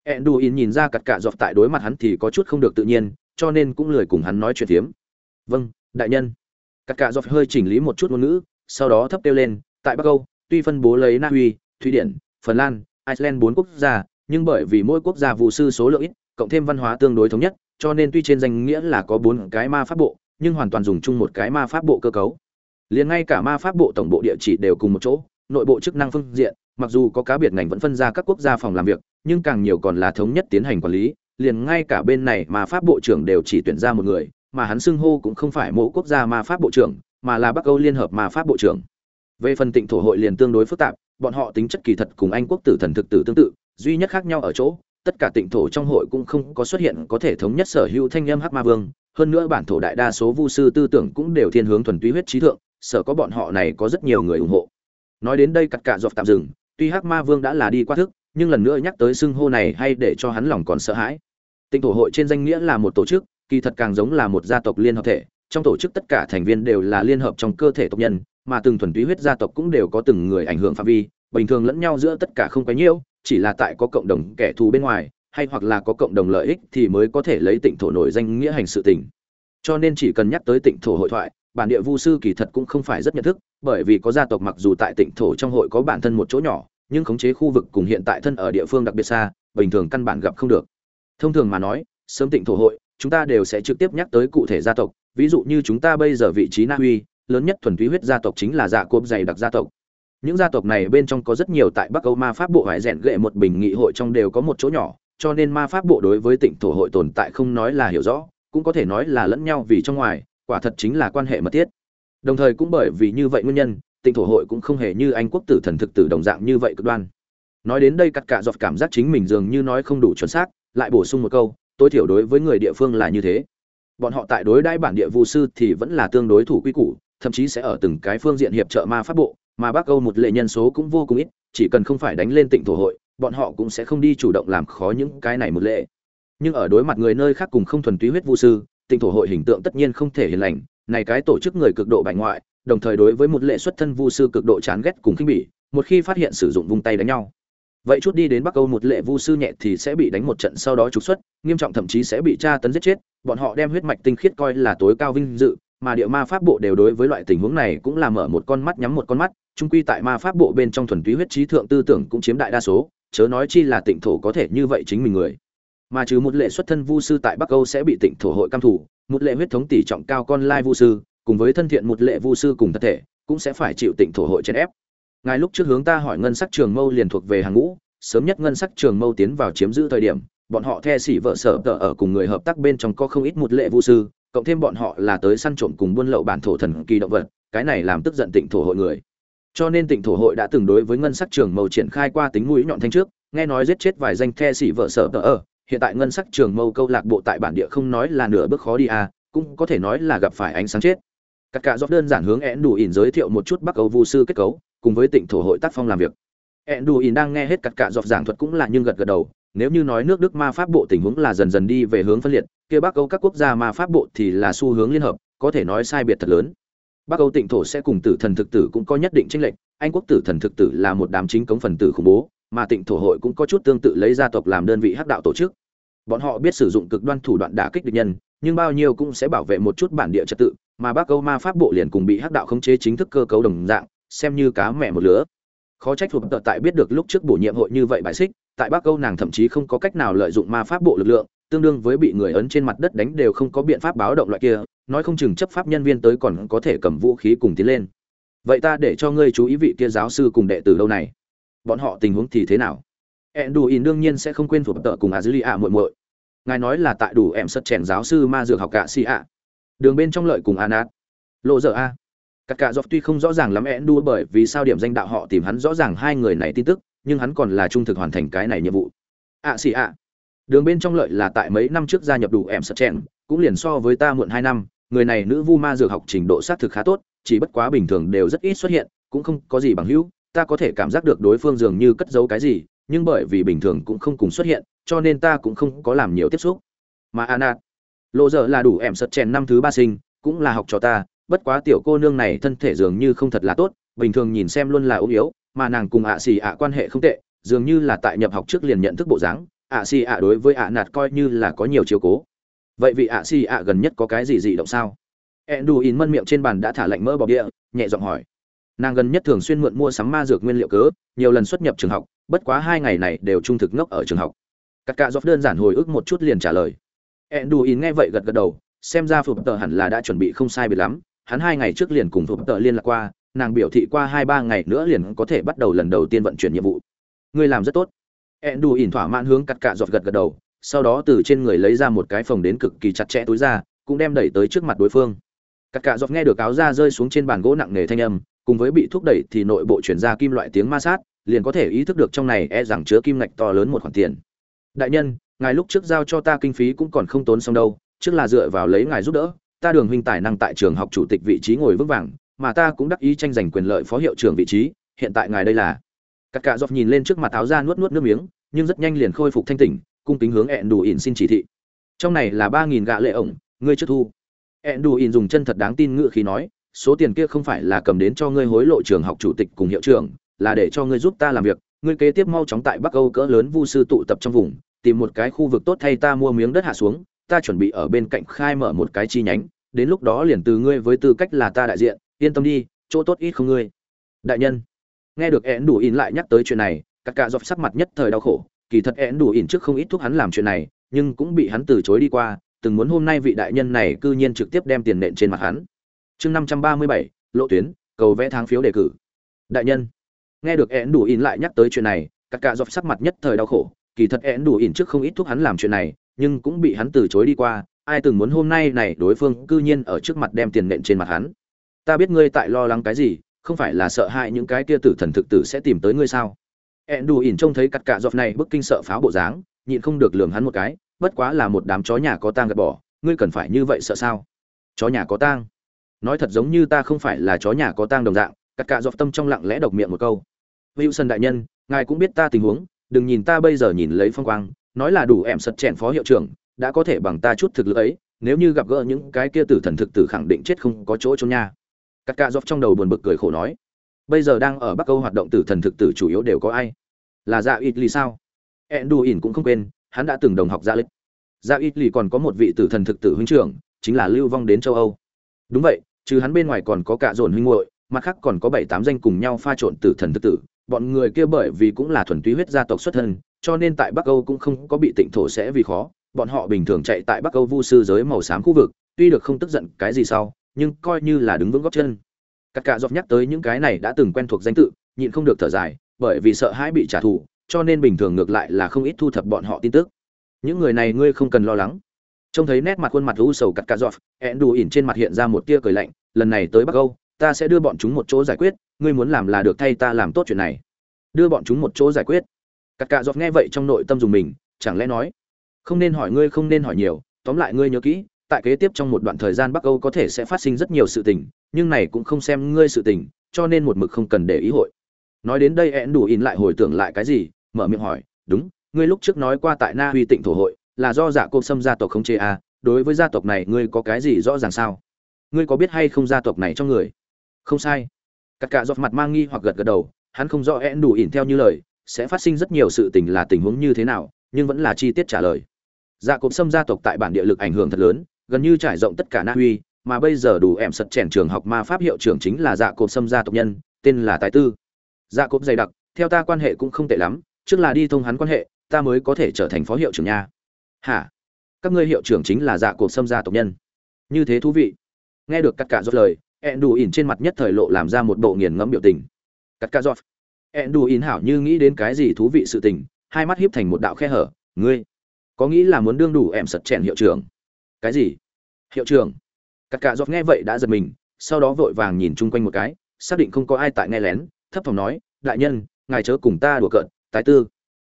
Enduin nhìn ra cật cạ dọc tại đối mặt hắn thì có chút không được tự nhiên, cho nên cũng lười cùng hắn nói chuyện thiếm. "Vâng, đại nhân." Cật cạ dọc hơi chỉnh lý một chút ngôn ngữ, sau đó thấp kêu lên, "Tại Bắc Âu, tuy phân bố lấy Na Uy, Thụy Điển, Phần Lan, Iceland bốn quốc gia, nhưng bởi vì mỗi quốc gia vụ sư số lượng ít, cộng thêm văn hóa tương đối thống nhất, cho nên tuy trên danh nghĩa là có bốn cái ma pháp bộ, nhưng hoàn toàn dùng chung một cái ma pháp bộ cơ cấu. Liền ngay cả ma pháp bộ tổng bộ địa chỉ đều cùng một chỗ, nội bộ chức năng phương diện, mặc dù có cá biệt ngành vẫn phân ra các quốc gia phòng làm việc, nhưng càng nhiều còn là thống nhất tiến hành quản lý, liền ngay cả bên này mà pháp bộ trưởng đều chỉ tuyển ra một người, mà hắn xưng hô cũng không phải mỗi quốc gia mà pháp bộ trưởng, mà là Bắc Âu Liên hợp mà pháp bộ trưởng. Về phần Tịnh thổ hội liền tương đối phức tạp, bọn họ tính chất kỳ thật cùng Anh quốc tử thần thực tử tương tự, duy nhất khác nhau ở chỗ, tất cả Tịnh thổ trong hội cũng không có xuất hiện có thể thống nhất sở hữu thanh âm Hắc Ma Vương, hơn nữa bản thổ đại đa số vu sư tư tưởng cũng đều thiên hướng thuần túy huyết trí thượng sở có bọn họ này có rất nhiều người ủng hộ nói đến đây cắt cả dọc tạm dừng tuy hắc ma vương đã là đi qua thức nhưng lần nữa nhắc tới xưng hô này hay để cho hắn lòng còn sợ hãi. Tinh thổ hội trên danh nghĩa là một tổ chức, kỳ thật càng giống là một gia tộc liên hợp thể, trong tổ chức tất cả thành viên đều là liên hợp trong cơ thể tộc nhân, mà từng thuần túy huyết gia tộc cũng đều có từng người ảnh hưởng phạm vi, bình thường lẫn nhau giữa tất cả không quá nhiễu chỉ là tại có cộng đồng kẻ thù bên ngoài, hay hoặc là có cộng đồng lợi ích thì mới có thể lấy tịnh thổ nổi danh nghĩa hành sự tình. Cho nên chỉ cần nhắc tới tịnh thổ hội thoại, bản địa vu sư kỳ thật cũng không phải rất nhận thức, bởi vì có gia tộc mặc dù tại tịnh thổ trong hội có bản thân một chỗ nhỏ nhưng khống chế khu vực cùng hiện tại thân ở địa phương đặc biệt xa, bình thường căn bản gặp không được. Thông thường mà nói, sớm tịnh thổ hội, chúng ta đều sẽ trực tiếp nhắc tới cụ thể gia tộc, ví dụ như chúng ta bây giờ vị trí na uy lớn nhất thuần túy huyết gia tộc chính là dạ cốp dày đặc gia tộc. Những gia tộc này bên trong có rất nhiều tại bắc âu ma pháp bộ hải rèn gệ một bình nghị hội trong đều có một chỗ nhỏ, cho nên ma pháp bộ đối với tịnh thổ hội tồn tại không nói là hiểu rõ, cũng có thể nói là lẫn nhau vì trong ngoài, quả thật chính là quan hệ mật thiết. Đồng thời cũng bởi vì như vậy nguyên nhân tịnh thổ hội cũng không hề như anh quốc tử thần thực tử đồng dạng như vậy cực đoan. Nói đến đây, cắt cả dọc cảm giác chính mình dường như nói không đủ chuẩn xác, lại bổ sung một câu, tối thiểu đối với người địa phương là như thế. Bọn họ tại đối đãi bản địa vu sư thì vẫn là tương đối thủ quy củ, thậm chí sẽ ở từng cái phương diện hiệp trợ ma pháp bộ, mà bắc âu một lệ nhân số cũng vô cùng ít, chỉ cần không phải đánh lên tịnh thổ hội, bọn họ cũng sẽ không đi chủ động làm khó những cái này một lệ. Nhưng ở đối mặt người nơi khác cùng không thuần túy huyết vu sư, tịnh thổ hội hình tượng tất nhiên không thể hiền lành, này cái tổ chức người cực độ bại ngoại đồng thời đối với một lệ xuất thân vu sư cực độ chán ghét cùng khinh bỉ, một khi phát hiện sử dụng vung tay đánh nhau. Vậy chút đi đến bắc âu một lệ vu sư nhẹ thì sẽ bị đánh một trận sau đó trục xuất, nghiêm trọng thậm chí sẽ bị tra tấn giết chết, bọn họ đem huyết mạch tinh khiết coi là tối cao vinh dự, mà địa ma pháp bộ đều đối với loại tình huống này cũng là mở một con mắt nhắm một con mắt trung quy tại ma pháp bộ bên trong thuần túy huyết trí thượng tư tưởng cũng chiếm đại đa số, chớ nói chi là tịnh thổ có thể như vậy chính mình người. Mà trừ một lệ xuất thân vu sư tại bắc âu sẽ bị tịnh thổ hội cam thủ, một lệ huyết thống tỷ trọng cao con lai vu sư cùng với thân thiện một lệ vu sư cùng thân thể, cũng sẽ phải chịu tịnh thổ hội chèn ép. Ngài lúc trước hướng ta hỏi ngân sắc trường mâu liền thuộc về hàng ngũ, sớm nhất ngân sắc trường mâu tiến vào chiếm giữ thời điểm, bọn họ the xỉ vợ sở tờ ở cùng người hợp tác bên trong có không ít một lệ vu sư, cộng thêm bọn họ là tới săn trộm cùng buôn lậu bản thổ thần kỳ động vật, cái này làm tức giận tịnh thổ hội người. Cho nên tịnh thổ hội đã từng đối với ngân sắc trường mâu triển khai qua tính mũi nhọn thanh trước, nghe nói giết chết vài danh the xỉ vợ sở tờ ở, hiện tại ngân sắc trường mâu câu lạc bộ tại bản địa không nói là nửa bước khó đi à cũng có thể nói là gặp phải ánh sáng chết các cả dốc đơn giản hướng én đủ ỉn giới thiệu một chút bắc âu vu sư kết cấu, cùng với tịnh thổ hội tác phong làm việc. Én đủ ỉn đang nghe hết các cả dọc giảng thuật cũng là nhưng gật gật đầu, nếu như nói nước đức ma pháp bộ tình huống là dần dần đi về hướng phân liệt, kia bắc âu các quốc gia ma pháp bộ thì là xu hướng liên hợp, có thể nói sai biệt thật lớn. Bắc âu tịnh thổ sẽ cùng tử thần thực tử cũng có nhất định chênh lệch, anh quốc tử thần thực tử là một đám chính cống phần tử khủng bố, mà tịnh thổ hội cũng có chút tương tự lấy gia tộc làm đơn vị hắc đạo tổ chức. Bọn họ biết sử dụng cực đoan thủ đoạn đả kích địch nhân, nhưng bao nhiêu cũng sẽ bảo vệ một chút bản địa trật tự mà bắc âu ma pháp bộ liền cùng bị hắc đạo khống chế chính thức cơ cấu đồng dạng, xem như cá mẹ một lứa khó trách thuộc tợ tại biết được lúc trước bổ nhiệm hội như vậy bài xích, tại bắc âu nàng thậm chí không có cách nào lợi dụng ma pháp bộ lực lượng, tương đương với bị người ấn trên mặt đất đánh đều không có biện pháp báo động loại kia, nói không chừng chấp pháp nhân viên tới còn có thể cầm vũ khí cùng tiến lên vậy ta để cho ngươi chú ý vị kia giáo sư cùng đệ tử lâu này bọn họ tình huống thì thế nào Enduin đương nhiên sẽ không quên thuộc tợ cùng a Azulia muội muội. Ngài nói là tại đủ em sất chèn giáo sư ma dược học cả si ạ. Đường bên trong lợi cùng Anat. Lộ dở a. Cắt cả dọc tuy không rõ ràng lắm Endu bởi vì sao điểm danh đạo họ tìm hắn rõ ràng hai người này tin tức, nhưng hắn còn là trung thực hoàn thành cái này nhiệm vụ. ạ xì ạ. Đường bên trong lợi là tại mấy năm trước gia nhập đủ em sợ chèn, cũng liền so với ta muộn hai năm, người này nữ vu ma dược học trình độ xác thực khá tốt, chỉ bất quá bình thường đều rất ít xuất hiện, cũng không có gì bằng hữu, ta có thể cảm giác được đối phương dường như cất giấu cái gì, nhưng bởi vì bình thường cũng không cùng xuất hiện cho nên ta cũng không có làm nhiều tiếp xúc mà anat lộ dở là đủ em sật chèn năm thứ ba sinh, cũng là học trò ta, bất quá tiểu cô nương này thân thể dường như không thật là tốt, bình thường nhìn xem luôn là ốm yếu, mà nàng cùng ạ xì ạ quan hệ không tệ, dường như là tại nhập học trước liền nhận thức bộ dáng, ạ xì ạ đối với ạ nạt coi như là có nhiều chiếu cố. Vậy vị ạ xì ạ gần nhất có cái gì dị động sao? Endu in mân miệng trên bàn đã thả lạnh mỡ bọc địa, nhẹ giọng hỏi. Nàng gần nhất thường xuyên mượn mua sắm ma dược nguyên liệu cớ, nhiều lần xuất nhập trường học, bất quá hai ngày này đều trung thực ngốc ở trường học. Các cạ dọc đơn giản hồi ức một chút liền trả lời enduin nghe vậy gật gật đầu, xem ra phục tờ hẳn là đã chuẩn bị không sai biệt lắm. Hắn hai ngày trước liền cùng phục tờ liên lạc qua, nàng biểu thị qua hai ba ngày nữa liền có thể bắt đầu lần đầu tiên vận chuyển nhiệm vụ. Ngươi làm rất tốt. Enduin thỏa mãn hướng cắt cạ giọt gật gật đầu, sau đó từ trên người lấy ra một cái phòng đến cực kỳ chặt chẽ túi ra, cũng đem đẩy tới trước mặt đối phương. Cắt cạ giọt nghe được áo ra rơi xuống trên bàn gỗ nặng nề thanh âm, cùng với bị thúc đẩy thì nội bộ chuyển ra kim loại tiếng ma sát, liền có thể ý thức được trong này e rằng chứa kim ngạch to lớn một khoản tiền. Đại nhân ngài lúc trước giao cho ta kinh phí cũng còn không tốn xong đâu, trước là dựa vào lấy ngài giúp đỡ, ta đường huynh tài năng tại trường học chủ tịch vị trí ngồi vững vàng, mà ta cũng đắc ý tranh giành quyền lợi phó hiệu trưởng vị trí, hiện tại ngài đây là. Cắt cạ dọc nhìn lên trước mặt áo ra nuốt nuốt nước miếng, nhưng rất nhanh liền khôi phục thanh tỉnh, cung kính hướng ẹn đủ ỉn xin chỉ thị. Trong này là ba nghìn gạ lệ ổng, ngươi chưa thu. Ẹn đủ ỉn dùng chân thật đáng tin ngự khí nói, số tiền kia không phải là cầm đến cho ngươi hối lộ trường học chủ tịch cùng hiệu trưởng, là để cho ngươi giúp ta làm việc, ngươi kế tiếp mau chóng tại bắc âu cỡ lớn vu sư tụ tập trong vùng tìm một cái khu vực tốt thay ta mua miếng đất hạ xuống, ta chuẩn bị ở bên cạnh khai mở một cái chi nhánh, đến lúc đó liền từ ngươi với tư cách là ta đại diện, yên tâm đi, chỗ tốt ít không ngươi. Đại nhân, nghe được én đủ in lại nhắc tới chuyện này các cả dọc sắc mặt nhất thời đau khổ, kỳ thật én đủ in trước không ít thúc hắn làm chuyện này, nhưng cũng bị hắn từ chối đi qua, từng muốn hôm nay vị đại nhân này cư nhiên trực tiếp đem tiền nện trên mặt hắn. Chương năm trăm ba mươi bảy, lộ tuyến, cầu vẽ tháng phiếu đề cử. Đại nhân, nghe được én đủ in lại nhắc tới chuyện này các cả dọc sắc mặt nhất thời đau khổ kỳ thật én đủ Ỉn trước không ít thúc hắn làm chuyện này, nhưng cũng bị hắn từ chối đi qua. Ai từng muốn hôm nay này đối phương cư nhiên ở trước mặt đem tiền nện trên mặt hắn? Ta biết ngươi tại lo lắng cái gì, không phải là sợ hãi những cái kia tử thần thực tử sẽ tìm tới ngươi sao? Én đủ ỉn trông thấy cắt cạ dọc này bức kinh sợ pháo bộ dáng, nhịn không được lường hắn một cái. Bất quá là một đám chó nhà có tang gạt bỏ, ngươi cần phải như vậy sợ sao? Chó nhà có tang? Nói thật giống như ta không phải là chó nhà có tang đồng dạng cắt cạ dọc tâm trong lặng lẽ độc miệng một câu. Wilson đại nhân, ngài cũng biết ta tình huống đừng nhìn ta bây giờ nhìn lấy phong quang, nói là đủ em sật chèn phó hiệu trưởng, đã có thể bằng ta chút thực lực ấy, nếu như gặp gỡ những cái kia tử thần thực tử khẳng định chết không có chỗ trốn nha. Cắt cạ dọc trong đầu buồn bực cười khổ nói, bây giờ đang ở bắc Câu hoạt động tử thần thực tử chủ yếu đều có ai? Là dạ ít lì sao? Enduin cũng không quên, hắn đã từng đồng học dạ lịch dạ ít lì còn có một vị tử thần thực tử huynh trưởng, chính là lưu vong đến châu âu. Đúng vậy, trừ hắn bên ngoài còn có cả dồn huynh muội, mặt khác còn có bảy tám danh cùng nhau pha trộn tử thần thực tử bọn người kia bởi vì cũng là thuần túy huyết gia tộc xuất thân, cho nên tại bắc âu cũng không có bị tịnh thổ sẽ vì khó. Bọn họ bình thường chạy tại bắc âu vu sư giới màu xám khu vực, tuy được không tức giận cái gì sau, nhưng coi như là đứng vững gót chân. Các cả dọc nhắc tới những cái này đã từng quen thuộc danh tự, nhịn không được thở dài, bởi vì sợ hãi bị trả thù, cho nên bình thường ngược lại là không ít thu thập bọn họ tin tức. Những người này ngươi không cần lo lắng. Trông thấy nét mặt khuôn mặt u sầu cắt cả dọc, ẹn đù ỉn trên mặt hiện ra một tia cười lạnh, lần này tới bắc âu, ta sẽ đưa bọn chúng một chỗ giải quyết ngươi muốn làm là được thay ta làm tốt chuyện này đưa bọn chúng một chỗ giải quyết cắt cạ dọc nghe vậy trong nội tâm dùng mình chẳng lẽ nói không nên hỏi ngươi không nên hỏi nhiều tóm lại ngươi nhớ kỹ tại kế tiếp trong một đoạn thời gian Bắc Âu có thể sẽ phát sinh rất nhiều sự tình, nhưng này cũng không xem ngươi sự tình, cho nên một mực không cần để ý hội. Nói đến đây én đủ in lại hồi tưởng lại cái gì, mở miệng hỏi, "Đúng, ngươi lúc trước nói qua tại Na Huy Tịnh thổ hội, là do giả cô xâm gia tộc không chế à, đối với gia tộc này ngươi có cái gì rõ ràng sao? Ngươi có biết hay không gia tộc này trong người?" Không sai. Cắt cả giọt mặt mang nghi hoặc gật gật đầu, hắn không rõ én đủ ỉn theo như lời, sẽ phát sinh rất nhiều sự tình là tình huống như thế nào, nhưng vẫn là chi tiết trả lời. Dạ Cộp xâm gia tộc tại bản địa lực ảnh hưởng thật lớn, gần như trải rộng tất cả na uy mà bây giờ đủ em sật chèn trường học ma pháp hiệu trưởng chính là dạ cộp xâm gia tộc nhân tên là tài tư. Dạ cộp dày đặc theo ta quan hệ cũng không tệ lắm trước là đi thông hắn quan hệ ta mới có thể trở thành phó hiệu trưởng nha. Hả? Các ngươi hiệu trưởng chính là dạ cộp xâm gia tộc nhân. Như thế thú vị. Nghe được cắt cả giọt lời ẹn đủ ỉn trên mặt nhất thời lộ làm ra một bộ nghiền ngẫm biểu tình. Cắt ca giọt. Ẹn đủ ỉn hảo như nghĩ đến cái gì thú vị sự tình, hai mắt hiếp thành một đạo khe hở. Ngươi, có nghĩ là muốn đương đủ em sật chèn hiệu trưởng? Cái gì? Hiệu trưởng? Cắt ca dọc nghe vậy đã giật mình, sau đó vội vàng nhìn chung quanh một cái, xác định không có ai tại nghe lén, thấp phòng nói, đại nhân, ngài chớ cùng ta đùa cợt, tái tư.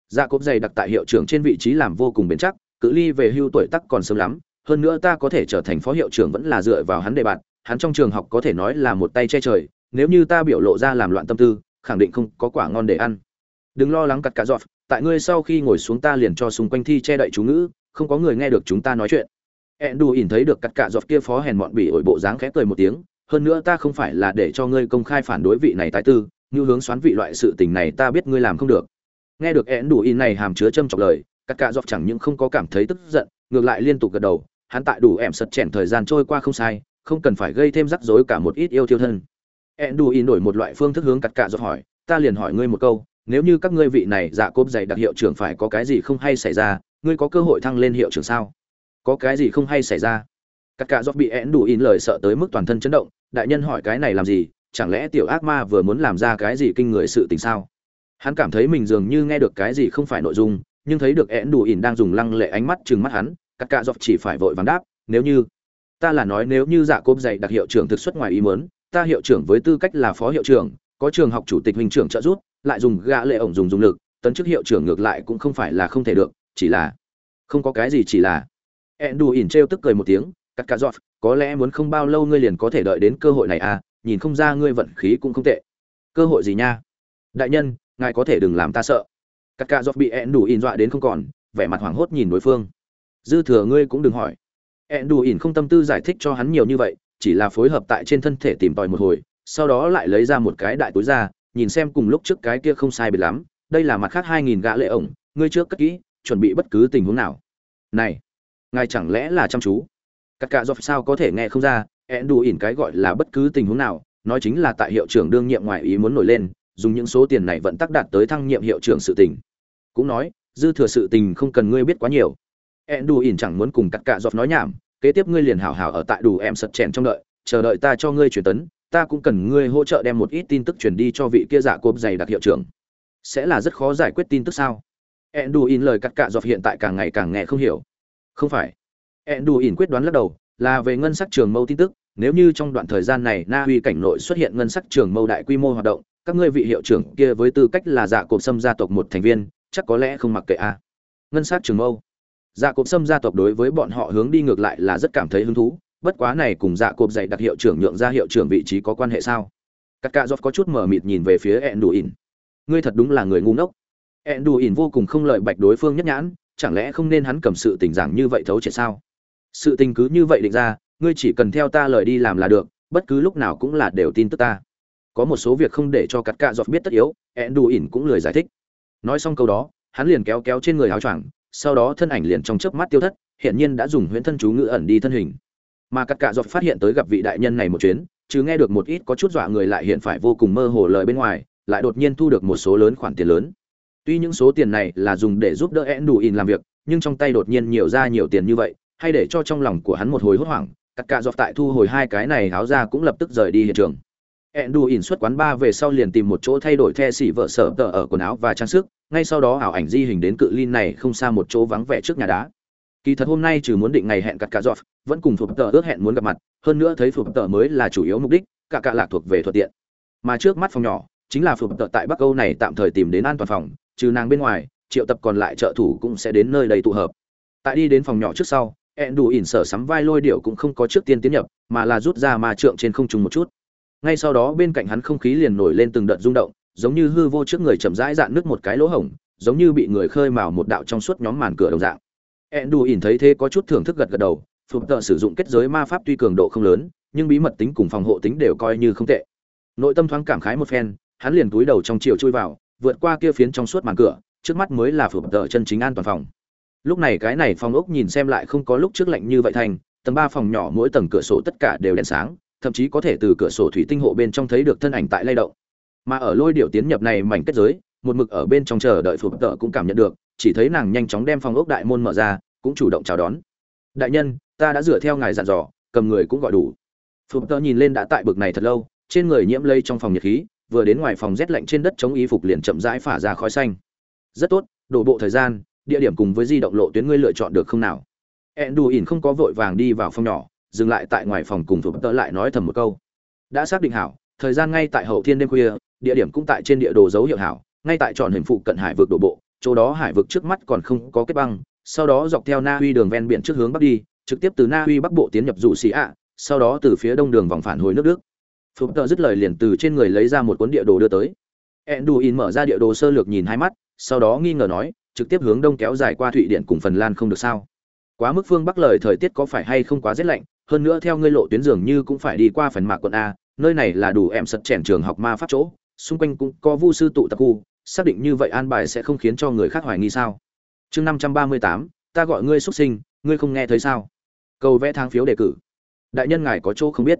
Dạ cốp dày đặc tại hiệu trưởng trên vị trí làm vô cùng bền chắc, cự ly về hưu tuổi tắc còn sớm lắm, hơn nữa ta có thể trở thành phó hiệu trưởng vẫn là dựa vào hắn đề bạt hắn trong trường học có thể nói là một tay che trời, nếu như ta biểu lộ ra làm loạn tâm tư, khẳng định không có quả ngon để ăn. Đừng lo lắng cắt cả giọt, tại ngươi sau khi ngồi xuống ta liền cho xung quanh thi che đậy chú ngữ, không có người nghe được chúng ta nói chuyện. Ẹn đù ỉn thấy được cắt cả giọt kia phó hèn mọn bỉ ổi bộ dáng khẽ cười một tiếng, hơn nữa ta không phải là để cho ngươi công khai phản đối vị này tái tư, như hướng xoán vị loại sự tình này ta biết ngươi làm không được. Nghe được ẹn đủ ỉn này hàm chứa châm chọc lời, cắt cả giọt chẳng những không có cảm thấy tức giận, ngược lại liên tục gật đầu, hắn tại đủ ẻm sật chèn thời gian trôi qua không sai không cần phải gây thêm rắc rối cả một ít yêu thiêu thân. Ẹn đủ in đổi một loại phương thức hướng cắt cạ dọt hỏi, ta liền hỏi ngươi một câu, nếu như các ngươi vị này dạ cốp dày đặc hiệu trưởng phải có cái gì không hay xảy ra, ngươi có cơ hội thăng lên hiệu trưởng sao? Có cái gì không hay xảy ra? Cắt cạ dọt bị én đủ in lời sợ tới mức toàn thân chấn động, đại nhân hỏi, cái này làm gì? Chẳng lẽ tiểu ác ma vừa muốn làm ra cái gì kinh người sự tình sao? Hắn cảm thấy mình dường như nghe được cái gì không phải nội dung, nhưng thấy được én đủ in đang dùng lăng lệ ánh mắt chừng mắt hắn, cắt cạ dọt chỉ phải vội vàng đáp, nếu như ta là nói nếu như dạ cốp dạy đặc hiệu trưởng thực xuất ngoài ý mớn ta hiệu trưởng với tư cách là phó hiệu trưởng, có trường học chủ tịch huynh trưởng trợ giúp, lại dùng gã lệ ổng dùng dùng lực, tấn chức hiệu trưởng ngược lại cũng không phải là không thể được, chỉ là, không có cái gì chỉ là. Ẹn đù ỉn trêu tức cười một tiếng, cắt cả giọt, có lẽ muốn không bao lâu ngươi liền có thể đợi đến cơ hội này à nhìn không ra ngươi vận khí cũng không tệ. Cơ hội gì nha? Đại nhân, ngài có thể đừng làm ta sợ. Cắt cả giọt bị ẹn đù ỉn dọa đến không còn, vẻ mặt hoảng hốt nhìn đối phương. Dư thừa ngươi cũng đừng hỏi ẹn đù ỉn không tâm tư giải thích cho hắn nhiều như vậy, chỉ là phối hợp tại trên thân thể tìm tòi một hồi, sau đó lại lấy ra một cái đại túi ra, nhìn xem cùng lúc trước cái kia không sai biệt lắm, đây là mặt khác hai nghìn gã lệ ổng, ngươi trước cất kỹ, chuẩn bị bất cứ tình huống nào. Này, ngài chẳng lẽ là chăm chú? Các cạ dọc sao có thể nghe không ra ẹn đù ỉn cái gọi là bất cứ tình huống nào, nói chính là tại hiệu trưởng đương nhiệm ngoại ý muốn nổi lên, dùng những số tiền này vẫn tác đạt tới thăng nhiệm hiệu trưởng sự tình. Cũng nói, dư thừa sự tình không cần ngươi biết quá nhiều ẹn đủ ỉn chẳng muốn cùng cắt cạ dọc nói nhảm kế tiếp ngươi liền hảo hảo ở tại đủ em sật chèn trong đợi chờ đợi ta cho ngươi truyền tấn ta cũng cần ngươi hỗ trợ đem một ít tin tức truyền đi cho vị kia dạ giả cốp dày đặc hiệu trưởng sẽ là rất khó giải quyết tin tức sao Enduin lời cắt cạ dọc hiện tại càng ngày càng nghe không hiểu. Không phải. Enduin quyết đoán lắc đầu, là về ngân sắc trường mâu tin tức, nếu như trong đoạn thời gian này Na Uy cảnh nội xuất hiện ngân sắc trường mâu đại quy mô hoạt động, các ngươi vị hiệu trưởng kia với tư cách là giả cộp xâm gia tộc một thành viên, chắc có lẽ không mặc kệ a. Ngân sắc trường mâu. Dạ cộp sâm gia tộc đối với bọn họ hướng đi ngược lại là rất cảm thấy hứng thú, bất quá này cùng dạ cộp dạy đặc hiệu trưởng nhượng ra hiệu trưởng vị trí có quan hệ sao? Cắt cạ dọc có chút mở mịt nhìn về phía Enduin. Ngươi thật đúng là người ngu ngốc ẹn đù ỉn vô cùng không lợi bạch đối phương nhất nhãn chẳng lẽ không nên hắn cầm sự tình giảng như vậy thấu triệt sao sự tình cứ như vậy định ra ngươi chỉ cần theo ta lời đi làm là được bất cứ lúc nào cũng là đều tin tức ta có một số việc không để cho cắt cạ giọt biết tất yếu ẹn đù ỉn cũng lười giải thích nói xong câu đó hắn liền kéo kéo trên người áo choàng sau đó thân ảnh liền trong chớp mắt tiêu thất hiện nhiên đã dùng huyễn thân chú ngữ ẩn đi thân hình mà cắt cạ giọt phát hiện tới gặp vị đại nhân này một chuyến chứ nghe được một ít có chút dọa người lại hiện phải vô cùng mơ hồ lời bên ngoài lại đột nhiên thu được một số lớn khoản tiền lớn Tuy những số tiền này là dùng để giúp đỡ Enduin làm việc, nhưng trong tay đột nhiên nhiều ra nhiều tiền như vậy, hay để cho trong lòng của hắn một hồi hốt hoảng, Cắt cả dọc tại thu hồi hai cái này háo ra cũng lập tức rời đi hiện trường. Enduin xuất quán ba về sau liền tìm một chỗ thay đổi the xỉ vợ sở tờ ở quần áo và trang sức, ngay sau đó ảo ảnh di hình đến cự lin này không xa một chỗ vắng vẻ trước nhà đá. Kỳ thật hôm nay trừ muốn định ngày hẹn cắt cả dọc, vẫn cùng phục tờ ước hẹn muốn gặp mặt, hơn nữa thấy phục tờ mới là chủ yếu mục đích, cả cả lạc thuộc về thuận tiện. Mà trước mắt phòng nhỏ, chính là phục tờ tại Bắc Âu này tạm thời tìm đến an toàn phòng, trừ nàng bên ngoài triệu tập còn lại trợ thủ cũng sẽ đến nơi đây tụ hợp tại đi đến phòng nhỏ trước sau ẹn đủ ỉn sở sắm vai lôi điệu cũng không có trước tiên tiến nhập mà là rút ra ma trượng trên không trung một chút ngay sau đó bên cạnh hắn không khí liền nổi lên từng đợt rung động, giống như hư vô trước người chậm rãi dạn nước một cái lỗ hổng, giống như bị người khơi mào một đạo trong suốt nhóm màn cửa đồng dạng. Ẹn đù ỉn thấy thế có chút thưởng thức gật gật đầu phục tợ sử dụng kết giới ma pháp tuy cường độ không lớn, nhưng bí mật tính cùng phòng hộ tính đều coi như không tệ. Nội tâm thoáng cảm khái một phen, hắn liền túi đầu trong chiều chui vào, vượt qua kia phiến trong suốt màn cửa, trước mắt mới là phụp tợ chân chính an toàn phòng. Lúc này cái này phòng ốc nhìn xem lại không có lúc trước lạnh như vậy thành, tầng ba phòng nhỏ mỗi tầng cửa sổ tất cả đều đèn sáng thậm chí có thể từ cửa sổ thủy tinh hộ bên trong thấy được thân ảnh tại lay động. Mà ở lôi điệu tiến nhập này mảnh kết giới, một mực ở bên trong chờ đợi phụp tờ cũng cảm nhận được, chỉ thấy nàng nhanh chóng đem phòng ốc đại môn mở ra, cũng chủ động chào đón. Đại nhân, ta đã dựa theo ngài dặn dò, cầm người cũng gọi đủ. Phụp tờ nhìn lên đã tại bực này thật lâu, trên người nhiễm lây trong phòng nhiệt khí, vừa đến ngoài phòng rét lạnh trên đất chống y phục liền chậm rãi phả ra khói xanh. Rất tốt, đổ bộ thời gian, địa điểm cùng với di động lộ tuyến ngươi lựa chọn được không nào? Ỉn không có vội vàng đi vào phòng nhỏ dừng lại tại ngoài phòng cùng thủ tớ lại nói thầm một câu đã xác định hảo thời gian ngay tại hậu thiên đêm khuya địa điểm cũng tại trên địa đồ dấu hiệu hảo ngay tại tròn hình phụ cận hải vực đổ bộ chỗ đó hải vực trước mắt còn không có kết băng sau đó dọc theo na uy đường ven biển trước hướng bắc đi trực tiếp từ na uy bắc bộ tiến nhập rủ xì ạ sau đó từ phía đông đường vòng phản hồi nước đức Phục tợ dứt lời liền từ trên người lấy ra một cuốn địa đồ đưa tới. Enduin mở ra địa đồ sơ lược nhìn hai mắt, sau đó nghi ngờ nói, trực tiếp hướng đông kéo dài qua Thụy Điển cùng Phần Lan không được sao? Quá mức phương Bắc lời thời tiết có phải hay không quá rét lạnh, hơn nữa theo ngươi lộ tuyến dường như cũng phải đi qua phần mạc quận a, nơi này là đủ em sật chèn trường học ma pháp chỗ, xung quanh cũng có vu sư tụ tập khu, xác định như vậy an bài sẽ không khiến cho người khác hoài nghi sao? Chương năm trăm ba mươi tám, ta gọi ngươi xuất sinh, ngươi không nghe thấy sao? Cầu vẽ tháng phiếu đề cử. Đại nhân ngài có chỗ không biết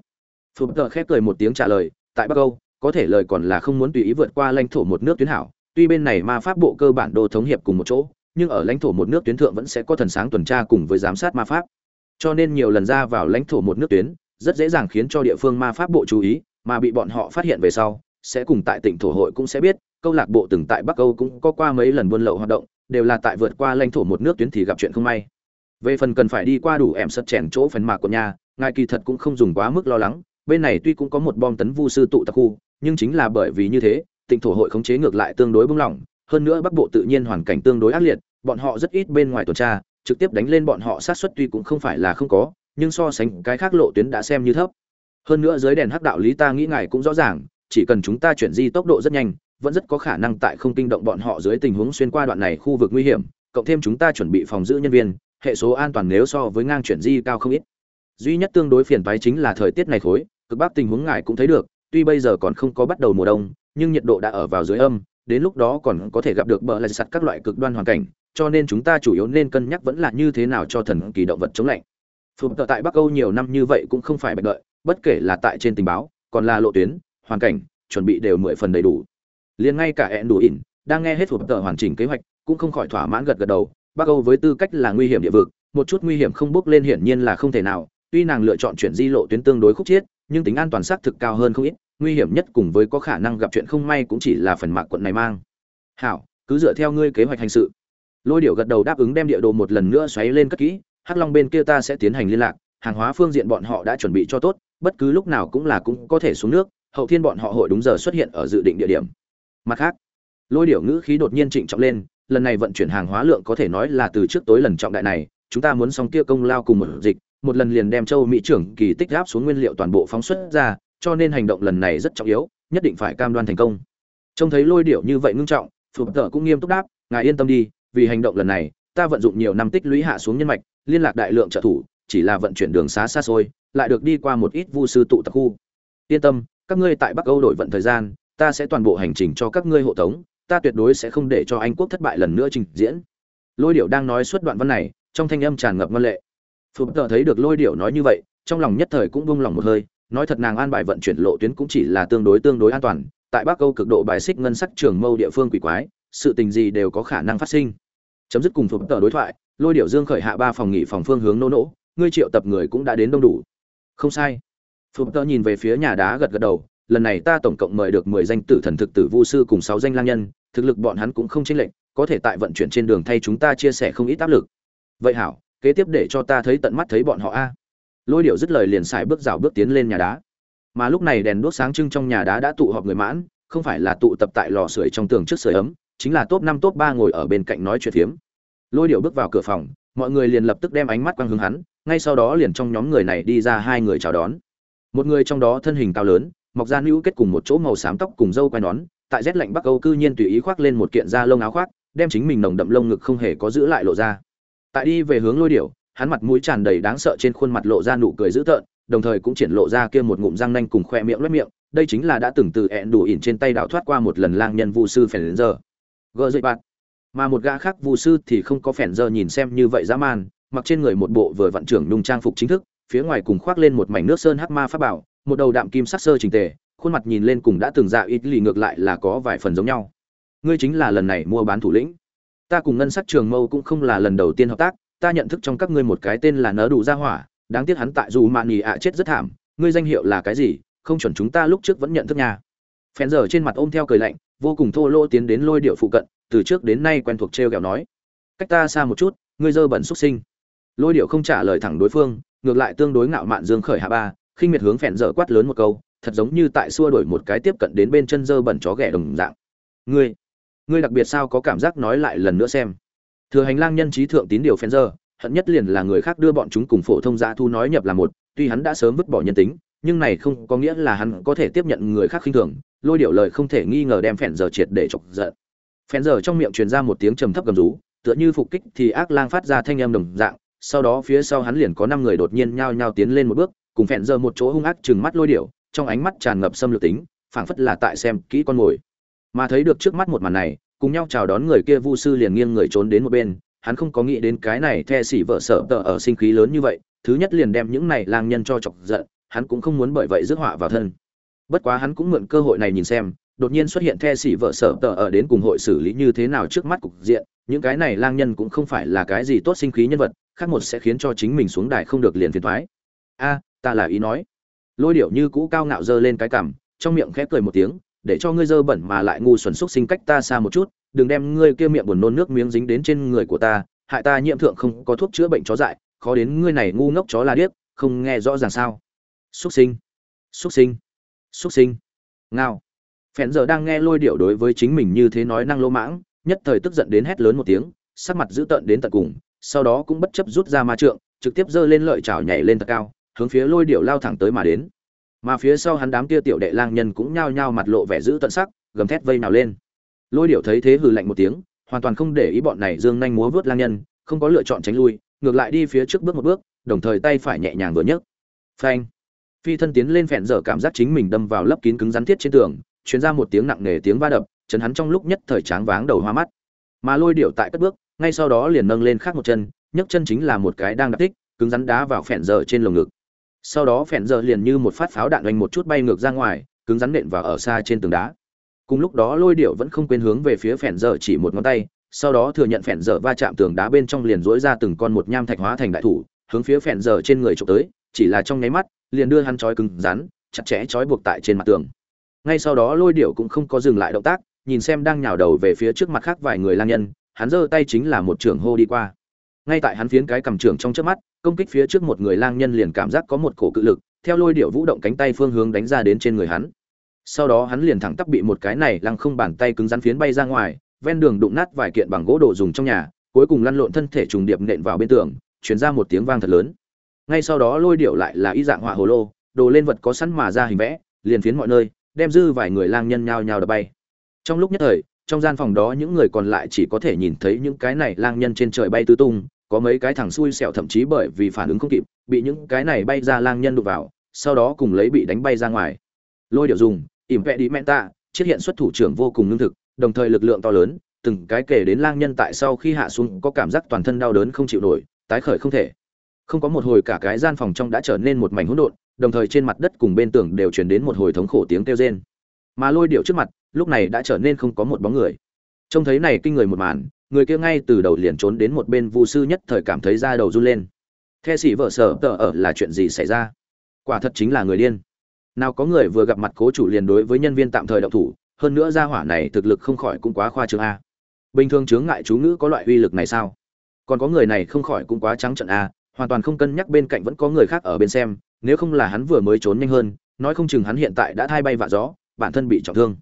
phụp tờ khép cười một tiếng trả lời tại bắc âu có thể lời còn là không muốn tùy ý vượt qua lãnh thổ một nước tuyến hảo tuy bên này ma pháp bộ cơ bản đô thống hiệp cùng một chỗ nhưng ở lãnh thổ một nước tuyến thượng vẫn sẽ có thần sáng tuần tra cùng với giám sát ma pháp cho nên nhiều lần ra vào lãnh thổ một nước tuyến, rất dễ dàng khiến cho địa phương ma pháp bộ chú ý, mà bị bọn họ phát hiện về sau, sẽ cùng tại tỉnh thổ hội cũng sẽ biết, câu lạc bộ từng tại bắc âu cũng có qua mấy lần buôn lậu hoạt động, đều là tại vượt qua lãnh thổ một nước tuyến thì gặp chuyện không may. Về phần cần phải đi qua đủ ẻm sật chèn chỗ phần mạc của nhà, ngài kỳ thật cũng không dùng quá mức lo lắng, bên này tuy cũng có một bom tấn vu sư tụ tập khu, nhưng chính là bởi vì như thế, tỉnh thổ hội khống chế ngược lại tương đối bung lỏng, hơn nữa bắc bộ tự nhiên hoàn cảnh tương đối ác liệt, bọn họ rất ít bên ngoài tuần tra trực tiếp đánh lên bọn họ sát suất tuy cũng không phải là không có, nhưng so sánh cái khác lộ tuyến đã xem như thấp. Hơn nữa dưới đèn hắc đạo lý ta nghĩ ngài cũng rõ ràng, chỉ cần chúng ta chuyển di tốc độ rất nhanh, vẫn rất có khả năng tại không kinh động bọn họ dưới tình huống xuyên qua đoạn này khu vực nguy hiểm, cộng thêm chúng ta chuẩn bị phòng giữ nhân viên, hệ số an toàn nếu so với ngang chuyển di cao không ít. Duy nhất tương đối phiền toái chính là thời tiết này khối, cực bắc tình huống ngài cũng thấy được, tuy bây giờ còn không có bắt đầu mùa đông, nhưng nhiệt độ đã ở vào dưới âm, đến lúc đó còn có thể gặp được bờ lại sạt các loại cực đoan hoàn cảnh cho nên chúng ta chủ yếu nên cân nhắc vẫn là như thế nào cho thần kỳ động vật chống lạnh. Phục tợ tại bắc âu nhiều năm như vậy cũng không phải bạch đợi, bất kể là tại trên tình báo, còn là lộ tuyến, hoàn cảnh, chuẩn bị đều mười phần đầy đủ. Liền ngay cả hẹn đủ ỉn, đang nghe hết phục tợ hoàn chỉnh kế hoạch, cũng không khỏi thỏa mãn gật gật đầu. Bắc âu với tư cách là nguy hiểm địa vực, một chút nguy hiểm không bước lên hiển nhiên là không thể nào. Tuy nàng lựa chọn chuyển di lộ tuyến tương đối khúc chiết, nhưng tính an toàn xác thực cao hơn không ít. Nguy hiểm nhất cùng với có khả năng gặp chuyện không may cũng chỉ là phần mạc quận này mang. Hảo, cứ dựa theo ngươi kế hoạch hành sự lôi điệu gật đầu đáp ứng đem địa đồ một lần nữa xoáy lên cất kỹ, hắc long bên kia ta sẽ tiến hành liên lạc, hàng hóa phương diện bọn họ đã chuẩn bị cho tốt, bất cứ lúc nào cũng là cũng có thể xuống nước, hậu thiên bọn họ hội đúng giờ xuất hiện ở dự định địa điểm. Mặt khác, lôi điệu ngữ khí đột nhiên trịnh trọng lên, lần này vận chuyển hàng hóa lượng có thể nói là từ trước tối lần trọng đại này, chúng ta muốn xong kia công lao cùng một dịch, một lần liền đem châu mỹ trưởng kỳ tích gáp xuống nguyên liệu toàn bộ phóng xuất ra, cho nên hành động lần này rất trọng yếu, nhất định phải cam đoan thành công. Trông thấy lôi điệu như vậy ngưng trọng phụt tợ cũng nghiêm túc đáp, ngài yên tâm đi vì hành động lần này, ta vận dụng nhiều năm tích lũy hạ xuống nhân mạch, liên lạc đại lượng trợ thủ, chỉ là vận chuyển đường xá xa xôi, lại được đi qua một ít vu sư tụ tập khu. Yên tâm, các ngươi tại bắc âu đổi vận thời gian, ta sẽ toàn bộ hành trình cho các ngươi hộ tống, ta tuyệt đối sẽ không để cho anh quốc thất bại lần nữa trình diễn. Lôi điệu đang nói suốt đoạn văn này, trong thanh âm tràn ngập ngân lệ. Phụt tờ thấy được lôi điệu nói như vậy, trong lòng nhất thời cũng buông lòng một hơi, nói thật nàng an bài vận chuyển lộ tuyến cũng chỉ là tương đối tương đối an toàn, tại bắc âu cực độ bài xích ngân sắc trường mâu địa phương quỷ quái, sự tình gì đều có khả năng phát sinh chấm dứt cùng phục tờ đối thoại, lôi điệu dương khởi hạ ba phòng nghỉ phòng phương hướng nô nỗ, ngươi triệu tập người cũng đã đến đông đủ. Không sai. Phục tờ nhìn về phía nhà đá gật gật đầu, lần này ta tổng cộng mời được mười danh tử thần thực tử vu sư cùng sáu danh lang nhân, thực lực bọn hắn cũng không chênh lệch, có thể tại vận chuyển trên đường thay chúng ta chia sẻ không ít áp lực. Vậy hảo, kế tiếp để cho ta thấy tận mắt thấy bọn họ a. Lôi điệu dứt lời liền xài bước rào bước tiến lên nhà đá. Mà lúc này đèn đuốc sáng trưng trong nhà đá đã tụ họp người mãn, không phải là tụ tập tại lò sưởi trong tường trước sưởi ấm chính là top năm, top ba ngồi ở bên cạnh nói chuyện phiếm. Lôi điệu bước vào cửa phòng, mọi người liền lập tức đem ánh mắt quang hướng hắn, ngay sau đó liền trong nhóm người này đi ra hai người chào đón. Một người trong đó thân hình cao lớn, mọc ra nữu kết cùng một chỗ màu xám tóc cùng râu quai nón, tại rét lạnh bắc âu cư nhiên tùy ý khoác lên một kiện da lông áo khoác, đem chính mình nồng đậm lông ngực không hề có giữ lại lộ ra. Tại đi về hướng lôi điệu hắn mặt mũi tràn đầy đáng sợ trên khuôn mặt lộ ra nụ cười dữ tợn, đồng thời cũng triển lộ ra kia một ngụm răng nanh cùng khoe miệng loét miệng, đây chính là đã từng từ ẹn đủ ỉn trên tay đào thoát qua một lần lang nhân vu sư phèn đến giờ gỡ dậy bạn. Mà một gã khác vu sư thì không có phèn giờ nhìn xem như vậy dã man, mặc trên người một bộ vừa vận trưởng nhung trang phục chính thức, phía ngoài cùng khoác lên một mảnh nước sơn hắc ma pháp bảo, một đầu đạm kim sắc sơ trình tề, khuôn mặt nhìn lên cùng đã từng dạ ít lì ngược lại là có vài phần giống nhau. Ngươi chính là lần này mua bán thủ lĩnh. Ta cùng ngân sắc trường mâu cũng không là lần đầu tiên hợp tác, ta nhận thức trong các ngươi một cái tên là nớ đủ gia hỏa, đáng tiếc hắn tại dù mạn nhì ạ chết rất thảm, ngươi danh hiệu là cái gì, không chuẩn chúng ta lúc trước vẫn nhận thức nhà Phèn giờ trên mặt ôm theo cười lạnh vô cùng thô lỗ tiến đến lôi điệu phụ cận, từ trước đến nay quen thuộc t r e o kẹo nói, cách ta xa một chút, ngươi dơ bẩn xuất sinh. Lôi điệu không trả lời thẳng đối phương, ngược lại tương đối ngạo mạn dương khởi hạ ba, khinh miệt hướng phèn dở quát lớn một câu, thật giống như tại xua đổi một cái tiếp cận đến bên chân dơ bẩn chó ghẻ đồng dạng. Ngươi ngươi đặc biệt sao có cảm giác nói lại lần nữa xem. Thừa hành lang nhân trí thượng tín điều phèn dơ hận nhất liền là người khác đưa bọn chúng cùng phổ thông gia thu nói nhập là một, tuy hắn đã sớm vứt bỏ nhân tính, nhưng này không có nghĩa là hắn có thể tiếp nhận người khác khinh thường lôi điệu lời không thể nghi ngờ đem phèn giờ triệt để chọc giận. Phèn giờ trong miệng truyền ra một tiếng trầm thấp gầm rú, tựa như phục kích thì ác lang phát ra thanh âm đồng dạng, sau đó phía sau hắn liền có năm người đột nhiên nhao nhao tiến lên một bước, cùng phèn giờ một chỗ hung ác chừng mắt lôi điệu trong ánh mắt tràn ngập xâm lược tính, phảng phất là tại xem kỹ con mồi. Mà thấy được trước mắt một màn này, cùng nhau chào đón người kia vu sư liền nghiêng người trốn đến một bên, hắn không có nghĩ đến cái này the xỉ vợ sợ tờ ở sinh khí lớn như vậy, thứ nhất liền đem những này lang nhân cho chọc giận, hắn cũng không muốn bởi vậy rước họa vào thân bất quá hắn cũng mượn cơ hội này nhìn xem, đột nhiên xuất hiện the xỉ vợ sở tờ ở đến cùng hội xử lý như thế nào trước mắt cục diện. Những cái này lang nhân cũng không phải là cái gì tốt sinh khí nhân vật, khác một sẽ khiến cho chính mình xuống đài không được liền phiền thoái a, ta là ý nói. Lôi điệu như cũ cao ngạo dơ lên cái cằm, trong miệng khẽ cười một tiếng, để cho ngươi dơ bẩn mà lại ngu xuẩn xúc sinh cách ta xa một chút, đừng đem ngươi kia miệng buồn nôn nước miếng dính đến trên người của ta, hại ta nhiễm thượng không có thuốc chữa bệnh chó dại, khó đến ngươi này ngu ngốc chó la điếc, không nghe rõ ràng sao. Xuất sinh. Xuất sinh xuất sinh. Ngao. Phèn giờ đang nghe lôi điệu đối với chính mình như thế nói năng lỗ mãng, nhất thời tức giận đến hét lớn một tiếng, sắc mặt dữ tợn đến tận cùng, sau đó cũng bất chấp rút ra ma trượng, trực tiếp giơ lên lợi chảo nhảy lên thật cao, hướng phía lôi điệu lao thẳng tới mà đến. Mà phía sau hắn đám kia tiểu đệ lang nhân cũng nhao nhao mặt lộ vẻ dữ tận sắc, gầm thét vây nào lên. Lôi điệu thấy thế hừ lạnh một tiếng, hoàn toàn không để ý bọn này dương nhanh múa vớt lang nhân, không có lựa chọn tránh lui, ngược lại đi phía trước bước một bước, đồng thời tay phải nhẹ nhàng vừa nhấc. Phanh phi thân tiến lên phèn dở cảm giác chính mình đâm vào lớp kín cứng rắn thiết trên tường chuyến ra một tiếng nặng nề tiếng va đập, chấn hắn trong lúc nhất thời tráng váng đầu hoa mắt. Mà lôi điệu tại cất bước, ngay sau đó liền nâng lên khác một chân, nhấc chân chính là một cái đang đạp tích cứng rắn đá vào phèn dở trên lồng ngực. Sau đó phèn dở liền như một phát pháo đạn oanh một chút bay ngược ra ngoài, cứng rắn nện vào ở xa trên tường đá. Cùng lúc đó lôi điệu vẫn không quên hướng về phía phèn dở chỉ một ngón tay, sau đó thừa nhận phèn dở va chạm tường đá bên trong liền dỗi ra từng con một nham thạch hóa thành đại thủ, hướng phía phèn dở trên người trộm tới, chỉ là trong nháy mắt liền đưa hắn trói cứng rắn, chặt chẽ trói buộc tại trên mặt tường. Ngay sau đó lôi điệu cũng không có dừng lại động tác, nhìn xem đang nhào đầu về phía trước mặt khác vài người lang nhân, hắn giơ tay chính là một trưởng hô đi qua. Ngay tại hắn phiến cái cầm trưởng trong trước mắt, công kích phía trước một người lang nhân liền cảm giác có một cổ cự lực, theo lôi điệu vũ động cánh tay phương hướng đánh ra đến trên người hắn. Sau đó hắn liền thẳng tắp bị một cái này lăng không bàn tay cứng rắn phiến bay ra ngoài, ven đường đụng nát vài kiện bằng gỗ đồ dùng trong nhà, cuối cùng lăn lộn thân thể trùng điệp nện vào bên tường chuyển ra một tiếng vang thật lớn ngay sau đó lôi điệu lại là y dạng họa hồ lô, đồ lên vật có sẵn mà ra hình vẽ, liền phiến mọi nơi, đem dư vài người lang nhân nhao nhao đập bay. Trong lúc nhất thời, trong gian phòng đó những người còn lại chỉ có thể nhìn thấy những cái này lang nhân trên trời bay tứ tung, có mấy cái thằng xui xẻo thậm chí bởi vì phản ứng không kịp, bị những cái này bay ra lang nhân đụng vào, sau đó cùng lấy bị đánh bay ra ngoài. Lôi điệu dùng, ỉm vẽ đi mẹ tạ chiết hiện xuất thủ trưởng vô cùng lương thực, đồng thời lực lượng to lớn, từng cái kể đến lang nhân tại sau khi hạ xuống có cảm giác toàn thân đau đớn không chịu nổi, tái khởi không thể không có một hồi cả cái gian phòng trong đã trở nên một mảnh hỗn độn, đồng thời trên mặt đất cùng bên tường đều truyền đến một hồi thống khổ tiếng kêu rên. Mà lôi điệu trước mặt, lúc này đã trở nên không có một bóng người. Trông thấy này kinh người một màn, người kia ngay từ đầu liền trốn đến một bên vu sư nhất thời cảm thấy da đầu run lên. The sĩ vợ sở tờ ở là chuyện gì xảy ra? Quả thật chính là người điên. Nào có người vừa gặp mặt cố chủ liền đối với nhân viên tạm thời động thủ, hơn nữa gia hỏa này thực lực không khỏi cũng quá khoa trương a. Bình thường chướng ngại chú ngữ có loại uy lực này sao? Còn có người này không khỏi cũng quá trắng trận a hoàn toàn không cân nhắc bên cạnh vẫn có người khác ở bên xem, nếu không là hắn vừa mới trốn nhanh hơn, nói không chừng hắn hiện tại đã thay bay vạ gió, bản thân bị trọng thương.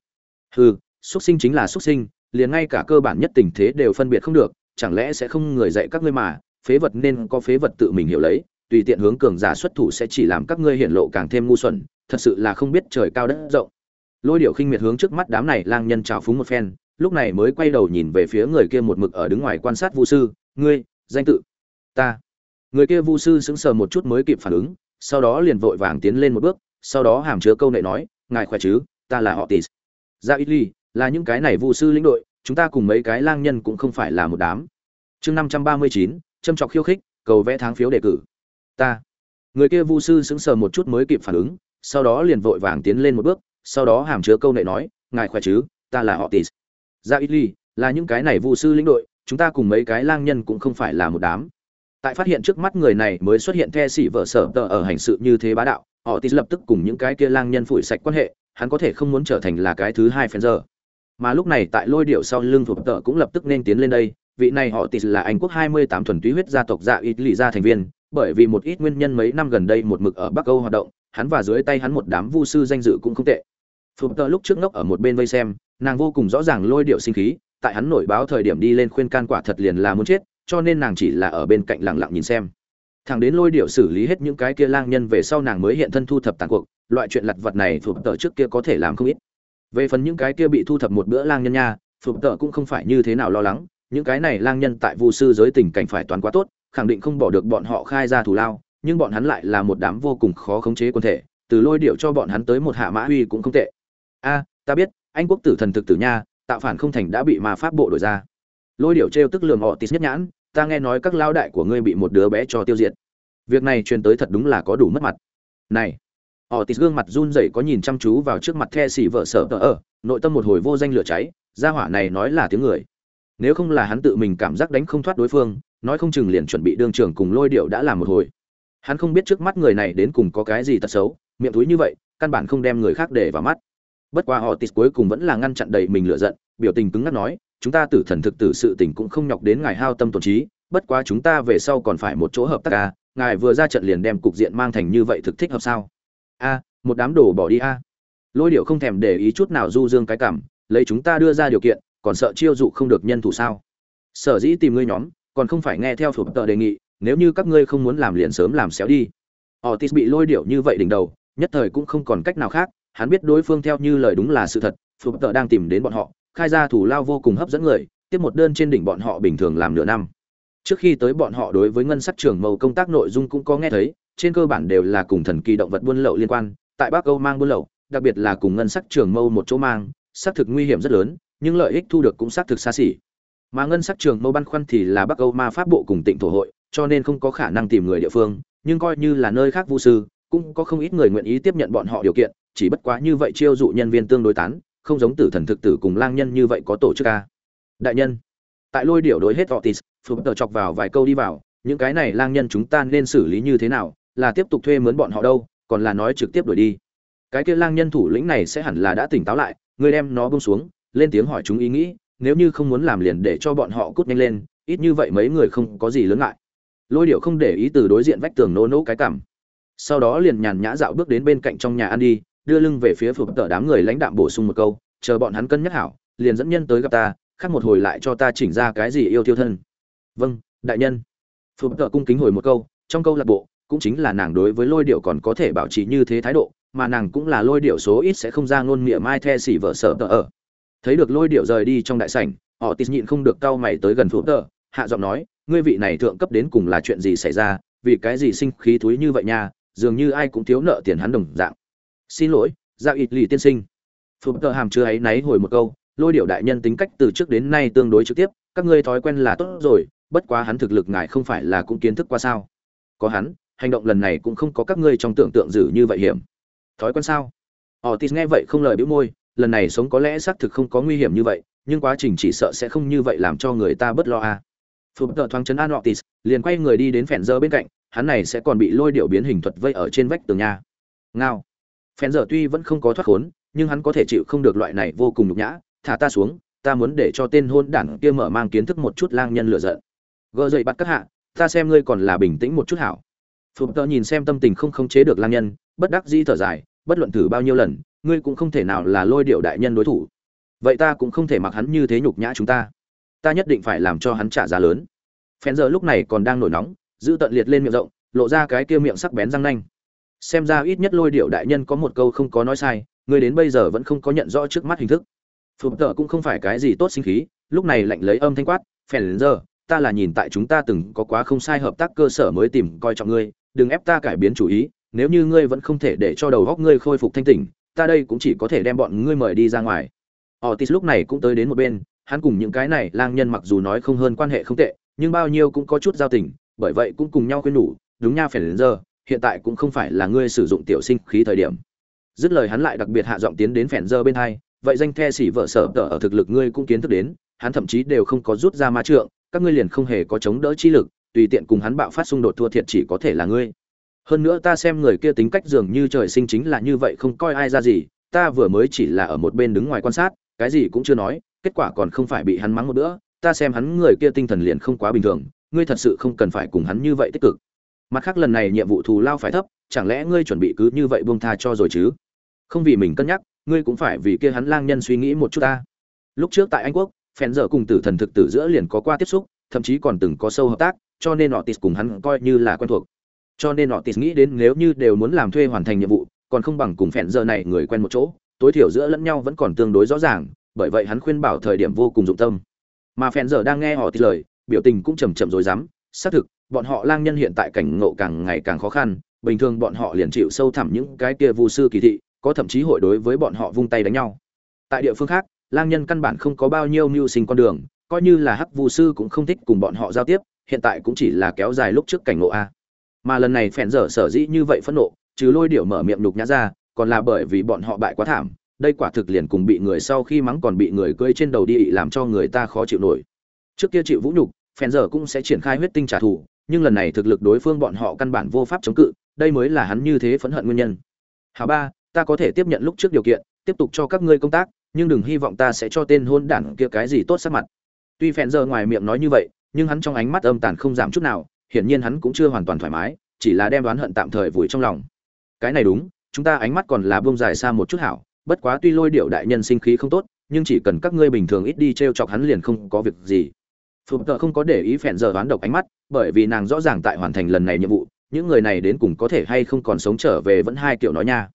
Hừ, xuất sinh chính là xuất sinh, liền ngay cả cơ bản nhất tình thế đều phân biệt không được, chẳng lẽ sẽ không người dạy các ngươi mà, phế vật nên có phế vật tự mình hiểu lấy, tùy tiện hướng cường giả xuất thủ sẽ chỉ làm các ngươi hiển lộ càng thêm ngu xuẩn, thật sự là không biết trời cao đất rộng. Lôi điệu khinh miệt hướng trước mắt đám này lang nhân trào phúng một phen, lúc này mới quay đầu nhìn về phía người kia một mực ở đứng ngoài quan sát vu sư, ngươi, danh tự ta người kia vu sư sững sờ một chút mới kịp phản ứng, sau đó liền vội vàng tiến lên một bước, sau đó hàm chứa câu nệ nói, ngài khỏe chứ? Ta là họ tis ra dạ ít ly, là những cái này vu sư lĩnh đội, chúng ta cùng mấy cái lang nhân cũng không phải là một đám. Chương năm trăm ba mươi chín, châm trọc khiêu khích, cầu vẽ tháng phiếu đề cử. Ta. Người kia vu sư sững sờ một chút mới kịp phản ứng, sau đó liền vội vàng tiến lên một bước, sau đó hàm chứa câu nệ nói, ngài khỏe chứ? Ta là họ tis ra dạ ít ly, là những cái này vu sư lĩnh đội, chúng ta cùng mấy cái lang nhân cũng không phải là một đám tại phát hiện trước mắt người này mới xuất hiện the xỉ vợ sở tờ ở hành sự như thế bá đạo, họ tis lập tức cùng những cái kia lang nhân phủi sạch quan hệ, hắn có thể không muốn trở thành là cái thứ hai phen giờ. Mà lúc này tại lôi điệu sau lưng thuộc tờ cũng lập tức nên tiến lên đây, vị này họ tis là anh quốc 28 thuần túy huyết gia tộc dạ ít lì gia thành viên, bởi vì một ít nguyên nhân mấy năm gần đây một mực ở bắc âu hoạt động, hắn và dưới tay hắn một đám vu sư danh dự cũng không tệ. Phục tờ lúc trước ngốc ở một bên vây xem, nàng vô cùng rõ ràng lôi điệu sinh khí, tại hắn nổi báo thời điểm đi lên khuyên can quả thật liền là muốn chết cho nên nàng chỉ là ở bên cạnh lặng lặng nhìn xem. Thằng đến lôi điệu xử lý hết những cái kia lang nhân về sau nàng mới hiện thân thu thập tàn cuộc, loại chuyện lặt vặt này phục tờ trước kia có thể làm không ít. Về phần những cái kia bị thu thập một bữa lang nhân nha phục tờ cũng không phải như thế nào lo lắng, những cái này lang nhân tại vu sư giới tình cảnh phải toàn quá tốt, khẳng định không bỏ được bọn họ khai ra thù lao, nhưng bọn hắn lại là một đám vô cùng khó khống chế quân thể, từ lôi điệu cho bọn hắn tới một hạ mã uy cũng không tệ. A, ta biết, anh quốc tử thần thực tử nha, tạo phản không thành đã bị ma pháp bộ đổi ra lôi điệu trêu tức lường họ tít nhất nhãn, ta nghe nói các lao đại của ngươi bị một đứa bé cho tiêu diệt. Việc này truyền tới thật đúng là có đủ mất mặt. Này, họ tít gương mặt run rẩy có nhìn chăm chú vào trước mặt the xỉ vợ sợ tờ ở, nội tâm một hồi vô danh lửa cháy, gia hỏa này nói là tiếng người. Nếu không là hắn tự mình cảm giác đánh không thoát đối phương, nói không chừng liền chuẩn bị đương trường cùng lôi điệu đã làm một hồi. Hắn không biết trước mắt người này đến cùng có cái gì tật xấu, miệng túi như vậy, căn bản không đem người khác để vào mắt. Bất quá họ tít cuối cùng vẫn là ngăn chặn đầy mình lựa giận, biểu tình cứng ngắc nói chúng ta tử thần thực tử sự tình cũng không nhọc đến ngài hao tâm tổn trí bất quá chúng ta về sau còn phải một chỗ hợp tác a, à, ngài vừa ra trận liền đem cục diện mang thành như vậy thực thích hợp sao? A một đám đồ bỏ đi a. Lôi điệu không thèm để ý chút nào du dương cái cảm lấy chúng ta đưa ra điều kiện còn sợ chiêu dụ không được nhân thủ sao? Sở dĩ tìm ngươi nhóm còn không phải nghe theo phụ tợ đề nghị nếu như các ngươi không muốn làm liền sớm làm xéo đi. Otis bị lôi điệu như vậy đỉnh đầu nhất thời cũng không còn cách nào khác hắn biết đối phương theo như lời đúng là sự thật phụ tợ đang tìm đến bọn họ khai ra thủ lao vô cùng hấp dẫn người, tiếp một đơn trên đỉnh bọn họ bình thường làm nửa năm. Trước khi tới bọn họ đối với ngân sắc trường màu công tác nội dung cũng có nghe thấy, trên cơ bản đều là cùng thần kỳ động vật buôn lậu liên quan, tại bắc âu mang buôn lậu, đặc biệt là cùng ngân sắc trường mâu một chỗ mang, xác thực nguy hiểm rất lớn, nhưng lợi ích thu được cũng xác thực xa xỉ. Mà ngân sắc trường mâu băn khoăn thì là bắc âu ma pháp bộ cùng tịnh thổ hội, cho nên không có khả năng tìm người địa phương, nhưng coi như là nơi khác vu sư, cũng có không ít người nguyện ý tiếp nhận bọn họ điều kiện, chỉ bất quá như vậy chiêu dụ nhân viên tương đối tán không giống tử thần thực tử cùng lang nhân như vậy có tổ chức a. Đại nhân, tại lôi điệu đối hết otis phục tờ chọc vào vài câu đi vào, những cái này lang nhân chúng ta nên xử lý như thế nào? Là tiếp tục thuê mướn bọn họ đâu? Còn là nói trực tiếp đuổi đi? Cái kia lang nhân thủ lĩnh này sẽ hẳn là đã tỉnh táo lại, người đem nó bông xuống, lên tiếng hỏi chúng ý nghĩ, nếu như không muốn làm liền để cho bọn họ cút nhanh lên, ít như vậy mấy người không có gì lớn ngại. Lôi điệu không để ý từ đối diện vách tường nô nỗ cái cảm. Sau đó liền nhàn nhã dạo bước đến bên cạnh trong nhà ăn đi đưa lưng về phía phục tợ đám người lãnh đạm bổ sung một câu, chờ bọn hắn cân nhắc hảo, liền dẫn nhân tới gặp ta, khác một hồi lại cho ta chỉnh ra cái gì yêu tiêu thân. Vâng đại nhân. Phục tợ cung kính hồi một câu, trong câu lạc bộ, cũng chính là nàng đối với lôi điệu còn có thể bảo trì như thế thái độ, mà nàng cũng là lôi điệu số ít sẽ không ra ngôn miệng mai the xỉ vợ sợ tờ ở. Thấy được lôi điệu rời đi trong đại sảnh, họ tít nhịn không được cau mày tới gần phục tợ, hạ giọng nói, ngươi vị này thượng cấp đến cùng là chuyện gì xảy ra, vì cái gì sinh khí thúi như vậy nha, dường như ai cũng thiếu nợ tiền hắn đồng dạng xin lỗi dạ ra ít lì tiên sinh phụng tờ hàm chưa ấy náy hồi một câu lôi điệu đại nhân tính cách từ trước đến nay tương đối trực tiếp các ngươi thói quen là tốt rồi bất quá hắn thực lực ngài không phải là cũng kiến thức qua sao có hắn hành động lần này cũng không có các ngươi trong tưởng tượng dữ như vậy hiểm thói quen sao Otis nghe vậy không lời bĩu môi lần này sống có lẽ xác thực không có nguy hiểm như vậy nhưng quá trình chỉ sợ sẽ không như vậy làm cho người ta bất lo à. Phục tợ thoáng chấn an Otis, liền quay người đi đến phèn dơ bên cạnh, hắn này sẽ còn bị lôi điệu biến hình thuật vây ở trên vách tường nhà. Ngao. Phèn giờ tuy vẫn không có thoát khốn, nhưng hắn có thể chịu không được loại này vô cùng nhục nhã, thả ta xuống, ta muốn để cho tên hôn đảng kia mở mang kiến thức một chút lang nhân lửa giận. Gỡ dậy bắt các hạ, ta xem ngươi còn là bình tĩnh một chút hảo. Phục Tơ nhìn xem tâm tình không khống chế được lang nhân, bất đắc dĩ thở dài, bất luận thử bao nhiêu lần, ngươi cũng không thể nào là lôi điệu đại nhân đối thủ. Vậy ta cũng không thể mặc hắn như thế nhục nhã chúng ta ta nhất định phải làm cho hắn trả giá lớn phen giờ lúc này còn đang nổi nóng giữ tận liệt lên miệng rộng lộ ra cái kia miệng sắc bén răng nanh xem ra ít nhất lôi điệu đại nhân có một câu không có nói sai, người đến bây giờ vẫn không có nhận rõ trước mắt hình thức. Phụp tợ cũng không phải cái gì tốt sinh khí, lúc này lạnh lấy âm thanh quát, phèn giờ ta là nhìn tại chúng ta từng có quá không sai hợp tác cơ sở mới tìm coi trọng ngươi, đừng ép ta cải biến chủ ý, nếu như ngươi vẫn không thể để cho đầu góc ngươi khôi phục thanh tỉnh, ta đây cũng chỉ có thể đem bọn ngươi mời đi ra ngoài. Otis lúc này cũng tới đến một bên, hắn cùng những cái này lang nhân mặc dù nói không hơn quan hệ không tệ, nhưng bao nhiêu cũng có chút giao tình, bởi vậy cũng cùng nhau khuyên nhủ, đúng nha, phèn đến giờ hiện tại cũng không phải là ngươi sử dụng tiểu sinh khí thời điểm. Dứt lời hắn lại đặc biệt hạ giọng tiến đến phèn dơ bên hai, vậy danh the xỉ vợ sở tờ ở thực lực ngươi cũng kiến thức đến, hắn thậm chí đều không có rút ra ma trượng, các ngươi liền không hề có chống đỡ chi lực, tùy tiện cùng hắn bạo phát xung đột thua thiệt chỉ có thể là ngươi. Hơn nữa ta xem người kia tính cách dường như trời sinh chính là như vậy không coi ai ra gì, ta vừa mới chỉ là ở một bên đứng ngoài quan sát, cái gì cũng chưa nói, kết quả còn không phải bị hắn mắng một bữa, ta xem hắn người kia tinh thần liền không quá bình thường, ngươi thật sự không cần phải cùng hắn như vậy tích cực mặt khác lần này nhiệm vụ thù lao phải thấp, chẳng lẽ ngươi chuẩn bị cứ như vậy buông tha cho rồi chứ? Không vì mình cân nhắc, ngươi cũng phải vì kia hắn lang nhân suy nghĩ một chút ta. Lúc trước tại anh quốc, phèn dở cùng tử thần thực tử giữa liền có qua tiếp xúc, thậm chí còn từng có sâu hợp tác, cho nên họ tis cùng hắn coi như là quen thuộc. Cho nên họ tis nghĩ đến nếu như đều muốn làm thuê hoàn thành nhiệm vụ, còn không bằng cùng phèn dở này người quen một chỗ, tối thiểu giữa lẫn nhau vẫn còn tương đối rõ ràng, bởi vậy hắn khuyên bảo thời điểm vô cùng dụng tâm. Mà phèn giờ đang nghe họ tis lời, biểu tình cũng chầm chậm rồi dám xác thực, bọn họ lang nhân hiện tại cảnh ngộ càng ngày càng khó khăn, bình thường bọn họ liền chịu sâu thẳm những cái kia vu sư kỳ thị, có thậm chí hội đối với bọn họ vung tay đánh nhau. Tại địa phương khác, lang nhân căn bản không có bao nhiêu mưu sinh con đường, coi như là hắc vu sư cũng không thích cùng bọn họ giao tiếp, hiện tại cũng chỉ là kéo dài lúc trước cảnh ngộ a. Mà lần này phèn dở sở dĩ như vậy phẫn nộ chứ lôi điệu mở miệng nhục nhã ra, còn là bởi vì bọn họ bại quá thảm, đây quả thực liền cùng bị người sau khi mắng còn bị người cưỡi trên đầu đi làm cho người ta khó chịu nổi. Trước kia chịu vũ nhục phèn giờ cũng sẽ triển khai huyết tinh trả thù, nhưng lần này thực lực đối phương bọn họ căn bản vô pháp chống cự, đây mới là hắn như thế phẫn hận nguyên nhân. Hào ba, ta có thể tiếp nhận lúc trước điều kiện, tiếp tục cho các ngươi công tác, nhưng đừng hy vọng ta sẽ cho tên hôn đản kia cái gì tốt sắc mặt. Tuy phèn giờ ngoài miệng nói như vậy, nhưng hắn trong ánh mắt âm tàn không giảm chút nào, hiển nhiên hắn cũng chưa hoàn toàn thoải mái, chỉ là đem đoán hận tạm thời vùi trong lòng. Cái này đúng, chúng ta ánh mắt còn là buông dài xa một chút hảo, bất quá tuy lôi điệu đại nhân sinh khí không tốt, nhưng chỉ cần các ngươi bình thường ít đi t r e o chọc hắn liền không có việc gì. Phụng tợ không có để ý phèn giờ đoán độc ánh mắt, bởi vì nàng rõ ràng tại hoàn thành lần này nhiệm vụ, những người này đến cùng có thể hay không còn sống trở về vẫn hai kiểu nói nha.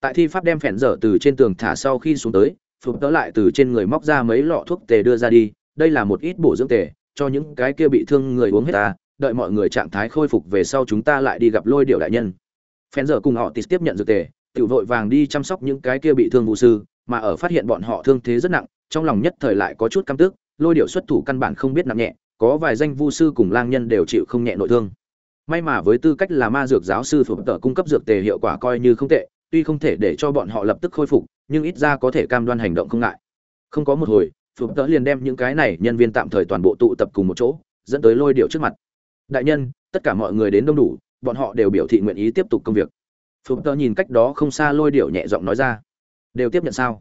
Tại thi pháp đem phèn giờ từ trên tường thả sau khi xuống tới, phụng tợ lại từ trên người móc ra mấy lọ thuốc tề đưa ra đi, đây là một ít bổ dưỡng tề, cho những cái kia bị thương người uống hết ta, đợi mọi người trạng thái khôi phục về sau chúng ta lại đi gặp Lôi Điểu đại nhân. Phèn giờ cùng họ tiếp nhận dược tề, tiểu vội vàng đi chăm sóc những cái kia bị thương vụ sư, mà ở phát hiện bọn họ thương thế rất nặng, trong lòng nhất thời lại có chút căm tức, lôi điệu xuất thủ căn bản không biết nặng nhẹ, có vài danh vu sư cùng lang nhân đều chịu không nhẹ nội thương. May mà với tư cách là ma dược giáo sư phục tờ cung cấp dược tề hiệu quả coi như không tệ, tuy không thể để cho bọn họ lập tức khôi phục, nhưng ít ra có thể cam đoan hành động không ngại. Không có một hồi phục tờ liền đem những cái này nhân viên tạm thời toàn bộ tụ tập cùng một chỗ, dẫn tới lôi điệu trước mặt. Đại nhân, tất cả mọi người đến đông đủ, bọn họ đều biểu thị nguyện ý tiếp tục công việc. Phục tờ nhìn cách đó không xa lôi điệu nhẹ giọng nói ra. Đều tiếp nhận sao?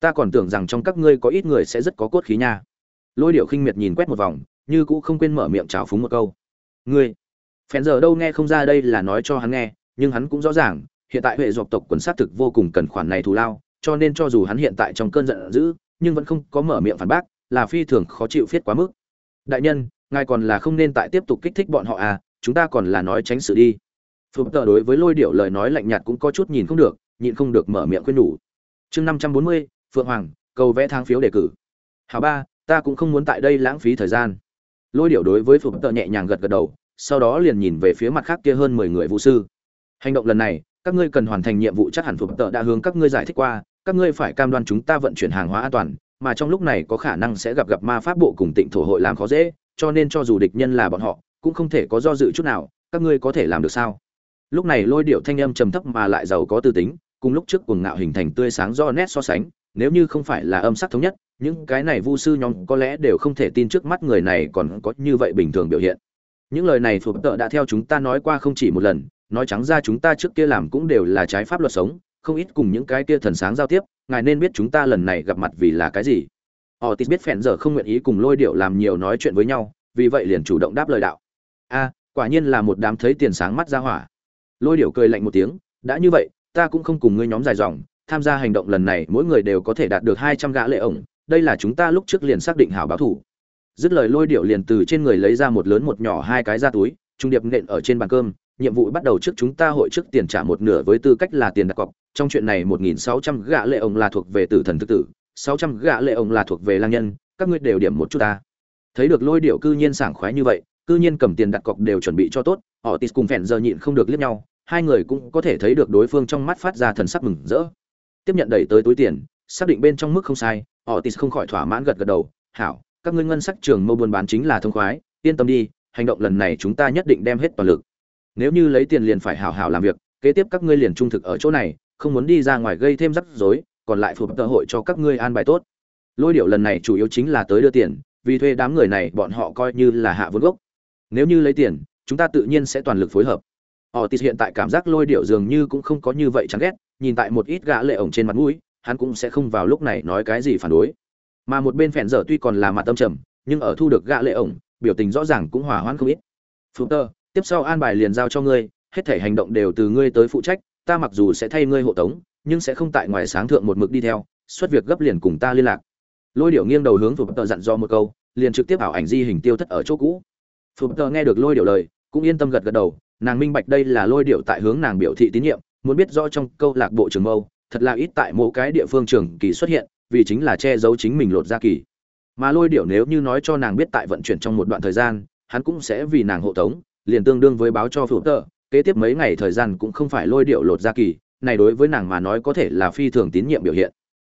Ta còn tưởng rằng trong các ngươi có ít người sẽ rất có cốt khí nha lôi điệu khinh miệt nhìn quét một vòng, như cũ không quên mở miệng trào phúng một câu. Ngươi? Phèn giờ đâu nghe không ra đây là nói cho hắn nghe, nhưng hắn cũng rõ ràng, hiện tại huệ dọc tộc quần sát thực vô cùng cần khoản này thù lao, cho nên cho dù hắn hiện tại trong cơn giận dữ, nhưng vẫn không có mở miệng phản bác, là phi thường khó chịu phiết quá mức. Đại nhân, ngài còn là không nên tại tiếp tục kích thích bọn họ à chúng ta còn là nói tránh sự đi. Phục tờ đối với lôi điệu lời nói lạnh nhạt cũng có chút nhìn không được, nhịn không được mở miệng khuyên nhủ. Chương năm trăm bốn mươi, phượng hoàng, cầu vẽ thang phiếu đề cử. Hào ba ta cũng không muốn tại đây lãng phí thời gian. Lôi điệu đối với phục tợ nhẹ nhàng gật gật đầu, sau đó liền nhìn về phía mặt khác kia hơn mười người vũ sư. Hành động lần này, các ngươi cần hoàn thành nhiệm vụ chắc hẳn phục tợ đã hướng các ngươi giải thích qua, các ngươi phải cam đoan chúng ta vận chuyển hàng hóa an toàn, mà trong lúc này có khả năng sẽ gặp gặp ma pháp bộ cùng tịnh thổ hội làm khó dễ, cho nên cho dù địch nhân là bọn họ, cũng không thể có do dự chút nào, các ngươi có thể làm được sao? Lúc này lôi điệu thanh âm trầm thấp mà lại giàu có tư tính, cùng lúc trước cuồng ngạo hình thành tươi sáng do nét so sánh, nếu như không phải là âm sắc thống nhất những cái này vu sư nhóm có lẽ đều không thể tin trước mắt người này còn có như vậy bình thường biểu hiện. Những lời này thuộc tợ đã theo chúng ta nói qua không chỉ một lần, nói trắng ra chúng ta trước kia làm cũng đều là trái pháp luật sống, không ít cùng những cái kia thần sáng giao tiếp, ngài nên biết chúng ta lần này gặp mặt vì là cái gì. Họ tít biết phèn giờ không nguyện ý cùng lôi điệu làm nhiều nói chuyện với nhau, vì vậy liền chủ động đáp lời đạo. A, quả nhiên là một đám thấy tiền sáng mắt ra hỏa. Lôi điệu cười lạnh một tiếng, đã như vậy, ta cũng không cùng ngươi nhóm dài dòng, tham gia hành động lần này mỗi người đều có thể đạt được hai trăm gã lệ ổng đây là chúng ta lúc trước liền xác định hảo báo thủ. Dứt lời lôi điệu liền từ trên người lấy ra một lớn một nhỏ hai cái ra túi, trung điệp nện ở trên bàn cơm, nhiệm vụ bắt đầu trước chúng ta hội trước tiền trả một nửa với tư cách là tiền đặt cọc. Trong chuyện này một nghìn sáu trăm gã lệ ông là thuộc về tử thần thực tử, sáu trăm gã lệ ông là thuộc về lang nhân, các ngươi đều điểm một chút ta. Thấy được lôi điệu cư nhiên sảng khoái như vậy, cư nhiên cầm tiền đặt cọc đều chuẩn bị cho tốt, họ tis cùng phèn giờ nhịn không được liếc nhau, hai người cũng có thể thấy được đối phương trong mắt phát ra thần sắc mừng rỡ. Tiếp nhận đẩy tới túi tiền, xác định bên trong mức không sai họ tis không khỏi thỏa mãn gật gật đầu, hảo, các ngươi ngân sắc trường mâu buôn bán chính là thông khoái, yên tâm đi, hành động lần này chúng ta nhất định đem hết toàn lực. Nếu như lấy tiền liền phải hảo hảo làm việc, kế tiếp các ngươi liền trung thực ở chỗ này, không muốn đi ra ngoài gây thêm rắc rối, còn lại phù cơ hội cho các ngươi an bài tốt. Lôi điệu lần này chủ yếu chính là tới đưa tiền, vì thuê đám người này bọn họ coi như là hạ vốn gốc. Nếu như lấy tiền, chúng ta tự nhiên sẽ toàn lực phối hợp. Họ tít hiện tại cảm giác lôi điệu dường như cũng không có như vậy chán ghét, nhìn tại một ít gã lệ ổng trên mặt mũi hắn cũng sẽ không vào lúc này nói cái gì phản đối. Mà một bên phèn dở tuy còn là mặt tâm trầm, nhưng ở thu được gã lệ ổng, biểu tình rõ ràng cũng hòa hoãn không ít. Phụ tơ, tiếp sau an bài liền giao cho ngươi, hết thể hành động đều từ ngươi tới phụ trách, ta mặc dù sẽ thay ngươi hộ tống, nhưng sẽ không tại ngoài sáng thượng một mực đi theo, xuất việc gấp liền cùng ta liên lạc. Lôi điệu nghiêng đầu hướng phụ tơ dặn dò một câu, liền trực tiếp ảo ảnh di hình tiêu thất ở chỗ cũ. Phụ tơ nghe được lôi điệu lời, cũng yên tâm gật gật đầu, nàng minh bạch đây là lôi điệu tại hướng nàng biểu thị tín nhiệm, muốn biết rõ trong câu lạc bộ trường mâu thật là ít tại mỗi cái địa phương trường kỳ xuất hiện, vì chính là che giấu chính mình lột ra kỳ. Mà lôi điệu nếu như nói cho nàng biết tại vận chuyển trong một đoạn thời gian, hắn cũng sẽ vì nàng hộ tống, liền tương đương với báo cho phụ tợ, kế tiếp mấy ngày thời gian cũng không phải lôi điệu lột ra kỳ, này đối với nàng mà nói có thể là phi thường tín nhiệm biểu hiện.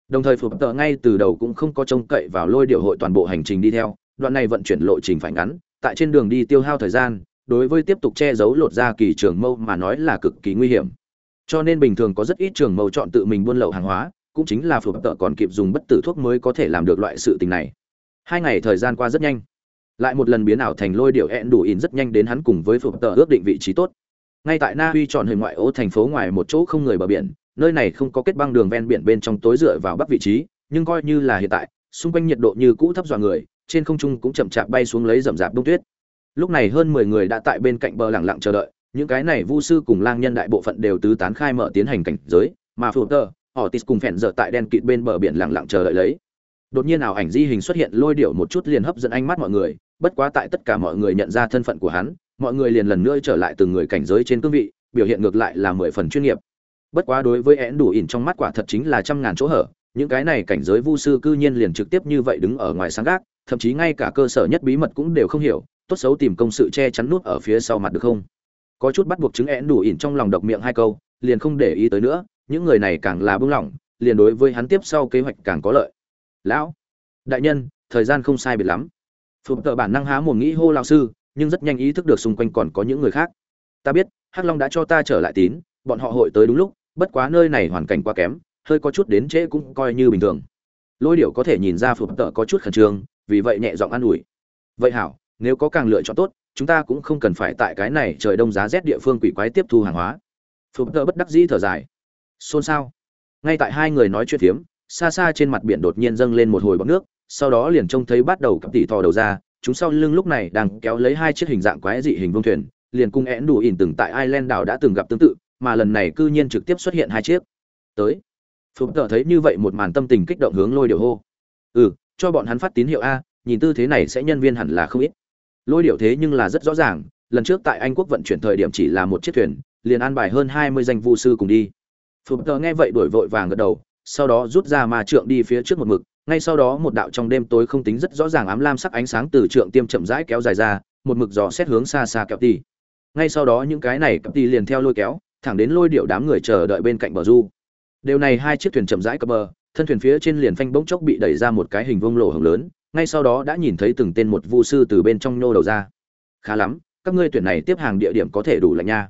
Đồng thời phụ tợ ngay từ đầu cũng không có trông cậy vào lôi điệu hội toàn bộ hành trình đi theo, đoạn này vận chuyển lộ trình phải ngắn, tại trên đường đi tiêu hao thời gian, đối với tiếp tục che giấu lột ra kỳ trường mâu mà nói là cực kỳ nguy hiểm cho nên bình thường có rất ít trường mâu chọn tự mình buôn lậu hàng hóa, cũng chính là phù hợp tợ còn kịp dùng bất tử thuốc mới có thể làm được loại sự tình này. Hai ngày thời gian qua rất nhanh. Lại một lần biến ảo thành lôi điệu hẹn đủ in rất nhanh đến hắn cùng với phù hợp tợ ước định vị trí tốt. Ngay tại na uy chọn hình ngoại ô thành phố ngoài một chỗ không người bờ biển, nơi này không có kết băng đường ven biển bên trong tối dựa vào bắc vị trí, nhưng coi như là hiện tại, xung quanh nhiệt độ như cũ thấp dọa người, trên không trung cũng chậm chạp bay xuống lấy rậm rạp đông tuyết. Lúc này hơn mười người đã tại bên cạnh bờ lặng lặng chờ đợi những cái này vu sư cùng lang nhân đại bộ phận đều tứ tán khai mở tiến hành cảnh giới, mà phụ tơ họ tít cùng phèn dở tại đen kịt bên bờ biển lặng lặng chờ đợi lấy. Đột nhiên ảo ảnh di hình xuất hiện lôi điệu một chút liền hấp dẫn ánh mắt mọi người, bất quá tại tất cả mọi người nhận ra thân phận của hắn, mọi người liền lần nữa trở lại từng người cảnh giới trên cương vị, biểu hiện ngược lại là mười phần chuyên nghiệp. Bất quá đối với én đủ ỉn trong mắt quả thật chính là trăm ngàn chỗ hở, những cái này cảnh giới vu sư cư nhiên liền trực tiếp như vậy đứng ở ngoài sáng gác, thậm chí ngay cả cơ sở nhất bí mật cũng đều không hiểu, tốt xấu tìm công sự che chắn nút ở phía sau mặt được không? Có chút bắt buộc chứng én đủ ỉn trong lòng độc miệng hai câu, liền không để ý tới nữa, những người này càng là bưng lỏng, liền đối với hắn tiếp sau kế hoạch càng có lợi. Lão, đại nhân, thời gian không sai biệt lắm. Phụng tợ bản năng há mồm nghĩ hô lao sư, nhưng rất nhanh ý thức được xung quanh còn có những người khác. Ta biết, hắc long đã cho ta trở lại tín, bọn họ hội tới đúng lúc, bất quá nơi này hoàn cảnh quá kém, hơi có chút đến trễ cũng coi như bình thường. Lôi điệu có thể nhìn ra phụng tợ có chút khẩn trương, vì vậy nhẹ giọng an ủi. Vậy hảo, nếu có càng lựa chọn tốt chúng ta cũng không cần phải tại cái này trời đông giá rét địa phương quỷ quái tiếp thu hàng hóa phụt tơ bất đắc dĩ thở dài xôn xao ngay tại hai người nói chuyện phiếm xa xa trên mặt biển đột nhiên dâng lên một hồi bọt nước sau đó liền trông thấy bắt đầu cặp tỷ thò đầu ra chúng sau lưng lúc này đang kéo lấy hai chiếc hình dạng quái dị hình vương thuyền liền cung én đủ ỉn từng tại Ireland đảo đã từng gặp tương tự, mà lần này cư nhiên trực tiếp xuất hiện hai chiếc. Tới. Phụng Tở thấy như vậy một màn tâm tình kích động hướng lôi điều hô. Ừ, cho bọn hắn phát tín hiệu a, nhìn tư thế này sẽ nhân viên hẳn là không ít. Lôi điệu thế nhưng là rất rõ ràng, lần trước tại Anh quốc vận chuyển thời điểm chỉ là một chiếc thuyền, liền an bài hơn 20 danh vu sư cùng đi. Phụng tờ nghe vậy đổi vội vàng gật đầu, sau đó rút ra ma trượng đi phía trước một mực, ngay sau đó một đạo trong đêm tối không tính rất rõ ràng ám lam sắc ánh sáng từ trượng tiêm chậm rãi kéo dài ra, một mực dò xét hướng xa xa kéo ti ngay sau đó những cái này cặp ti liền theo lôi kéo thẳng đến lôi điệu đám người chờ đợi bên cạnh bờ du. Điều này hai chiếc thuyền chậm rãi cập bờ thân thuyền phía trên liền phanh bỗng chốc bị đẩy ra một cái hình vuông lỗ hồng lớn ngay sau đó đã nhìn thấy từng tên một vu sư từ bên trong nhô đầu ra. Khá lắm, các ngươi tuyển này tiếp hàng địa điểm có thể đủ lạnh nha.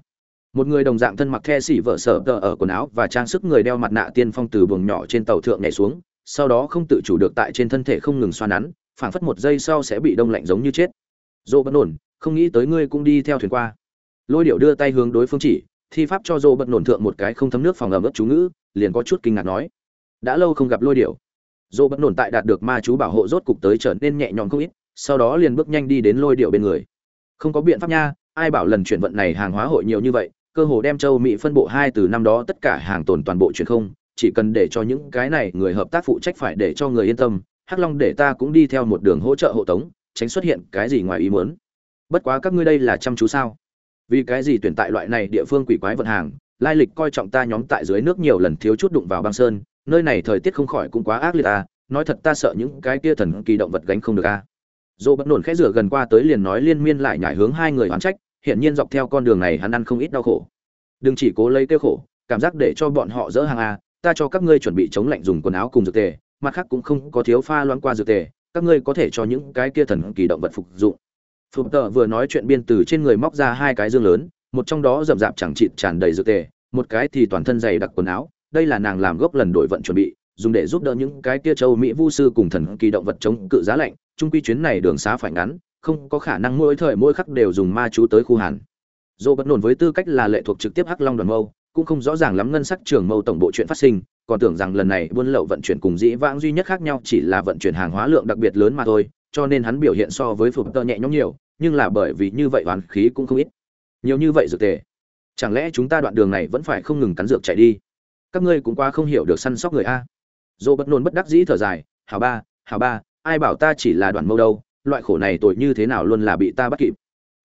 Một người đồng dạng thân mặc the xỉ vợ sở tờ ở quần áo và trang sức người đeo mặt nạ tiên phong từ buồng nhỏ trên tàu thượng nhảy xuống, sau đó không tự chủ được tại trên thân thể không ngừng xoa nắn, phảng phất một giây sau sẽ bị đông lạnh giống như chết. Dỗ bất ổn không nghĩ tới ngươi cũng đi theo thuyền qua. Lôi điệu đưa tay hướng đối phương chỉ, thi pháp cho dô bất ổn thượng một cái không thấm nước phòng ẩm ướt chú ngữ, liền có chút kinh ngạc nói. Đã lâu không gặp lôi điệu dỗ bất nổn tại đạt được ma chú bảo hộ rốt cục tới trở nên nhẹ nhõm không ít, sau đó liền bước nhanh đi đến lôi điệu bên người. Không có biện pháp nha, ai bảo lần chuyển vận này hàng hóa hội nhiều như vậy, cơ hồ đem châu mỹ phân bộ hai từ năm đó tất cả hàng tồn toàn bộ chuyển không, chỉ cần để cho những cái này người hợp tác phụ trách phải để cho người yên tâm, hắc long để ta cũng đi theo một đường hỗ trợ hộ tống, tránh xuất hiện cái gì ngoài ý muốn. Bất quá các ngươi đây là chăm chú sao? Vì cái gì tuyển tại loại này địa phương quỷ quái vận hàng, lai lịch coi trọng ta nhóm tại dưới nước nhiều lần thiếu chút đụng vào băng sơn nơi này thời tiết không khỏi cũng quá ác liệt à nói thật ta sợ những cái kia thần kỳ động vật gánh không được à. Dỗ bất nổn khẽ rửa gần qua tới liền nói liên miên lại nhảy hướng hai người oán trách hiện nhiên dọc theo con đường này hắn ăn không ít đau khổ. Đừng chỉ cố lấy kêu khổ cảm giác để cho bọn họ dỡ hàng à ta cho các ngươi chuẩn bị chống lạnh dùng quần áo cùng dược tề mặt khác cũng không có thiếu pha loãng qua dược tề các ngươi có thể cho những cái kia thần kỳ động vật phục dụng. Phục tờ vừa nói chuyện biên từ trên người móc ra hai cái dương lớn, một trong đó rậm rạp chẳng chịt tràn đầy dược tề, một cái thì toàn thân dày đặc quần áo, đây là nàng làm gốc lần đổi vận chuẩn bị, dùng để giúp đỡ những cái kia châu mỹ vu sư cùng thần kỳ động vật chống cự giá lạnh, trung quy chuyến này đường xá phải ngắn, không có khả năng mỗi thời mỗi khắc đều dùng ma chú tới khu hàn. Dỗ bất nổn với tư cách là lệ thuộc trực tiếp Hắc Long đoàn mâu, cũng không rõ ràng lắm ngân sắc trưởng mâu tổng bộ chuyện phát sinh, còn tưởng rằng lần này buôn lậu vận chuyển cùng dĩ vãng duy nhất khác nhau chỉ là vận chuyển hàng hóa lượng đặc biệt lớn mà thôi, cho nên hắn biểu hiện so với phục tơ nhẹ nhõm nhiều, nhưng là bởi vì như vậy oán khí cũng không ít. Nhiều như vậy dược tề. Chẳng lẽ chúng ta đoạn đường này vẫn phải không ngừng cắn dược chạy đi? Các ngươi cũng quá không hiểu được săn sóc người a. Dỗ bất nôn bất đắc dĩ thở dài, hảo ba hảo ba, ai bảo ta chỉ là đoàn mâu đâu, loại khổ này tội như thế nào luôn là bị ta bắt kịp.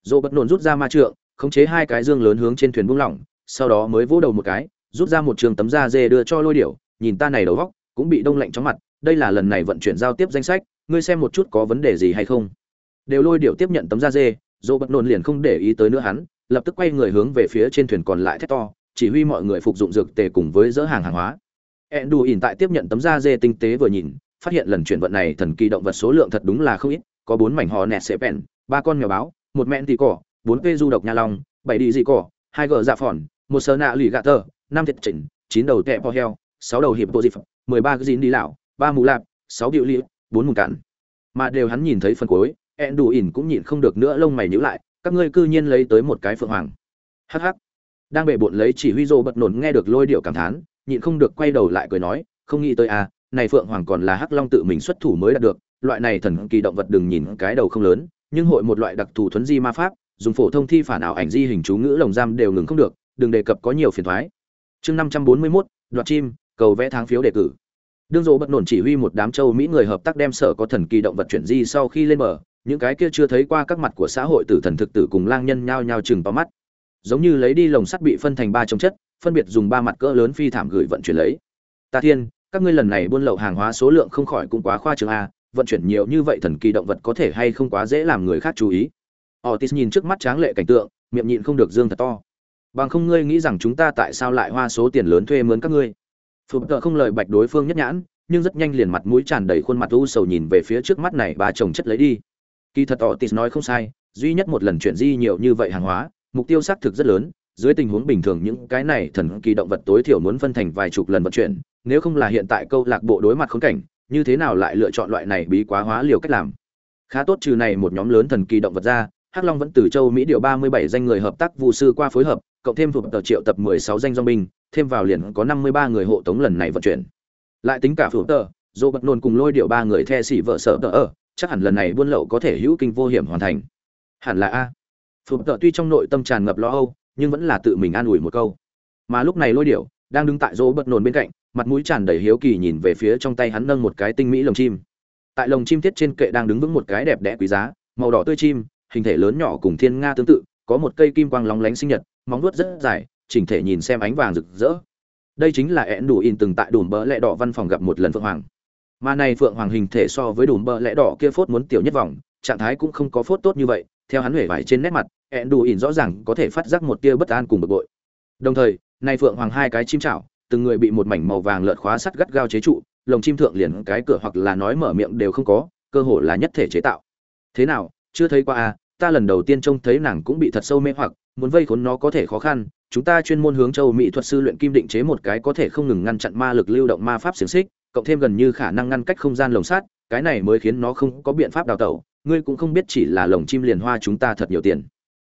Dỗ bất nôn rút ra ma trượng, khống chế hai cái dương lớn hướng trên thuyền buông lỏng, sau đó mới vỗ đầu một cái, rút ra một trường tấm da dê đưa cho lôi điểu, nhìn ta này đầu góc, cũng bị đông lạnh chóng mặt, đây là lần này vận chuyển giao tiếp danh sách, ngươi xem một chút có vấn đề gì hay không. Đều lôi điểu tiếp nhận tấm da dê, dỗ bất nôn liền không để ý tới nữa hắn, lập tức quay người hướng về phía trên thuyền còn lại thét to chỉ huy mọi người phục dụng dược tề cùng với dỡ hàng hàng hóa. Ẹn ỉn tại tiếp nhận tấm da dê tinh tế vừa nhìn phát hiện lần chuyển vận này thần kỳ động vật số lượng thật đúng là không ít có bốn mảnh hò nẹt xế bèn ba con mèo báo một mẹn tỉ cỏ bốn cây du độc nha long bảy đi dị cỏ hai gờ dạ phòn một sơ nạ lì gạ tờ, năm thiệt chỉnh chín đầu tẹ po heo sáu đầu hiệp bộ dịp mười ba cái dín đi lão ba mù lạp sáu điệu ly bốn mù cạn. Mà đều hắn nhìn thấy phần cuối ẹn ỉn cũng nhịn không được nữa lông mày nhíu lại các ngươi cư nhiên lấy tới một cái phượng hoàng. Hắc hắc đang bệ bộn lấy chỉ huy rô bật nổn nghe được lôi điệu cảm thán nhịn không được quay đầu lại cười nói không nghĩ tới à này phượng hoàng còn là hắc long tự mình xuất thủ mới đạt được loại này thần kỳ động vật đừng nhìn cái đầu không lớn nhưng hội một loại đặc thù thuấn di ma pháp dùng phổ thông thi phản ảo ảnh di hình chú ngữ lồng giam đều ngừng không được đừng đề cập có nhiều phiền thoái. Chương năm trăm bốn mươi 541, đoạt chim cầu vẽ tháng phiếu đề cử. Đương rô bật nổn chỉ huy một đám châu mỹ người hợp tác đem sở có thần kỳ động vật chuyển di sau khi lên bờ những cái kia chưa thấy qua các mặt của xã hội tử thần thực tử cùng lang nhân nhao nhao chừng vào mắt giống như lấy đi lồng sắt bị phân thành ba trồng chất, phân biệt dùng ba mặt cỡ lớn phi thảm gửi vận chuyển lấy. Ta thiên, các ngươi lần này buôn lậu hàng hóa số lượng không khỏi cũng quá khoa trương a, vận chuyển nhiều như vậy thần kỳ động vật có thể hay không quá dễ làm người khác chú ý. Otis nhìn trước mắt tráng lệ cảnh tượng, miệng nhịn không được dương thật to. Bằng không ngươi nghĩ rằng chúng ta tại sao lại hoa số tiền lớn thuê mướn các ngươi? Phụt tợ không lời bạch đối phương nhất nhãn, nhưng rất nhanh liền mặt mũi tràn đầy khuôn mặt u sầu nhìn về phía trước mắt này bà chồng chất lấy đi. Kỳ thật Otis nói không sai, duy nhất một lần chuyển di nhiều như vậy hàng hóa mục tiêu xác thực rất lớn, dưới tình huống bình thường những cái này thần kỳ động vật tối thiểu muốn phân thành vài chục lần vận chuyển, nếu không là hiện tại câu lạc bộ đối mặt khốn cảnh, như thế nào lại lựa chọn loại này bí quá hóa liều cách làm? Khá tốt trừ này một nhóm lớn thần kỳ động vật ra, hắc long vẫn từ châu mỹ điều ba mươi bảy danh người hợp tác vụ sư qua phối hợp, cộng thêm thuộc tờ triệu tập mười sáu danh do binh, thêm vào liền có năm mươi ba người hộ tống lần này vận chuyển. Lại tính cả phụ tờ, dô bật nôn cùng lôi điệu ba người the xỉ vợ sợ tờ ở, chắc hẳn lần này buôn lậu có thể hữu kinh vô hiểm hoàn thành. Hẳn là a phụng tợ tuy trong nội tâm tràn ngập lo âu, nhưng vẫn là tự mình an ủi một câu. Mà lúc này lôi điệu đang đứng tại rỗ bật nồn bên cạnh, mặt mũi tràn đầy hiếu kỳ nhìn về phía trong tay hắn nâng một cái tinh mỹ lồng chim. Tại lồng chim thiết trên kệ đang đứng vững một cái đẹp đẽ quý giá, màu đỏ tươi chim, hình thể lớn nhỏ cùng thiên nga tương tự, có một cây kim quang lóng lánh sinh nhật, móng vuốt rất dài, chỉnh thể nhìn xem ánh vàng rực rỡ. Đây chính là én đủ in từng tại đùm bỡ lẽ đỏ văn phòng gặp một lần phượng hoàng. Mà này phượng hoàng hình thể so với đùm bỡ lẽ đỏ kia phốt muốn tiểu nhất vòng, trạng thái cũng không có phốt tốt như vậy theo hắn huệ vải trên nét mặt én đủ ỉn rõ ràng có thể phát giác một tia bất an cùng bực bội. Đồng thời này phượng hoàng hai cái chim chảo, từng người bị một mảnh màu vàng lợn khóa sắt gắt gao chế trụ, lồng chim thượng liền cái cửa hoặc là nói mở miệng đều không có, cơ hồ là nhất thể chế tạo. Thế nào, chưa thấy qua à ta lần đầu tiên trông thấy nàng cũng bị thật sâu mê hoặc, muốn vây khốn nó có thể khó khăn, chúng ta chuyên môn hướng châu mỹ thuật sư luyện kim định chế một cái có thể không ngừng ngăn chặn ma lực lưu động ma pháp xiềng xích, cộng thêm gần như khả năng ngăn cách không gian lồng sắt, cái này mới khiến nó không có biện pháp đào tẩu ngươi cũng không biết chỉ là lồng chim liền hoa chúng ta thật nhiều tiền.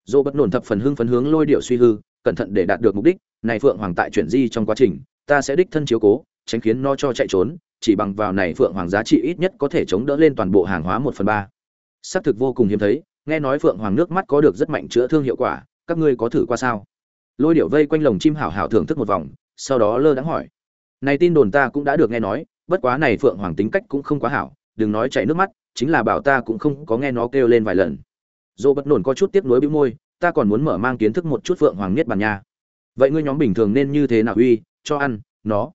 Dô bất nổn thập phần hưng phấn hướng lôi điệu suy hư, cẩn thận để đạt được mục đích, này phượng hoàng tại chuyển di trong quá trình, ta sẽ đích thân chiếu cố, tránh khiến nó cho chạy trốn, chỉ bằng vào này phượng hoàng giá trị ít nhất có thể chống đỡ lên toàn bộ hàng hóa một phần ba. Xác thực vô cùng hiếm thấy, nghe nói phượng hoàng nước mắt có được rất mạnh chữa thương hiệu quả, các ngươi có thử qua sao? Lôi điệu vây quanh lồng chim hảo hảo thưởng thức một vòng, sau đó lơ đãng hỏi. Này tin đồn ta cũng đã được nghe nói, bất quá này phượng hoàng tính cách cũng không quá hảo, đừng nói chảy nước mắt chính là bảo ta cũng không có nghe nó kêu lên vài lần. Dỗ bất nổn có chút tiếc nuối bĩu môi, ta còn muốn mở mang kiến thức một chút phượng hoàng niết bàn nha. Vậy ngươi nhóm bình thường nên như thế nào uy, cho ăn, nó?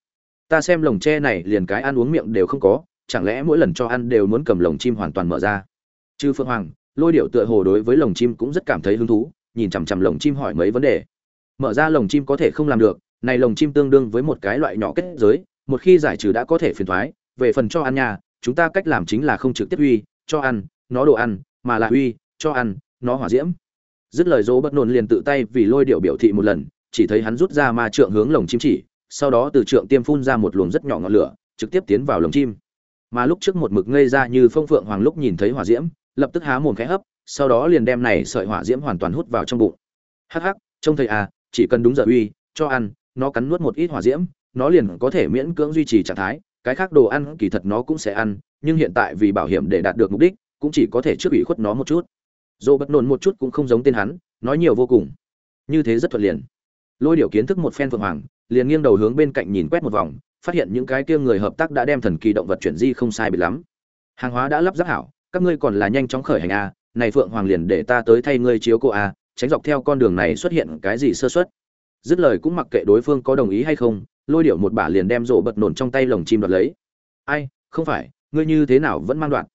Ta xem lồng tre này liền cái ăn uống miệng đều không có, chẳng lẽ mỗi lần cho ăn đều muốn cầm lồng chim hoàn toàn mở ra? Chư phượng hoàng, lôi điệu tựa hồ đối với lồng chim cũng rất cảm thấy hứng thú, nhìn chằm chằm lồng chim hỏi mấy vấn đề. Mở ra lồng chim có thể không làm được, này lồng chim tương đương với một cái loại nhỏ kết giới, một khi giải trừ đã có thể phiền thoái, về phần cho ăn nhà chúng ta cách làm chính là không trực tiếp uy, cho ăn, nó đồ ăn, mà là uy, cho ăn, nó hỏa diễm. Dứt lời dỗ bất nôn liền tự tay vì lôi điệu biểu thị một lần, chỉ thấy hắn rút ra ma trượng hướng lồng chim chỉ, sau đó từ trượng tiêm phun ra một luồng rất nhỏ ngọn lửa, trực tiếp tiến vào lồng chim. Mà lúc trước một mực ngây ra như phong phượng hoàng lúc nhìn thấy hỏa diễm, lập tức há mồm khẽ hấp, sau đó liền đem này sợi hỏa diễm hoàn toàn hút vào trong bụng. Hắc hắc, trông thấy à chỉ cần đúng giờ uy, cho ăn, nó cắn nuốt một ít hỏa diễm, nó liền có thể miễn cưỡng duy trì trạng thái cái khác đồ ăn kỳ thật nó cũng sẽ ăn, nhưng hiện tại vì bảo hiểm để đạt được mục đích, cũng chỉ có thể trước ủy khuất nó một chút. Dỗ bất nôn một chút cũng không giống tên hắn, nói nhiều vô cùng. Như thế rất thuận liền. Lôi điệu kiến thức một phen phượng hoàng, liền nghiêng đầu hướng bên cạnh nhìn quét một vòng, phát hiện những cái kia người hợp tác đã đem thần kỳ động vật chuyển di không sai biệt lắm. Hàng hóa đã lắp ráp hảo, các ngươi còn là nhanh chóng khởi hành a này phượng hoàng liền để ta tới thay ngươi chiếu cô a tránh dọc theo con đường này xuất hiện cái gì sơ suất dứt lời cũng mặc kệ đối phương có đồng ý hay không, lôi điệu một bả liền đem rộ bật nổn trong tay lồng chim đoạt lấy. Ai, không phải, ngươi như thế nào vẫn mang đoạn?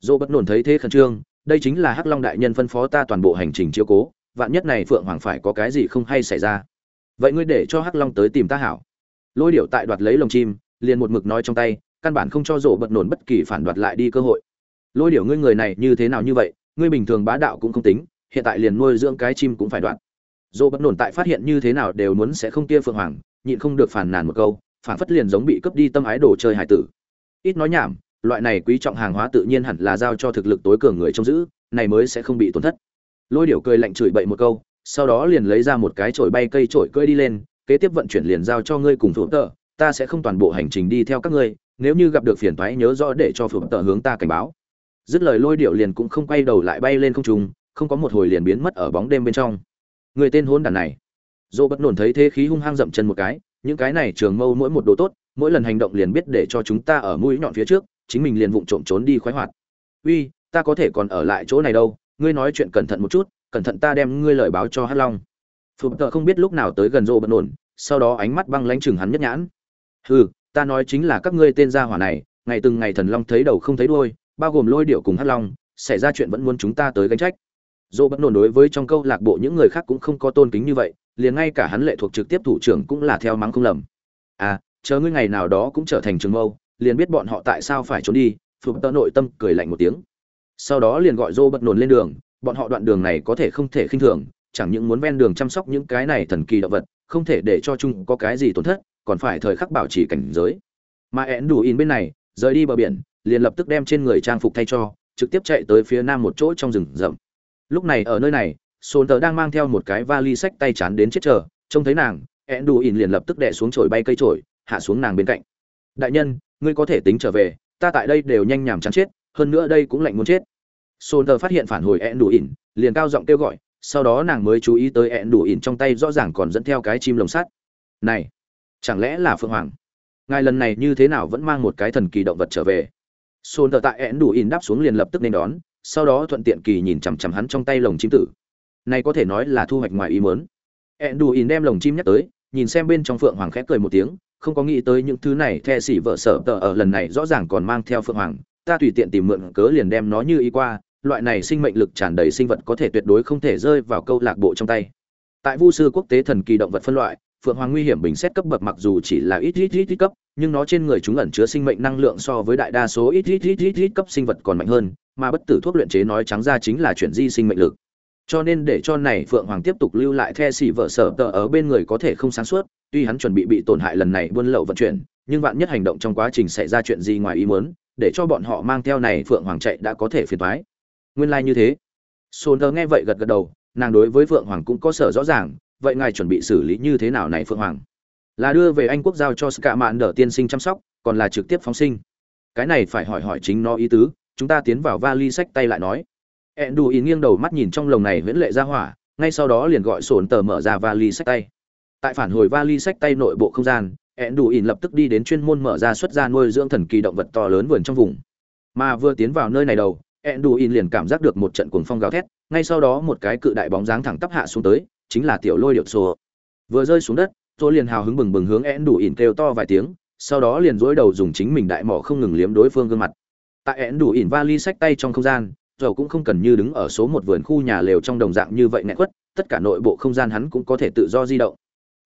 Rộ bật nổn thấy thế khẩn trương, đây chính là hắc long đại nhân phân phó ta toàn bộ hành trình chiếu cố, vạn nhất này phượng hoàng phải có cái gì không hay xảy ra. Vậy ngươi để cho hắc long tới tìm ta hảo. Lôi điệu tại đoạt lấy lồng chim, liền một mực nói trong tay, căn bản không cho rộ bật nổn bất kỳ phản đoạt lại đi cơ hội. Lôi điệu ngươi người này như thế nào như vậy, ngươi bình thường bá đạo cũng không tính, hiện tại liền nuôi dưỡng cái chim cũng phải đoạn dỗ bất nổn tại phát hiện như thế nào đều muốn sẽ không kia phượng hoàng, nhịn không được phản nàn một câu phản phất liền giống bị cướp đi tâm ái đồ chơi hải tử. Ít nói nhảm, loại này quý trọng hàng hóa tự nhiên hẳn là giao cho thực lực tối cường người trông giữ, này mới sẽ không bị tổn thất. Lôi điểu cười lạnh chửi bậy một câu, sau đó liền lấy ra một cái chổi bay cây chổi cơi đi lên, kế tiếp vận chuyển liền giao cho ngươi cùng phượng tợ, ta sẽ không toàn bộ hành trình đi theo các ngươi, nếu như gặp được phiền toái nhớ rõ để cho phượng tợ hướng ta cảnh báo. Dứt lời lôi điệu liền cũng không quay đầu lại bay lên không trung, không có một hồi liền biến mất ở bóng đêm bên trong người tên hôn đàn này. Dỗ bất nổn thấy thế khí hung hăng dậm chân một cái, những cái này trường mâu mỗi một đồ tốt, mỗi lần hành động liền biết để cho chúng ta ở mũi nhọn phía trước, chính mình liền vụng trộm trốn đi khoái hoạt. Uy, ta có thể còn ở lại chỗ này đâu, ngươi nói chuyện cẩn thận một chút, cẩn thận ta đem ngươi lời báo cho Hát long. Phụt tợ không biết lúc nào tới gần rô bận ổn sau đó ánh mắt băng lãnh chừng hắn nhất nhãn. Hừ, ta nói chính là các ngươi tên gia hỏa này, ngày từng ngày thần long thấy đầu không thấy đuôi, bao gồm lôi điệu cùng Hát long, xảy ra chuyện vẫn muốn chúng ta tới gánh trách dỗ bất nổn đối với trong câu lạc bộ những người khác cũng không có tôn kính như vậy, liền ngay cả hắn lệ thuộc trực tiếp thủ trưởng cũng là theo mắng không lầm. À chờ ngươi ngày nào đó cũng trở thành trường mâu, liền biết bọn họ tại sao phải trốn đi phục tơ nội tâm cười lạnh một tiếng. Sau đó liền gọi dô bật nổn lên đường, bọn họ đoạn đường này có thể không thể khinh thường, chẳng những muốn ven đường chăm sóc những cái này thần kỳ động vật, không thể để cho chúng có cái gì tổn thất, còn phải thời khắc bảo trì cảnh giới. Mà én đủ in bên này, rời đi bờ biển, liền lập tức đem trên người trang phục thay cho, trực tiếp chạy tới phía nam một chỗ trong rừng rậm lúc này ở nơi này sồn tờ đang mang theo một cái vali sách tay chán đến chết chờ trông thấy nàng én đủ Ỉn liền lập tức đẻ xuống chổi bay cây chổi hạ xuống nàng bên cạnh. Đại nhân ngươi có thể tính trở về ta tại đây đều nhanh nhảm chán chết hơn nữa đây cũng lạnh muốn chết. Sồn tờ phát hiện phản hồi én đủ Ỉn, liền cao giọng kêu gọi sau đó nàng mới chú ý tới én đủ Ỉn trong tay rõ ràng còn dẫn theo cái chim lồng sắt. Này chẳng lẽ là phượng hoàng? Ngài lần này như thế nào vẫn mang một cái thần kỳ động vật trở về? Sồn tờ tại én đủ Ỉn đáp xuống liền lập tức nên đón sau đó thuận tiện kỳ nhìn chằm chằm hắn trong tay lồng chim tử. Này có thể nói là thu hoạch ngoài ý muốn. Én đủ in đem lồng chim nhắc tới, nhìn xem bên trong phượng hoàng khẽ cười một tiếng, không có nghĩ tới những thứ này the xỉ vợ sở tờ ở lần này rõ ràng còn mang theo phượng hoàng, ta tùy tiện tìm mượn cớ liền đem nó như ý qua, loại này sinh mệnh lực tràn đầy sinh vật có thể tuyệt đối không thể rơi vào câu lạc bộ trong tay. Tại vu sư quốc tế thần kỳ động vật phân loại, phượng hoàng nguy hiểm bình xét cấp bậc mặc dù chỉ là ít ít ít ít cấp, nhưng nó trên người chúng ẩn chứa sinh mệnh năng lượng so với đại đa số ít ít ít ít ít cấp sinh vật còn mạnh hơn mà bất tử thuốc luyện chế nói trắng ra chính là chuyển di sinh mệnh lực. Cho nên để cho này phượng hoàng tiếp tục lưu lại the xỉ vợ sở tờ ở bên người có thể không sáng suốt, tuy hắn chuẩn bị bị tổn hại lần này buôn lậu vận chuyển, nhưng vạn nhất hành động trong quá trình xảy ra chuyện gì ngoài ý muốn, để cho bọn họ mang theo này phượng hoàng chạy đã có thể phiền thoái nguyên lai like như thế. Sồn tờ nghe vậy gật gật đầu, nàng đối với phượng hoàng cũng có sở rõ ràng, vậy ngài chuẩn bị xử lý như thế nào này phượng hoàng? Là đưa về anh quốc giao cho scạ mạn đỡ tiên sinh chăm sóc, còn là trực tiếp phóng sinh. Cái này phải hỏi hỏi chính nó ý tứ chúng ta tiến vào vali sách tay lại nói. Ẹn đù ý nghiêng đầu mắt nhìn trong lồng này viễn lệ ra hỏa, ngay sau đó liền gọi sổn tờ mở ra vali sách tay. Tại phản hồi vali sách tay nội bộ không gian ẹn đù ỉn lập tức đi đến chuyên môn mở ra xuất ra nuôi dưỡng thần kỳ động vật to lớn vườn trong vùng. Mà vừa tiến vào nơi này đầu ẹn đù ỉn liền cảm giác được một trận cuồng phong gào thét, ngay sau đó một cái cự đại bóng dáng thẳng tắp hạ xuống tới, chính là tiểu lôi điệu sổ vừa rơi xuống đất tôi liền hào hứng bừng bừng hướng ẹn đủ ỉn kêu to vài tiếng, sau đó liền dối đầu dùng chính mình đại mỏ không ngừng liếm đối phương gương mặt tại én đủ ỉn vali sách tay trong không gian dầu cũng không cần như đứng ở số một vườn khu nhà lều trong đồng dạng như vậy nẹt quất, tất cả nội bộ không gian hắn cũng có thể tự do di động.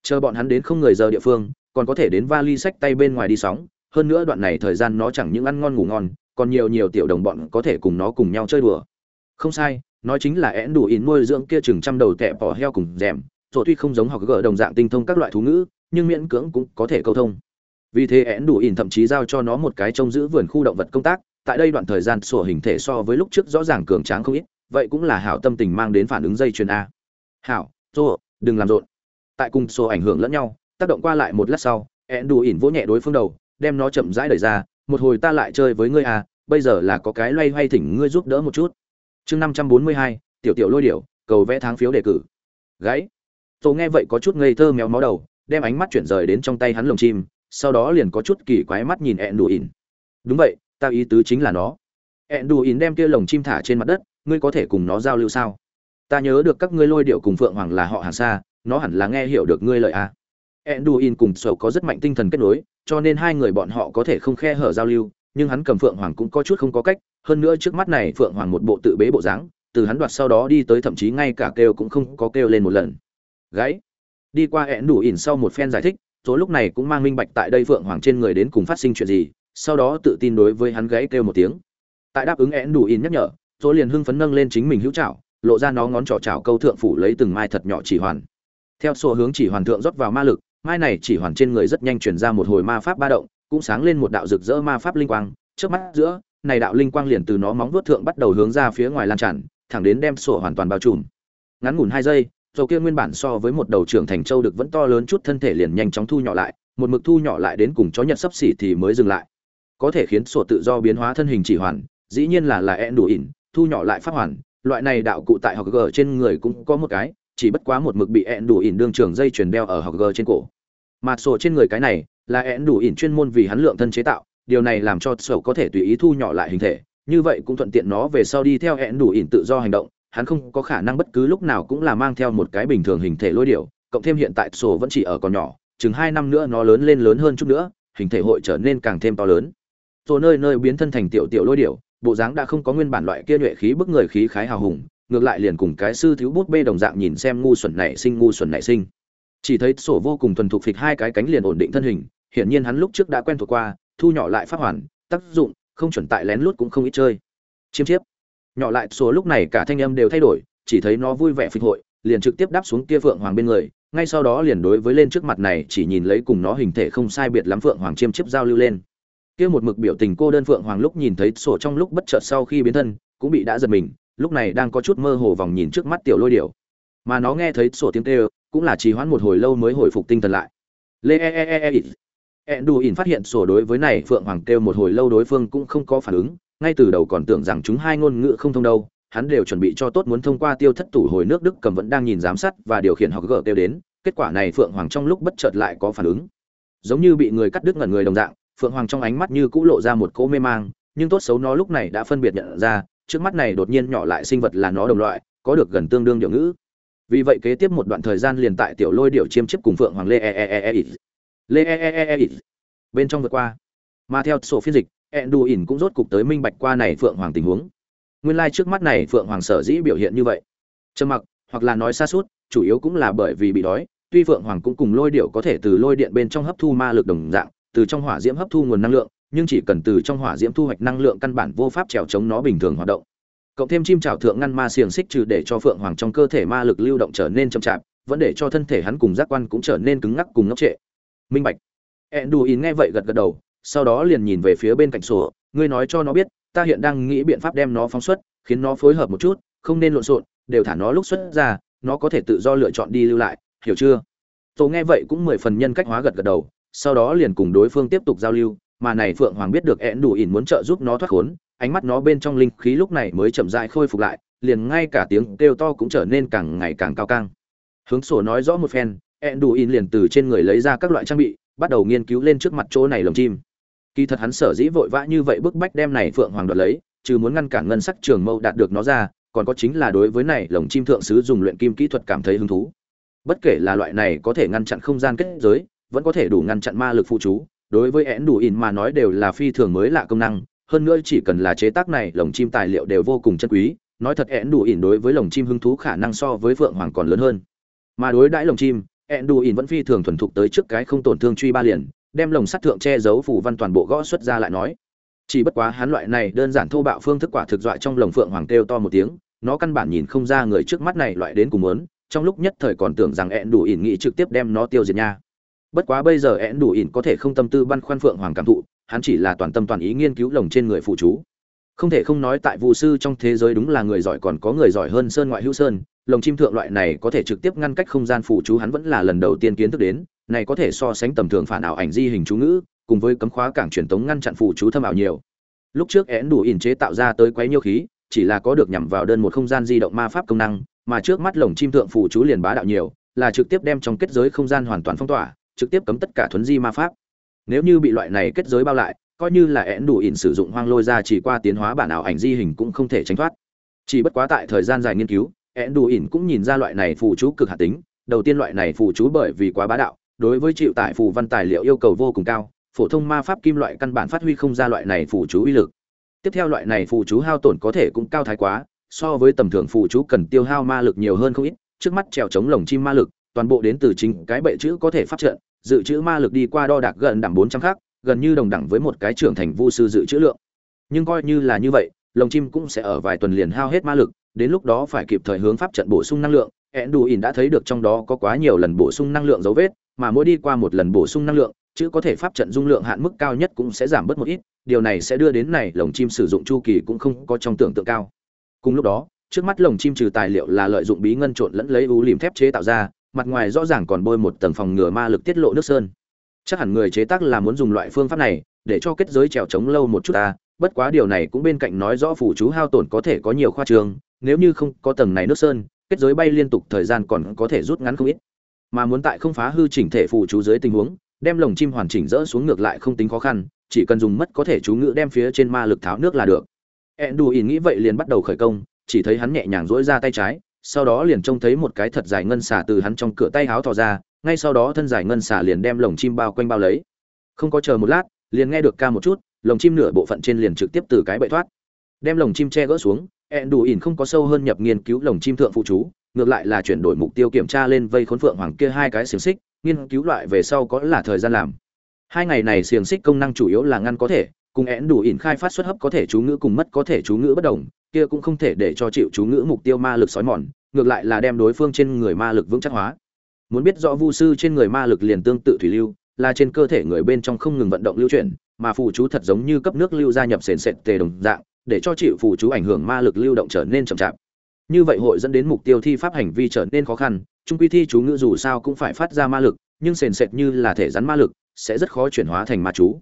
Chờ bọn hắn đến không người giờ địa phương, còn có thể đến vali sách tay bên ngoài đi sóng, hơn nữa đoạn này thời gian nó chẳng những ăn ngon ngủ ngon, còn nhiều nhiều tiểu đồng bọn có thể cùng nó cùng nhau chơi đùa. Không sai, nói chính là én đủ ỉn nuôi dưỡng kia chừng trăm đầu tẹ bỏ heo cùng rèm rồi tuy không giống học gỡ đồng dạng tinh thông các loại thú ngữ, nhưng miễn cưỡng cũng có thể câu thông. Vì thế én đủ ỉn thậm chí giao cho nó một cái trông giữ vườn khu động vật công tác tại đây đoạn thời gian sổ hình thể so với lúc trước rõ ràng cường tráng không ít, vậy cũng là hảo tâm tình mang đến phản ứng dây chuyền a. Hảo rô đừng làm rộn. Tại cùng sổ ảnh hưởng lẫn nhau, tác động qua lại một lát sau ẹn đủ ỉn vỗ nhẹ đối phương đầu, đem nó chậm rãi đẩy ra, một hồi ta lại chơi với ngươi à bây giờ là có cái loay hoay thỉnh ngươi giúp đỡ một chút. Chương năm trăm bốn mươi hai, tiểu tiểu lôi điểu, cầu vẽ tháng phiếu đề cử. Gãy. Tô nghe vậy có chút ngây thơ méo mó đầu, đem ánh mắt chuyển rời đến trong tay hắn lồng chim, sau đó liền có chút kỳ quái mắt nhìn ẹn đù ỉn đúng vậy ta ý tứ chính là nó ẹn đù ỉn đem kia lồng chim thả trên mặt đất, ngươi có thể cùng nó giao lưu sao ta nhớ được các ngươi lôi điệu cùng phượng hoàng là họ hàng xa nó hẳn là nghe hiểu được ngươi lời à. ẹn đù ỉn cùng sầu có rất mạnh tinh thần kết nối, cho nên hai người bọn họ có thể không khe hở giao lưu, nhưng hắn cầm phượng hoàng cũng có chút không có cách, hơn nữa trước mắt này phượng hoàng một bộ tự bế bộ dáng, từ hắn đoạt sau đó đi tới thậm chí ngay cả kêu cũng không có kêu lên một lần Gáy. đi qua hẹn đủ ỉn sau một phen giải thích số lúc này cũng mang minh bạch tại đây phượng hoàng trên người đến cùng phát sinh chuyện gì sau đó tự tin đối với hắn gãy kêu một tiếng. Tại đáp ứng én đủ in nhắc nhở rồi liền hưng phấn nâng lên chính mình hữu trảo lộ ra nó ngón trỏ trảo câu thượng phủ lấy từng mai thật nhỏ chỉ hoàn. Theo xu hướng chỉ hoàn thượng rót vào ma lực, mai này chỉ hoàn trên người rất nhanh chuyển ra một hồi ma pháp ba động, cũng sáng lên một đạo rực rỡ ma pháp linh quang. Trước mắt giữa, này đạo linh quang liền từ nó móng vuốt thượng bắt đầu hướng ra phía ngoài lan tràn, thẳng đến đem sổ hoàn toàn bao trùm. Ngắn ngủn hai giây, dầu kia nguyên bản so với một đầu trưởng thành châu được vẫn to lớn chút thân thể liền nhanh chóng thu nhỏ lại, một mực thu nhỏ lại đến cùng chó nhật sấp xỉ thì mới dừng lại có thể khiến sổ tự do biến hóa thân hình chỉ hoàn, dĩ nhiên là là ẹn đủ ỉn, thu nhỏ lại pháp hoàn. Loại này đạo cụ tại học g trên người cũng có một cái, chỉ bất quá một mực bị ẹn đủ ỉn đương trường dây chuyền đeo ở học g trên cổ. Mặt sổ trên người cái này, là én đủ ỉn chuyên môn vì hắn lượng thân chế tạo, điều này làm cho sổ có thể tùy ý thu nhỏ lại hình thể, như vậy cũng thuận tiện nó về sau đi theo én đủ ỉn tự do hành động. Hắn không có khả năng bất cứ lúc nào cũng là mang theo một cái bình thường hình thể lôi điệu cộng thêm hiện tại sổ vẫn chỉ ở còn nhỏ, chừng hai năm nữa nó lớn lên lớn hơn chút nữa, hình thể hội trở nên càng thêm to lớn rồi nơi nơi biến thân thành tiểu tiểu lôi điểu, bộ dáng đã không có nguyên bản loại kia nhuệ khí bức người khí khái hào hùng, ngược lại liền cùng cái sư thiếu bút bê đồng dạng nhìn xem ngu xuẩn nảy sinh, ngu xuẩn nảy sinh. Chỉ thấy sổ vô cùng thuần thục phịch hai cái cánh liền ổn định thân hình, hiển nhiên hắn lúc trước đã quen thuộc qua, thu nhỏ lại pháp hoàn, tác dụng, không chuẩn tại lén lút cũng không ít chơi. Chiêm chiếp. Nhỏ lại, sổ lúc này cả thanh âm đều thay đổi, chỉ thấy nó vui vẻ phịch hội, liền trực tiếp đáp xuống kia phượng hoàng bên người, ngay sau đó liền đối với lên trước mặt này chỉ nhìn lấy cùng nó hình thể không sai biệt lắm phượng hoàng chiêm chiếp giao lưu lên kia một mực biểu tình cô đơn phượng hoàng lúc nhìn thấy sổ trong lúc bất chợt sau khi biến thân, cũng bị đã giật mình, lúc này đang có chút mơ hồ vòng nhìn trước mắt tiểu lôi điểu. Mà nó nghe thấy sổ tiếng kêu, cũng là trì hoãn một hồi lâu mới hồi phục tinh thần lại. Lê e e e e e. e đù ỉn phát hiện sổ đối với này, phượng hoàng kêu một hồi lâu đối phương cũng không có phản ứng, ngay từ đầu còn tưởng rằng chúng hai ngôn ngữ không thông đâu, hắn đều chuẩn bị cho tốt muốn thông qua tiêu thất tủ hồi nước đức cầm vẫn đang nhìn giám sát và điều khiển họ gỡ kêu đến, kết quả này phượng hoàng trong lúc bất chợt lại có phản ứng. Giống như bị người cắt đứt ngẩn người đồng dạng phượng hoàng trong ánh mắt như cũ lộ ra một cỗ mê mang nhưng tốt xấu nó lúc này đã phân biệt nhận ra trước mắt này đột nhiên nhỏ lại sinh vật là nó đồng loại có được gần tương đương điệu ngữ vì vậy kế tiếp một đoạn thời gian liền tại tiểu lôi điệu chiêm chiếp cùng phượng hoàng lê e e e e lê e e e e bên trong vượt qua mà theo sổ phiên dịch ỉn cũng rốt cục tới minh bạch qua này phượng hoàng tình huống nguyên lai trước mắt này phượng hoàng sở dĩ biểu hiện như vậy trầm mặc hoặc là nói xa suốt chủ yếu cũng là bởi vì bị đói tuy phượng hoàng cũng cùng lôi điệu có thể từ lôi điện bên trong hấp thu ma lực đồng dạng từ trong hỏa diễm hấp thu nguồn năng lượng, nhưng chỉ cần từ trong hỏa diễm thu hoạch năng lượng căn bản vô pháp trèo chống nó bình thường hoạt động. Cộng thêm chim trào thượng ngăn ma xiềng xích trừ để cho phượng hoàng trong cơ thể ma lực lưu động trở nên chậm chạp, vẫn để cho thân thể hắn cùng giác quan cũng trở nên cứng ngắc cùng ngốc trệ. Minh bạch. Enduin nghe vậy gật gật đầu, sau đó liền nhìn về phía bên cạnh sổ, ngươi nói cho nó biết, ta hiện đang nghĩ biện pháp đem nó phóng xuất, khiến nó phối hợp một chút, không nên lộn xộn, đều thả nó lúc xuất ra, nó có thể tự do lựa chọn đi lưu lại, hiểu chưa? Tổ nghe vậy cũng mười phần nhân cách hóa gật gật đầu sau đó liền cùng đối phương tiếp tục giao lưu, mà này phượng hoàng biết được én đủ ỉn muốn trợ giúp nó thoát khốn, ánh mắt nó bên trong linh khí lúc này mới chậm rãi khôi phục lại, liền ngay cả tiếng kêu to cũng trở nên càng ngày càng cao căng. Hướng sổ nói rõ một phen én đủ ỉn liền từ trên người lấy ra các loại trang bị, bắt đầu nghiên cứu lên trước mặt chỗ này lồng chim. Kỳ thật hắn sở dĩ vội vã như vậy bức bách đem này phượng hoàng đoạt lấy, trừ muốn ngăn cản ngân sắc trường mâu đạt được nó ra, còn có chính là đối với này lồng chim thượng sứ dùng luyện kim kỹ thuật cảm thấy hứng thú. Bất kể là loại này có thể ngăn chặn không gian kết giới vẫn có thể đủ ngăn chặn ma lực phụ chú. Đối với én đủ in mà nói đều là phi thường mới lạ công năng. Hơn nữa chỉ cần là chế tác này, lồng chim tài liệu đều vô cùng chân quý. Nói thật én đủ in đối với lồng chim hứng thú khả năng so với phượng hoàng còn lớn hơn. Mà đối đãi lồng chim én đủ in vẫn phi thường thuần thục tới trước cái không tổn thương truy ba liền, đem lồng sắt thượng che giấu phủ văn toàn bộ gõ xuất ra lại nói. Chỉ bất quá hắn loại này đơn giản thô bạo phương thức quả thực dọa trong lồng phượng hoàng kêu to một tiếng, nó căn bản nhìn không ra người trước mắt này loại đến cùng muốn, trong lúc nhất thời còn tưởng rằng én đủ ỉn nghĩ trực tiếp đem nó tiêu diệt nha bất quá bây giờ én đủ ỉn có thể không tâm tư băn khoăn phượng hoàng cảm thụ, hắn chỉ là toàn tâm toàn ý nghiên cứu lồng trên người phụ chú. Không thể không nói tại vụ sư trong thế giới đúng là người giỏi còn có người giỏi hơn sơn ngoại hữu sơn, lồng chim thượng loại này có thể trực tiếp ngăn cách không gian phụ chú hắn vẫn là lần đầu tiên kiến thức đến, này có thể so sánh tầm thường phản ảo ảnh di hình chú ngữ, cùng với cấm khóa cảng truyền tống ngăn chặn phụ chú thâm ảo nhiều. Lúc trước én đủ ỉn chế tạo ra tới quấy nhiêu khí, chỉ là có được nhằm vào đơn một không gian di động ma pháp công năng, mà trước mắt lồng chim thượng phụ chú liền bá đạo nhiều, là trực tiếp đem trong kết giới không gian hoàn toàn phong tỏa trực tiếp cấm tất cả thuấn di ma pháp. Nếu như bị loại này kết giới bao lại, coi như là én đủ ỉn sử dụng hoang lôi ra chỉ qua tiến hóa bản ảo ảnh di hình cũng không thể tránh thoát. Chỉ bất quá tại thời gian dài nghiên cứu én đủ ỉn cũng nhìn ra loại này phù chú cực hạt tính, đầu tiên loại này phù chú bởi vì quá bá đạo, đối với chịu tải phù văn tài liệu yêu cầu vô cùng cao, phổ thông ma pháp kim loại căn bản phát huy không ra loại này phù chú uy lực. Tiếp theo loại này phù chú hao tổn có thể cũng cao thái quá, so với tầm thường phù chú cần tiêu hao ma lực nhiều hơn không ít, trước mắt trèo chống lồng chim ma lực toàn bộ đến từ chính cái bệ chữ có thể phát trận, dự trữ ma lực đi qua đo đạc gần đẳng bốn trăm khác gần như đồng đẳng với một cái trưởng thành vu sư dự trữ lượng. Nhưng coi như là như vậy, lồng chim cũng sẽ ở vài tuần liền hao hết ma lực, đến lúc đó phải kịp thời hướng pháp trận bổ sung năng lượng. Enduin đã thấy được trong đó có quá nhiều lần bổ sung năng lượng dấu vết, mà mỗi đi qua một lần bổ sung năng lượng, chữ có thể pháp trận dung lượng hạn mức cao nhất cũng sẽ giảm bớt một ít, điều này sẽ đưa đến này lồng chim sử dụng chu kỳ cũng không có trong tưởng tượng cao. Cùng lúc đó, trước mắt lồng chim trừ tài liệu là lợi dụng bí ngân trộn lẫn lấy u liềm thép chế tạo ra mặt ngoài rõ ràng còn bôi một tầng phòng ngừa ma lực tiết lộ nước sơn. Chắc hẳn người chế tác là muốn dùng loại phương pháp này, để cho kết giới trèo trống lâu một chút ta, bất quá điều này cũng bên cạnh nói rõ phủ chú hao tổn có thể có nhiều khoa trường, nếu như không có tầng này nước sơn, kết giới bay liên tục thời gian còn có thể rút ngắn không ít. Mà muốn tại không phá hư chỉnh thể phủ chú dưới tình huống, đem lồng chim hoàn chỉnh rỡ xuống ngược lại không tính khó khăn, chỉ cần dùng mất có thể chú ngữ đem phía trên ma lực tháo nước là được. Ẹn đù ỉn nghĩ vậy liền bắt đầu khởi công, chỉ thấy hắn nhẹ nhàng dỗi ra tay trái sau đó liền trông thấy một cái thật dài ngân xà từ hắn trong cửa tay háo thò ra, ngay sau đó thân dài ngân xà liền đem lồng chim bao quanh bao lấy. Không có chờ một lát, liền nghe được ca một chút, lồng chim nửa bộ phận trên liền trực tiếp từ cái bậy thoát. Đem lồng chim che gỡ xuống, ẹn đủ ỉn không có sâu hơn nhập nghiên cứu lồng chim thượng phụ chú, ngược lại là chuyển đổi mục tiêu kiểm tra lên vây khốn phượng hoàng kia hai cái xiềng xích, nghiên cứu loại về sau có là thời gian làm. Hai ngày này xiềng xích công năng chủ yếu là ngăn có thể cùng én đủ ỉn khai phát xuất hấp có thể chú ngữ cùng mất có thể chú ngữ bất đồng, kia cũng không thể để cho chịu chú ngữ mục tiêu ma lực sói mòn, ngược lại là đem đối phương trên người ma lực vững chắc hóa. Muốn biết rõ vu sư trên người ma lực liền tương tự thủy lưu, là trên cơ thể người bên trong không ngừng vận động lưu chuyển, mà phù chú thật giống như cấp nước lưu gia nhập sền sệt tề đồng dạng, để cho chịu phù chú ảnh hưởng ma lực lưu động trở nên chậm chạp. Như vậy hội dẫn đến mục tiêu thi pháp hành vi trở nên khó khăn trung quy thi chú ngữ dù sao cũng phải phát ra ma lực, nhưng sền sệt như là thể rắn ma lực, sẽ rất khó chuyển hóa thành ma chú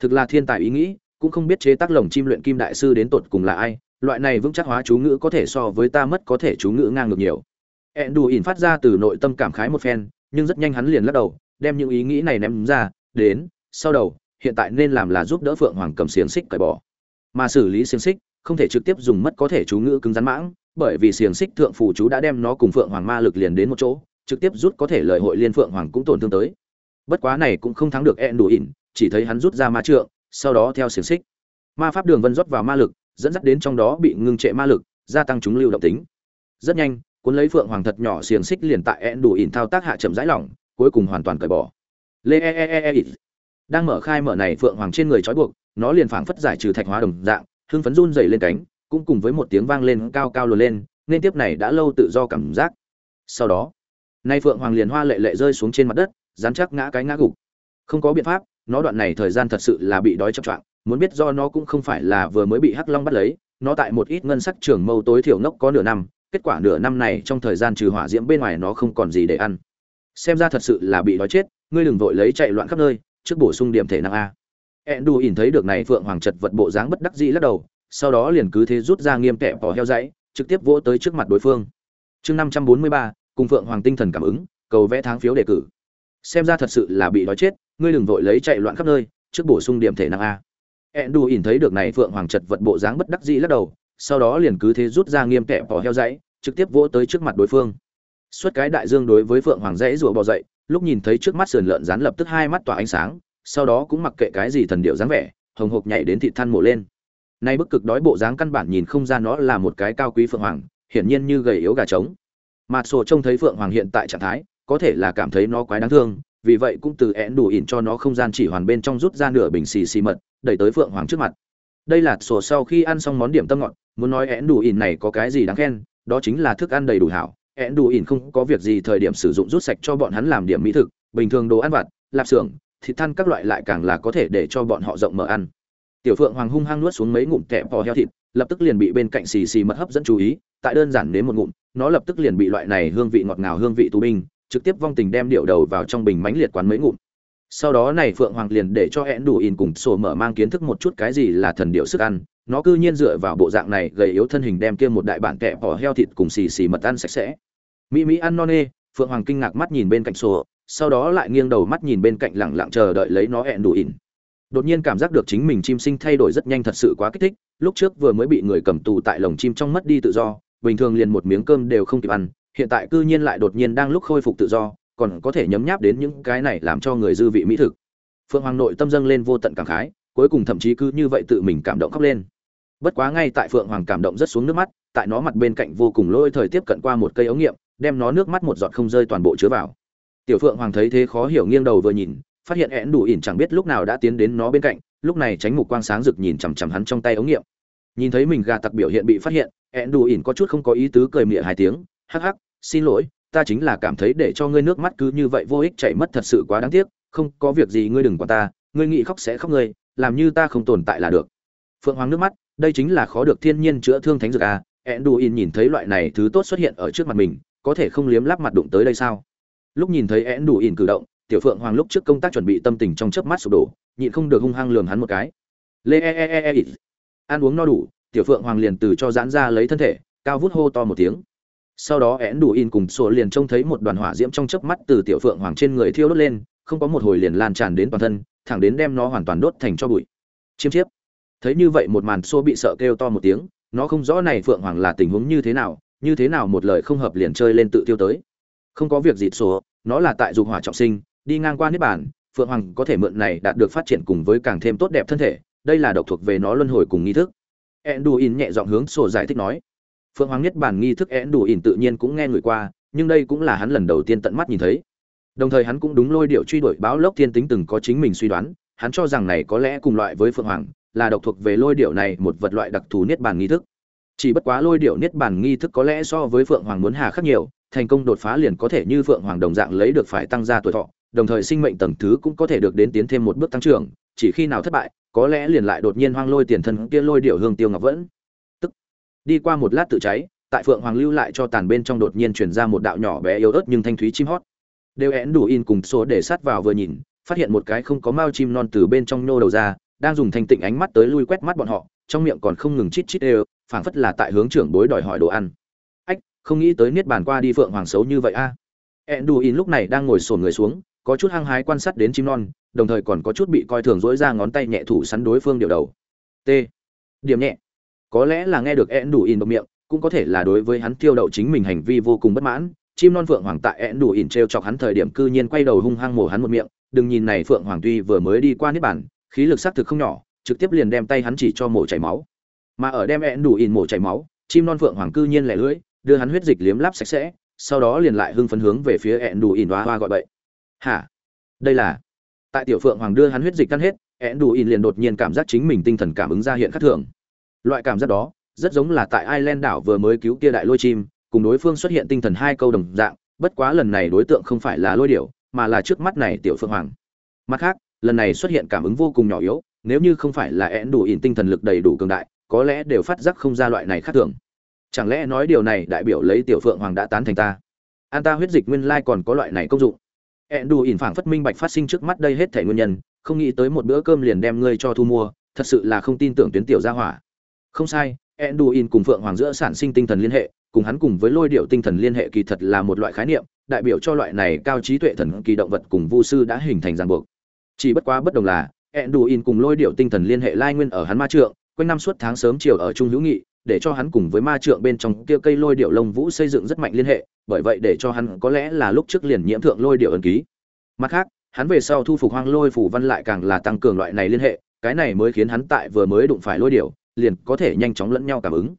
thực là thiên tài ý nghĩ, cũng không biết chế tác lồng chim luyện kim đại sư đến tột cùng là ai, loại này vững chắc hóa chú ngữ có thể so với ta mất có thể chú ngữ ngang ngược nhiều. Ẹn đù ỉn phát ra từ nội tâm cảm khái một phen, nhưng rất nhanh hắn liền lắc đầu, đem những ý nghĩ này ném ra, đến, sau đầu, hiện tại nên làm là giúp đỡ phượng hoàng cầm xiềng xích cởi bỏ. Mà xử lý xiềng xích, không thể trực tiếp dùng mất có thể chú ngữ cứng rắn mãng, bởi vì xiềng xích thượng phủ chú đã đem nó cùng phượng hoàng ma lực liền đến một chỗ, trực tiếp rút có thể lợi hội liên phượng hoàng cũng tổn thương tới. Bất quá này cũng không thắng được ẹn đù ỉn chỉ thấy hắn rút ra ma trượng, sau đó theo xiềng xích. Ma pháp đường vân rót vào ma lực, dẫn dắt đến trong đó bị ngưng trệ ma lực, gia tăng chúng lưu động tính. Rất nhanh, cuốn lấy phượng hoàng thật nhỏ xiềng xích liền tại én đủ ỉn thao tác hạ chậm rãi lỏng, cuối cùng hoàn toàn cởi bỏ. Lê e, e e e e. Đang mở khai mở này phượng hoàng trên người trói buộc, nó liền phảng phất giải trừ thạch hóa đồng dạng, hưng phấn run rẩy lên cánh, cũng cùng với một tiếng vang lên cao cao lùa lên, nên tiếp này đã lâu tự do cảm giác. Sau đó, nay phượng hoàng liền hoa lệ lệ rơi xuống trên mặt đất, dán chắc ngã cái ngã gục. Không có biện pháp nó đoạn này thời gian thật sự là bị đói chập choạng, muốn biết do nó cũng không phải là vừa mới bị hắc long bắt lấy, nó tại một ít ngân sắc trường mâu tối thiểu ngốc có nửa năm, kết quả nửa năm này trong thời gian trừ hỏa diễm bên ngoài nó không còn gì để ăn. Xem ra thật sự là bị đói chết, ngươi đừng vội lấy chạy loạn khắp nơi, trước bổ sung điểm thể năng a. Ẹn đù ỉn thấy được này phượng hoàng chật vật bộ dáng bất đắc dĩ lắc đầu, sau đó liền cứ thế rút ra nghiêm kẹp bỏ heo dãy, trực tiếp vỗ tới trước mặt đối phương. Chương năm trăm bốn mươi ba, cùng phượng hoàng tinh thần cảm ứng, cầu vẽ tháng phiếu đề cử. Xem ra thật sự là bị đói chết ngươi đừng vội lấy chạy loạn khắp nơi, trước bổ sung điểm thể năng a. Ẹn đù ỉn thấy được này phượng hoàng chật vật bộ dáng bất đắc dĩ lắc đầu, sau đó liền cứ thế rút ra nghiêm kẹ bỏ heo dãy, trực tiếp vỗ tới trước mặt đối phương. Xuất cái đại dương đối với phượng hoàng dãy rùa bò dậy, lúc nhìn thấy trước mắt sườn lợn rán lập tức hai mắt tỏa ánh sáng, sau đó cũng mặc kệ cái gì thần điệu dáng vẻ, hồng hộc nhảy đến thị than mổ lên. Nay bức cực đói bộ dáng căn bản nhìn không ra nó là một cái cao quý phượng hoàng, hiển nhiên như gầy yếu gà trống. Mặt sổ trông thấy phượng hoàng hiện tại trạng thái, có thể là cảm thấy nó quái đáng thương vì vậy cũng từ én đủ ỉn cho nó không gian chỉ hoàn bên trong rút ra nửa bình xì xì mật, đẩy tới phượng hoàng trước mặt. Đây là sổ sau khi ăn xong món điểm tâm ngọt, muốn nói én đủ ỉn này có cái gì đáng khen, đó chính là thức ăn đầy đủ hảo. Én đủ ỉn không có việc gì thời điểm sử dụng rút sạch cho bọn hắn làm điểm mỹ thực, bình thường đồ ăn vặt, lạp xưởng, thịt than các loại lại càng là có thể để cho bọn họ rộng mở ăn. Tiểu phượng hoàng hung hăng nuốt xuống mấy ngụm kẹp bò heo thịt, lập tức liền bị bên cạnh xì xì mật hấp dẫn chú ý, tại đơn giản đến một ngụm, nó lập tức liền bị loại này hương vị ngọt ngào hương vị tù binh trực tiếp vong tình đem điệu đầu vào trong bình mánh liệt quán mấy ngụm. Sau đó này phượng hoàng liền để cho hẹn đủ in cùng sổ mở mang kiến thức một chút cái gì là thần điệu sức ăn. Nó cư nhiên dựa vào bộ dạng này gầy yếu thân hình đem kia một đại bản kẹ bỏ heo thịt cùng xì xì mật ăn sạch sẽ. Mỹ mỹ ăn no nê, phượng hoàng kinh ngạc mắt nhìn bên cạnh sổ, sau đó lại nghiêng đầu mắt nhìn bên cạnh lẳng lặng chờ đợi lấy nó hẹn đủ in đột nhiên cảm giác được chính mình chim sinh thay đổi rất nhanh thật sự quá kích thích, lúc trước vừa mới bị người cầm tù tại lồng chim trong mất đi tự do, bình thường liền một miếng cơm đều không kịp ăn hiện tại cư nhiên lại đột nhiên đang lúc khôi phục tự do, còn có thể nhấm nháp đến những cái này làm cho người dư vị mỹ thực. Phượng hoàng nội tâm dâng lên vô tận cảm khái, cuối cùng thậm chí cứ như vậy tự mình cảm động khóc lên. Bất quá ngay tại phượng hoàng cảm động rất xuống nước mắt, tại nó mặt bên cạnh vô cùng lôi thời tiếp cận qua một cây ống nghiệm, đem nó nước mắt một giọt không rơi toàn bộ chứa vào. Tiểu phượng hoàng thấy thế khó hiểu nghiêng đầu vừa nhìn, phát hiện én đủ ỉn chẳng biết lúc nào đã tiến đến nó bên cạnh, lúc này tránh mục quang sáng rực nhìn chằm chằm hắn trong tay ống nghiệm. Nhìn thấy mình gà tặc biểu hiện bị phát hiện én đủ ỉn có chút không có ý tứ cười mịa hai tiếng hắc hắc, xin lỗi, ta chính là cảm thấy để cho ngươi nước mắt cứ như vậy vô ích chảy mất thật sự quá đáng tiếc, không có việc gì ngươi đừng quản ta, ngươi nghĩ khóc sẽ khóc ngươi, làm như ta không tồn tại là được. Phượng hoàng nước mắt, đây chính là khó được thiên nhiên chữa thương thánh dược à ẹn đù in nhìn thấy loại này thứ tốt xuất hiện ở trước mặt mình, có thể không liếm lắp mặt đụng tới đây sao? Lúc nhìn thấy ẹn đù in cử động, tiểu phượng hoàng lúc trước công tác chuẩn bị tâm tình trong chớp mắt sụp đổ, nhịn không được hung hăng lườm hắn một cái. Lê e e e e. e. Ăn uống no đủ, tiểu phượng hoàng liền từ cho giãn ra lấy thân thể, cao vút hô to một tiếng sau đó én đủ in cùng sổ liền trông thấy một đoàn hỏa diễm trong chớp mắt từ tiểu phượng hoàng trên người thiêu đốt lên, không có một hồi liền lan tràn đến toàn thân, thẳng đến đem nó hoàn toàn đốt thành cho bụi. Chiêm chiếp. Thấy như vậy một màn xô bị sợ kêu to một tiếng, nó không rõ này phượng hoàng là tình huống như thế nào, như thế nào một lời không hợp liền chơi lên tự tiêu tới. Không có việc gì sổ nó là tại dục hỏa trọng sinh, đi ngang qua niết bản phượng hoàng có thể mượn này đạt được phát triển cùng với càng thêm tốt đẹp thân thể, đây là độc thuộc về nó luân hồi cùng nghi thức. Enduin nhẹ giọng hướng sổ giải thích nói phượng hoàng niết bản nghi thức enduin tự nhiên cũng nghe người qua, nhưng đây cũng là hắn lần đầu tiên tận mắt nhìn thấy. Đồng thời hắn cũng đúng lôi điệu truy đuổi báo lốc thiên tính từng có chính mình suy đoán, hắn cho rằng này có lẽ cùng loại với phượng hoàng, là độc thuộc về lôi điệu này một vật loại đặc thù niết bàn nghi thức. Chỉ bất quá lôi điệu niết bàn nghi thức có lẽ so với phượng hoàng muốn hà khắc nhiều, thành công đột phá liền có thể như phượng hoàng đồng dạng lấy được phải tăng gia tuổi thọ, đồng thời sinh mệnh tầng thứ cũng có thể được đến tiến thêm một bước tăng trưởng, chỉ khi nào thất bại, có lẽ liền lại đột nhiên hoang lôi tiền thân kia lôi điệu hương tiêu ngọc vẫn đi qua một lát tự cháy, tại phượng hoàng lưu lại cho tàn bên trong đột nhiên truyền ra một đạo nhỏ bé yếu ớt nhưng thanh thúy chim hót. Đều én đủ in cùng số để sát vào vừa nhìn, phát hiện một cái không có mao chim non từ bên trong nô đầu ra, đang dùng thanh tịnh ánh mắt tới lui quét mắt bọn họ, trong miệng còn không ngừng chít chít đều, phảng phất là tại hướng trưởng bối đòi hỏi đồ ăn. Ách, không nghĩ tới niết bàn qua đi phượng hoàng xấu như vậy a. Én đủ in lúc này đang ngồi sồn người xuống, có chút hăng hái quan sát đến chim non, đồng thời còn có chút bị coi thường dỗi ra ngón tay nhẹ thủ sắn đối phương điều đầu. T. Điểm nhẹ có lẽ là nghe được én đủ in bậm miệng, cũng có thể là đối với hắn tiêu đậu chính mình hành vi vô cùng bất mãn. Chim non phượng hoàng tại én đủ in t chọc hắn thời điểm cư nhiên quay đầu hung hăng mổ hắn một miệng. Đừng nhìn này phượng hoàng tuy vừa mới đi qua niết bản khí lực xác thực không nhỏ, trực tiếp liền đem tay hắn chỉ cho mổ chảy máu. Mà ở đem én đủ in mổ chảy máu, chim non phượng hoàng cư nhiên lẻ lưỡi, đưa hắn huyết dịch liếm láp sạch sẽ, sau đó liền lại hưng phấn hướng về phía én đủ in hoa hoa gọi bậy. Hả? Đây là? Tại tiểu phượng hoàng đưa hắn huyết dịch tan hết én đủ in liền đột nhiên cảm giác chính mình tinh thần cảm ứng ra hiện khác thường loại cảm giác đó rất giống là tại Ireland đảo vừa mới cứu kia đại lôi chim, cùng đối phương xuất hiện tinh thần hai câu đồng dạng, bất quá lần này đối tượng không phải là lôi điểu, mà là trước mắt này tiểu Phượng Hoàng. Mặt khác, lần này xuất hiện cảm ứng vô cùng nhỏ yếu, nếu như không phải là én đủ ỉn tinh thần lực đầy đủ cường đại, có lẽ đều phát giác không ra loại này khác thường. Chẳng lẽ nói điều này đại biểu lấy tiểu Phượng Hoàng đã tán thành ta? An ta huyết dịch nguyên lai còn có loại này công dụng. én đủ ỉn phảng phất minh bạch phát sinh trước mắt đây hết thảy nguyên nhân, không nghĩ tới một bữa cơm liền đem ngươi cho thu mua, thật sự là không tin tưởng tuyến tiểu gia hỏa. Không sai, Enduin cùng Phượng Hoàng giữa sản sinh tinh thần liên hệ, cùng hắn cùng với lôi điệu tinh thần liên hệ kỳ thật là một loại khái niệm, đại biểu cho loại này cao trí tuệ thần kỳ động vật cùng vu sư đã hình thành ràng buộc. Chỉ bất quá bất đồng là, Enduin cùng lôi điệu tinh thần liên hệ lai nguyên ở hắn ma trượng, quanh năm suốt tháng sớm chiều ở trung hữu nghị, để cho hắn cùng với ma trượng bên trong kia cây lôi điệu lông vũ xây dựng rất mạnh liên hệ, bởi vậy để cho hắn có lẽ là lúc trước liền nhiễm thượng lôi điệu ấn ký. Mặt khác, hắn về sau thu phục hoang lôi phủ văn lại càng là tăng cường loại này liên hệ, cái này mới khiến hắn tại vừa mới đụng phải lôi điệu, liền có thể nhanh chóng lẫn nhau cảm ứng.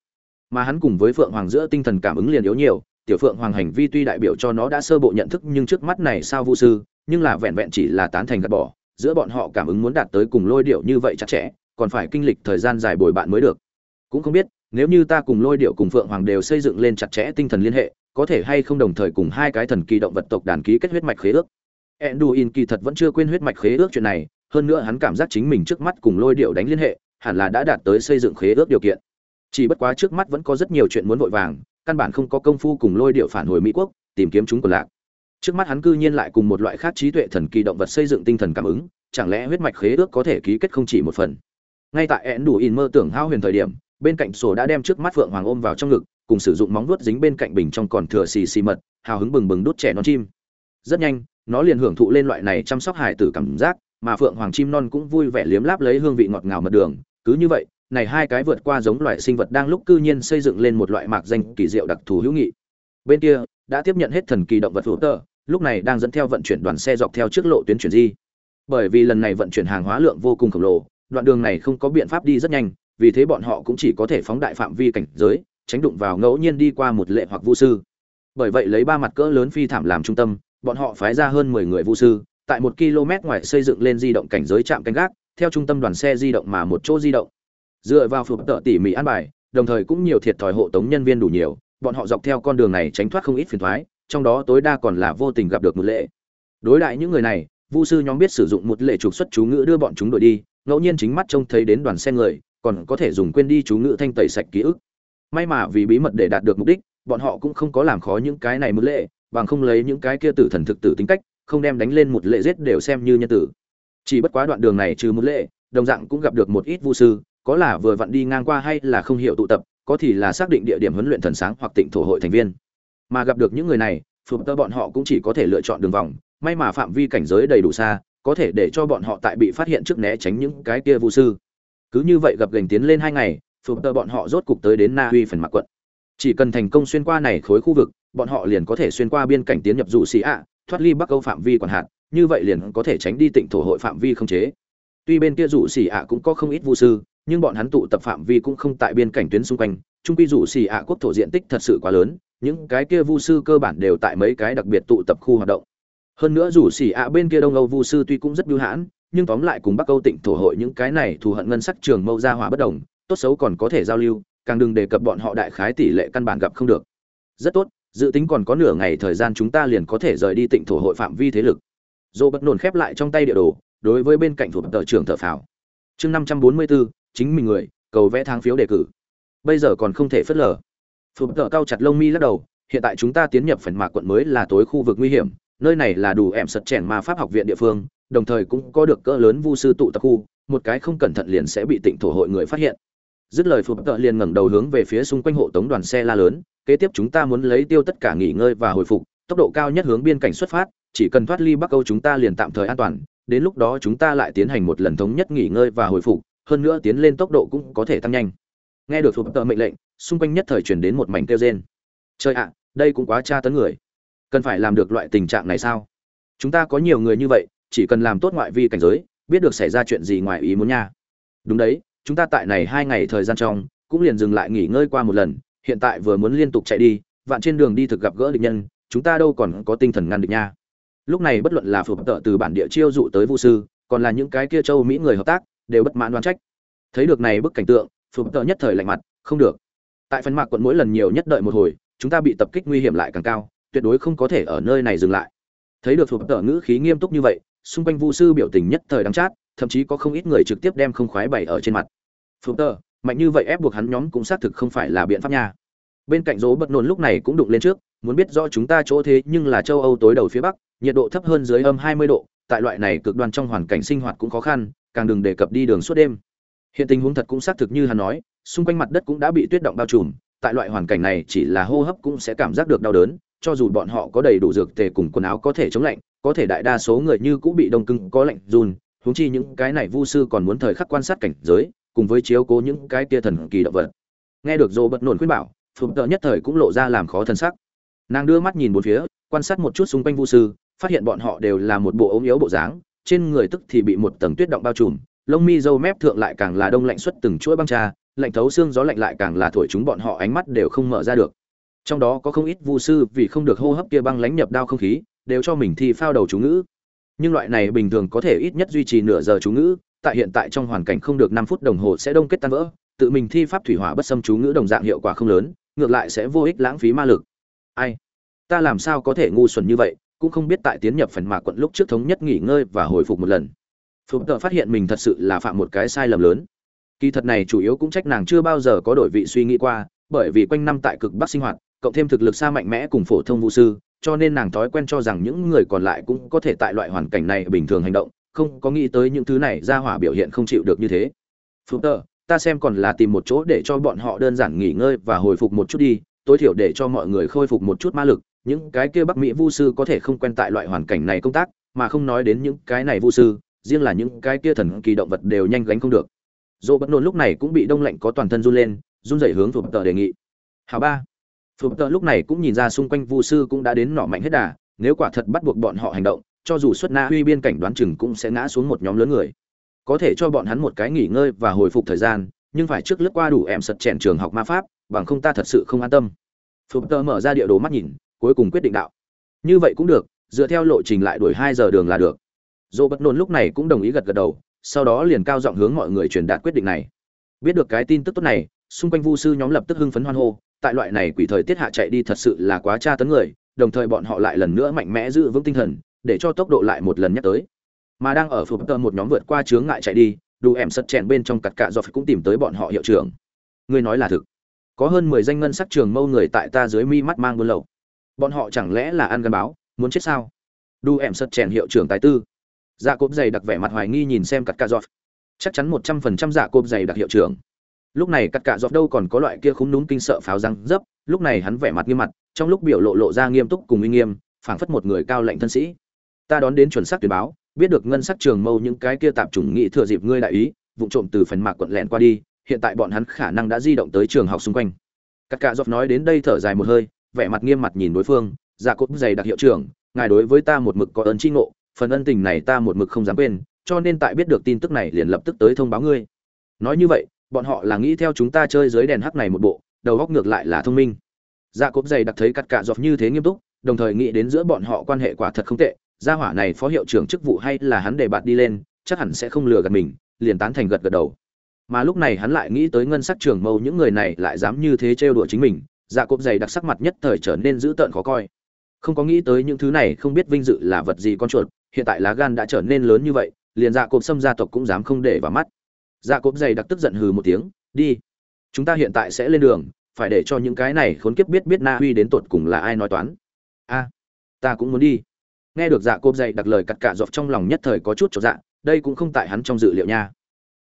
Mà hắn cùng với phượng hoàng giữa tinh thần cảm ứng liền yếu nhiều, tiểu phượng hoàng hành vi tuy đại biểu cho nó đã sơ bộ nhận thức nhưng trước mắt này sao vu sư, nhưng là vẹn vẹn chỉ là tán thành gạt bỏ, giữa bọn họ cảm ứng muốn đạt tới cùng lôi điệu như vậy chặt chẽ, còn phải kinh lịch thời gian dài bồi bạn mới được. Cũng không biết, nếu như ta cùng lôi điệu cùng phượng hoàng đều xây dựng lên chặt chẽ tinh thần liên hệ, có thể hay không đồng thời cùng hai cái thần kỳ động vật tộc đàn ký kết huyết mạch khế ước. Enduin kỳ thật vẫn chưa quên huyết mạch khế ước chuyện này, hơn nữa hắn cảm giác chính mình trước mắt cùng lôi điệu đánh liên hệ hẳn là đã đạt tới xây dựng khế ước điều kiện. Chỉ bất quá trước mắt vẫn có rất nhiều chuyện muốn vội vàng, căn bản không có công phu cùng lôi điệu phản hồi mỹ quốc, tìm kiếm chúng còn lạc. Trước mắt hắn cư nhiên lại cùng một loại khác trí tuệ thần kỳ động vật xây dựng tinh thần cảm ứng, chẳng lẽ huyết mạch khế ước có thể ký kết không chỉ một phần? Ngay tại én đủ in mơ tưởng hao huyền thời điểm, bên cạnh sổ đã đem trước mắt phượng hoàng ôm vào trong ngực, cùng sử dụng móng vuốt dính bên cạnh bình trong còn thừa xì xì mật, hào hứng bừng bừng đút trẻ non chim. Rất nhanh, nó liền hưởng thụ lên loại này chăm sóc hài tử cảm giác, mà phượng hoàng chim non cũng vui vẻ liếm láp lấy hương vị ngọt ngào mật đường cứ như vậy, này hai cái vượt qua giống loại sinh vật đang lúc cư nhiên xây dựng lên một loại mạc danh kỳ diệu đặc thù hữu nghị. Bên kia, đã tiếp nhận hết thần kỳ động vật hữu tơ lúc này đang dẫn theo vận chuyển đoàn xe dọc theo trước lộ tuyến chuyển di. Bởi vì lần này vận chuyển hàng hóa lượng vô cùng khổng lồ, đoạn đường này không có biện pháp đi rất nhanh, vì thế bọn họ cũng chỉ có thể phóng đại phạm vi cảnh giới, tránh đụng vào ngẫu nhiên đi qua một lệ hoặc vu sư. Bởi vậy lấy ba mặt cỡ lớn phi thảm làm trung tâm, bọn họ phái ra hơn mười người vu sư, tại một km ngoài xây dựng lên di động cảnh giới trạm canh gác theo trung tâm đoàn xe di động mà một chỗ di động. Dựa vào phục tợ tỉ mỉ an bài, đồng thời cũng nhiều thiệt thòi hộ tống nhân viên đủ nhiều, bọn họ dọc theo con đường này tránh thoát không ít phiền thoái, trong đó tối đa còn là vô tình gặp được một lệ. Đối đại những người này, vu sư nhóm biết sử dụng một lệ trục xuất chú ngữ đưa bọn chúng đội đi, ngẫu nhiên chính mắt trông thấy đến đoàn xe người, còn có thể dùng quên đi chú ngữ thanh tẩy sạch ký ức. May mà vì bí mật để đạt được mục đích, bọn họ cũng không có làm khó những cái này một lệ, bằng không lấy những cái kia tử thần thực tử tính cách, không đem đánh lên một lệ giết đều xem như nhân tử chỉ bất quá đoạn đường này trừ một lệ, đồng dạng cũng gặp được một ít vu sư, có là vừa vặn đi ngang qua hay là không hiểu tụ tập, có thì là xác định địa điểm huấn luyện thần sáng hoặc tịnh thổ hội thành viên. Mà gặp được những người này phụt tơ bọn họ cũng chỉ có thể lựa chọn đường vòng, may mà phạm vi cảnh giới đầy đủ xa, có thể để cho bọn họ tại bị phát hiện trước né tránh những cái kia vu sư. Cứ như vậy gặp gành tiến lên hai ngày phục tơ bọn họ rốt cục tới đến na uy phần mạc quận. Chỉ cần thành công xuyên qua này khối khu vực, bọn họ liền có thể xuyên qua biên cảnh tiến nhập dù xì ạ thoát ly bắc âu phạm vi quản hạt như vậy liền có thể tránh đi tịnh thổ hội phạm vi không chế. Tuy bên kia rủ xì ạ cũng có không ít vu sư, nhưng bọn hắn tụ tập phạm vi cũng không tại biên cảnh tuyến xung quanh trung quy rủ xì ạ quốc thổ diện tích thật sự quá lớn, những cái kia vu sư cơ bản đều tại mấy cái đặc biệt tụ tập khu hoạt động. Hơn nữa rủ xì ạ bên kia đông âu vu sư tuy cũng rất biêu hãn, nhưng tóm lại cùng bắc âu tịnh thổ hội những cái này thù hận ngân sắc trường mâu ra hỏa bất đồng, tốt xấu còn có thể giao lưu, càng đừng đề cập bọn họ đại khái tỷ lệ căn bản gặp không được. Rất tốt, dự tính còn có nửa ngày thời gian chúng ta liền có thể rời đi tịnh thổ hội phạm vi thế lực dô bất nổn khép lại trong tay địa đồ, đối với bên cạnh thuộc tờ trưởng thợ phào. Chương năm trăm bốn mươi bốn chính mình người, cầu vẽ tháng phiếu đề cử. Bây giờ còn không thể phớt lờ. Phục tờ cao chặt lông mi lắc đầu, hiện tại chúng ta tiến nhập phần mạc quận mới là tối khu vực nguy hiểm, nơi này là đủ ẻm sật chèn ma pháp học viện địa phương, đồng thời cũng có được cỡ lớn vu sư tụ tập khu, một cái không cẩn thận liền sẽ bị tịnh thổ hội người phát hiện. Dứt lời phục tợ liền ngẩng đầu hướng về phía xung quanh hộ tống đoàn xe la lớn, kế tiếp chúng ta muốn lấy tiêu tất cả nghỉ ngơi và hồi phục, tốc độ cao nhất hướng biên cảnh xuất phát chỉ cần thoát ly bắc âu chúng ta liền tạm thời an toàn, đến lúc đó chúng ta lại tiến hành một lần thống nhất nghỉ ngơi và hồi phục, hơn nữa tiến lên tốc độ cũng có thể tăng nhanh. Nghe được thuộc tợ mệnh lệnh, xung quanh nhất thời chuyển đến một mảnh kêu rên. Chơi ạ, đây cũng quá tra tấn người. Cần phải làm được loại tình trạng này sao? Chúng ta có nhiều người như vậy, chỉ cần làm tốt ngoại vi cảnh giới, biết được xảy ra chuyện gì ngoài ý muốn nha. Đúng đấy, chúng ta tại này hai ngày thời gian trong, cũng liền dừng lại nghỉ ngơi qua một lần, hiện tại vừa muốn liên tục chạy đi, vạn trên đường đi thực gặp gỡ địch nhân, chúng ta đâu còn có tinh thần ngăn địch nha lúc này bất luận là phù tợ từ bản địa chiêu dụ tới vũ sư, còn là những cái kia châu mỹ người hợp tác, đều bất mãn đoán trách. Thấy được này bức cảnh tượng phù tợ nhất thời lạnh mặt, không được. Tại phần mạc quận mỗi lần nhiều nhất đợi một hồi, chúng ta bị tập kích nguy hiểm lại càng cao, tuyệt đối không có thể ở nơi này dừng lại. Thấy được phù tợ ngữ khí nghiêm túc như vậy, xung quanh vu sư biểu tình nhất thời đắng chát, thậm chí có không ít người trực tiếp đem không khoái bày ở trên mặt. Phù tợ, mạnh như vậy ép buộc hắn nhóm cũng xác thực không phải là biện pháp nha. Bên cạnh dỗ bất nôn lúc này cũng đụng lên trước, muốn biết rõ chúng ta chỗ thế nhưng là châu âu tối đầu phía bắc nhiệt độ thấp hơn dưới âm 20 độ, tại loại này cực đoan trong hoàn cảnh sinh hoạt cũng khó khăn, càng đừng đề cập đi đường suốt đêm. Hiện tình huống thật cũng xác thực như hắn nói, xung quanh mặt đất cũng đã bị tuyết động bao trùm, tại loại hoàn cảnh này chỉ là hô hấp cũng sẽ cảm giác được đau đớn, cho dù bọn họ có đầy đủ dược tề cùng quần áo có thể chống lạnh, có thể đại đa số người như cũng bị đông cứng, có lạnh, run, huống chi những cái này vu sư còn muốn thời khắc quan sát cảnh giới, cùng với chiếu cố những cái tia thần kỳ động vật. Nghe được dô Bất nổn khuyên bảo Phùng Tự nhất thời cũng lộ ra làm khó thân sắc. Nàng đưa mắt nhìn bốn phía, quan sát một chút xung quanh vu sư phát hiện bọn họ đều là một bộ ống yếu bộ dáng, trên người tức thì bị một tầng tuyết động bao trùm, lông mi râu mép thượng lại càng là đông lạnh xuất từng chuỗi băng trà lạnh thấu xương gió lạnh lại càng là thổi chúng bọn họ ánh mắt đều không mở ra được. Trong đó có không ít vu sư vì không được hô hấp kia băng lánh nhập đao không khí, đều cho mình thi phao đầu chú ngữ. Nhưng loại này bình thường có thể ít nhất duy trì nửa giờ chú ngữ, tại hiện tại trong hoàn cảnh không được năm phút đồng hồ sẽ đông kết tan vỡ, tự mình thi pháp thủy hỏa bất xâm chú ngữ đồng dạng hiệu quả không lớn, ngược lại sẽ vô ích lãng phí ma lực. Ai? Ta làm sao có thể ngu xuẩn như vậy? Cũng không biết tại tiến nhập phần mạc quận lúc trước thống nhất nghỉ ngơi và hồi phục một lần. Phục tợ phát hiện mình thật sự là phạm một cái sai lầm lớn. Kỳ thật này chủ yếu cũng trách nàng chưa bao giờ có đổi vị suy nghĩ qua, bởi vì quanh năm tại cực bắc sinh hoạt, cộng thêm thực lực xa mạnh mẽ cùng phổ thông vũ sư, cho nên nàng thói quen cho rằng những người còn lại cũng có thể tại loại hoàn cảnh này bình thường hành động, không có nghĩ tới những thứ này ra hỏa biểu hiện không chịu được như thế. Phú tờ ta xem còn là tìm một chỗ để cho bọn họ đơn giản nghỉ ngơi và hồi phục một chút đi, tối thiểu để cho mọi người khôi phục một chút ma lực những cái kia bắc mỹ vu sư có thể không quen tại loại hoàn cảnh này công tác, mà không nói đến những cái này vu sư, riêng là những cái kia thần kỳ động vật đều nhanh gánh không được. Dỗ bất nôn lúc này cũng bị đông lạnh có toàn thân run lên, run rẩy hướng phụp tờ đề nghị. Hào ba. Phụp tờ lúc này cũng nhìn ra xung quanh vu sư cũng đã đến nọ mạnh hết đà, nếu quả thật bắt buộc bọn họ hành động, cho dù xuất na huy biên cảnh đoán chừng cũng sẽ ngã xuống một nhóm lớn người. Có thể cho bọn hắn một cái nghỉ ngơi và hồi phục thời gian, nhưng phải trước lướt qua đủ em sật chèn trường học ma pháp, bằng không ta thật sự không an tâm. Phụp tờ mở ra địa đồ mắt nhìn cuối cùng quyết định đạo. Như vậy cũng được, dựa theo lộ trình lại đuổi hai giờ đường là được. Dỗ bất nôn lúc này cũng đồng ý gật gật đầu, sau đó liền cao giọng hướng mọi người truyền đạt quyết định này. Biết được cái tin tức tốt này, xung quanh vu sư nhóm lập tức hưng phấn hoan hô, tại loại này quỷ thời tiết hạ chạy đi thật sự là quá tra tấn người, đồng thời bọn họ lại lần nữa mạnh mẽ giữ vững tinh thần, để cho tốc độ lại một lần nhắc tới. Mà đang ở phục tơ một nhóm vượt qua chướng ngại chạy đi đủ em sật chèn bên trong cặt cạ do cũng tìm tới bọn họ hiệu trưởng. Ngươi nói là thực. Có hơn mười danh ngân sắc trường mâu người tại ta dưới mi mắt mang buôn lậu bọn họ chẳng lẽ là ăn gắn báo, muốn chết sao? Đu em sật chèn hiệu trưởng tài tư. Dạ cốp dày đặc vẻ mặt hoài nghi nhìn xem cắt cạ giọt. Chắc chắn một trăm phần trăm dạ cốp dày đặc hiệu trưởng. Lúc này cắt cạ giọt đâu còn có loại kia khúng núm kinh sợ pháo răng dấp, lúc này hắn vẻ mặt nghiêm mặt, trong lúc biểu lộ lộ ra nghiêm túc cùng uy nghiêm, phảng phất một người cao lệnh thân sĩ. Ta đón đến chuẩn xác tuyển báo, biết được ngân sắc trường mâu những cái kia tạp chủng nghị thừa dịp ngươi đại ý vụ trộm từ phần mạc quận lẹn qua đi, hiện tại bọn hắn khả năng đã di động tới trường học xung quanh. Cắt cạ dọc nói đến đây thở dài một hơi vẻ mặt nghiêm mặt nhìn đối phương dạ cốt dày đặc hiệu trưởng, ngài đối với ta một mực có ơn tri ngộ, phần ân tình này ta một mực không dám quên, cho nên tại biết được tin tức này liền lập tức tới thông báo ngươi. Nói như vậy, bọn họ là nghĩ theo chúng ta chơi dưới đèn hắc này một bộ, đầu góc ngược lại là thông minh. Dạ cốt dày đặc thấy cắt cạ dọc như thế nghiêm túc, đồng thời nghĩ đến giữa bọn họ quan hệ quả thật không tệ, gia hỏa này phó hiệu trưởng chức vụ hay là hắn để bạn đi lên, chắc hẳn sẽ không lừa gạt mình, liền tán thành gật gật đầu. Mà lúc này hắn lại nghĩ tới ngân sắc trường mâu những người này lại dám như thế trêu đùa chính mình dạ cộp dày đặc sắc mặt nhất thời trở nên dữ tợn khó coi. Không có nghĩ tới những thứ này, không biết vinh dự là vật gì con chuột, hiện tại lá gan đã trở nên lớn như vậy, liền dạ cộp xâm gia tộc cũng dám không để vào mắt. Dạ cộp dày đặc tức giận hừ một tiếng, đi, chúng ta hiện tại sẽ lên đường, phải để cho những cái này khốn kiếp biết biết na huy đến tột cùng là ai nói toán. A, ta cũng muốn đi. Nghe được dạ cộp dày đặc lời cặt cả dọc trong lòng nhất thời có chút cho dạ đây cũng không tại hắn trong dự liệu nha.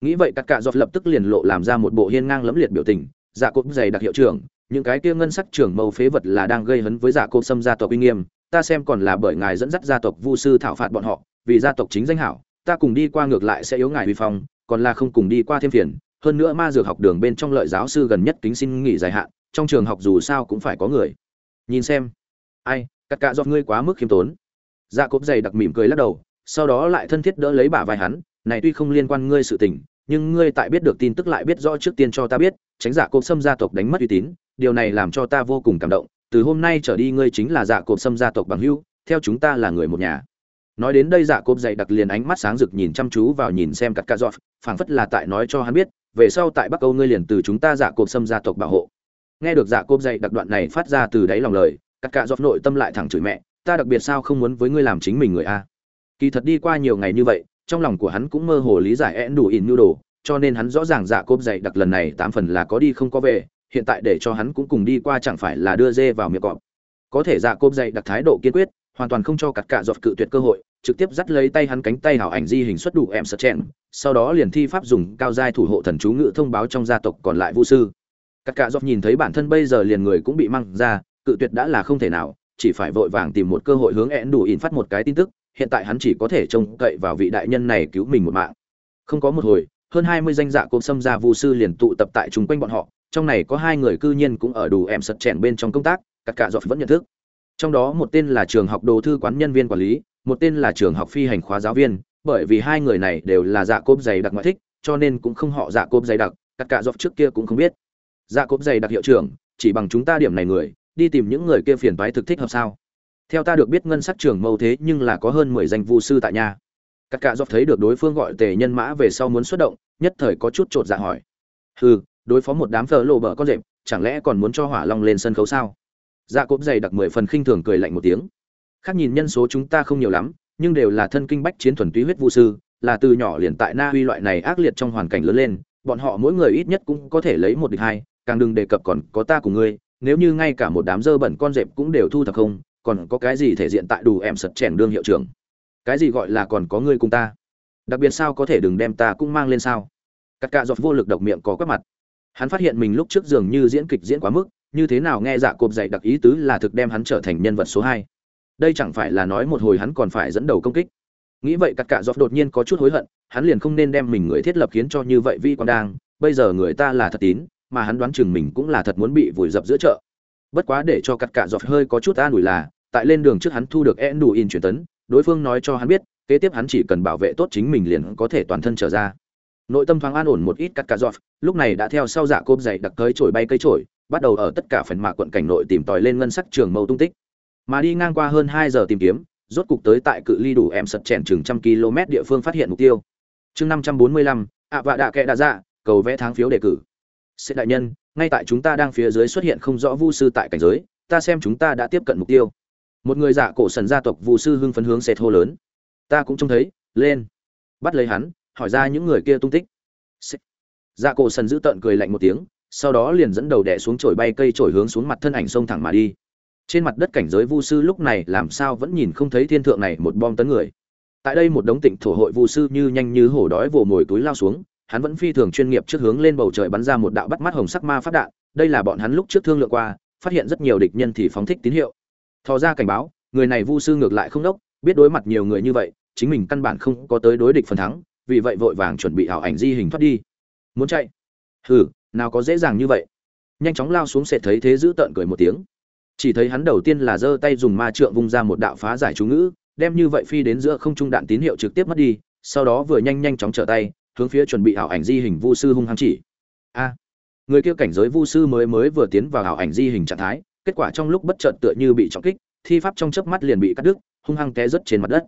Nghĩ vậy cặt cạ dọc lập tức liền lộ làm ra một bộ hiên ngang lẫm liệt biểu tình. Dạ cộp dày đặc hiệu trưởng những cái kia ngân sắc trưởng mâu phế vật là đang gây hấn với giả cô xâm gia tộc uy nghiêm, ta xem còn là bởi ngài dẫn dắt gia tộc vu sư thảo phạt bọn họ, vì gia tộc chính danh hảo, ta cùng đi qua ngược lại sẽ yếu ngài uy phong, còn là không cùng đi qua thêm phiền, hơn nữa ma dược học đường bên trong lợi giáo sư gần nhất kính xin nghỉ dài hạn, trong trường học dù sao cũng phải có người. Nhìn xem. Ai, cắt cạ giọt ngươi quá mức khiêm tốn. Dạ cốp dày đặc mỉm cười lắc đầu, sau đó lại thân thiết đỡ lấy bả vai hắn, này tuy không liên quan ngươi sự tình, nhưng ngươi tại biết được tin tức lại biết rõ trước tiên cho ta biết tránh dạ giả cộp xâm gia tộc đánh mất uy tín điều này làm cho ta vô cùng cảm động từ hôm nay trở đi ngươi chính là dạ giả cộp xâm gia tộc bằng hưu, theo chúng ta là người một nhà. Nói đến đây dạ giả cộp dậy đặc liền ánh mắt sáng rực nhìn chăm chú vào nhìn xem cắt ca dọt phảng phất là tại nói cho hắn biết về sau tại bắc âu ngươi liền từ chúng ta giả cộp xâm gia tộc bảo hộ. Nghe được giả cộp dậy đặc đoạn này phát ra từ đáy lòng lời cắt ca dọt nội tâm lại thẳng chửi mẹ ta đặc biệt sao không muốn với ngươi làm chính mình người a? Kỳ thật đi qua nhiều ngày như vậy trong lòng của hắn cũng mơ hồ lý giải én đủ ỉn nhu đồ cho nên hắn rõ ràng dạ cốp dày đặc lần này tám phần là có đi không có về, hiện tại để cho hắn cũng cùng đi qua chẳng phải là đưa dê vào miệng cọp. Có thể dạ cốp dày đặc thái độ kiên quyết, hoàn toàn không cho cặt cả giọt cự tuyệt cơ hội, trực tiếp dắt lấy tay hắn cánh tay hảo ảnh di hình xuất đủ em sật chèn, sau đó liền thi pháp dùng cao giai thủ hộ thần chú ngự thông báo trong gia tộc còn lại vũ sư. Cắt cả giọt nhìn thấy bản thân bây giờ liền người cũng bị mang ra, cự tuyệt đã là không thể nào, chỉ phải vội vàng tìm một cơ hội hướng én đủ in phát một cái tin tức, hiện tại hắn chỉ có thể trông cậy vào vị đại nhân này cứu mình một mạng. Không có một hồi hơn hai mươi danh dạ cộp xâm gia vu sư liền tụ tập tại chung quanh bọn họ, trong này có hai người cư nhiên cũng ở đủ em sật chèn bên trong công tác các cả dọc vẫn nhận thức. Trong đó một tên là trường học đồ thư quán nhân viên quản lý, một tên là trường học phi hành khóa giáo viên, bởi vì hai người này đều là dạ cốp dày đặc ngoại thích, cho nên cũng không họ dạ cốp dày đặc tất cả dọc trước kia cũng không biết. Dạ cốp dày đặc hiệu trưởng, chỉ bằng chúng ta điểm này người, đi tìm những người kia phiền toái thực thích hợp sao? Theo ta được biết ngân sắc trưởng mâu thế nhưng là có hơn mười danh vu sư tại nhà các cạ dọc thấy được đối phương gọi tề nhân mã về sau muốn xuất động, nhất thời có chút trột dạ hỏi. Hừ, đối phó một đám phở lộ bờ con rệp, chẳng lẽ còn muốn cho hỏa long lên sân khấu sao? Dạ cốp dày đặc mười phần khinh thường cười lạnh một tiếng. Khác nhìn nhân số chúng ta không nhiều lắm, nhưng đều là thân kinh bách chiến thuần túy huyết vu sư, là từ nhỏ liền tại na uy loại này ác liệt trong hoàn cảnh lớn lên, bọn họ mỗi người ít nhất cũng có thể lấy một địch hai, càng đừng đề cập còn có ta cùng ngươi, nếu như ngay cả một đám dơ bẩn con rệp cũng đều thu thập không, còn có cái gì thể diện tại đủ em sật chèn đương hiệu trưởng? Cái gì gọi là còn có ngươi cùng ta? Đặc biệt sao có thể đừng đem ta cũng mang lên sao? Cắt cạ giọt vô lực độc miệng có quét mặt. Hắn phát hiện mình lúc trước dường như diễn kịch diễn quá mức, như thế nào nghe dạ cộp dạy đặc ý tứ là thực đem hắn trở thành nhân vật số hai. Đây chẳng phải là nói một hồi hắn còn phải dẫn đầu công kích. Nghĩ vậy cắt cạ giọt đột nhiên có chút hối hận, hắn liền không nên đem mình người thiết lập khiến cho như vậy vi còn đang. Bây giờ người ta là thật tín, mà hắn đoán chừng mình cũng là thật muốn bị vùi dập giữa chợ. Bất quá để cho cắt cạ giọt hơi có chút an ủi là, tại lên đường trước hắn thu được e đủ in truyền tấn đối phương nói cho hắn biết, kế tiếp hắn chỉ cần bảo vệ tốt chính mình liền có thể toàn thân trở ra. Nội tâm thoáng an ổn một ít cắt cà giọt, lúc này đã theo sau dạ cốp dày đặc tới trổi bay cây trổi, bắt đầu ở tất cả phần mạc quận cảnh nội tìm tòi lên ngân sắc trường mâu tung tích. Mà đi ngang qua hơn hai giờ tìm kiếm, rốt cục tới tại cự ly đủ em sật chèn chừng trăm km địa phương phát hiện mục tiêu. Chương năm trăm bốn mươi lăm, ạ vạ đạ kệ đã dạ cầu vẽ tháng phiếu đề cử. Sẽ đại nhân, ngay tại chúng ta đang phía dưới xuất hiện không rõ vu sư tại cảnh giới, ta xem chúng ta đã tiếp cận mục tiêu một người dạ cổ sần gia tộc vụ sư hưng phấn hướng sệt hô lớn. Ta cũng trông thấy, lên. Bắt lấy hắn, hỏi ra những người kia tung tích. Dạ cổ sần giữ tợn cười lạnh một tiếng, sau đó liền dẫn đầu đẻ xuống chổi bay cây chổi hướng xuống mặt thân ảnh sông thẳng mà đi. Trên mặt đất cảnh giới vu sư lúc này làm sao vẫn nhìn không thấy thiên thượng này một bom tấn người. Tại đây một đống tịnh thổ hội vu sư như nhanh như hổ đói vồ mồi túi lao xuống, hắn vẫn phi thường chuyên nghiệp trước hướng lên bầu trời bắn ra một đạo bắt mắt hồng sắc ma phát đạn, đây là bọn hắn lúc trước thương lượng qua, phát hiện rất nhiều địch nhân thì phóng thích tín hiệu thò ra cảnh báo, người này vu sư ngược lại không đốc, biết đối mặt nhiều người như vậy, chính mình căn bản không có tới đối địch phần thắng, vì vậy vội vàng chuẩn bị ảo ảnh di hình thoát đi. Muốn chạy? Hừ, nào có dễ dàng như vậy. Nhanh chóng lao xuống sẽ thấy thế giữ tợn cười một tiếng. Chỉ thấy hắn đầu tiên là giơ tay dùng ma trượng vung ra một đạo phá giải chú ngữ, đem như vậy phi đến giữa không trung đạn tín hiệu trực tiếp mất đi, sau đó vừa nhanh nhanh chóng trở tay, hướng phía chuẩn bị ảo ảnh di hình vu sư hung hăng chỉ. A! Người kia cảnh giới vu sư mới mới vừa tiến vào ảo ảnh di hình trạng thái kết quả trong lúc bất chợt tựa như bị trọng kích, thi pháp trong chớp mắt liền bị cắt đứt, hung hăng té rớt trên mặt đất.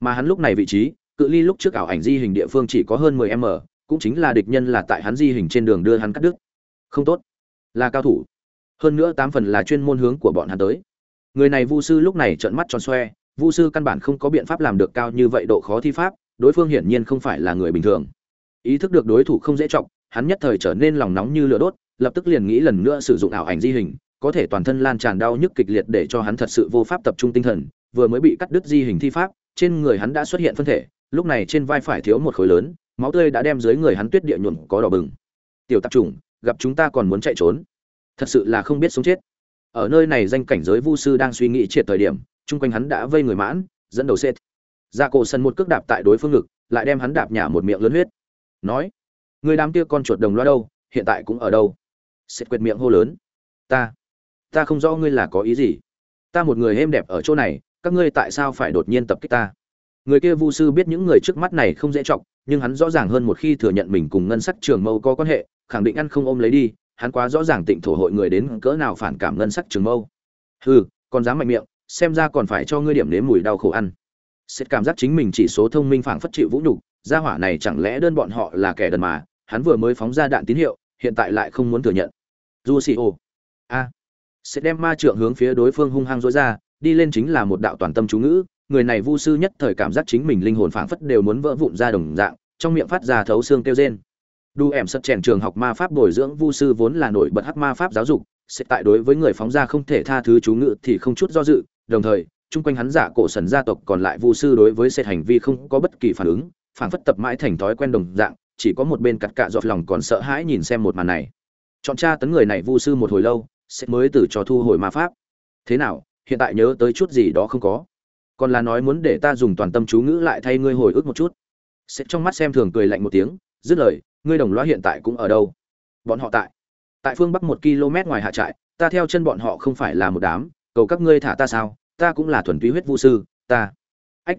Mà hắn lúc này vị trí, cự ly lúc trước ảo ảnh di hình địa phương chỉ có hơn 10 m, cũng chính là địch nhân là tại hắn di hình trên đường đưa hắn cắt đứt. Không tốt. Là cao thủ. Hơn nữa tám phần là chuyên môn hướng của bọn hắn tới. Người này vu sư lúc này trợn mắt tròn xoe, vu sư căn bản không có biện pháp làm được cao như vậy độ khó thi pháp, đối phương hiển nhiên không phải là người bình thường. Ý thức được đối thủ không dễ trọng hắn nhất thời trở nên lòng nóng như lửa đốt, lập tức liền nghĩ lần nữa sử dụng ảo ảnh di hình có thể toàn thân lan tràn đau nhức kịch liệt để cho hắn thật sự vô pháp tập trung tinh thần, vừa mới bị cắt đứt di hình thi pháp, trên người hắn đã xuất hiện phân thể, lúc này trên vai phải thiếu một khối lớn, máu tươi đã đem dưới người hắn tuyết địa nhuộm có đỏ bừng. Tiểu tạp chủng, gặp chúng ta còn muốn chạy trốn? Thật sự là không biết sống chết. Ở nơi này danh cảnh giới vu sư đang suy nghĩ triệt thời điểm, chung quanh hắn đã vây người mãn, dẫn đầu xếp dạ cổ sân một cước đạp tại đối phương ngực, lại đem hắn đạp nhả một miệng lớn huyết. Nói, người đám kia con chuột đồng loa đâu? Hiện tại cũng ở đâu? Xếp quyệt miệng hô lớn, ta ta không rõ ngươi là có ý gì ta một người êm đẹp ở chỗ này các ngươi tại sao phải đột nhiên tập kích ta người kia vu sư biết những người trước mắt này không dễ trọng nhưng hắn rõ ràng hơn một khi thừa nhận mình cùng ngân sắc trường mâu có quan hệ khẳng định ăn không ôm lấy đi hắn quá rõ ràng tịnh thổ hội người đến cỡ nào phản cảm ngân sắc trường mâu hừ còn dám mạnh miệng xem ra còn phải cho ngươi điểm nếm mùi đau khổ ăn Sét cảm giác chính mình chỉ số thông minh phảng phất chịu vũ nhục, gia hỏa này chẳng lẽ đơn bọn họ là kẻ đần mà, hắn vừa mới phóng ra đạn tín hiệu, hiện tại lại không muốn thừa nhận. Lucio. A. Sẽ đem ma trượng hướng phía đối phương hung hăng rũa ra, đi lên chính là một đạo toàn tâm chú ngữ, người này vu sư nhất thời cảm giác chính mình linh hồn phảng phất đều muốn vỡ vụn ra đồng dạng, trong miệng phát ra thấu xương kêu rên. Đu ẻm sật chèn trường học ma pháp bồi dưỡng vu sư vốn là nổi bật hắc ma pháp giáo dục, sẽ tại đối với người phóng ra không thể tha thứ chú ngữ thì không chút do dự, đồng thời, chung quanh hắn giả cổ sần gia tộc còn lại vu sư đối với sệt hành vi không có bất kỳ phản ứng phảng phất tập mãi thành thói quen đồng dạng chỉ có một bên cặt cạ giọt lòng còn sợ hãi nhìn xem một màn này chọn tra tấn người này vu sư một hồi lâu sẽ mới từ cho thu hồi ma pháp. Thế nào, hiện tại nhớ tới chút gì đó không có? Còn là nói muốn để ta dùng toàn tâm chú ngữ lại thay ngươi hồi ức một chút. Sẽ trong mắt xem thường cười lạnh một tiếng, dứt lời, ngươi đồng loa hiện tại cũng ở đâu? Bọn họ tại. Tại phương bắc một km ngoài hạ trại, ta theo chân bọn họ không phải là một đám, cầu các ngươi thả ta sao? Ta cũng là thuần túy huyết vu sư, ta. Ách.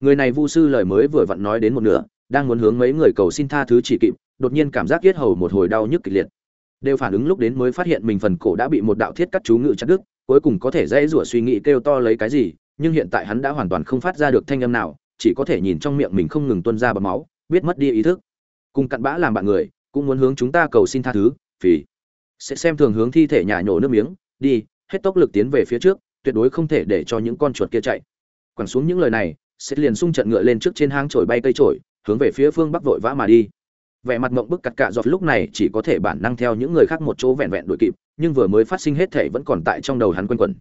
Người này vu sư lời mới vừa vặn nói đến một nửa, đang muốn hướng mấy người cầu xin tha thứ chỉ kịp, đột nhiên cảm giác yết hầu một hồi đau nhức kịch liệt đều phản ứng lúc đến mới phát hiện mình phần cổ đã bị một đạo thiết cắt chú ngự chặt đứt, cuối cùng có thể dễ rủa suy nghĩ kêu to lấy cái gì, nhưng hiện tại hắn đã hoàn toàn không phát ra được thanh âm nào, chỉ có thể nhìn trong miệng mình không ngừng tuôn ra bọt máu, biết mất đi ý thức. Cùng cặn bã làm bạn người, cũng muốn hướng chúng ta cầu xin tha thứ vì sẽ xem thường hướng thi thể nhà nhổ nước miếng, đi, hết tốc lực tiến về phía trước, tuyệt đối không thể để cho những con chuột kia chạy. Quẳng xuống những lời này, sẽ liền xung trận ngựa lên trước trên hang trổi bay cây trổi hướng về phía phương bắc vội vã mà đi vẻ mặt mộng bức cặt cạ giọt lúc này chỉ có thể bản năng theo những người khác một chỗ vẹn vẹn đuổi kịp, nhưng vừa mới phát sinh hết thể vẫn còn tại trong đầu hắn quanh quẩn.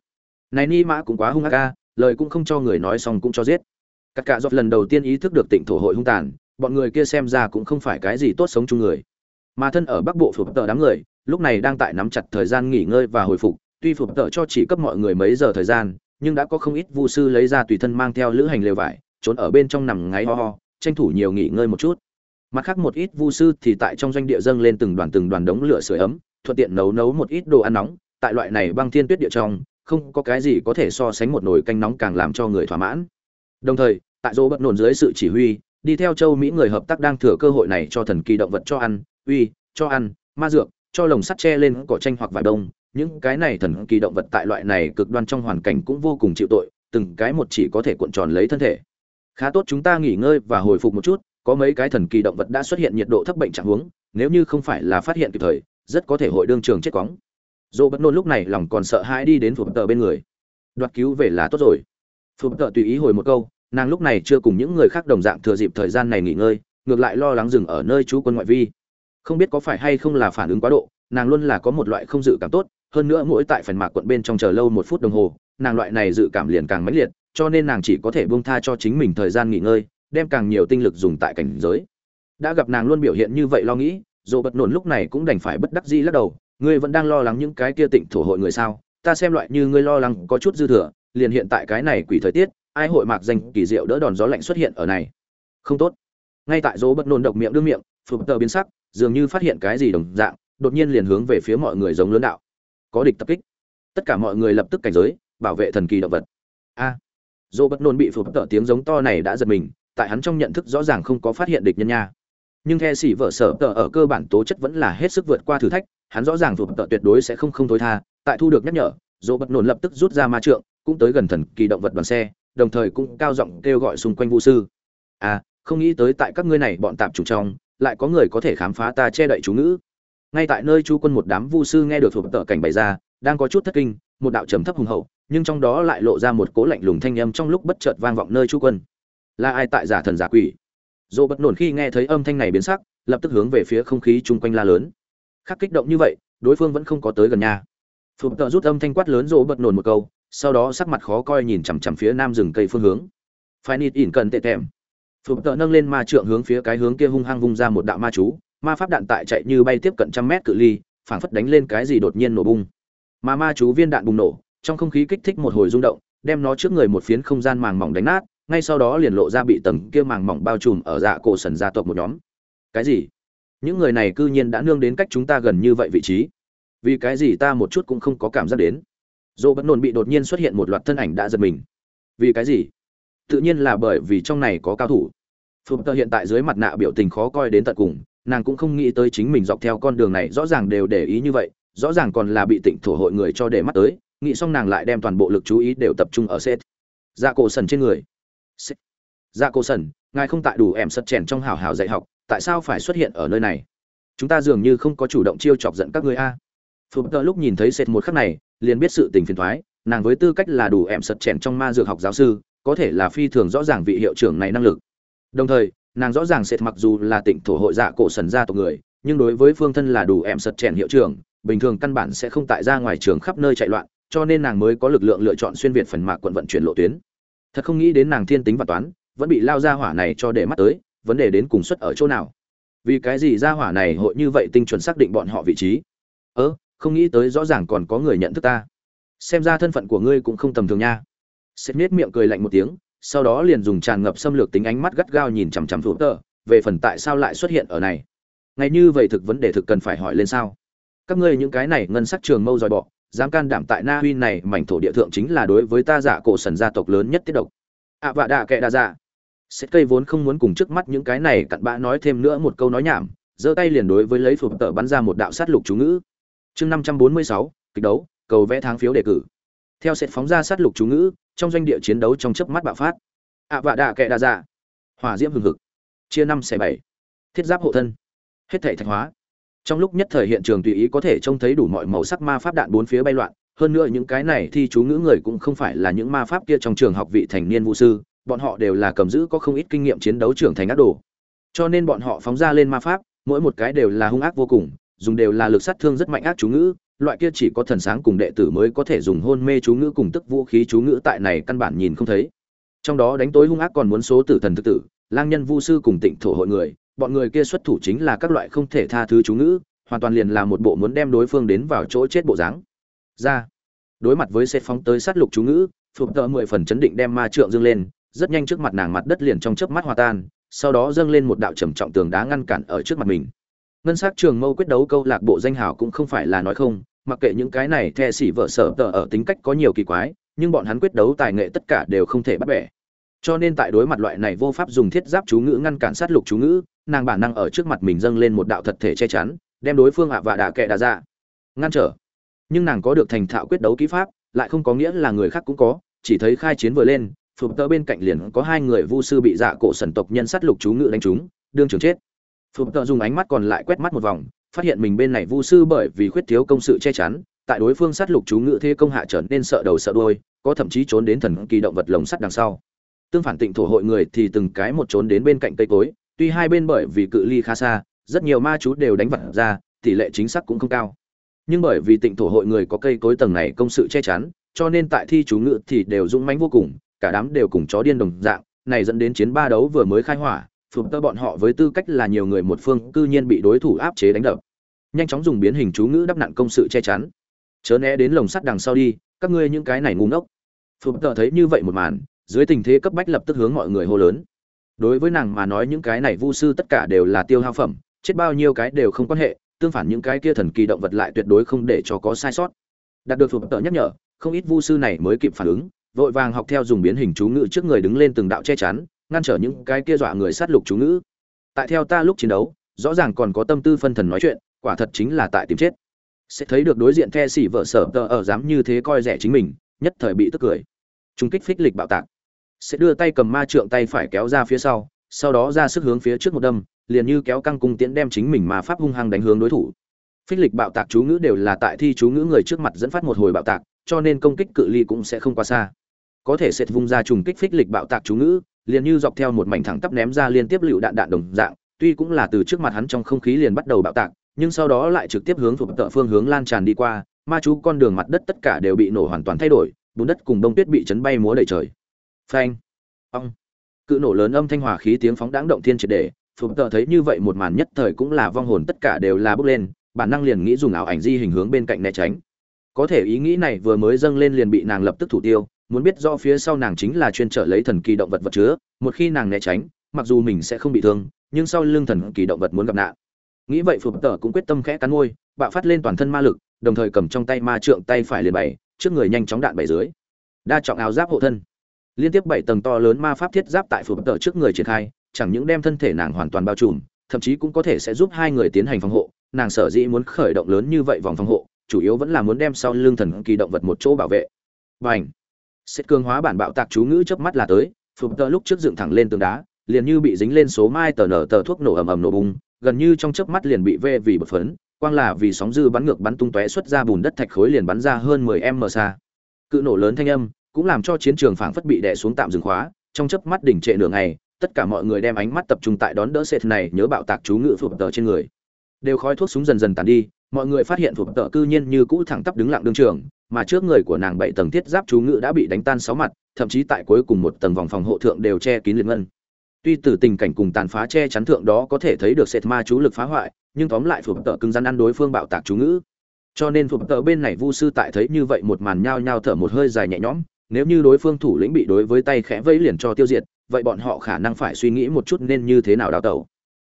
Này ni mã cũng quá hung ác ca lời cũng không cho người nói xong cũng cho giết. Cặt cạ giọt lần đầu tiên ý thức được tịnh thổ hội hung tàn, bọn người kia xem ra cũng không phải cái gì tốt sống chung người. Mà thân ở bắc bộ phục tờ đám người, lúc này đang tại nắm chặt thời gian nghỉ ngơi và hồi phục, tuy phục tờ cho chỉ cấp mọi người mấy giờ thời gian, nhưng đã có không ít vu sư lấy ra tùy thân mang theo lữ hành lều vải, trốn ở bên trong nằm ngáy ho ho, tranh thủ nhiều nghỉ ngơi một chút mặt khác một ít vu sư thì tại trong doanh địa dâng lên từng đoàn từng đoàn đống lửa sưởi ấm, thuận tiện nấu nấu một ít đồ ăn nóng. Tại loại này băng thiên tuyết địa trong, không có cái gì có thể so sánh một nồi canh nóng càng làm cho người thỏa mãn. Đồng thời, tại dỗ bất nổn dưới sự chỉ huy, đi theo châu mỹ người hợp tác đang thừa cơ hội này cho thần kỳ động vật cho ăn, uy, cho ăn, ma dược, cho lồng sắt tre lên cỏ tranh hoặc vải đông. Những cái này thần kỳ động vật tại loại này cực đoan trong hoàn cảnh cũng vô cùng chịu tội, từng cái một chỉ có thể cuộn tròn lấy thân thể. Khá tốt chúng ta nghỉ ngơi và hồi phục một chút có mấy cái thần kỳ động vật đã xuất hiện nhiệt độ thấp bệnh trạng huống, nếu như không phải là phát hiện kịp thời, rất có thể hội đương trường chết cóng dỗ bất nôn lúc này lòng còn sợ hãi đi đến phụp tờ bên người. Đoạt cứu về là tốt rồi. Phụp tờ tùy ý hồi một câu, nàng lúc này chưa cùng những người khác đồng dạng thừa dịp thời gian này nghỉ ngơi, ngược lại lo lắng dừng ở nơi chú quân ngoại vi. Không biết có phải hay không là phản ứng quá độ, nàng luôn là có một loại không dự cảm tốt, hơn nữa mỗi tại phần mạc quận bên trong chờ lâu một phút đồng hồ, nàng loại này dự cảm liền càng mãnh liệt, cho nên nàng chỉ có thể buông tha cho chính mình thời gian nghỉ ngơi đem càng nhiều tinh lực dùng tại cảnh giới. Đã gặp nàng luôn biểu hiện như vậy lo nghĩ dồ bật nổn lúc này cũng đành phải bất đắc dĩ lắc đầu ngươi vẫn đang lo lắng những cái kia tịnh thổ hội người sao? Ta xem loại như ngươi lo lắng có chút dư thừa liền hiện tại cái này quỷ thời tiết ai hội mạc danh kỳ diệu đỡ đòn gió lạnh xuất hiện ở này? Không tốt. Ngay tại dỗ bất nôn độc miệng đương miệng phục tờ biến sắc dường như phát hiện cái gì đồng dạng đột nhiên liền hướng về phía mọi người giống lớn đạo. Có địch tập kích. Tất cả mọi người lập tức cảnh giới bảo vệ thần kỳ động vật. A. À, dỗ bất nôn bị phục tờ tiếng giống to này đã giật mình tại hắn trong nhận thức rõ ràng không có phát hiện địch nhân nha. Nhưng the sĩ vợ sở tờ ở cơ bản tố chất vẫn là hết sức vượt qua thử thách, hắn rõ ràng phục tờ tuyệt đối sẽ không không tối tha, tại thu được nhắc nhở, dỗ bất nổn lập tức rút ra ma trượng, cũng tới gần thần kỳ động vật đoàn xe, đồng thời cũng cao giọng kêu gọi xung quanh vu sư. À không nghĩ tới tại các ngươi này bọn tạp chủ trong, lại có người có thể khám phá ta che đậy chú ngữ. Ngay tại nơi chú quân một đám vu sư nghe được thuộc tợ cảnh bày ra, đang có chút thất kinh, một đạo trầm thấp hùng hậu, nhưng trong đó lại lộ ra một cố lạnh lùng thanh âm trong lúc bất chợt vang vọng nơi chú quân là ai tại giả thần giả quỷ? Dỗ bất nổn khi nghe thấy âm thanh này biến sắc, lập tức hướng về phía không khí chung quanh la lớn. Khắc kích động như vậy, đối phương vẫn không có tới gần nhà. Phục tợ rút âm thanh quát lớn dỗ bất nổn một câu, sau đó sắc mặt khó coi nhìn chằm chằm phía nam rừng cây phương hướng. Phải nịt ỉn cần tệ thèm phục tợ nâng lên ma trượng hướng phía cái hướng kia hung hăng vung ra một đạo ma chú, ma pháp đạn tại chạy như bay tiếp cận trăm mét cự ly, phảng phất đánh lên cái gì đột nhiên nổ bung. Mà ma chú viên đạn bùng nổ, trong không khí kích thích một hồi rung động, đem nó trước người một phiến không gian màng mỏng đánh nát ngay sau đó liền lộ ra bị tầng kia màng mỏng bao trùm ở dạ cổ sần gia tộc một nhóm. Cái gì? Những người này cư nhiên đã nương đến cách chúng ta gần như vậy vị trí. Vì cái gì ta một chút cũng không có cảm giác đến? Dỗ bất nôn bị đột nhiên xuất hiện một loạt thân ảnh đã giật mình. Vì cái gì? Tự nhiên là bởi vì trong này có cao thủ. Phụp tờ hiện tại dưới mặt nạ biểu tình khó coi đến tận cùng, nàng cũng không nghĩ tới chính mình dọc theo con đường này rõ ràng đều để ý như vậy, rõ ràng còn là bị tịnh thổ hội người cho để mắt tới, nghĩ xong nàng lại đem toàn bộ lực chú ý đều tập trung ở set dạ cổ sần trên người dạ cổ sần, ngài không tại đủ em sật chèn trong hào hào dạy học, tại sao phải xuất hiện ở nơi này? Chúng ta dường như không có chủ động chiêu chọc giận các ngươi a. Phùng Tơ lúc nhìn thấy sệt một khắc này, liền biết sự tình phiền toái. nàng với tư cách là đủ em sật chèn trong ma dược học giáo sư, có thể là phi thường rõ ràng vị hiệu trưởng này năng lực. Đồng thời, nàng rõ ràng sệt mặc dù là tỉnh thổ hội dạ cổ sần gia tộc người, nhưng đối với phương thân là đủ em sật chèn hiệu trưởng, bình thường căn bản sẽ không tại ra ngoài trường khắp nơi chạy loạn, cho nên nàng mới có lực lượng lựa chọn xuyên việt phần mạc quận vận chuyển lộ tuyến thật không nghĩ đến nàng thiên tính và toán, vẫn bị lao ra hỏa này cho để mắt tới, vấn đề đến cùng xuất ở chỗ nào? Vì cái gì ra hỏa này hội như vậy tinh chuẩn xác định bọn họ vị trí? Ớ không nghĩ tới rõ ràng còn có người nhận thức ta. Xem ra thân phận của ngươi cũng không tầm thường nha. Seth nết miệng cười lạnh một tiếng, sau đó liền dùng tràn ngập xâm lược tính ánh mắt gắt gao nhìn chằm chằm thủ tờ, về phần tại sao lại xuất hiện ở này? Ngay như vậy thực vấn đề thực cần phải hỏi lên sao? Các ngươi những cái này ngân sắc trường mâu dòi bọ dám can đảm tại na uy này mảnh thổ địa thượng chính là đối với ta giả cổ sần gia tộc lớn nhất tiết độc. Ạ à, vạ đạ kệ đa dạ. Sét cây vốn không muốn cùng trước mắt những cái này cặn bã nói thêm nữa một câu nói nhảm giơ tay liền đối với lấy phụt tờ bắn ra một đạo sát lục chú ngữ. Chương năm trăm bốn mươi sáu kịch đấu cầu vẽ tháng phiếu đề cử. Theo sét phóng ra sát lục chú ngữ trong doanh địa chiến đấu trong chớp mắt bạo phát. Ạ vạ đạ kệ đa dạ. Hỏa diễm hừng hực. Chia năm xẻ bảy. Thiết giáp hộ thân. Hết thể thạch hóa trong lúc nhất thời hiện trường tùy ý có thể trông thấy đủ mọi màu sắc ma pháp đạn bốn phía bay loạn, hơn nữa những cái này thi chú ngữ người cũng không phải là những ma pháp kia trong trường học vị thành niên vũ sư, bọn họ đều là cầm giữ có không ít kinh nghiệm chiến đấu trưởng thành ác đồ. Cho nên bọn họ phóng ra lên ma pháp, mỗi một cái đều là hung ác vô cùng, dùng đều là lực sát thương rất mạnh ác chú ngữ, loại kia chỉ có thần sáng cùng đệ tử mới có thể dùng hôn mê chú ngữ cùng tức vũ khí chú ngữ tại này căn bản nhìn không thấy. Trong đó đánh tối hung ác còn muốn số tử thần thực tử, lang nhân vu sư cùng tịnh thổ hội người bọn người kia xuất thủ chính là các loại không thể tha thứ chú ngữ, hoàn toàn liền là một bộ muốn đem đối phương đến vào chỗ chết bộ dáng. Ra, đối mặt với xe phóng tới sát lục chú ngữ, phục tợ mười phần chấn định đem ma trượng dâng lên, rất nhanh trước mặt nàng mặt đất liền trong chớp mắt hòa tan, sau đó dâng lên một đạo trầm trọng tường đá ngăn cản ở trước mặt mình. Ngân sắc trường mâu quyết đấu câu lạc bộ danh hào cũng không phải là nói không, mặc kệ những cái này the xỉ vợ sở tờ ở tính cách có nhiều kỳ quái, nhưng bọn hắn quyết đấu tài nghệ tất cả đều không thể bắt bẻ cho nên tại đối mặt loại này vô pháp dùng thiết giáp chú ngữ ngăn cản sát lục chú ngữ, nàng bản năng ở trước mặt mình dâng lên một đạo thật thể che chắn, đem đối phương ạ và đà kệ đà ra dạ ngăn trở. Nhưng nàng có được thành thạo quyết đấu kỹ pháp, lại không có nghĩa là người khác cũng có, chỉ thấy khai chiến vừa lên phục tơ bên cạnh liền có hai người vu sư bị dạ cổ sần tộc nhân sát lục chú ngữ đánh trúng, đương trường chết. Phục tơ dùng ánh mắt còn lại quét mắt một vòng, phát hiện mình bên này vu sư bởi vì khuyết thiếu công sự che chắn, tại đối phương sát lục chú ngự thế công hạ trở nên sợ đầu sợ đuôi, có thậm chí trốn đến thần kỳ động vật lồng sắt đằng sau tương phản tịnh thổ hội người thì từng cái một trốn đến bên cạnh cây cối, tuy hai bên bởi vì cự ly khá xa, rất nhiều ma chú đều đánh vật ra, tỷ lệ chính xác cũng không cao. Nhưng bởi vì tịnh thổ hội người có cây cối tầng này công sự che chắn, cho nên tại thi chú ngự thì đều dũng mãnh vô cùng, cả đám đều cùng chó điên đồng dạng, này dẫn đến chiến ba đấu vừa mới khai hỏa, phụt tơ bọn họ với tư cách là nhiều người một phương cư nhiên bị đối thủ áp chế đánh đập. Nhanh chóng dùng biến hình chú ngữ đắp nặn công sự che chắn. Chớ né đến lồng sắt đằng sau đi, các ngươi những cái này ngu ngốc. Phụt tơ thấy như vậy một màn dưới tình thế cấp bách lập tức hướng mọi người hô lớn. Đối với nàng mà nói những cái này vu sư tất cả đều là tiêu hao phẩm, chết bao nhiêu cái đều không quan hệ, tương phản những cái kia thần kỳ động vật lại tuyệt đối không để cho có sai sót. Đạt được phục tợ nhắc nhở, không ít vu sư này mới kịp phản ứng, vội vàng học theo dùng biến hình chú ngữ trước người đứng lên từng đạo che chắn, ngăn trở những cái kia dọa người sát lục chú ngữ. Tại theo ta lúc chiến đấu, rõ ràng còn có tâm tư phân thần nói chuyện, quả thật chính là tại tìm chết. Sẽ thấy được đối diện the xỉ vợ sở tờ ở dám như thế coi rẻ chính mình, nhất thời bị tức cười. Trung kích phích lịch bạo tạc sẽ đưa tay cầm ma trượng tay phải kéo ra phía sau sau đó ra sức hướng phía trước một đâm, liền như kéo căng cung tiễn đem chính mình mà pháp hung hăng đánh hướng đối thủ. Phích lịch bạo tạc chú ngữ đều là tại thi chú ngữ người trước mặt dẫn phát một hồi bạo tạc, cho nên công kích cự ly cũng sẽ không quá xa. Có thể sệt vung ra trùng kích phích lịch bạo tạc chú ngữ, liền như dọc theo một mảnh thẳng tắp ném ra liên tiếp lựu đạn đạn đồng dạng, tuy cũng là từ trước mặt hắn trong không khí liền bắt đầu bạo tạc, nhưng sau đó lại trực tiếp hướng thuộc tợ phương hướng lan tràn đi qua, ma chú con đường mặt đất tất cả đều bị nổ hoàn toàn thay đổi, bùn đất cùng đông tuyết bị chấn bay múa đầy trời phanh. Ong. Cự nổ lớn âm thanh hòa khí tiếng phóng đáng động thiên triệt để phục tờ thấy như vậy một màn nhất thời cũng là vong hồn tất cả đều là bước lên, bản năng liền nghĩ dùng ảo ảnh di hình hướng bên cạnh né tránh. Có thể ý nghĩ này vừa mới dâng lên liền bị nàng lập tức thủ tiêu, muốn biết do phía sau nàng chính là chuyên trở lấy thần kỳ động vật vật chứa, một khi nàng né tránh, mặc dù mình sẽ không bị thương, nhưng sau lưng thần kỳ động vật muốn gặp nạn. Nghĩ vậy phục tờ cũng quyết tâm khẽ cắn môi, bạo phát lên toàn thân ma lực, đồng thời cầm trong tay ma trượng tay phải liền bày, trước người nhanh chóng đạn bày dưới. Đa trọng áo giáp hộ thân liên tiếp bảy tầng to lớn ma pháp thiết giáp tại phù tợ trước người triển khai chẳng những đem thân thể nàng hoàn toàn bao trùm thậm chí cũng có thể sẽ giúp hai người tiến hành phòng hộ. Nàng sở dĩ muốn khởi động lớn như vậy vòng phòng hộ chủ yếu vẫn là muốn đem sau lưng thần kỳ động vật một chỗ bảo vệ. Và ảnh xét cường hóa bản bạo tạc chú ngữ chớp mắt là tới phù tợ lúc trước dựng thẳng lên tường đá liền như bị dính lên số mai tờ nở tờ thuốc nổ ầm ầm nổ bùng, gần như trong chớp mắt liền bị vê vì bật phấn quang là vì sóng dư bắn ngược bắn tung tóe xuất ra bùn đất thạch khối liền bắn ra hơn 10 m xa. Cự nổ lớn thanh âm cũng làm cho chiến trường phảng phất bị đè xuống tạm dừng khóa, trong chớp mắt đỉnh trệ nửa ngày, tất cả mọi người đem ánh mắt tập trung tại đón đỡ sệt này, nhớ bạo tạc chú ngự phục tờ trên người. Đều khói thuốc súng dần dần tàn đi, mọi người phát hiện phục tờ cư nhiên như cũ thẳng tắp đứng lặng đương trường, mà trước người của nàng bảy tầng thiết giáp chú ngự đã bị đánh tan sáu mặt, thậm chí tại cuối cùng một tầng vòng phòng hộ thượng đều che kín liền ngân. Tuy từ tình cảnh cùng tàn phá che chắn thượng đó có thể thấy được sệt ma chú lực phá hoại, nhưng tóm lại phục tờ cứng rắn ăn đối phương bạo tạc chú ngữ. Cho nên phục tờ bên này vu sư tại thấy như vậy một màn nhao nhao thở một hơi dài nhẹ nhõm nếu như đối phương thủ lĩnh bị đối với tay khẽ vẫy liền cho tiêu diệt, vậy bọn họ khả năng phải suy nghĩ một chút nên như thế nào đào tẩu.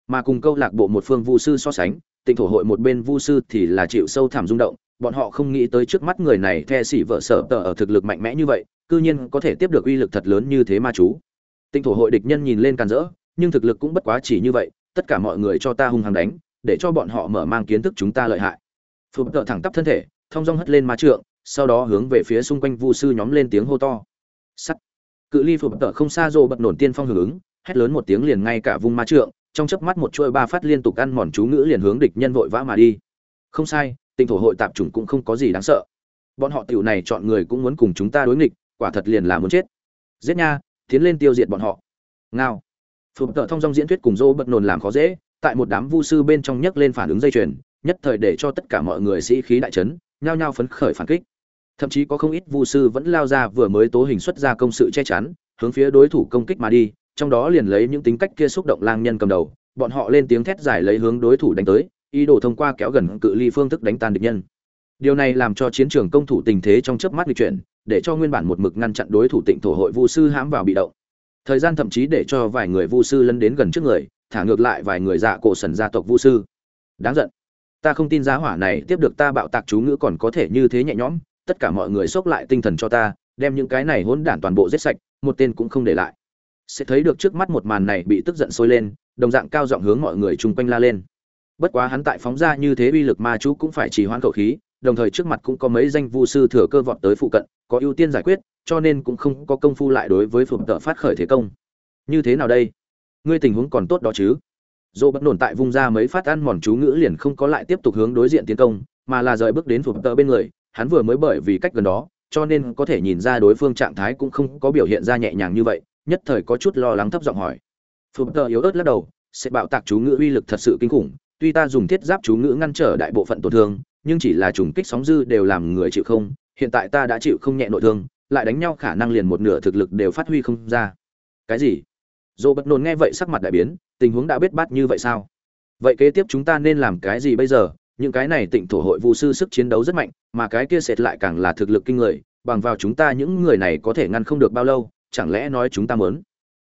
Mà cùng câu lạc bộ một phương vu sư so sánh, tịnh thổ hội một bên vu sư thì là chịu sâu thảm rung động, bọn họ không nghĩ tới trước mắt người này the sĩ vợ sở tờ ở thực lực mạnh mẽ như vậy, cư nhiên có thể tiếp được uy lực thật lớn như thế ma chú. Tịnh thổ hội địch nhân nhìn lên càn rỡ, nhưng thực lực cũng bất quá chỉ như vậy, tất cả mọi người cho ta hung hăng đánh, để cho bọn họ mở mang kiến thức chúng ta lợi hại. Phùng tợ thẳng tắp thân thể thông dong hất lên ma trượng sau đó hướng về phía xung quanh vu sư nhóm lên tiếng hô to. Sắt. Cự ly phụp tợ không xa rồ bật nổn tiên phong hưởng ứng, hét lớn một tiếng liền ngay cả vùng ma trượng, trong chớp mắt một chuỗi ba phát liên tục ăn mòn chú ngữ liền hướng địch nhân vội vã mà đi. Không sai tinh thổ hội tạp chủng cũng không có gì đáng sợ. Bọn họ tiểu này chọn người cũng muốn cùng chúng ta đối nghịch, quả thật liền là muốn chết. Giết nha, tiến lên tiêu diệt bọn họ. Ngao. Phụp tợ thông dong diễn thuyết cùng rô bật nổn làm khó dễ, tại một đám vu sư bên trong nhấc lên phản ứng dây chuyền, nhất thời để cho tất cả mọi người sĩ khí đại chấn, nhao nhao phấn khởi phản kích thậm chí có không ít vu sư vẫn lao ra vừa mới tố hình xuất ra công sự che chắn, hướng phía đối thủ công kích mà đi, trong đó liền lấy những tính cách kia xúc động lang nhân cầm đầu, bọn họ lên tiếng thét giải lấy hướng đối thủ đánh tới, ý đồ thông qua kéo gần cự ly phương thức đánh tan địch nhân. Điều này làm cho chiến trường công thủ tình thế trong chớp mắt di chuyển, để cho nguyên bản một mực ngăn chặn đối thủ tịnh thổ hội vu sư hãm vào bị động. Thời gian thậm chí để cho vài người vu sư lấn đến gần trước người, thả ngược lại vài người dạ cổ sần gia tộc vu sư. Đáng giận. Ta không tin giá hỏa này tiếp được ta bạo tạc chú ngữ còn có thể như thế nhẹ nhõm tất cả mọi người xốc lại tinh thần cho ta, đem những cái này hỗn đản toàn bộ giết sạch, một tên cũng không để lại. Sẽ thấy được trước mắt một màn này bị tức giận sôi lên, đồng dạng cao giọng hướng mọi người chung quanh la lên. Bất quá hắn tại phóng ra như thế uy lực ma chú cũng phải trì hoãn khẩu khí, đồng thời trước mặt cũng có mấy danh vu sư thừa cơ vọt tới phụ cận, có ưu tiên giải quyết, cho nên cũng không có công phu lại đối với phụng tợ phát khởi thế công. Như thế nào đây? Ngươi tình huống còn tốt đó chứ? Dỗ bất nổn tại vung ra mấy phát ăn mòn chú ngữ liền không có lại tiếp tục hướng đối diện tiến công, mà là rời bước đến phụng tợ bên người hắn vừa mới bởi vì cách gần đó, cho nên có thể nhìn ra đối phương trạng thái cũng không có biểu hiện ra nhẹ nhàng như vậy, nhất thời có chút lo lắng thấp giọng hỏi. Phụng tờ yếu ớt lắc đầu, sẽ bạo tạc chú ngữ uy lực thật sự kinh khủng, tuy ta dùng thiết giáp chú ngữ ngăn trở đại bộ phận tổn thương, nhưng chỉ là trùng kích sóng dư đều làm người chịu không, hiện tại ta đã chịu không nhẹ nội thương, lại đánh nhau khả năng liền một nửa thực lực đều phát huy không ra. Cái gì? Dồ bật nồn nghe vậy sắc mặt đại biến, tình huống đã biết bát như vậy sao? Vậy kế tiếp chúng ta nên làm cái gì bây giờ? Những cái này tịnh thổ hội vu sư sức chiến đấu rất mạnh, mà cái kia sệt lại càng là thực lực kinh người, bằng vào chúng ta những người này có thể ngăn không được bao lâu, chẳng lẽ nói chúng ta muốn?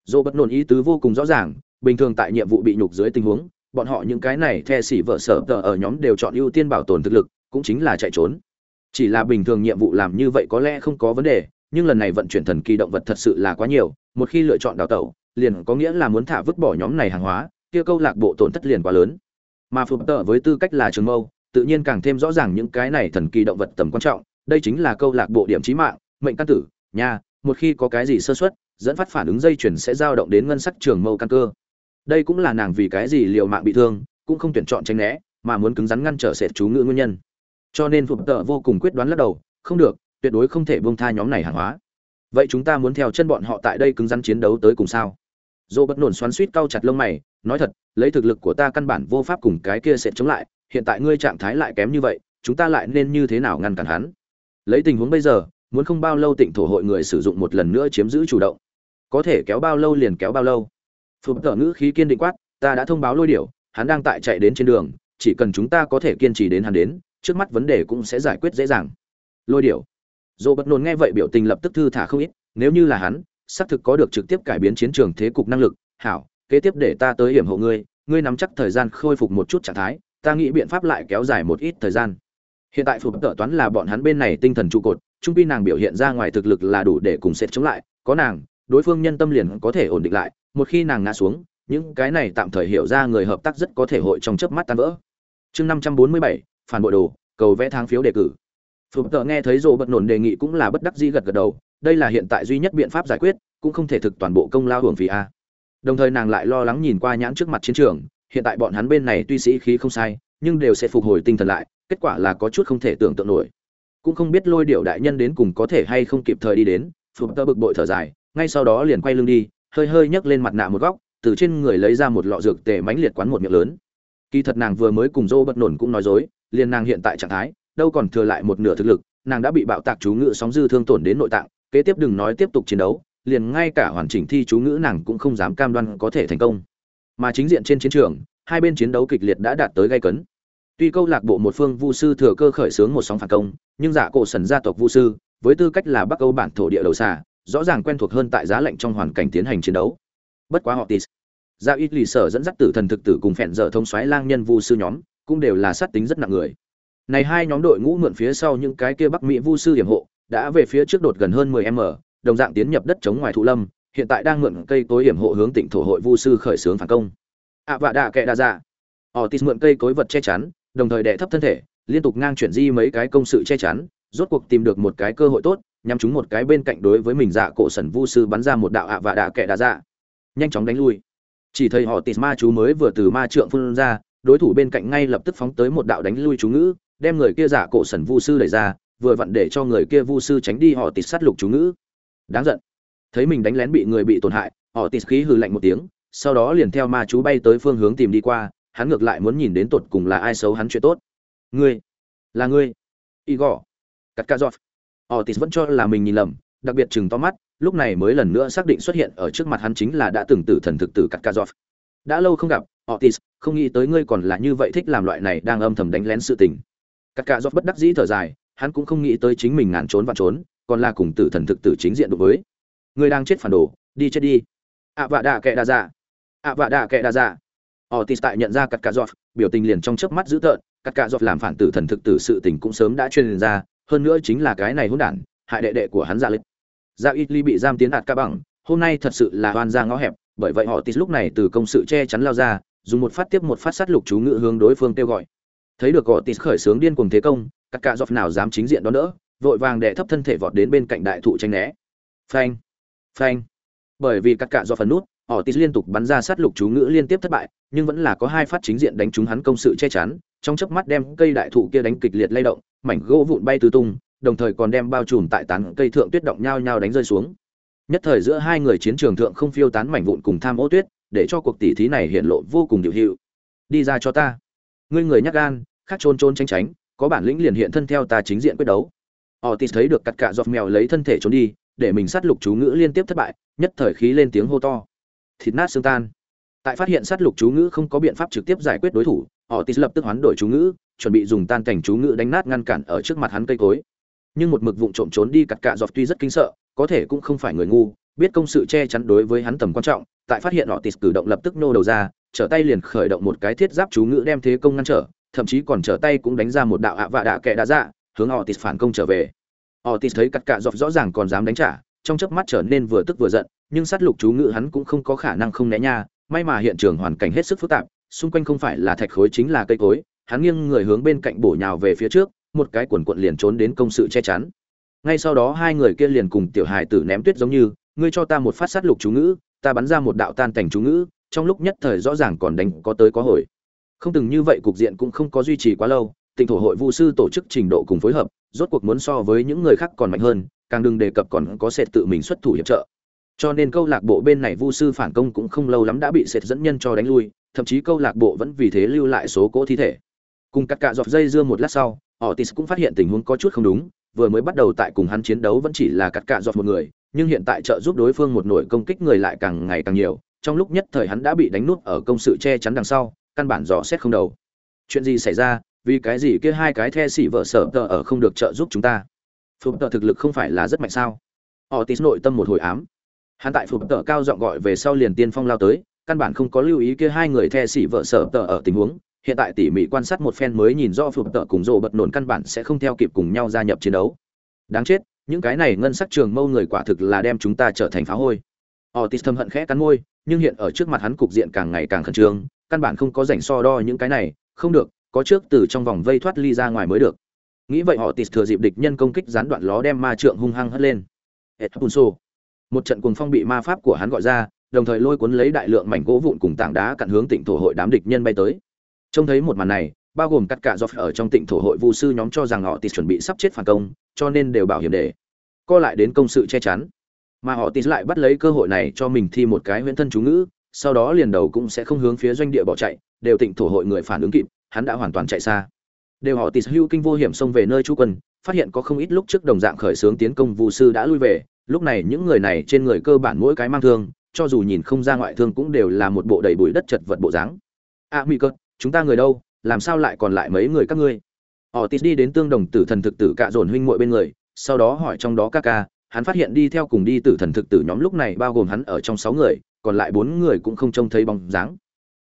Dỗ bất nôn ý tứ vô cùng rõ ràng, bình thường tại nhiệm vụ bị nhục dưới tình huống, bọn họ những cái này the xỉ vợ sở tờ ở nhóm đều chọn ưu tiên bảo tồn thực lực, cũng chính là chạy trốn. Chỉ là bình thường nhiệm vụ làm như vậy có lẽ không có vấn đề, nhưng lần này vận chuyển thần kỳ động vật thật sự là quá nhiều, một khi lựa chọn đào tẩu, liền có nghĩa là muốn thả vứt bỏ nhóm này hàng hóa, kia câu lạc bộ tổn thất liền quá lớn mà phù tờ với tư cách là trường mâu, tự nhiên càng thêm rõ ràng những cái này thần kỳ động vật tầm quan trọng. Đây chính là câu lạc bộ điểm trí mạng, mệnh căn tử, nha, một khi có cái gì sơ xuất dẫn phát phản ứng dây chuyển sẽ dao động đến ngân sắc trường mâu căn cơ. Đây cũng là nàng vì cái gì liều mạng bị thương, cũng không tuyển chọn tránh né, mà muốn cứng rắn ngăn trở sệt chú ngữ nguyên nhân. Cho nên phụp tờ vô cùng quyết đoán lắc đầu, không được, tuyệt đối không thể buông tha nhóm này hàng hóa. Vậy chúng ta muốn theo chân bọn họ tại đây cứng rắn chiến đấu tới cùng sao? Dô bất nổn xoắn suýt cau chặt lông mày, nói thật, lấy thực lực của ta căn bản vô pháp cùng cái kia sẽ chống lại, hiện tại ngươi trạng thái lại kém như vậy, chúng ta lại nên như thế nào ngăn cản hắn? Lấy tình huống bây giờ, muốn không bao lâu tỉnh thổ hội người sử dụng một lần nữa chiếm giữ chủ động. Có thể kéo bao lâu liền kéo bao lâu. Phụng tở ngữ khí kiên định quát, ta đã thông báo lôi điểu, hắn đang tại chạy đến trên đường, chỉ cần chúng ta có thể kiên trì đến hắn đến, trước mắt vấn đề cũng sẽ giải quyết dễ dàng. Lôi điểu. Dô bất nôn nghe vậy biểu tình lập tức thư thả không ít, nếu như là hắn xác thực có được trực tiếp cải biến chiến trường thế cục năng lực, hảo, kế tiếp để ta tới hiểm hộ ngươi ngươi nắm chắc thời gian khôi phục một chút trạng thái, ta nghĩ biện pháp lại kéo dài một ít thời gian. Hiện tại phục tợ toán là bọn hắn bên này tinh thần trụ cột, trung pi nàng biểu hiện ra ngoài thực lực là đủ để cùng xét chống lại, có nàng, đối phương nhân tâm liền có thể ổn định lại, một khi nàng ngã xuống, những cái này tạm thời hiểu ra người hợp tác rất có thể hội trong chớp mắt tan vỡ. Chương năm trăm bốn mươi bảy, phản bội đồ, cầu vẽ tháng phiếu đề cử. Phục tợ nghe thấy rộ bật nổn đề nghị cũng là bất đắc dĩ gật gật đầu đây là hiện tại duy nhất biện pháp giải quyết, cũng không thể thực toàn bộ công lao hưởng phí a. Đồng thời nàng lại lo lắng nhìn qua nhãn trước mặt chiến trường, hiện tại bọn hắn bên này tuy sĩ khí không sai, nhưng đều sẽ phục hồi tinh thần lại, kết quả là có chút không thể tưởng tượng nổi. Cũng không biết lôi điệu đại nhân đến cùng có thể hay không kịp thời đi đến phục tơ bực bội thở dài, ngay sau đó liền quay lưng đi, hơi hơi nhấc lên mặt nạ một góc, từ trên người lấy ra một lọ dược tề mãnh liệt quán một miệng lớn. Kỳ thật nàng vừa mới cùng dô bất nổn cũng nói dối, liền nàng hiện tại trạng thái, đâu còn thừa lại một nửa thực lực, nàng đã bị bạo tạc chú ngự sóng dư thương tổn đến nội tạng kế tiếp đừng nói tiếp tục chiến đấu, liền ngay cả hoàn chỉnh thi chú ngữ nàng cũng không dám cam đoan có thể thành công. Mà chính diện trên chiến trường, hai bên chiến đấu kịch liệt đã đạt tới gay cấn. Tuy câu lạc bộ một phương vu sư thừa cơ khởi xướng một sóng phản công, nhưng giả cổ sần gia tộc vu sư, với tư cách là bắc âu bản thổ địa đầu xà, rõ ràng quen thuộc hơn tại giá lạnh trong hoàn cảnh tiến hành chiến đấu. Bất quá họ tis dạ gia ít lì sở dẫn dắt tử thần thực tử cùng phèn dở thông xoáy lang nhân vu sư nhóm, cũng đều là sát tính rất nặng người. Này hai nhóm đội ngũ mượn phía sau những cái kia bắc mỹ vu sư hiểm hộ đã về phía trước đột gần hơn 10 m đồng dạng tiến nhập đất chống ngoài thụ lâm, hiện tại đang mượn cây cối hiểm hộ hướng tỉnh thổ hội vu sư khởi xướng phản công. Ạ vạ đạ kệ đa dạ. Otis mượn cây cối vật che chắn, đồng thời đè thấp thân thể, liên tục ngang chuyển di mấy cái công sự che chắn, rốt cuộc tìm được một cái cơ hội tốt, nhắm chúng một cái bên cạnh đối với mình dạ cổ sẩn vu sư bắn ra một đạo ạ vạ đạ kệ đa dạ. Nhanh chóng đánh lui. Chỉ thấy họ tịt ma chú mới vừa từ ma trượng phun ra, đối thủ bên cạnh ngay lập tức phóng tới một đạo đánh lui chú ngữ, đem người kia giả cổ sẩn vu sư đẩy ra vừa vặn để cho người kia vu sư tránh đi họ tịt sát lục chú ngữ. Đáng giận. Thấy mình đánh lén bị người bị tổn hại họ tịt khí hừ lạnh một tiếng sau đó liền theo ma chú bay tới phương hướng tìm đi qua hắn ngược lại muốn nhìn đến tột cùng là ai xấu hắn chuyện tốt. Ngươi? Là ngươi? Igor. Cắt ca giọt họ tịt vẫn cho là mình nhìn lầm đặc biệt chừng to mắt lúc này mới lần nữa xác định xuất hiện ở trước mặt hắn chính là đã từng tử thần thực tử cắt ca giọt đã lâu không gặp họ tịt không nghĩ tới ngươi còn là như vậy thích làm loại này đang âm thầm đánh lén sự tình. Cắt ca giọt bất đắc dĩ thở dài, hắn cũng không nghĩ tới chính mình ngàn trốn và trốn, còn là cùng tử thần thực tử chính diện đối với. Người đang chết phản đồ đi chết đi. Ạ vạ đạ kệ đa dạ. Ạ vạ đạ kệ đa dạ. Otis tại nhận ra cắt cà giọt biểu tình liền trong chớp mắt dữ tợn cắt cà giọt làm phản tử thần thực tử sự tình cũng sớm đã truyền ra hơn nữa chính là cái này hỗn đản hại đệ đệ của hắn dạ lịch. Dạ ít ly bị giam tiến đạt ca bằng hôm nay thật sự là oan ra ngõ hẹp bởi vậy họ tít lúc này từ công sự che chắn lao ra dùng một phát tiếp một phát sát lục chú ngự hướng đối phương kêu gọi. Thấy được họ tít khởi sướng điên cuồng thế công các cạ dọc nào dám chính diện đó nữa, vội vàng đệ thấp thân thể vọt đến bên cạnh đại thụ tranh né. Phanh phanh. Bởi vì các cạ dọc phần nút, họ tít liên tục bắn ra sát lục chú ngữ liên tiếp thất bại, nhưng vẫn là có hai phát chính diện đánh trúng hắn công sự che chắn, trong chớp mắt đem cây đại thụ kia đánh kịch liệt lay động, mảnh gỗ vụn bay tứ tung, đồng thời còn đem bao trùm tại tán cây thượng tuyết động nhau nhao đánh rơi xuống. Nhất thời giữa hai người chiến trường thượng không phiêu tán mảnh vụn cùng tham ô tuyết, để cho cuộc tỷ thí này hiện lộ vô cùng điệu hiệu. Đi ra cho ta. Ngươi người nhắc gan, khác trôn trôn tránh tránh có bản lĩnh liền hiện thân theo ta chính diện quyết đấu. Otis thấy được cắt cả giọt mèo lấy thân thể trốn đi, để mình sát lục chú ngữ liên tiếp thất bại, nhất thời khí lên tiếng hô to. Thịt nát xương tan. Tại phát hiện sát lục chú ngữ không có biện pháp trực tiếp giải quyết đối thủ Otis lập tức hoán đổi chú ngữ, chuẩn bị dùng tan cảnh chú ngữ đánh nát ngăn cản ở trước mặt hắn cây cối. Nhưng một mực vụng trộm trốn đi cắt cả giọt tuy rất kinh sợ, có thể cũng không phải người ngu, biết công sự che chắn đối với hắn tầm quan trọng, tại phát hiện họ tịt cử động lập tức nô đầu ra, trở tay liền khởi động một cái thiết giáp chú ngữ đem thế công ngăn trở thậm chí còn trở tay cũng đánh ra một đạo ạ vạ đạ kệ đã dạ hướng họ tịt phản công trở về. Họ tịt thấy cắt cạ dọc rõ ràng còn dám đánh trả, trong chớp mắt trở nên vừa tức vừa giận, nhưng sát lục chú ngữ hắn cũng không có khả năng không né nha, may mà hiện trường hoàn cảnh hết sức phức tạp, xung quanh không phải là thạch khối chính là cây cối, hắn nghiêng người hướng bên cạnh bổ nhào về phía trước, một cái quần quận liền trốn đến công sự che chắn. Ngay sau đó hai người kia liền cùng tiểu hài tử ném tuyết giống như, ngươi cho ta một phát sát lục chú ngữ, ta bắn ra một đạo tan cảnh chú ngữ, trong lúc nhất thời rõ ràng còn đánh có tới có hồi không từng như vậy cục diện cũng không có duy trì quá lâu, tỉnh thổ hội vu sư tổ chức trình độ cùng phối hợp, rốt cuộc muốn so với những người khác còn mạnh hơn, càng đừng đề cập còn có sệt tự mình xuất thủ hiệp trợ. Cho nên câu lạc bộ bên này vu sư phản công cũng không lâu lắm đã bị sệt dẫn nhân cho đánh lui, thậm chí câu lạc bộ vẫn vì thế lưu lại số cỗ thi thể. Cùng cắt cạ dọc dây dưa một lát sau Otis cũng phát hiện tình huống có chút không đúng, vừa mới bắt đầu tại cùng hắn chiến đấu vẫn chỉ là cắt cạ dọc một người, nhưng hiện tại trợ giúp đối phương một nổi công kích người lại càng ngày càng nhiều, trong lúc nhất thời hắn đã bị đánh nút ở công sự che chắn đằng sau căn bản dò xét không đầu. Chuyện gì xảy ra? Vì cái gì kia hai cái the xỉ vợ sở tờ ở không được trợ giúp chúng ta? Phục tờ thực lực không phải là rất mạnh sao? Otis nội tâm một hồi ám. Hắn tại phục tờ cao giọng gọi về sau liền tiên phong lao tới, căn bản không có lưu ý kia hai người the xỉ vợ sở tờ ở tình huống. Hiện tại tỉ mỉ quan sát một phen mới nhìn rõ phục tợ cùng rộ bật nổn căn bản sẽ không theo kịp cùng nhau gia nhập chiến đấu. Đáng chết, những cái này ngân sắc trường mâu người quả thực là đem chúng ta trở thành phá hôi. Otis thầm hận khẽ cắn môi, nhưng hiện ở trước mặt hắn cục diện càng ngày càng khẩn trương căn bản không có rảnh so đo những cái này, không được, có trước từ trong vòng vây thoát ly ra ngoài mới được. Nghĩ vậy họ tịt thừa dịp địch nhân công kích gián đoạn ló đem ma trượng hung hăng hất lên. Etpunso. một trận cuồng phong bị ma pháp của hắn gọi ra, đồng thời lôi cuốn lấy đại lượng mảnh gỗ vụn cùng tảng đá cặn hướng tịnh thổ hội đám địch nhân bay tới. Trông thấy một màn này, bao gồm tất cả do ở trong tịnh thổ hội vu sư nhóm cho rằng họ tịt chuẩn bị sắp chết phản công, cho nên đều bảo hiểm để. Co lại đến công sự che chắn. Mà họ tịt lại bắt lấy cơ hội này cho mình thi một cái huyễn thân chú ngữ sau đó liền đầu cũng sẽ không hướng phía doanh địa bỏ chạy đều tịnh thổ hội người phản ứng kịp hắn đã hoàn toàn chạy xa. Đều họ tịt hưu kinh vô hiểm xông về nơi chú quân phát hiện có không ít lúc trước đồng dạng khởi sướng tiến công vu sư đã lui về lúc này những người này trên người cơ bản mỗi cái mang thương cho dù nhìn không ra ngoại thương cũng đều là một bộ đầy bụi đất chật vật bộ dáng. A à, nguy chúng ta người đâu làm sao lại còn lại mấy người các ngươi? Họ tít đi đến tương đồng tử thần thực tử cạ dồn huynh muội bên người sau đó hỏi trong đó ca ca hắn phát hiện đi theo cùng đi tử thần thực tử nhóm lúc này bao gồm hắn ở trong sáu người còn lại bốn người cũng không trông thấy bóng dáng.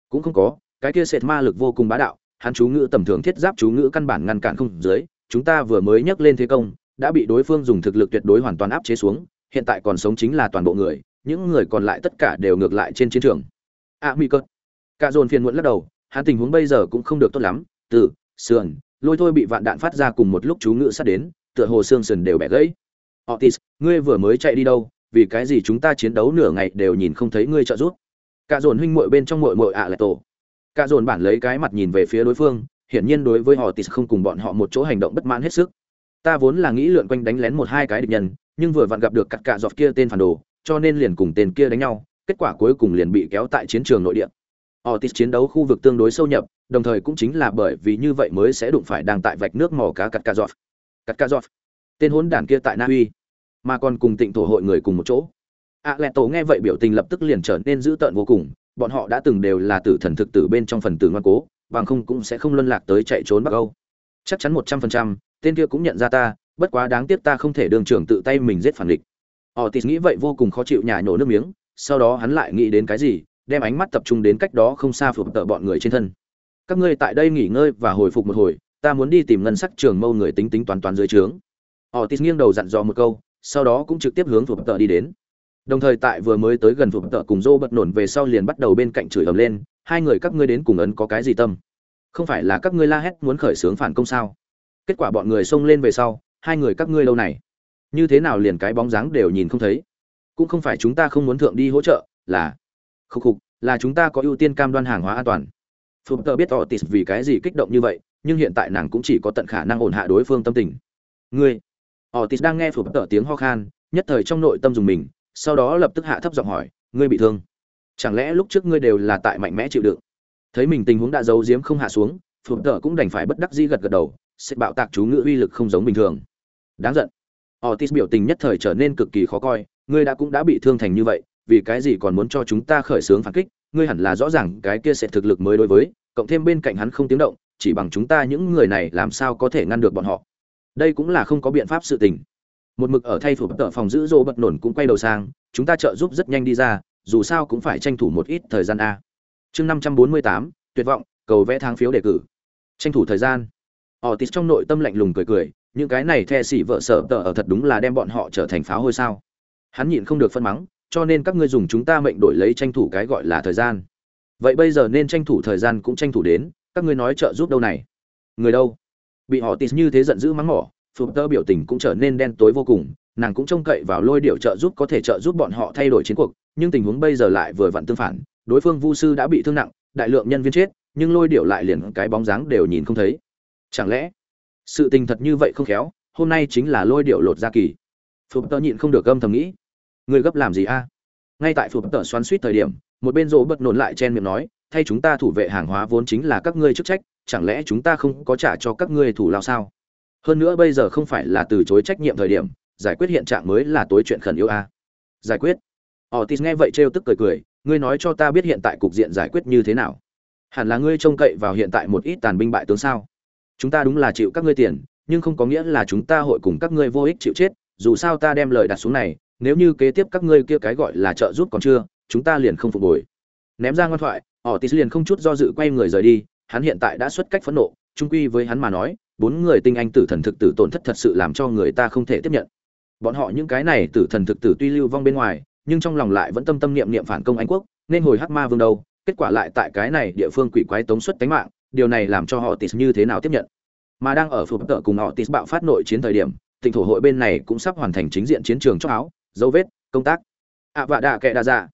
Cũng không có, cái kia sệt ma lực vô cùng bá đạo, hắn chú ngữ tầm thường thiết giáp chú ngữ căn bản ngăn cản không dưới, chúng ta vừa mới nhắc lên thế công, đã bị đối phương dùng thực lực tuyệt đối hoàn toàn áp chế xuống, hiện tại còn sống chính là toàn bộ người, những người còn lại tất cả đều ngược lại trên chiến trường. A, mi nguy cơ cả dồn phiền muộn lắc đầu, hắn tình huống bây giờ cũng không được tốt lắm, từ, sườn, lôi thôi bị vạn đạn phát ra cùng một lúc chú ngữ sát đến, tựa hồ xương sườn đều bẻ gãy. Otis, ngươi vừa mới chạy đi đâu? Vì cái gì chúng ta chiến đấu nửa ngày đều nhìn không thấy ngươi trợ giúp? Cả dồn huynh muội bên trong muội muội ạ à lại tổ. Cả dồn bản lấy cái mặt nhìn về phía đối phương hiển nhiên đối với họ tis không cùng bọn họ một chỗ hành động bất mãn hết sức. Ta vốn là nghĩ lượn quanh đánh lén một hai cái địch nhân nhưng vừa vặn gặp được cắt cạ dọc kia tên phản đồ cho nên liền cùng tên kia đánh nhau kết quả cuối cùng liền bị kéo tại chiến trường nội địa. Otis chiến đấu khu vực tương đối sâu nhập, đồng thời cũng chính là bởi vì như vậy mới sẽ đụng phải đang tại vạch nước mỏ cá cắt cà dọt. Cắt cà dọt, Tên hỗn đản kia tại Na Uy, mà còn cùng Tịnh thổ hội người cùng một chỗ. A lẹ Tổ nghe vậy biểu tình lập tức liền trở nên dữ tợn vô cùng, bọn họ đã từng đều là tử thần thực tử bên trong phần tử ngoan cố, bằng không cũng sẽ không luân lạc tới chạy trốn Bắc Âu. Chắc chắn một trăm phần trăm, tên kia cũng nhận ra ta, bất quá đáng tiếc ta không thể đường trưởng tự tay mình giết phản địch. Otis nghĩ vậy vô cùng khó chịu nhả nhổ nước miếng, sau đó hắn lại nghĩ đến cái gì, đem ánh mắt tập trung đến cách đó không xa phụp tợ bọn người trên thân các ngươi tại đây nghỉ ngơi và hồi phục một hồi ta muốn đi tìm ngân sắc trường mâu người tính tính toán toán dưới trướng họ tít nghiêng đầu dặn dò một câu sau đó cũng trực tiếp hướng phụp tợ đi đến. Đồng thời tại vừa mới tới gần phụp tợ cùng dô bật nổn về sau liền bắt đầu bên cạnh chửi ầm lên, hai người các ngươi đến cùng ấn có cái gì tâm? Không phải là các ngươi la hét muốn khởi xướng phản công sao? Kết quả bọn người xông lên về sau, hai người các ngươi lâu này, như thế nào liền cái bóng dáng đều nhìn không thấy? Cũng không phải chúng ta không muốn thượng đi hỗ trợ, là khúc khục, là chúng ta có ưu tiên cam đoan hàng hóa an toàn. Phụp tờ biết otis vì cái gì kích động như vậy, nhưng hiện tại nàng cũng chỉ có tận khả năng ổn hạ đối phương tâm tình. Ngươi otis đang nghe phụp tở tiếng ho khan, nhất thời trong nội tâm dùng mình, sau đó lập tức hạ thấp giọng hỏi, ngươi bị thương? Chẳng lẽ lúc trước ngươi đều là tại mạnh mẽ chịu đựng? Thấy mình tình huống đã giấu giếm không hạ xuống phụp tở cũng đành phải bất đắc dĩ gật gật đầu, sẽ bạo tạc chú ngữ uy lực không giống bình thường. Đáng giận. Otis biểu tình nhất thời trở nên cực kỳ khó coi, ngươi đã cũng đã bị thương thành như vậy, vì cái gì còn muốn cho chúng ta khởi xướng phản kích? Ngươi hẳn là rõ ràng cái kia sẽ thực lực mới đối với, cộng thêm bên cạnh hắn không tiếng động, chỉ bằng chúng ta những người này làm sao có thể ngăn được bọn họ đây cũng là không có biện pháp sự tình. Một mực ở thay thủ tợ phòng giữ rô bật nổn cũng quay đầu sang, chúng ta trợ giúp rất nhanh đi ra, dù sao cũng phải tranh thủ một ít thời gian a. Chương năm trăm bốn mươi tám, tuyệt vọng, cầu vẽ tháng phiếu đề cử. Tranh thủ thời gian. Họ tít trong nội tâm lạnh lùng cười cười, những cái này the xỉ vợ sợ tờ ở thật đúng là đem bọn họ trở thành pháo hôi sao. Hắn nhịn không được phân mắng, cho nên các ngươi dùng chúng ta mệnh đổi lấy tranh thủ cái gọi là thời gian. Vậy bây giờ nên tranh thủ thời gian cũng tranh thủ đến, các ngươi nói trợ giúp đâu này? Người đâu? Bị họ tít như thế giận dữ mắng mỏ phục tơ biểu tình cũng trở nên đen tối vô cùng, nàng cũng trông cậy vào lôi điệu trợ giúp có thể trợ giúp bọn họ thay đổi chiến cuộc, nhưng tình huống bây giờ lại vừa vặn tương phản, đối phương vu sư đã bị thương nặng, đại lượng nhân viên chết, nhưng lôi điệu lại liền cái bóng dáng đều nhìn không thấy. Chẳng lẽ, sự tình thật như vậy không khéo, hôm nay chính là lôi điệu lột ra kỳ. Phục tơ nhịn không được gâm thầm nghĩ, người gấp làm gì a? Ngay tại phục tơ xoắn suýt thời điểm, một bên rỗ bật nổn lại chen miệng nói, thay chúng ta thủ vệ hàng hóa vốn chính là các ngươi chức trách chẳng lẽ chúng ta không có trả cho các ngươi thủ lao sao hơn nữa bây giờ không phải là từ chối trách nhiệm thời điểm giải quyết hiện trạng mới là tối chuyện khẩn yếu a giải quyết Otis nghe vậy trêu tức cười cười, ngươi nói cho ta biết hiện tại cục diện giải quyết như thế nào? Hẳn là ngươi trông cậy vào hiện tại một ít tàn binh bại tướng sao? Chúng ta đúng là chịu các ngươi tiền, nhưng không có nghĩa là chúng ta hội cùng các ngươi vô ích chịu chết, dù sao ta đem lời đặt xuống này, nếu như kế tiếp các ngươi kia cái gọi là trợ giúp còn chưa, chúng ta liền không phục hồi. Ném ra ngoan thoại, Otis liền không chút do dự quay người rời đi, hắn hiện tại đã xuất cách phẫn nộ, chung quy với hắn mà nói, bốn người tinh anh tử thần thực tử tổn thất thật sự làm cho người ta không thể tiếp nhận. Bọn họ những cái này tử thần thực tử tuy lưu vong bên ngoài, nhưng trong lòng lại vẫn tâm tâm niệm niệm phản công anh quốc nên hồi hắc ma vương đầu. kết quả lại tại cái này địa phương quỷ quái tống xuất tánh mạng điều này làm cho họ tịt như thế nào tiếp nhận mà đang ở phục tợ cùng họ tịt bạo phát nội chiến thời điểm tỉnh thổ hội bên này cũng sắp hoàn thành chính diện chiến trường chóc áo dấu vết công tác ạ vạ đạ kệ đa dạ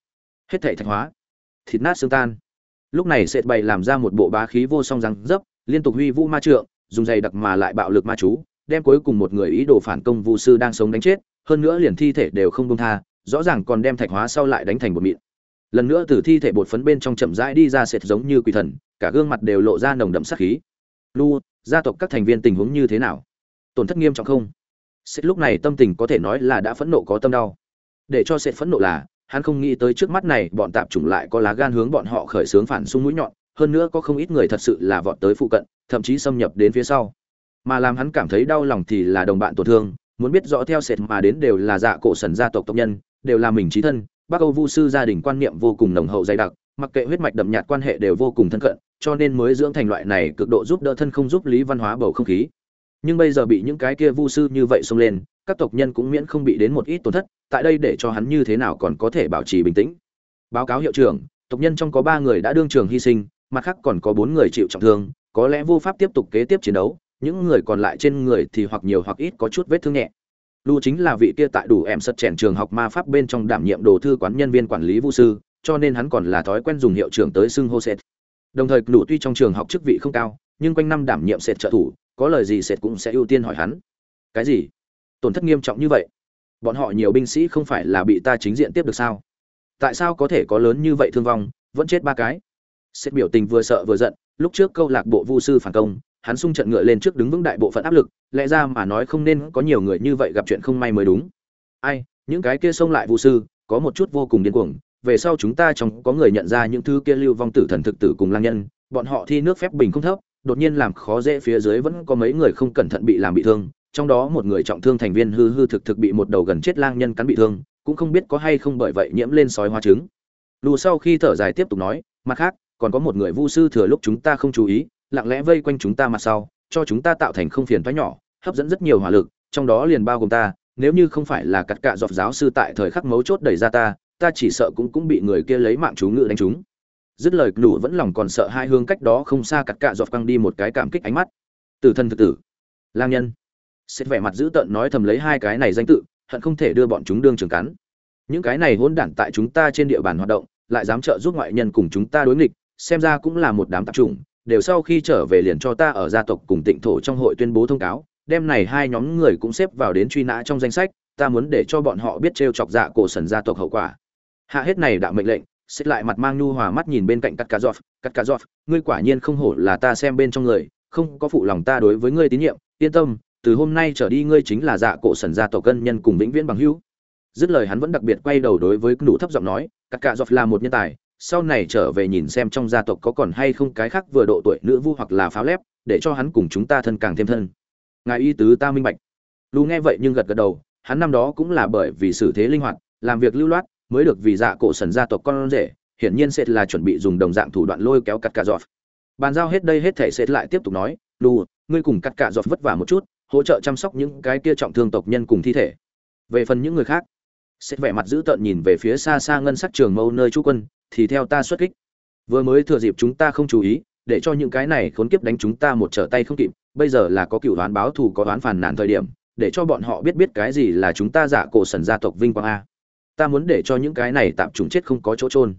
hết thảy thạch hóa thịt nát xương tan lúc này sệt bày làm ra một bộ bá khí vô song răng dấp, liên tục huy vũ ma trượng, dùng dày đặc mà lại bạo lực ma chú, đem cuối cùng một người ý đồ phản công vu sư đang sống đánh chết, hơn nữa liền thi thể đều không buông tha, rõ ràng còn đem thạch hóa sau lại đánh thành bột mịn. Lần nữa từ thi thể bột phấn bên trong chậm rãi đi ra sệt giống như quỷ thần, cả gương mặt đều lộ ra nồng đậm sát khí. Lu, gia tộc các thành viên tình huống như thế nào? Tổn thất nghiêm trọng không? Sệt lúc này tâm tình có thể nói là đã phẫn nộ có tâm đau. Để cho sệt phẫn nộ là hắn không nghĩ tới trước mắt này, bọn tạp chủng lại có lá gan hướng bọn họ khởi xướng phản xung mũi nhọn, hơn nữa có không ít người thật sự là vọt tới phụ cận, thậm chí xâm nhập đến phía sau. Mà làm hắn cảm thấy đau lòng thì là đồng bạn tổn thương, muốn biết rõ theo sệt mà đến đều là dạ cổ sần gia tộc tộc nhân, đều là mình chí thân, bắc âu vu sư gia đình quan niệm vô cùng nồng hậu dày đặc, mặc kệ huyết mạch đậm nhạt quan hệ đều vô cùng thân cận, cho nên mới dưỡng thành loại này cực độ giúp đỡ thân không giúp lý văn hóa bầu không khí. Nhưng bây giờ bị những cái kia vu sư như vậy xông lên, các tộc nhân cũng miễn không bị đến một ít tổn thất tại đây để cho hắn như thế nào còn có thể bảo trì bình tĩnh báo cáo hiệu trưởng tộc nhân trong có ba người đã đương trường hy sinh mặt khác còn có bốn người chịu trọng thương có lẽ vô pháp tiếp tục kế tiếp chiến đấu những người còn lại trên người thì hoặc nhiều hoặc ít có chút vết thương nhẹ Lu chính là vị kia tại đủ em sật chèn trường học ma pháp bên trong đảm nhiệm đồ thư quán nhân viên quản lý vũ sư, cho nên hắn còn là thói quen dùng hiệu trưởng tới xưng hô sệt. Đồng thời Lu tuy trong trường học chức vị không cao, nhưng quanh năm đảm nhiệm sệt trợ thủ, có lời gì sệt cũng sẽ ưu tiên hỏi hắn. Cái gì? Tổn thất nghiêm trọng như vậy? Bọn họ nhiều binh sĩ không phải là bị ta chính diện tiếp được sao? Tại sao có thể có lớn như vậy thương vong, vẫn chết ba cái? Xét biểu tình vừa sợ vừa giận, lúc trước câu lạc bộ vu sư phản công, hắn sung trận ngựa lên trước đứng vững đại bộ phận áp lực, lẽ ra mà nói không nên có nhiều người như vậy gặp chuyện không may mới đúng. Ai, những cái kia xông lại Vu sư, có một chút vô cùng điên cuồng, về sau chúng ta trong có người nhận ra những thứ kia lưu vong tử thần thực tử cùng lang nhân, bọn họ thi nước phép bình không thấp, đột nhiên làm khó dễ phía dưới vẫn có mấy người không cẩn thận bị làm bị thương, trong đó một người trọng thương thành viên hư hư thực thực bị một đầu gần chết lang nhân cắn bị thương, cũng không biết có hay không bởi vậy nhiễm lên sói hóa trứng. Lù sau khi thở dài tiếp tục nói, mặt khác, còn có một người vu sư thừa lúc chúng ta không chú ý, lặng lẽ vây quanh chúng ta mặt sau cho chúng ta tạo thành không phiền toái nhỏ hấp dẫn rất nhiều hỏa lực trong đó liền bao gồm ta nếu như không phải là cắt cạ dọc giáo sư tại thời khắc mấu chốt đẩy ra ta ta chỉ sợ cũng cũng bị người kia lấy mạng chú ngự đánh chúng dứt lời Lù vẫn lòng còn sợ hai hương cách đó không xa cắt cạ dọc căng đi một cái cảm kích ánh mắt. Tử thân thực tử lang nhân xét vẻ mặt dữ tợn nói thầm lấy hai cái này danh tự, hận không thể đưa bọn chúng đương trường cắn. Những cái này hỗn đản tại chúng ta trên địa bàn hoạt động, lại dám trợ giúp ngoại nhân cùng chúng ta đối nghịch, xem ra cũng là một đám tạp chủng, đều sau khi trở về liền cho ta ở gia tộc cùng tịnh thổ trong hội tuyên bố thông cáo, đem này hai nhóm người cũng xếp vào đến truy nã trong danh sách, ta muốn để cho bọn họ biết trêu chọc dạ cổ sần gia tộc hậu quả. Hạ hết này đạo mệnh lệnh xích lại mặt mang nhu hòa mắt nhìn bên cạnh cắt cá giọt cắt cá giọt ngươi quả nhiên không hổ là ta xem bên trong người, không có phụ lòng ta đối với ngươi tín nhiệm, yên tâm từ hôm nay trở đi ngươi chính là dạ cổ sần gia tộc cân nhân cùng vĩnh viễn bằng hữu. Dứt lời hắn vẫn đặc biệt quay đầu đối với nụ thấp giọng nói các cạ dọc là một nhân tài, sau này trở về nhìn xem trong gia tộc có còn hay không cái khác vừa độ tuổi nữ vu hoặc là pháo lép, để cho hắn cùng chúng ta thân càng thêm thân. Ngài y tứ ta minh bạch. Lu nghe vậy nhưng gật gật đầu, hắn năm đó cũng là bởi vì xử thế linh hoạt, làm việc lưu loát, mới được vì dạ cổ sần gia tộc con rể, hiển nhiên sẽ là chuẩn bị dùng đồng dạng thủ đoạn lôi kéo cắt cả giọt bàn giao hết đây hết thể sẽ lại tiếp tục nói đủ ngươi cùng cắt cả giọt vất vả một chút hỗ trợ chăm sóc những cái kia trọng thương tộc nhân cùng thi thể. Về phần những người khác, sẽ vẻ mặt dữ tợn nhìn về phía xa xa ngân sắc trường mâu nơi chú quân, thì theo ta xuất kích. Vừa mới thừa dịp chúng ta không chú ý, để cho những cái này khốn kiếp đánh chúng ta một trở tay không kịp, bây giờ là có cựu đoán báo thù, có đoán phản nàn thời điểm, để cho bọn họ biết biết cái gì là chúng ta giả cổ sần gia tộc vinh quang a. Ta muốn để cho những cái này tạm chúng chết không có chỗ trôn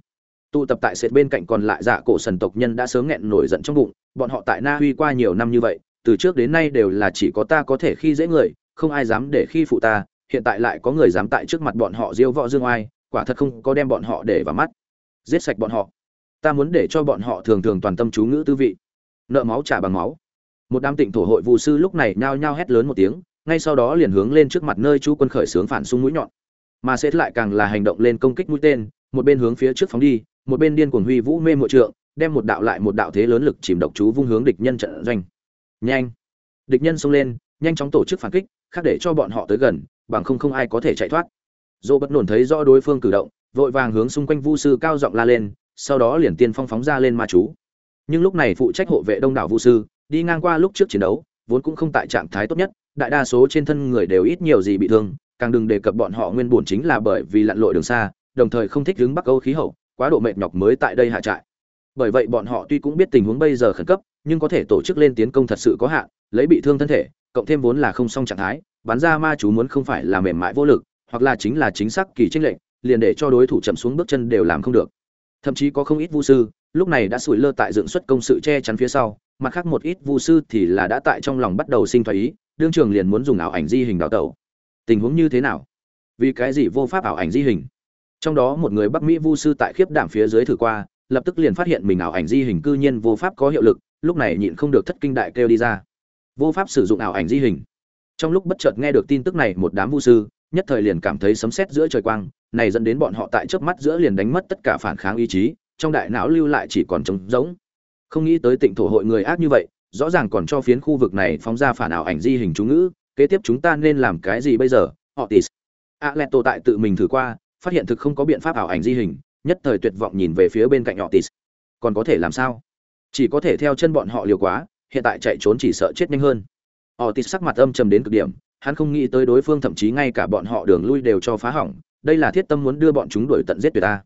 tụ tập tại sệt bên cạnh còn lại giả cổ sần tộc nhân đã sớm nghẹn nổi giận trong bụng, bọn họ tại na uy qua nhiều năm như vậy từ trước đến nay đều là chỉ có ta có thể khi dễ người, không ai dám để khi phụ ta, hiện tại lại có người dám tại trước mặt bọn họ diêu võ dương oai, quả thật không có đem bọn họ để vào mắt. Giết sạch bọn họ. Ta muốn để cho bọn họ thường thường toàn tâm chú ngữ tư vị. Nợ máu trả bằng máu. Một đám tịnh thổ hội vụ sư lúc này nhao nhao hét lớn một tiếng, ngay sau đó liền hướng lên trước mặt nơi chú quân khởi sướng phản xung mũi nhọn. Mà sẽ lại càng là hành động lên công kích mũi tên, một bên hướng phía trước phóng đi, một bên điên cuồng huy vũ mê mộ trượng, đem một đạo lại một đạo thế lớn lực chìm độc chú vung hướng địch nhân trận doanh nhanh. Địch nhân xông lên, nhanh chóng tổ chức phản kích, khác để cho bọn họ tới gần, bằng không không ai có thể chạy thoát. Dỗ bất nổn thấy rõ đối phương cử động, vội vàng hướng xung quanh vu sư cao giọng la lên, sau đó liền tiên phong phóng ra lên ma chú. Nhưng lúc này phụ trách hộ vệ đông đảo vu sư, đi ngang qua lúc trước chiến đấu, vốn cũng không tại trạng thái tốt nhất, đại đa số trên thân người đều ít nhiều gì bị thương, càng đừng đề cập bọn họ nguyên bổn chính là bởi vì lặn lội đường xa, đồng thời không thích đứng bắc âu khí hậu, quá độ mệt nhọc mới tại đây hạ trại. Bởi vậy bọn họ tuy cũng biết tình huống bây giờ khẩn cấp nhưng có thể tổ chức lên tiến công thật sự có hạn, lấy bị thương thân thể, cộng thêm vốn là không xong trạng thái, bắn ra ma chú muốn không phải là mềm mại vô lực, hoặc là chính là chính xác kỳ tranh lệnh liền để cho đối thủ chậm xuống bước chân đều làm không được. Thậm chí có không ít vu sư, lúc này đã sủi lơ tại dựng xuất công sự che chắn phía sau, mặt khác một ít vu sư thì là đã tại trong lòng bắt đầu sinh thoái ý, đương trường liền muốn dùng ảo ảnh di hình đào tẩu. Tình huống như thế nào? Vì cái gì vô pháp ảo ảnh di hình? Trong đó một người bắc mỹ vu sư tại khiếp đảm phía dưới thử qua, lập tức liền phát hiện mình ảo ảnh di hình cư nhiên vô pháp có hiệu lực lúc này nhịn không được thất kinh đại kêu đi ra. Vô pháp sử dụng ảo ảnh di hình. Trong lúc bất chợt nghe được tin tức này, một đám vu sư, nhất thời liền cảm thấy sấm sét giữa trời quang, này dẫn đến bọn họ tại chớp mắt giữa liền đánh mất tất cả phản kháng ý chí, trong đại não lưu lại chỉ còn trống rỗng. Không nghĩ tới tịnh thổ hội người ác như vậy, rõ ràng còn cho phiến khu vực này phóng ra phản ảo ảnh di hình chú ngữ, kế tiếp chúng ta nên làm cái gì bây giờ? Họ tis. A tại tự mình thử qua, phát hiện thực không có biện pháp ảo ảnh di hình, nhất thời tuyệt vọng nhìn về phía bên cạnh họ tis. Còn có thể làm sao? Chỉ có thể theo chân bọn họ liều quá, hiện tại chạy trốn chỉ sợ chết nhanh hơn. Họ tịt sắc mặt âm trầm đến cực điểm, hắn không nghĩ tới đối phương thậm chí ngay cả bọn họ đường lui đều cho phá hỏng, đây là thiết tâm muốn đưa bọn chúng đuổi tận giết tuyệt ta.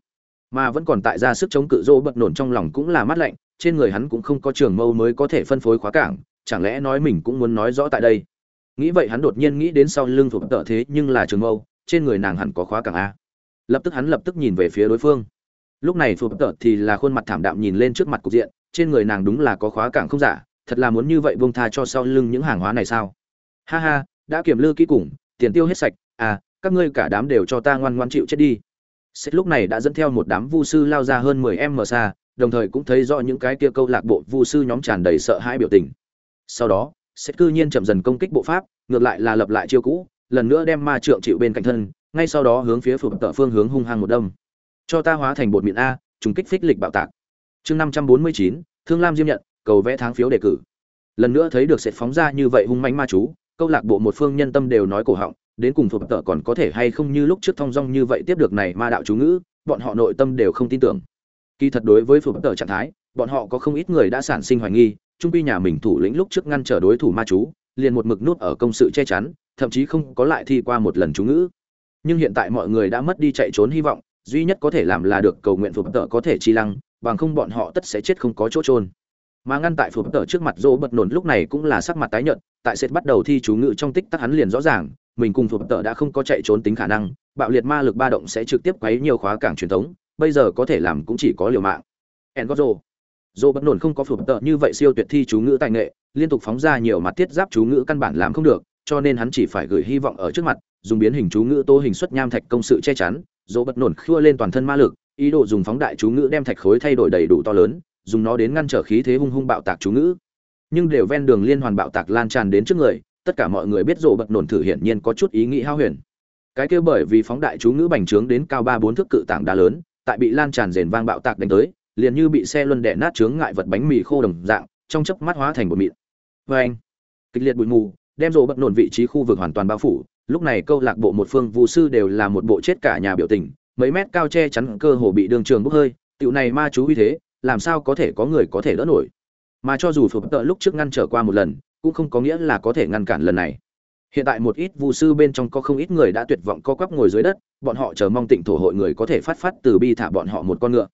Mà vẫn còn tại ra sức chống cự rô bật nổn trong lòng cũng là mát lạnh, trên người hắn cũng không có trường mâu mới có thể phân phối khóa cảng, chẳng lẽ nói mình cũng muốn nói rõ tại đây? Nghĩ vậy hắn đột nhiên nghĩ đến sau lưng thuộc tợ thế nhưng là trường mâu, trên người nàng hẳn có khóa cảng a. Lập tức hắn lập tức nhìn về phía đối phương. Lúc này thuộc tợ thì là khuôn mặt thảm đạm nhìn lên trước mặt cục diện trên người nàng đúng là có khóa cảng không giả thật là muốn như vậy buông tha cho sau lưng những hàng hóa này sao ha ha đã kiểm lư kỹ cùng tiền tiêu hết sạch à các ngươi cả đám đều cho ta ngoan ngoan chịu chết đi Sét lúc này đã dẫn theo một đám vu sư lao ra hơn 10m xa, đồng thời cũng thấy rõ những cái kia câu lạc bộ vu sư nhóm tràn đầy sợ hãi biểu tình. Sau đó, Sét cư nhiên chậm dần công kích bộ pháp, ngược lại là lập lại chiêu cũ, lần nữa đem ma trượng chịu bên cạnh thân, ngay sau đó hướng phía phục tợ phương hướng hung hăng một đâm. Cho ta hóa thành bột mịn a, trùng kích phích lịch bạo tạc. Chương 549, Thương Lam Diêm nhận, cầu vẽ tháng phiếu đề cử. Lần nữa thấy được Sét phóng ra như vậy hung mãnh ma chú, câu lạc bộ một phương nhân tâm đều nói cổ họng, đến cùng phục tợ còn có thể hay không như lúc trước thông dong như vậy tiếp được này ma đạo chú ngữ bọn họ nội tâm đều không tin tưởng kỳ thật đối với phục tợ trạng thái bọn họ có không ít người đã sản sinh hoài nghi trung pi nhà mình thủ lĩnh lúc trước ngăn trở đối thủ ma chú liền một mực nút ở công sự che chắn thậm chí không có lại thi qua một lần chú ngữ nhưng hiện tại mọi người đã mất đi chạy trốn hy vọng duy nhất có thể làm là được cầu nguyện phục tợ có thể chi lăng bằng không bọn họ tất sẽ chết không có chỗ trôn mà ngăn tại phục tợ trước mặt dỗ bật nổn lúc này cũng là sắc mặt tái nhợt, tại sệt bắt đầu thi chú ngự trong tích tắc hắn liền rõ ràng, mình cùng phục tợ đã không có chạy trốn tính khả năng, bạo liệt ma lực ba động sẽ trực tiếp quấy nhiều khóa cảng truyền thống, bây giờ có thể làm cũng chỉ có liều mạng. En có rồ dồ bất nổn không có phục tợ như vậy siêu tuyệt thi chú ngữ tài nghệ, liên tục phóng ra nhiều mặt tiết giáp chú ngữ căn bản làm không được, cho nên hắn chỉ phải gửi hy vọng ở trước mặt, dùng biến hình chú ngữ tô hình xuất nham thạch công sự che chắn, dỗ bất nổn khua lên toàn thân ma lực ý đồ dùng phóng đại chú ngữ đem thạch khối thay đổi đầy đủ to lớn, dùng nó đến ngăn trở khí thế hung hung bạo tạc chú ngữ. Nhưng đều ven đường liên hoàn bạo tạc lan tràn đến trước người, tất cả mọi người biết rộ bật nổn thử hiển nhiên có chút ý nghĩ hao huyền. Cái kia bởi vì phóng đại chú ngữ bành trướng đến cao ba bốn thước cự tảng đá lớn, tại bị lan tràn rền vang bạo tạc đánh tới, liền như bị xe luân đẻ nát chướng ngại vật bánh mì khô đồng dạng, trong chớp mắt hóa thành bột mịn. Vê anh, kịch liệt bụi mù, đem rộ bật nổn vị trí khu vực hoàn toàn bao phủ, lúc này câu lạc bộ một phương vu sư đều là một bộ chết cả nhà biểu tình mấy mét cao che chắn cơ hồ bị đường trường bốc hơi, tiểu này ma chú uy thế, làm sao có thể có người có thể đỡ nổi? Mà cho dù phục tợ lúc trước ngăn trở qua một lần, cũng không có nghĩa là có thể ngăn cản lần này. Hiện tại một ít vu sư bên trong có không ít người đã tuyệt vọng co quắp ngồi dưới đất, bọn họ chờ mong tịnh thổ hội người có thể phát phát từ bi thả bọn họ một con ngựa.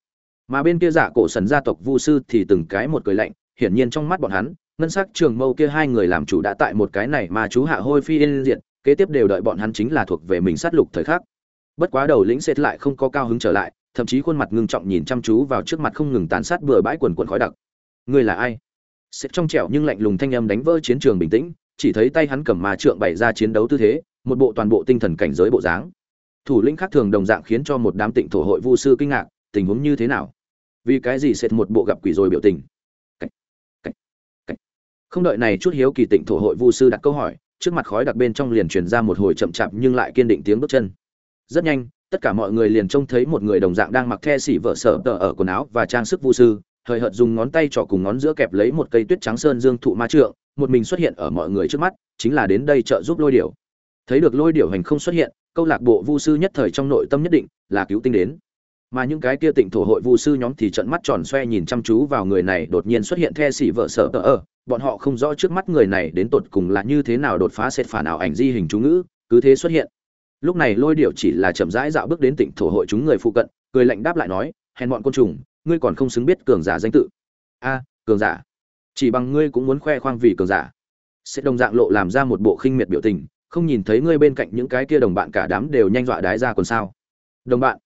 Mà bên kia giả cổ sần gia tộc vu sư thì từng cái một cười lạnh, hiển nhiên trong mắt bọn hắn, ngân sắc trường mâu kia hai người làm chủ đã tại một cái này mà chú hạ hôi phi yên diện kế tiếp đều đợi bọn hắn chính là thuộc về mình sát lục thời khắc bất quá đầu lĩnh xếp lại không có cao hứng trở lại, thậm chí khuôn mặt ngưng trọng nhìn chăm chú vào trước mặt không ngừng tàn sát bừa bãi quần quần khói đặc người là ai xếp trong trẻo nhưng lạnh lùng thanh âm đánh vỡ chiến trường bình tĩnh, chỉ thấy tay hắn cầm mà trượng bày ra chiến đấu tư thế, một bộ toàn bộ tinh thần cảnh giới bộ dáng thủ lĩnh khác thường đồng dạng khiến cho một đám tịnh thổ hội vu sư kinh ngạc, tình huống như thế nào vì cái gì sẽ một bộ gặp quỷ rồi biểu tình Cảnh. Cảnh. Cảnh. không đợi này chút hiếu kỳ tịnh thổ hội vu sư đặt câu hỏi, trước mặt khói đặc bên trong liền truyền ra một hồi chậm chạp nhưng lại kiên định tiếng bước chân rất nhanh, tất cả mọi người liền trông thấy một người đồng dạng đang mặc the xỉ vợ sở tờ ở quần áo và trang sức vu sư, hời hợt dùng ngón tay trỏ cùng ngón giữa kẹp lấy một cây tuyết trắng sơn dương thụ ma trượng, một mình xuất hiện ở mọi người trước mắt, chính là đến đây trợ giúp lôi điểu. Thấy được lôi điểu hành không xuất hiện, câu lạc bộ vu sư nhất thời trong nội tâm nhất định là cứu tinh đến. Mà những cái kia tịnh thổ hội vu sư nhóm thì trận mắt tròn xoe nhìn chăm chú vào người này đột nhiên xuất hiện the xỉ vợ sợ tờ ở. Bọn họ không rõ trước mắt người này đến tột cùng là như thế nào đột phá sệt phản ảo ảnh di hình chú ngữ, cứ thế xuất hiện lúc này lôi điệu chỉ là chậm rãi dạo bước đến tỉnh thổ hội chúng người phụ cận, cười lạnh đáp lại nói, hèn bọn côn trùng, ngươi còn không xứng biết cường giả danh tự. A, cường giả? Chỉ bằng ngươi cũng muốn khoe khoang vì cường giả. Sẽ đồng dạng lộ làm ra một bộ khinh miệt biểu tình, không nhìn thấy ngươi bên cạnh những cái kia đồng bạn cả đám đều nhanh dọa đái ra còn sao. Đồng bạn.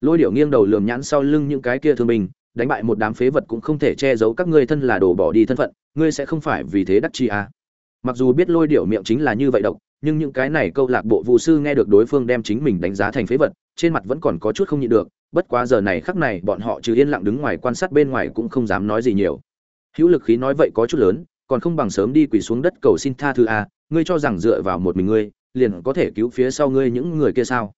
Lôi điệu nghiêng đầu lườm nhãn sau lưng những cái kia thương binh, đánh bại một đám phế vật cũng không thể che giấu các ngươi thân là đồ bỏ đi thân phận, ngươi sẽ không phải vì thế đắc chi à. mặc dù biết lôi điệu miệng chính là như vậy độc nhưng những cái này câu lạc bộ vụ sư nghe được đối phương đem chính mình đánh giá thành phế vật, trên mặt vẫn còn có chút không nhịn được, bất quá giờ này khắc này bọn họ trừ yên lặng đứng ngoài quan sát bên ngoài cũng không dám nói gì nhiều. Hữu lực khí nói vậy có chút lớn, còn không bằng sớm đi quỳ xuống đất cầu xin tha thứ a ngươi cho rằng dựa vào một mình ngươi, liền có thể cứu phía sau ngươi những người kia sao?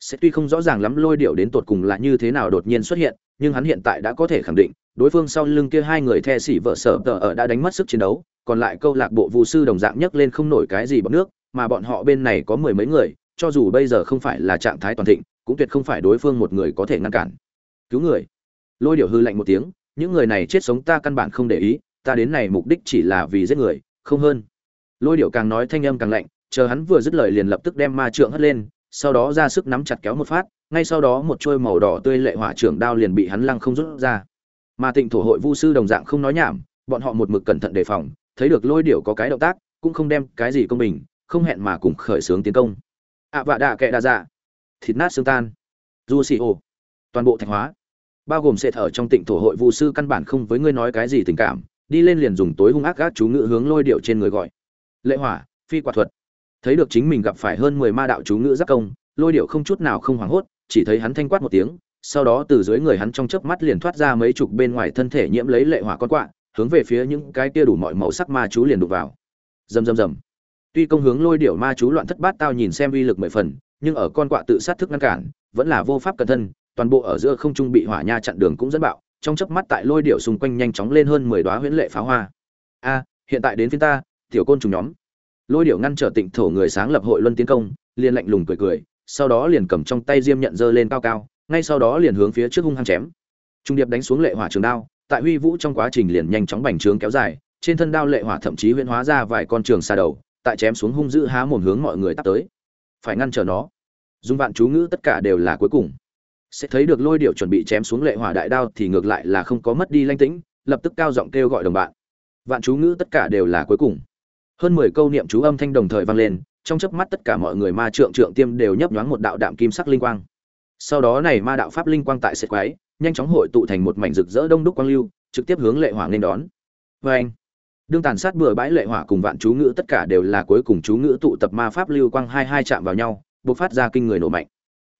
Sẽ tuy không rõ ràng lắm lôi điệu đến tột cùng là như thế nào đột nhiên xuất hiện, nhưng hắn hiện tại đã có thể khẳng định, đối phương sau lưng kia hai người the xỉ vợ sở tờ ở đã đánh mất sức chiến đấu, còn lại câu lạc bộ vụ sư đồng dạng nhấc lên không nổi cái gì bằng nước mà bọn họ bên này có mười mấy người, cho dù bây giờ không phải là trạng thái toàn thịnh, cũng tuyệt không phải đối phương một người có thể ngăn cản. Cứu người. Lôi điệu hư lạnh một tiếng, những người này chết sống ta căn bản không để ý, ta đến này mục đích chỉ là vì giết người, không hơn. Lôi điệu càng nói thanh âm càng lạnh, chờ hắn vừa dứt lời liền lập tức đem ma trượng hất lên, sau đó ra sức nắm chặt kéo một phát, ngay sau đó một trôi màu đỏ tươi lệ hỏa trưởng đao liền bị hắn lăng không rút ra. Mà tịnh thổ hội vu sư đồng dạng không nói nhảm, bọn họ một mực cẩn thận đề phòng, thấy được lôi điệu có cái động tác, cũng không đem cái gì công bình không hẹn mà cùng khởi xướng tiến công. Ạ vạ đạ kệ đa dạ. Thịt nát xương tan. Du xì ô toàn bộ thạch hóa. Bao gồm sệt thở trong tịnh thổ hội vu sư căn bản không với ngươi nói cái gì tình cảm, đi lên liền dùng tối hung ác gác chú ngữ hướng lôi điệu trên người gọi. Lệ hỏa, phi quả thuật. Thấy được chính mình gặp phải hơn mười ma đạo chú ngữ giác công, lôi điệu không chút nào không hoảng hốt, chỉ thấy hắn thanh quát một tiếng, sau đó từ dưới người hắn trong chớp mắt liền thoát ra mấy chục bên ngoài thân thể nhiễm lấy lệ hỏa con quạ, hướng về phía những cái kia đủ mọi màu sắc ma chú liền đục vào. Rầm rầm rầm tuy công hướng lôi điểu ma chú loạn thất bát tao nhìn xem uy lực mười phần, nhưng ở con quạ tự sát thức ngăn cản, vẫn là vô pháp cẩn thân, toàn bộ ở giữa không trung bị hỏa nha chặn đường cũng dẫn bạo, trong chớp mắt tại lôi điểu xung quanh nhanh chóng lên hơn mười đoá huyễn lệ pháo hoa. A, hiện tại đến phiên ta, tiểu côn trùng nhóm. Lôi điểu ngăn trở tịnh thổ người sáng lập hội luân tiến công, liền lạnh lùng cười cười, sau đó liền cầm trong tay diêm nhận dơ lên cao cao, ngay sau đó liền hướng phía trước hung hăng chém. Trung điệp đánh xuống lệ hỏa trường đao, tại huy vũ trong quá trình liền nhanh chóng bành trướng kéo dài, trên thân đao lệ hỏa thậm chí huyễn hóa ra vài con trường xa đầu tại chém xuống hung dữ há mồm hướng mọi người tắt tới. Phải ngăn trở nó. Dùng vạn chú ngữ tất cả đều là cuối cùng. Sẽ thấy được lôi điệu chuẩn bị chém xuống lệ hỏa đại đao thì ngược lại là không có mất đi lanh tĩnh, lập tức cao giọng kêu gọi đồng bạn. Vạn chú ngữ tất cả đều là cuối cùng. Hơn mười câu niệm chú âm thanh đồng thời vang lên, trong chớp mắt tất cả mọi người ma trượng trượng tiêm đều nhấp nhoáng một đạo đạm kim sắc linh quang. Sau đó này ma đạo pháp linh quang tại sệt quái nhanh chóng hội tụ thành một mảnh rực rỡ đông đúc quang lưu, trực tiếp hướng lệ hỏa nên đón. Vê anh đương tàn sát bừa bãi lệ hỏa cùng vạn chú ngữ tất cả đều là cuối cùng chú ngữ tụ tập ma pháp lưu quang hai hai chạm vào nhau, bộc phát ra kinh người nổ mạnh.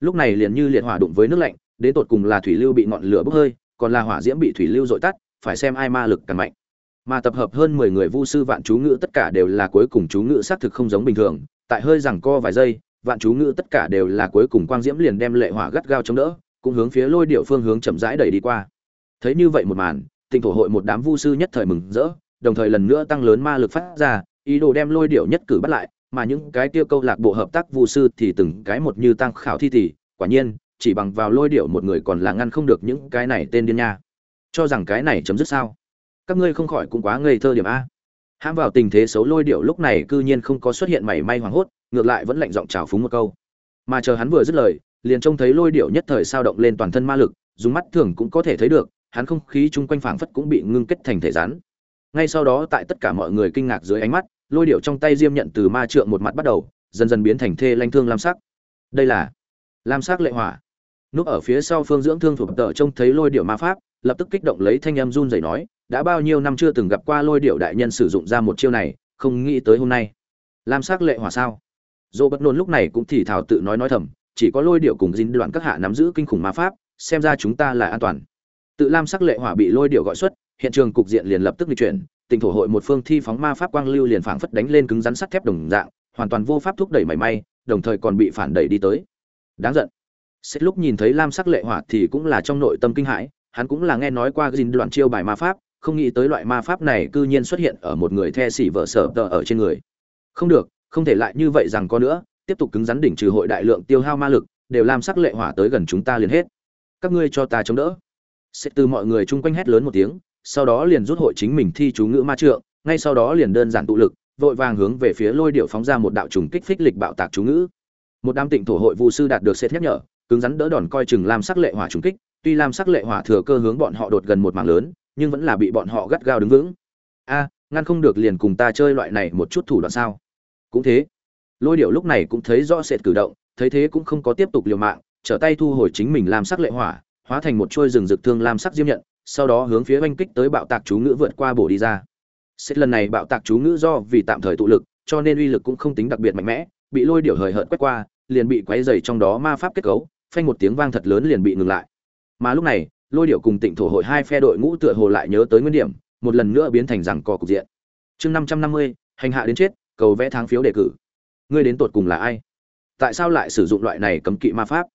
Lúc này liền như liệt hỏa đụng với nước lạnh, đến tột cùng là thủy lưu bị ngọn lửa bốc hơi, còn là hỏa diễm bị thủy lưu dội tắt, phải xem ai ma lực càng mạnh. Mà tập hợp hơn mười người vu sư vạn chú ngữ tất cả đều là cuối cùng chú ngữ xác thực không giống bình thường, tại hơi rằng co vài giây, vạn chú ngữ tất cả đều là cuối cùng quang diễm liền đem lệ hỏa gắt gao chống đỡ, cũng hướng phía lôi điệu phương hướng chậm rãi đẩy đi qua. Thấy như vậy một màn tỉnh thổ hội một đám vu sư nhất thời mừng rỡ đồng thời lần nữa tăng lớn ma lực phát ra, ý đồ đem lôi điệu nhất cử bắt lại, mà những cái tiêu câu lạc bộ hợp tác vu sư thì từng cái một như tăng khảo thi tỷ, quả nhiên, chỉ bằng vào lôi điệu một người còn là ngăn không được những cái này tên điên nha. Cho rằng cái này chấm dứt sao? Các ngươi không khỏi cũng quá ngây thơ điểm a. Hãm vào tình thế xấu lôi điệu lúc này cư nhiên không có xuất hiện mảy may hoảng hốt, ngược lại vẫn lạnh giọng chào phúng một câu. Mà chờ hắn vừa dứt lời, liền trông thấy lôi điệu nhất thời sao động lên toàn thân ma lực, dùng mắt thường cũng có thể thấy được, hắn không khí chung quanh phảng phất cũng bị ngưng kết thành thể rắn ngay sau đó tại tất cả mọi người kinh ngạc dưới ánh mắt, lôi điệu trong tay diêm nhận từ ma trượng một mặt bắt đầu, dần dần biến thành thê lanh thương lam sắc. Đây là lam sắc lệ hỏa. Núp ở phía sau phương dưỡng thương thuộc tợ trông thấy lôi điệu ma pháp, lập tức kích động lấy thanh em run rẩy nói, đã bao nhiêu năm chưa từng gặp qua lôi điệu đại nhân sử dụng ra một chiêu này, không nghĩ tới hôm nay. Lam sắc lệ hỏa sao? Dỗ bất nôn lúc này cũng thì thảo tự nói nói thầm, chỉ có lôi điệu cùng dính đoạn các hạ nắm giữ kinh khủng ma pháp, xem ra chúng ta là an toàn. Tự lam sắc lệ hỏa bị lôi điệu gọi xuất hiện trường cục diện liền lập tức di chuyển, tỉnh thổ hội một phương thi phóng ma pháp quang lưu liền phảng phất đánh lên cứng rắn sắt thép đồng dạng, hoàn toàn vô pháp thúc đẩy mảy may, đồng thời còn bị phản đẩy đi tới. Đáng giận. Xét lúc nhìn thấy lam sắc lệ hỏa thì cũng là trong nội tâm kinh hãi, hắn cũng là nghe nói qua gìn đoạn chiêu bài ma pháp, không nghĩ tới loại ma pháp này cư nhiên xuất hiện ở một người the xỉ vợ sở tờ ở trên người. Không được, không thể lại như vậy rằng có nữa, tiếp tục cứng rắn đỉnh trừ hội đại lượng tiêu hao ma lực, đều làm sắc lệ hỏa tới gần chúng ta liền hết. Các ngươi cho ta chống đỡ. Sẽ từ mọi người chung quanh hét lớn một tiếng sau đó liền rút hội chính mình thi chú ngữ ma trượng, ngay sau đó liền đơn giản tụ lực, vội vàng hướng về phía lôi điệu phóng ra một đạo trùng kích phích lịch bạo tạc chú ngữ. Một đám tịnh thổ hội vu sư đạt được xét nhắc nhở, cứng rắn đỡ đòn coi chừng làm sắc lệ hỏa trùng kích, tuy làm sắc lệ hỏa thừa cơ hướng bọn họ đột gần một mảng lớn, nhưng vẫn là bị bọn họ gắt gao đứng vững. A, ngăn không được liền cùng ta chơi loại này một chút thủ đoạn sao? Cũng thế. Lôi điệu lúc này cũng thấy rõ sệt cử động, thấy thế cũng không có tiếp tục liều mạng, trở tay thu hồi chính mình làm sắc lệ hỏa, hóa thành một chuôi rừng rực thương lam sắc diêm nhận sau đó hướng phía oanh kích tới bạo tạc chú ngữ vượt qua bổ đi ra. Xét lần này bạo tạc chú ngữ do vì tạm thời tụ lực, cho nên uy lực cũng không tính đặc biệt mạnh mẽ, bị lôi điệu hời hợt quét qua, liền bị quấy dày trong đó ma pháp kết cấu, phanh một tiếng vang thật lớn liền bị ngừng lại. Mà lúc này, lôi điệu cùng tịnh thổ hội hai phe đội ngũ tựa hồ lại nhớ tới nguyên điểm, một lần nữa biến thành rằng cò cục diện. Chương năm trăm năm mươi, hành hạ đến chết, cầu vẽ tháng phiếu đề cử. Ngươi đến tột cùng là ai? Tại sao lại sử dụng loại này cấm kỵ ma pháp?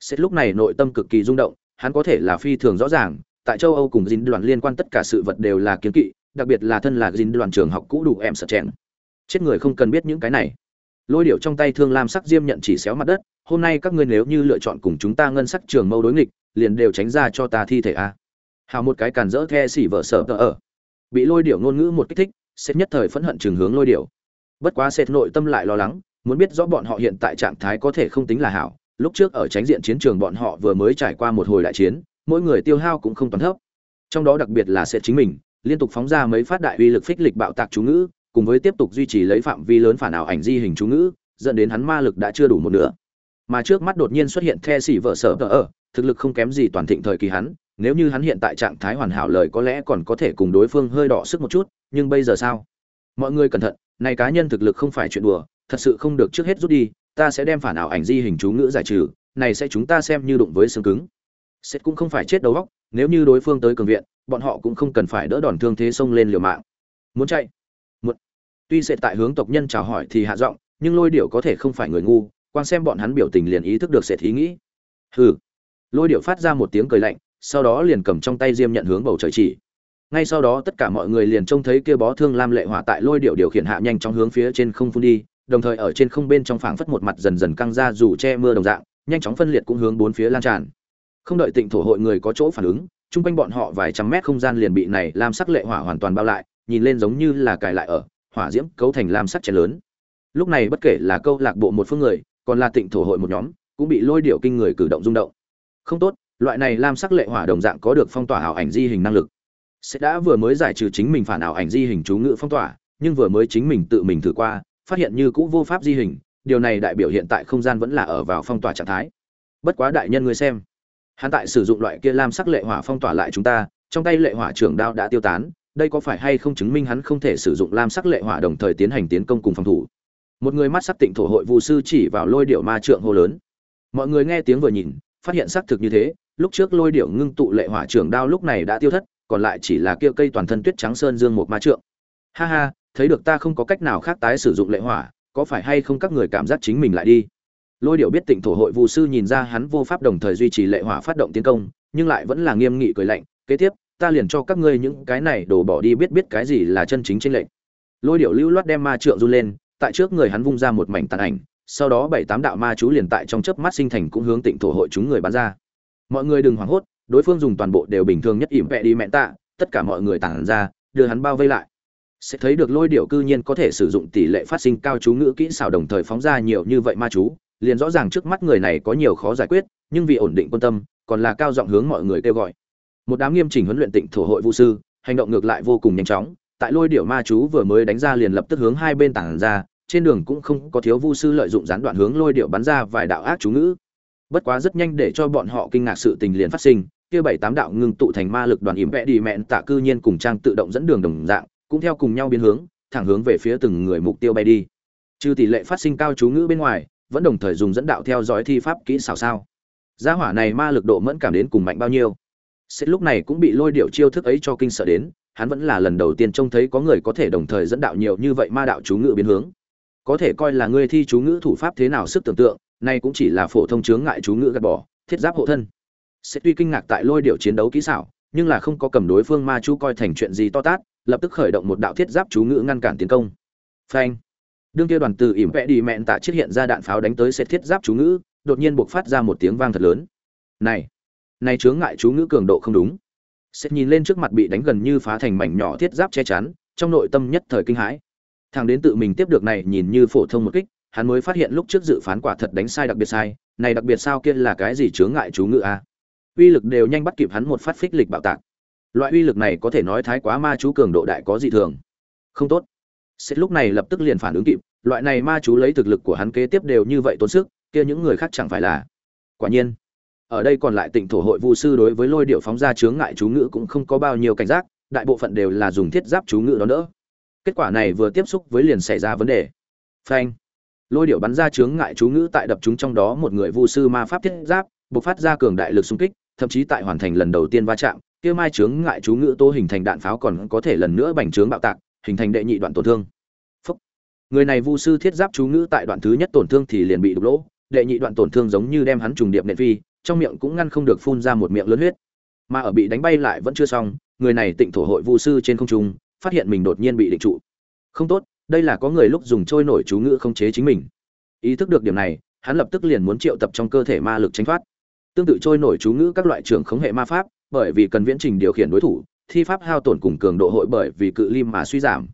Xét lúc này nội tâm cực kỳ rung động, hắn có thể là phi thường rõ ràng tại châu âu cùng dính đoàn liên quan tất cả sự vật đều là kiến kỵ, đặc biệt là thân là dính đoàn trường học cũ đủ em sợ chèn. Chết người không cần biết những cái này. Lôi điệu trong tay thương lam sắc diêm nhận chỉ xéo mặt đất, hôm nay các ngươi nếu như lựa chọn cùng chúng ta ngân sắc trường mâu đối nghịch, liền đều tránh ra cho ta thi thể a. Hào một cái càn rỡ the xỉ vợ sở ở. Bị lôi điệu ngôn ngữ một kích thích xét nhất thời phẫn hận trường hướng lôi điệu bất quá xét nội tâm lại lo lắng, muốn biết rõ bọn họ hiện tại trạng thái có thể không tính là hảo. Lúc trước ở tránh diện chiến trường bọn họ vừa mới trải qua một hồi đại chiến mỗi người tiêu hao cũng không toàn thấp. Trong đó đặc biệt là sẽ chính mình, liên tục phóng ra mấy phát đại uy lực phích lịch bạo tạc chú ngữ, cùng với tiếp tục duy trì lấy phạm vi lớn phản ảo ảnh di hình chú ngữ, dẫn đến hắn ma lực đã chưa đủ một nửa. Mà trước mắt đột nhiên xuất hiện the xỉ vợ sở tờ ở, thực lực không kém gì toàn thịnh thời kỳ hắn, nếu như hắn hiện tại trạng thái hoàn hảo lời có lẽ còn có thể cùng đối phương hơi đỏ sức một chút, nhưng bây giờ sao? Mọi người cẩn thận, này cá nhân thực lực không phải chuyện đùa, thật sự không được trước hết rút đi, ta sẽ đem phản ảo ảnh di hình chú ngữ giải trừ, này sẽ chúng ta xem như đụng với xương cứng sệt cũng không phải chết đầu óc, nếu như đối phương tới cường viện, bọn họ cũng không cần phải đỡ đòn thương thế xông lên liều mạng. Muốn chạy? Muốn. Tuy sệt tại hướng tộc nhân chào hỏi thì hạ giọng, nhưng lôi điệu có thể không phải người ngu, quan xem bọn hắn biểu tình liền ý thức được sệt ý nghĩ. Hừ. Lôi điệu phát ra một tiếng cười lạnh, sau đó liền cầm trong tay diêm nhận hướng bầu trời chỉ. Ngay sau đó tất cả mọi người liền trông thấy kia bó thương lam lệ hỏa tại lôi điệu điều khiển hạ nhanh trong hướng phía trên không phun đi, đồng thời ở trên không bên trong phảng phất một mặt dần dần căng ra dù che mưa đồng dạng, nhanh chóng phân liệt cũng hướng bốn phía lan tràn không đợi tịnh thổ hội người có chỗ phản ứng, chung quanh bọn họ vài trăm mét không gian liền bị này lam sắc lệ hỏa hoàn toàn bao lại, nhìn lên giống như là cài lại ở, hỏa diễm cấu thành lam sắc chén lớn. Lúc này bất kể là câu lạc bộ một phương người, còn là tịnh thổ hội một nhóm, cũng bị lôi điệu kinh người cử động rung động. Không tốt, loại này lam sắc lệ hỏa đồng dạng có được phong tỏa ảo ảnh di hình năng lực. Sẽ đã vừa mới giải trừ chính mình phản ảo ảnh di hình chú ngữ phong tỏa, nhưng vừa mới chính mình tự mình thử qua, phát hiện như cũ vô pháp di hình, điều này đại biểu hiện tại không gian vẫn là ở vào phong tỏa trạng thái. Bất quá đại nhân người xem hắn tại sử dụng loại kia lam sắc lệ hỏa phong tỏa lại chúng ta, trong tay lệ hỏa trưởng đao đã tiêu tán, đây có phải hay không chứng minh hắn không thể sử dụng lam sắc lệ hỏa đồng thời tiến hành tiến công cùng phòng thủ? Một người mắt sắc tịnh thổ hội vụ sư chỉ vào lôi điệu ma trượng hô lớn. Mọi người nghe tiếng vừa nhìn, phát hiện xác thực như thế, lúc trước lôi điệu ngưng tụ lệ hỏa trưởng đao lúc này đã tiêu thất, còn lại chỉ là kia cây toàn thân tuyết trắng sơn dương một ma trượng. Ha ha, thấy được ta không có cách nào khác tái sử dụng lệ hỏa, có phải hay không các người cảm giác chính mình lại đi? Lôi điệu biết tịnh thổ hội vụ sư nhìn ra hắn vô pháp đồng thời duy trì lệ hỏa phát động tiến công, nhưng lại vẫn là nghiêm nghị cười lạnh, kế tiếp, ta liền cho các ngươi những cái này đổ bỏ đi biết biết cái gì là chân chính tranh lệnh lôi điệu lưu loát đem ma trượng run lên, tại trước người hắn vung ra một mảnh tàn ảnh, sau đó bảy tám đạo ma chú liền tại trong chớp mắt sinh thành cũng hướng tịnh thổ hội chúng người bắn ra. Mọi người đừng hoảng hốt, đối phương dùng toàn bộ đều bình thường nhất ỉm vẹ đi mẹ tạ, tất cả mọi người tản ra, đưa hắn bao vây lại. Sẽ thấy được lôi điệu cư nhiên có thể sử dụng tỷ lệ phát sinh cao chú ngữ kỹ xảo đồng thời phóng ra nhiều như vậy ma chú liền rõ ràng trước mắt người này có nhiều khó giải quyết, nhưng vì ổn định quân tâm, còn là cao giọng hướng mọi người kêu gọi. Một đám nghiêm chỉnh huấn luyện tịnh thổ hội vũ sư, hành động ngược lại vô cùng nhanh chóng, tại lôi điệu ma chú vừa mới đánh ra liền lập tức hướng hai bên tảng ra, trên đường cũng không có thiếu vu sư lợi dụng gián đoạn hướng lôi điệu bắn ra vài đạo ác chú ngữ. Bất quá rất nhanh để cho bọn họ kinh ngạc sự tình liền phát sinh, kia bảy tám đạo ngưng tụ thành ma lực đoàn yểm vẽ đi mẹn tạ cư nhiên cùng trang tự động dẫn đường đồng dạng, cũng theo cùng nhau biến hướng, thẳng hướng về phía từng người mục tiêu bay đi. Trừ tỷ lệ phát sinh cao chú ngữ bên ngoài vẫn đồng thời dùng dẫn đạo theo dõi thi pháp kỹ xảo sao gia hỏa này ma lực độ mẫn cảm đến cùng mạnh bao nhiêu Sét lúc này cũng bị lôi điệu chiêu thức ấy cho kinh sợ đến, hắn vẫn là lần đầu tiên trông thấy có người có thể đồng thời dẫn đạo nhiều như vậy ma đạo chú ngữ biến hướng. Có thể coi là ngươi thi chú ngữ thủ pháp thế nào sức tưởng tượng, nay cũng chỉ là phổ thông chướng ngại chú ngữ gạt bỏ, thiết giáp hộ thân. Sét tuy kinh ngạc tại lôi điệu chiến đấu kỹ xảo, nhưng là không có cầm đối phương ma chú coi thành chuyện gì to tát, lập tức khởi động một đạo thiết giáp chú ngữ ngăn cản tiến công. Phanh. Đương kia đoàn từ ỉm vẽ đi mẹn tạ chiết hiện ra đạn pháo đánh tới Sét thiết giáp chú ngữ, đột nhiên bộc phát ra một tiếng vang thật lớn. Này, này chướng ngại chú ngữ cường độ không đúng sẽ nhìn lên trước mặt bị đánh gần như phá thành mảnh nhỏ thiết giáp che chắn, trong nội tâm nhất thời kinh hãi. Thằng đến tự mình tiếp được này nhìn như phổ thông một kích, hắn mới phát hiện lúc trước dự phán quả thật đánh sai đặc biệt sai, này đặc biệt sao kia là cái gì chướng ngại chú ngữ a? Uy lực đều nhanh bắt kịp hắn một phát phích lịch bạo tạc. Loại uy lực này có thể nói thái quá ma chú cường độ đại có dị thường. Không tốt. Sét lúc này lập tức liền phản ứng kịp, loại này ma chú lấy thực lực của hắn kế tiếp đều như vậy tốn sức, kia những người khác chẳng phải là. Quả nhiên, ở đây còn lại tịnh thổ hội vu sư đối với lôi điệu phóng ra chướng ngại chú ngữ cũng không có bao nhiêu cảnh giác đại bộ phận đều là dùng thiết giáp chú ngữ đó đỡ kết quả này vừa tiếp xúc với liền xảy ra vấn đề. Phanh. Lôi điệu bắn ra chướng ngại chú ngữ tại đập chúng trong đó một người vu sư ma pháp thiết giáp bộc phát ra cường đại lực xung kích thậm chí tại hoàn thành lần đầu tiên va chạm kia mai chướng ngại chú ngữ tô hình thành đạn pháo còn có thể lần nữa bành trướng bạo tạc hình thành đệ nhị đoạn tổn thương. Phúc. người này vu sư thiết giáp chú ngữ tại đoạn thứ nhất tổn thương thì liền bị đục lỗ. Đệ nhị đoạn tổn thương giống như đem hắn trùng điệp nện phi, trong miệng cũng ngăn không được phun ra một miệng lớn huyết. Mà ở bị đánh bay lại vẫn chưa xong, người này tịnh thổ hội vu sư trên không trung, phát hiện mình đột nhiên bị định trụ. Không tốt, đây là có người lúc dùng trôi nổi chú ngữ không chế chính mình. Ý thức được điểm này, hắn lập tức liền muốn triệu tập trong cơ thể ma lực tránh thoát. Tương tự trôi nổi chú ngữ các loại trưởng khống hệ ma pháp, bởi vì cần viễn trình điều khiển đối thủ thi pháp hao tổn cùng cường độ hội bởi vì cự lim mà suy giảm.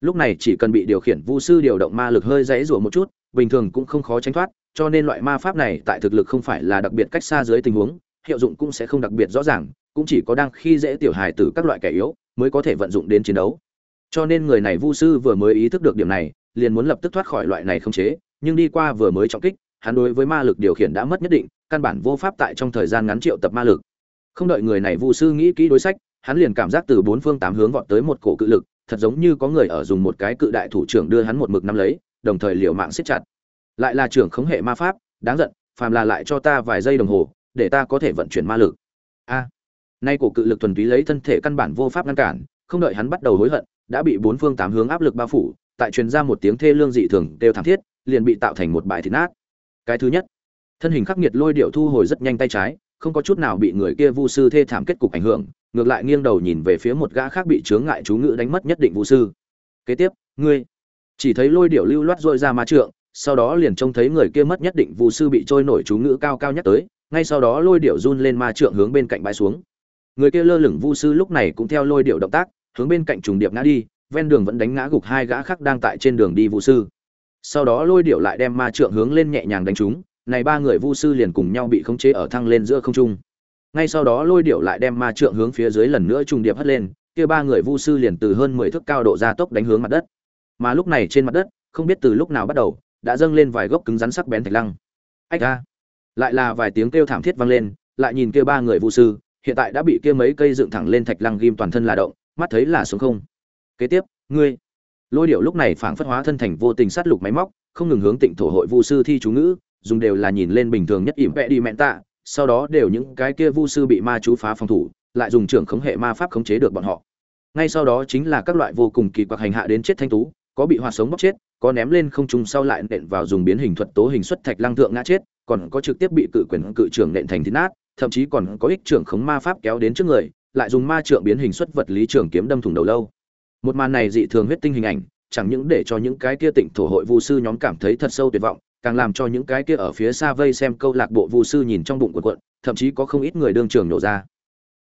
Lúc này chỉ cần bị điều khiển vu sư điều động ma lực hơi dãy rủa một chút, bình thường cũng không khó tránh thoát, cho nên loại ma pháp này tại thực lực không phải là đặc biệt cách xa dưới tình huống, hiệu dụng cũng sẽ không đặc biệt rõ ràng, cũng chỉ có đang khi dễ tiểu hài tử các loại kẻ yếu mới có thể vận dụng đến chiến đấu. Cho nên người này vu sư vừa mới ý thức được điểm này, liền muốn lập tức thoát khỏi loại này không chế, nhưng đi qua vừa mới trọng kích, hắn đối với ma lực điều khiển đã mất nhất định, căn bản vô pháp tại trong thời gian ngắn triệu tập ma lực. Không đợi người này vu sư nghĩ kỹ đối sách hắn liền cảm giác từ bốn phương tám hướng vọt tới một cổ cự lực, thật giống như có người ở dùng một cái cự đại thủ trưởng đưa hắn một mực nắm lấy, đồng thời liều mạng siết chặt. Lại là trưởng khống hệ ma pháp, đáng giận, phàm là lại cho ta vài giây đồng hồ, để ta có thể vận chuyển ma lực. A. Nay cổ cự lực thuần túy lấy thân thể căn bản vô pháp ngăn cản, không đợi hắn bắt đầu hối hận, đã bị bốn phương tám hướng áp lực bao phủ, tại truyền ra một tiếng thê lương dị thường đều thảm thiết, liền bị tạo thành một bãi thịt nát. Cái thứ nhất, thân hình khắc nghiệt lôi điệu thu hồi rất nhanh tay trái, không có chút nào bị người kia vu sư thê thảm kết cục ảnh hưởng ngược lại nghiêng đầu nhìn về phía một gã khác bị chướng ngại chú ngữ đánh mất nhất định vũ sư. Kế tiếp, ngươi. Chỉ thấy lôi điệu lưu loát dội ra ma trượng, sau đó liền trông thấy người kia mất nhất định vũ sư bị trôi nổi chú ngữ cao cao nhắc tới, ngay sau đó lôi điệu run lên ma trượng hướng bên cạnh bãi xuống. Người kia lơ lửng vũ sư lúc này cũng theo lôi điệu động tác, hướng bên cạnh trùng điệp ngã đi, ven đường vẫn đánh ngã gục hai gã khác đang tại trên đường đi vũ sư. Sau đó lôi điệu lại đem ma trượng hướng lên nhẹ nhàng đánh chúng này ba người vu sư liền cùng nhau bị khống chế ở thăng lên giữa không trung ngay sau đó lôi điệu lại đem ma trượng hướng phía dưới lần nữa trùng điệp hất lên, kia ba người vu sư liền từ hơn mười thước cao độ gia tốc đánh hướng mặt đất. Mà lúc này trên mặt đất, không biết từ lúc nào bắt đầu, đã dâng lên vài gốc cứng rắn sắc bén thạch lăng. Ách ra lại là vài tiếng kêu thảm thiết vang lên, lại nhìn kia ba người vu sư, hiện tại đã bị kia mấy cây dựng thẳng lên thạch lăng ghim toàn thân là động, mắt thấy là xuống không. Kế tiếp, ngươi. Lôi điệu lúc này phảng phất hóa thân thành vô tình sát lục máy móc, không ngừng hướng tịnh thổ hội vu sư thi chú ngữ, dùng đều là nhìn lên bình thường nhất ỉm vẽ đi mẹn tạ sau đó đều những cái kia vu sư bị ma chú phá phòng thủ, lại dùng trưởng khống hệ ma pháp khống chế được bọn họ. Ngay sau đó chính là các loại vô cùng kỳ quặc hành hạ đến chết thanh tú, có bị hoạt sống bóc chết, có ném lên không trung sau lại nện vào dùng biến hình thuật tố hình xuất thạch lăng thượng ngã chết, còn có trực tiếp bị cự quyền cự trưởng nện thành thịt nát, thậm chí còn có ích trưởng khống ma pháp kéo đến trước người, lại dùng ma trượng biến hình xuất vật lý trưởng kiếm đâm thủng đầu lâu. Một màn này dị thường huyết tinh hình ảnh, chẳng những để cho những cái kia tỉnh thổ hội vu sư nhóm cảm thấy thật sâu tuyệt vọng càng làm cho những cái kia ở phía xa vây xem câu lạc bộ vu sư nhìn trong bụng của quận, thậm chí có không ít người đương trường nổ ra.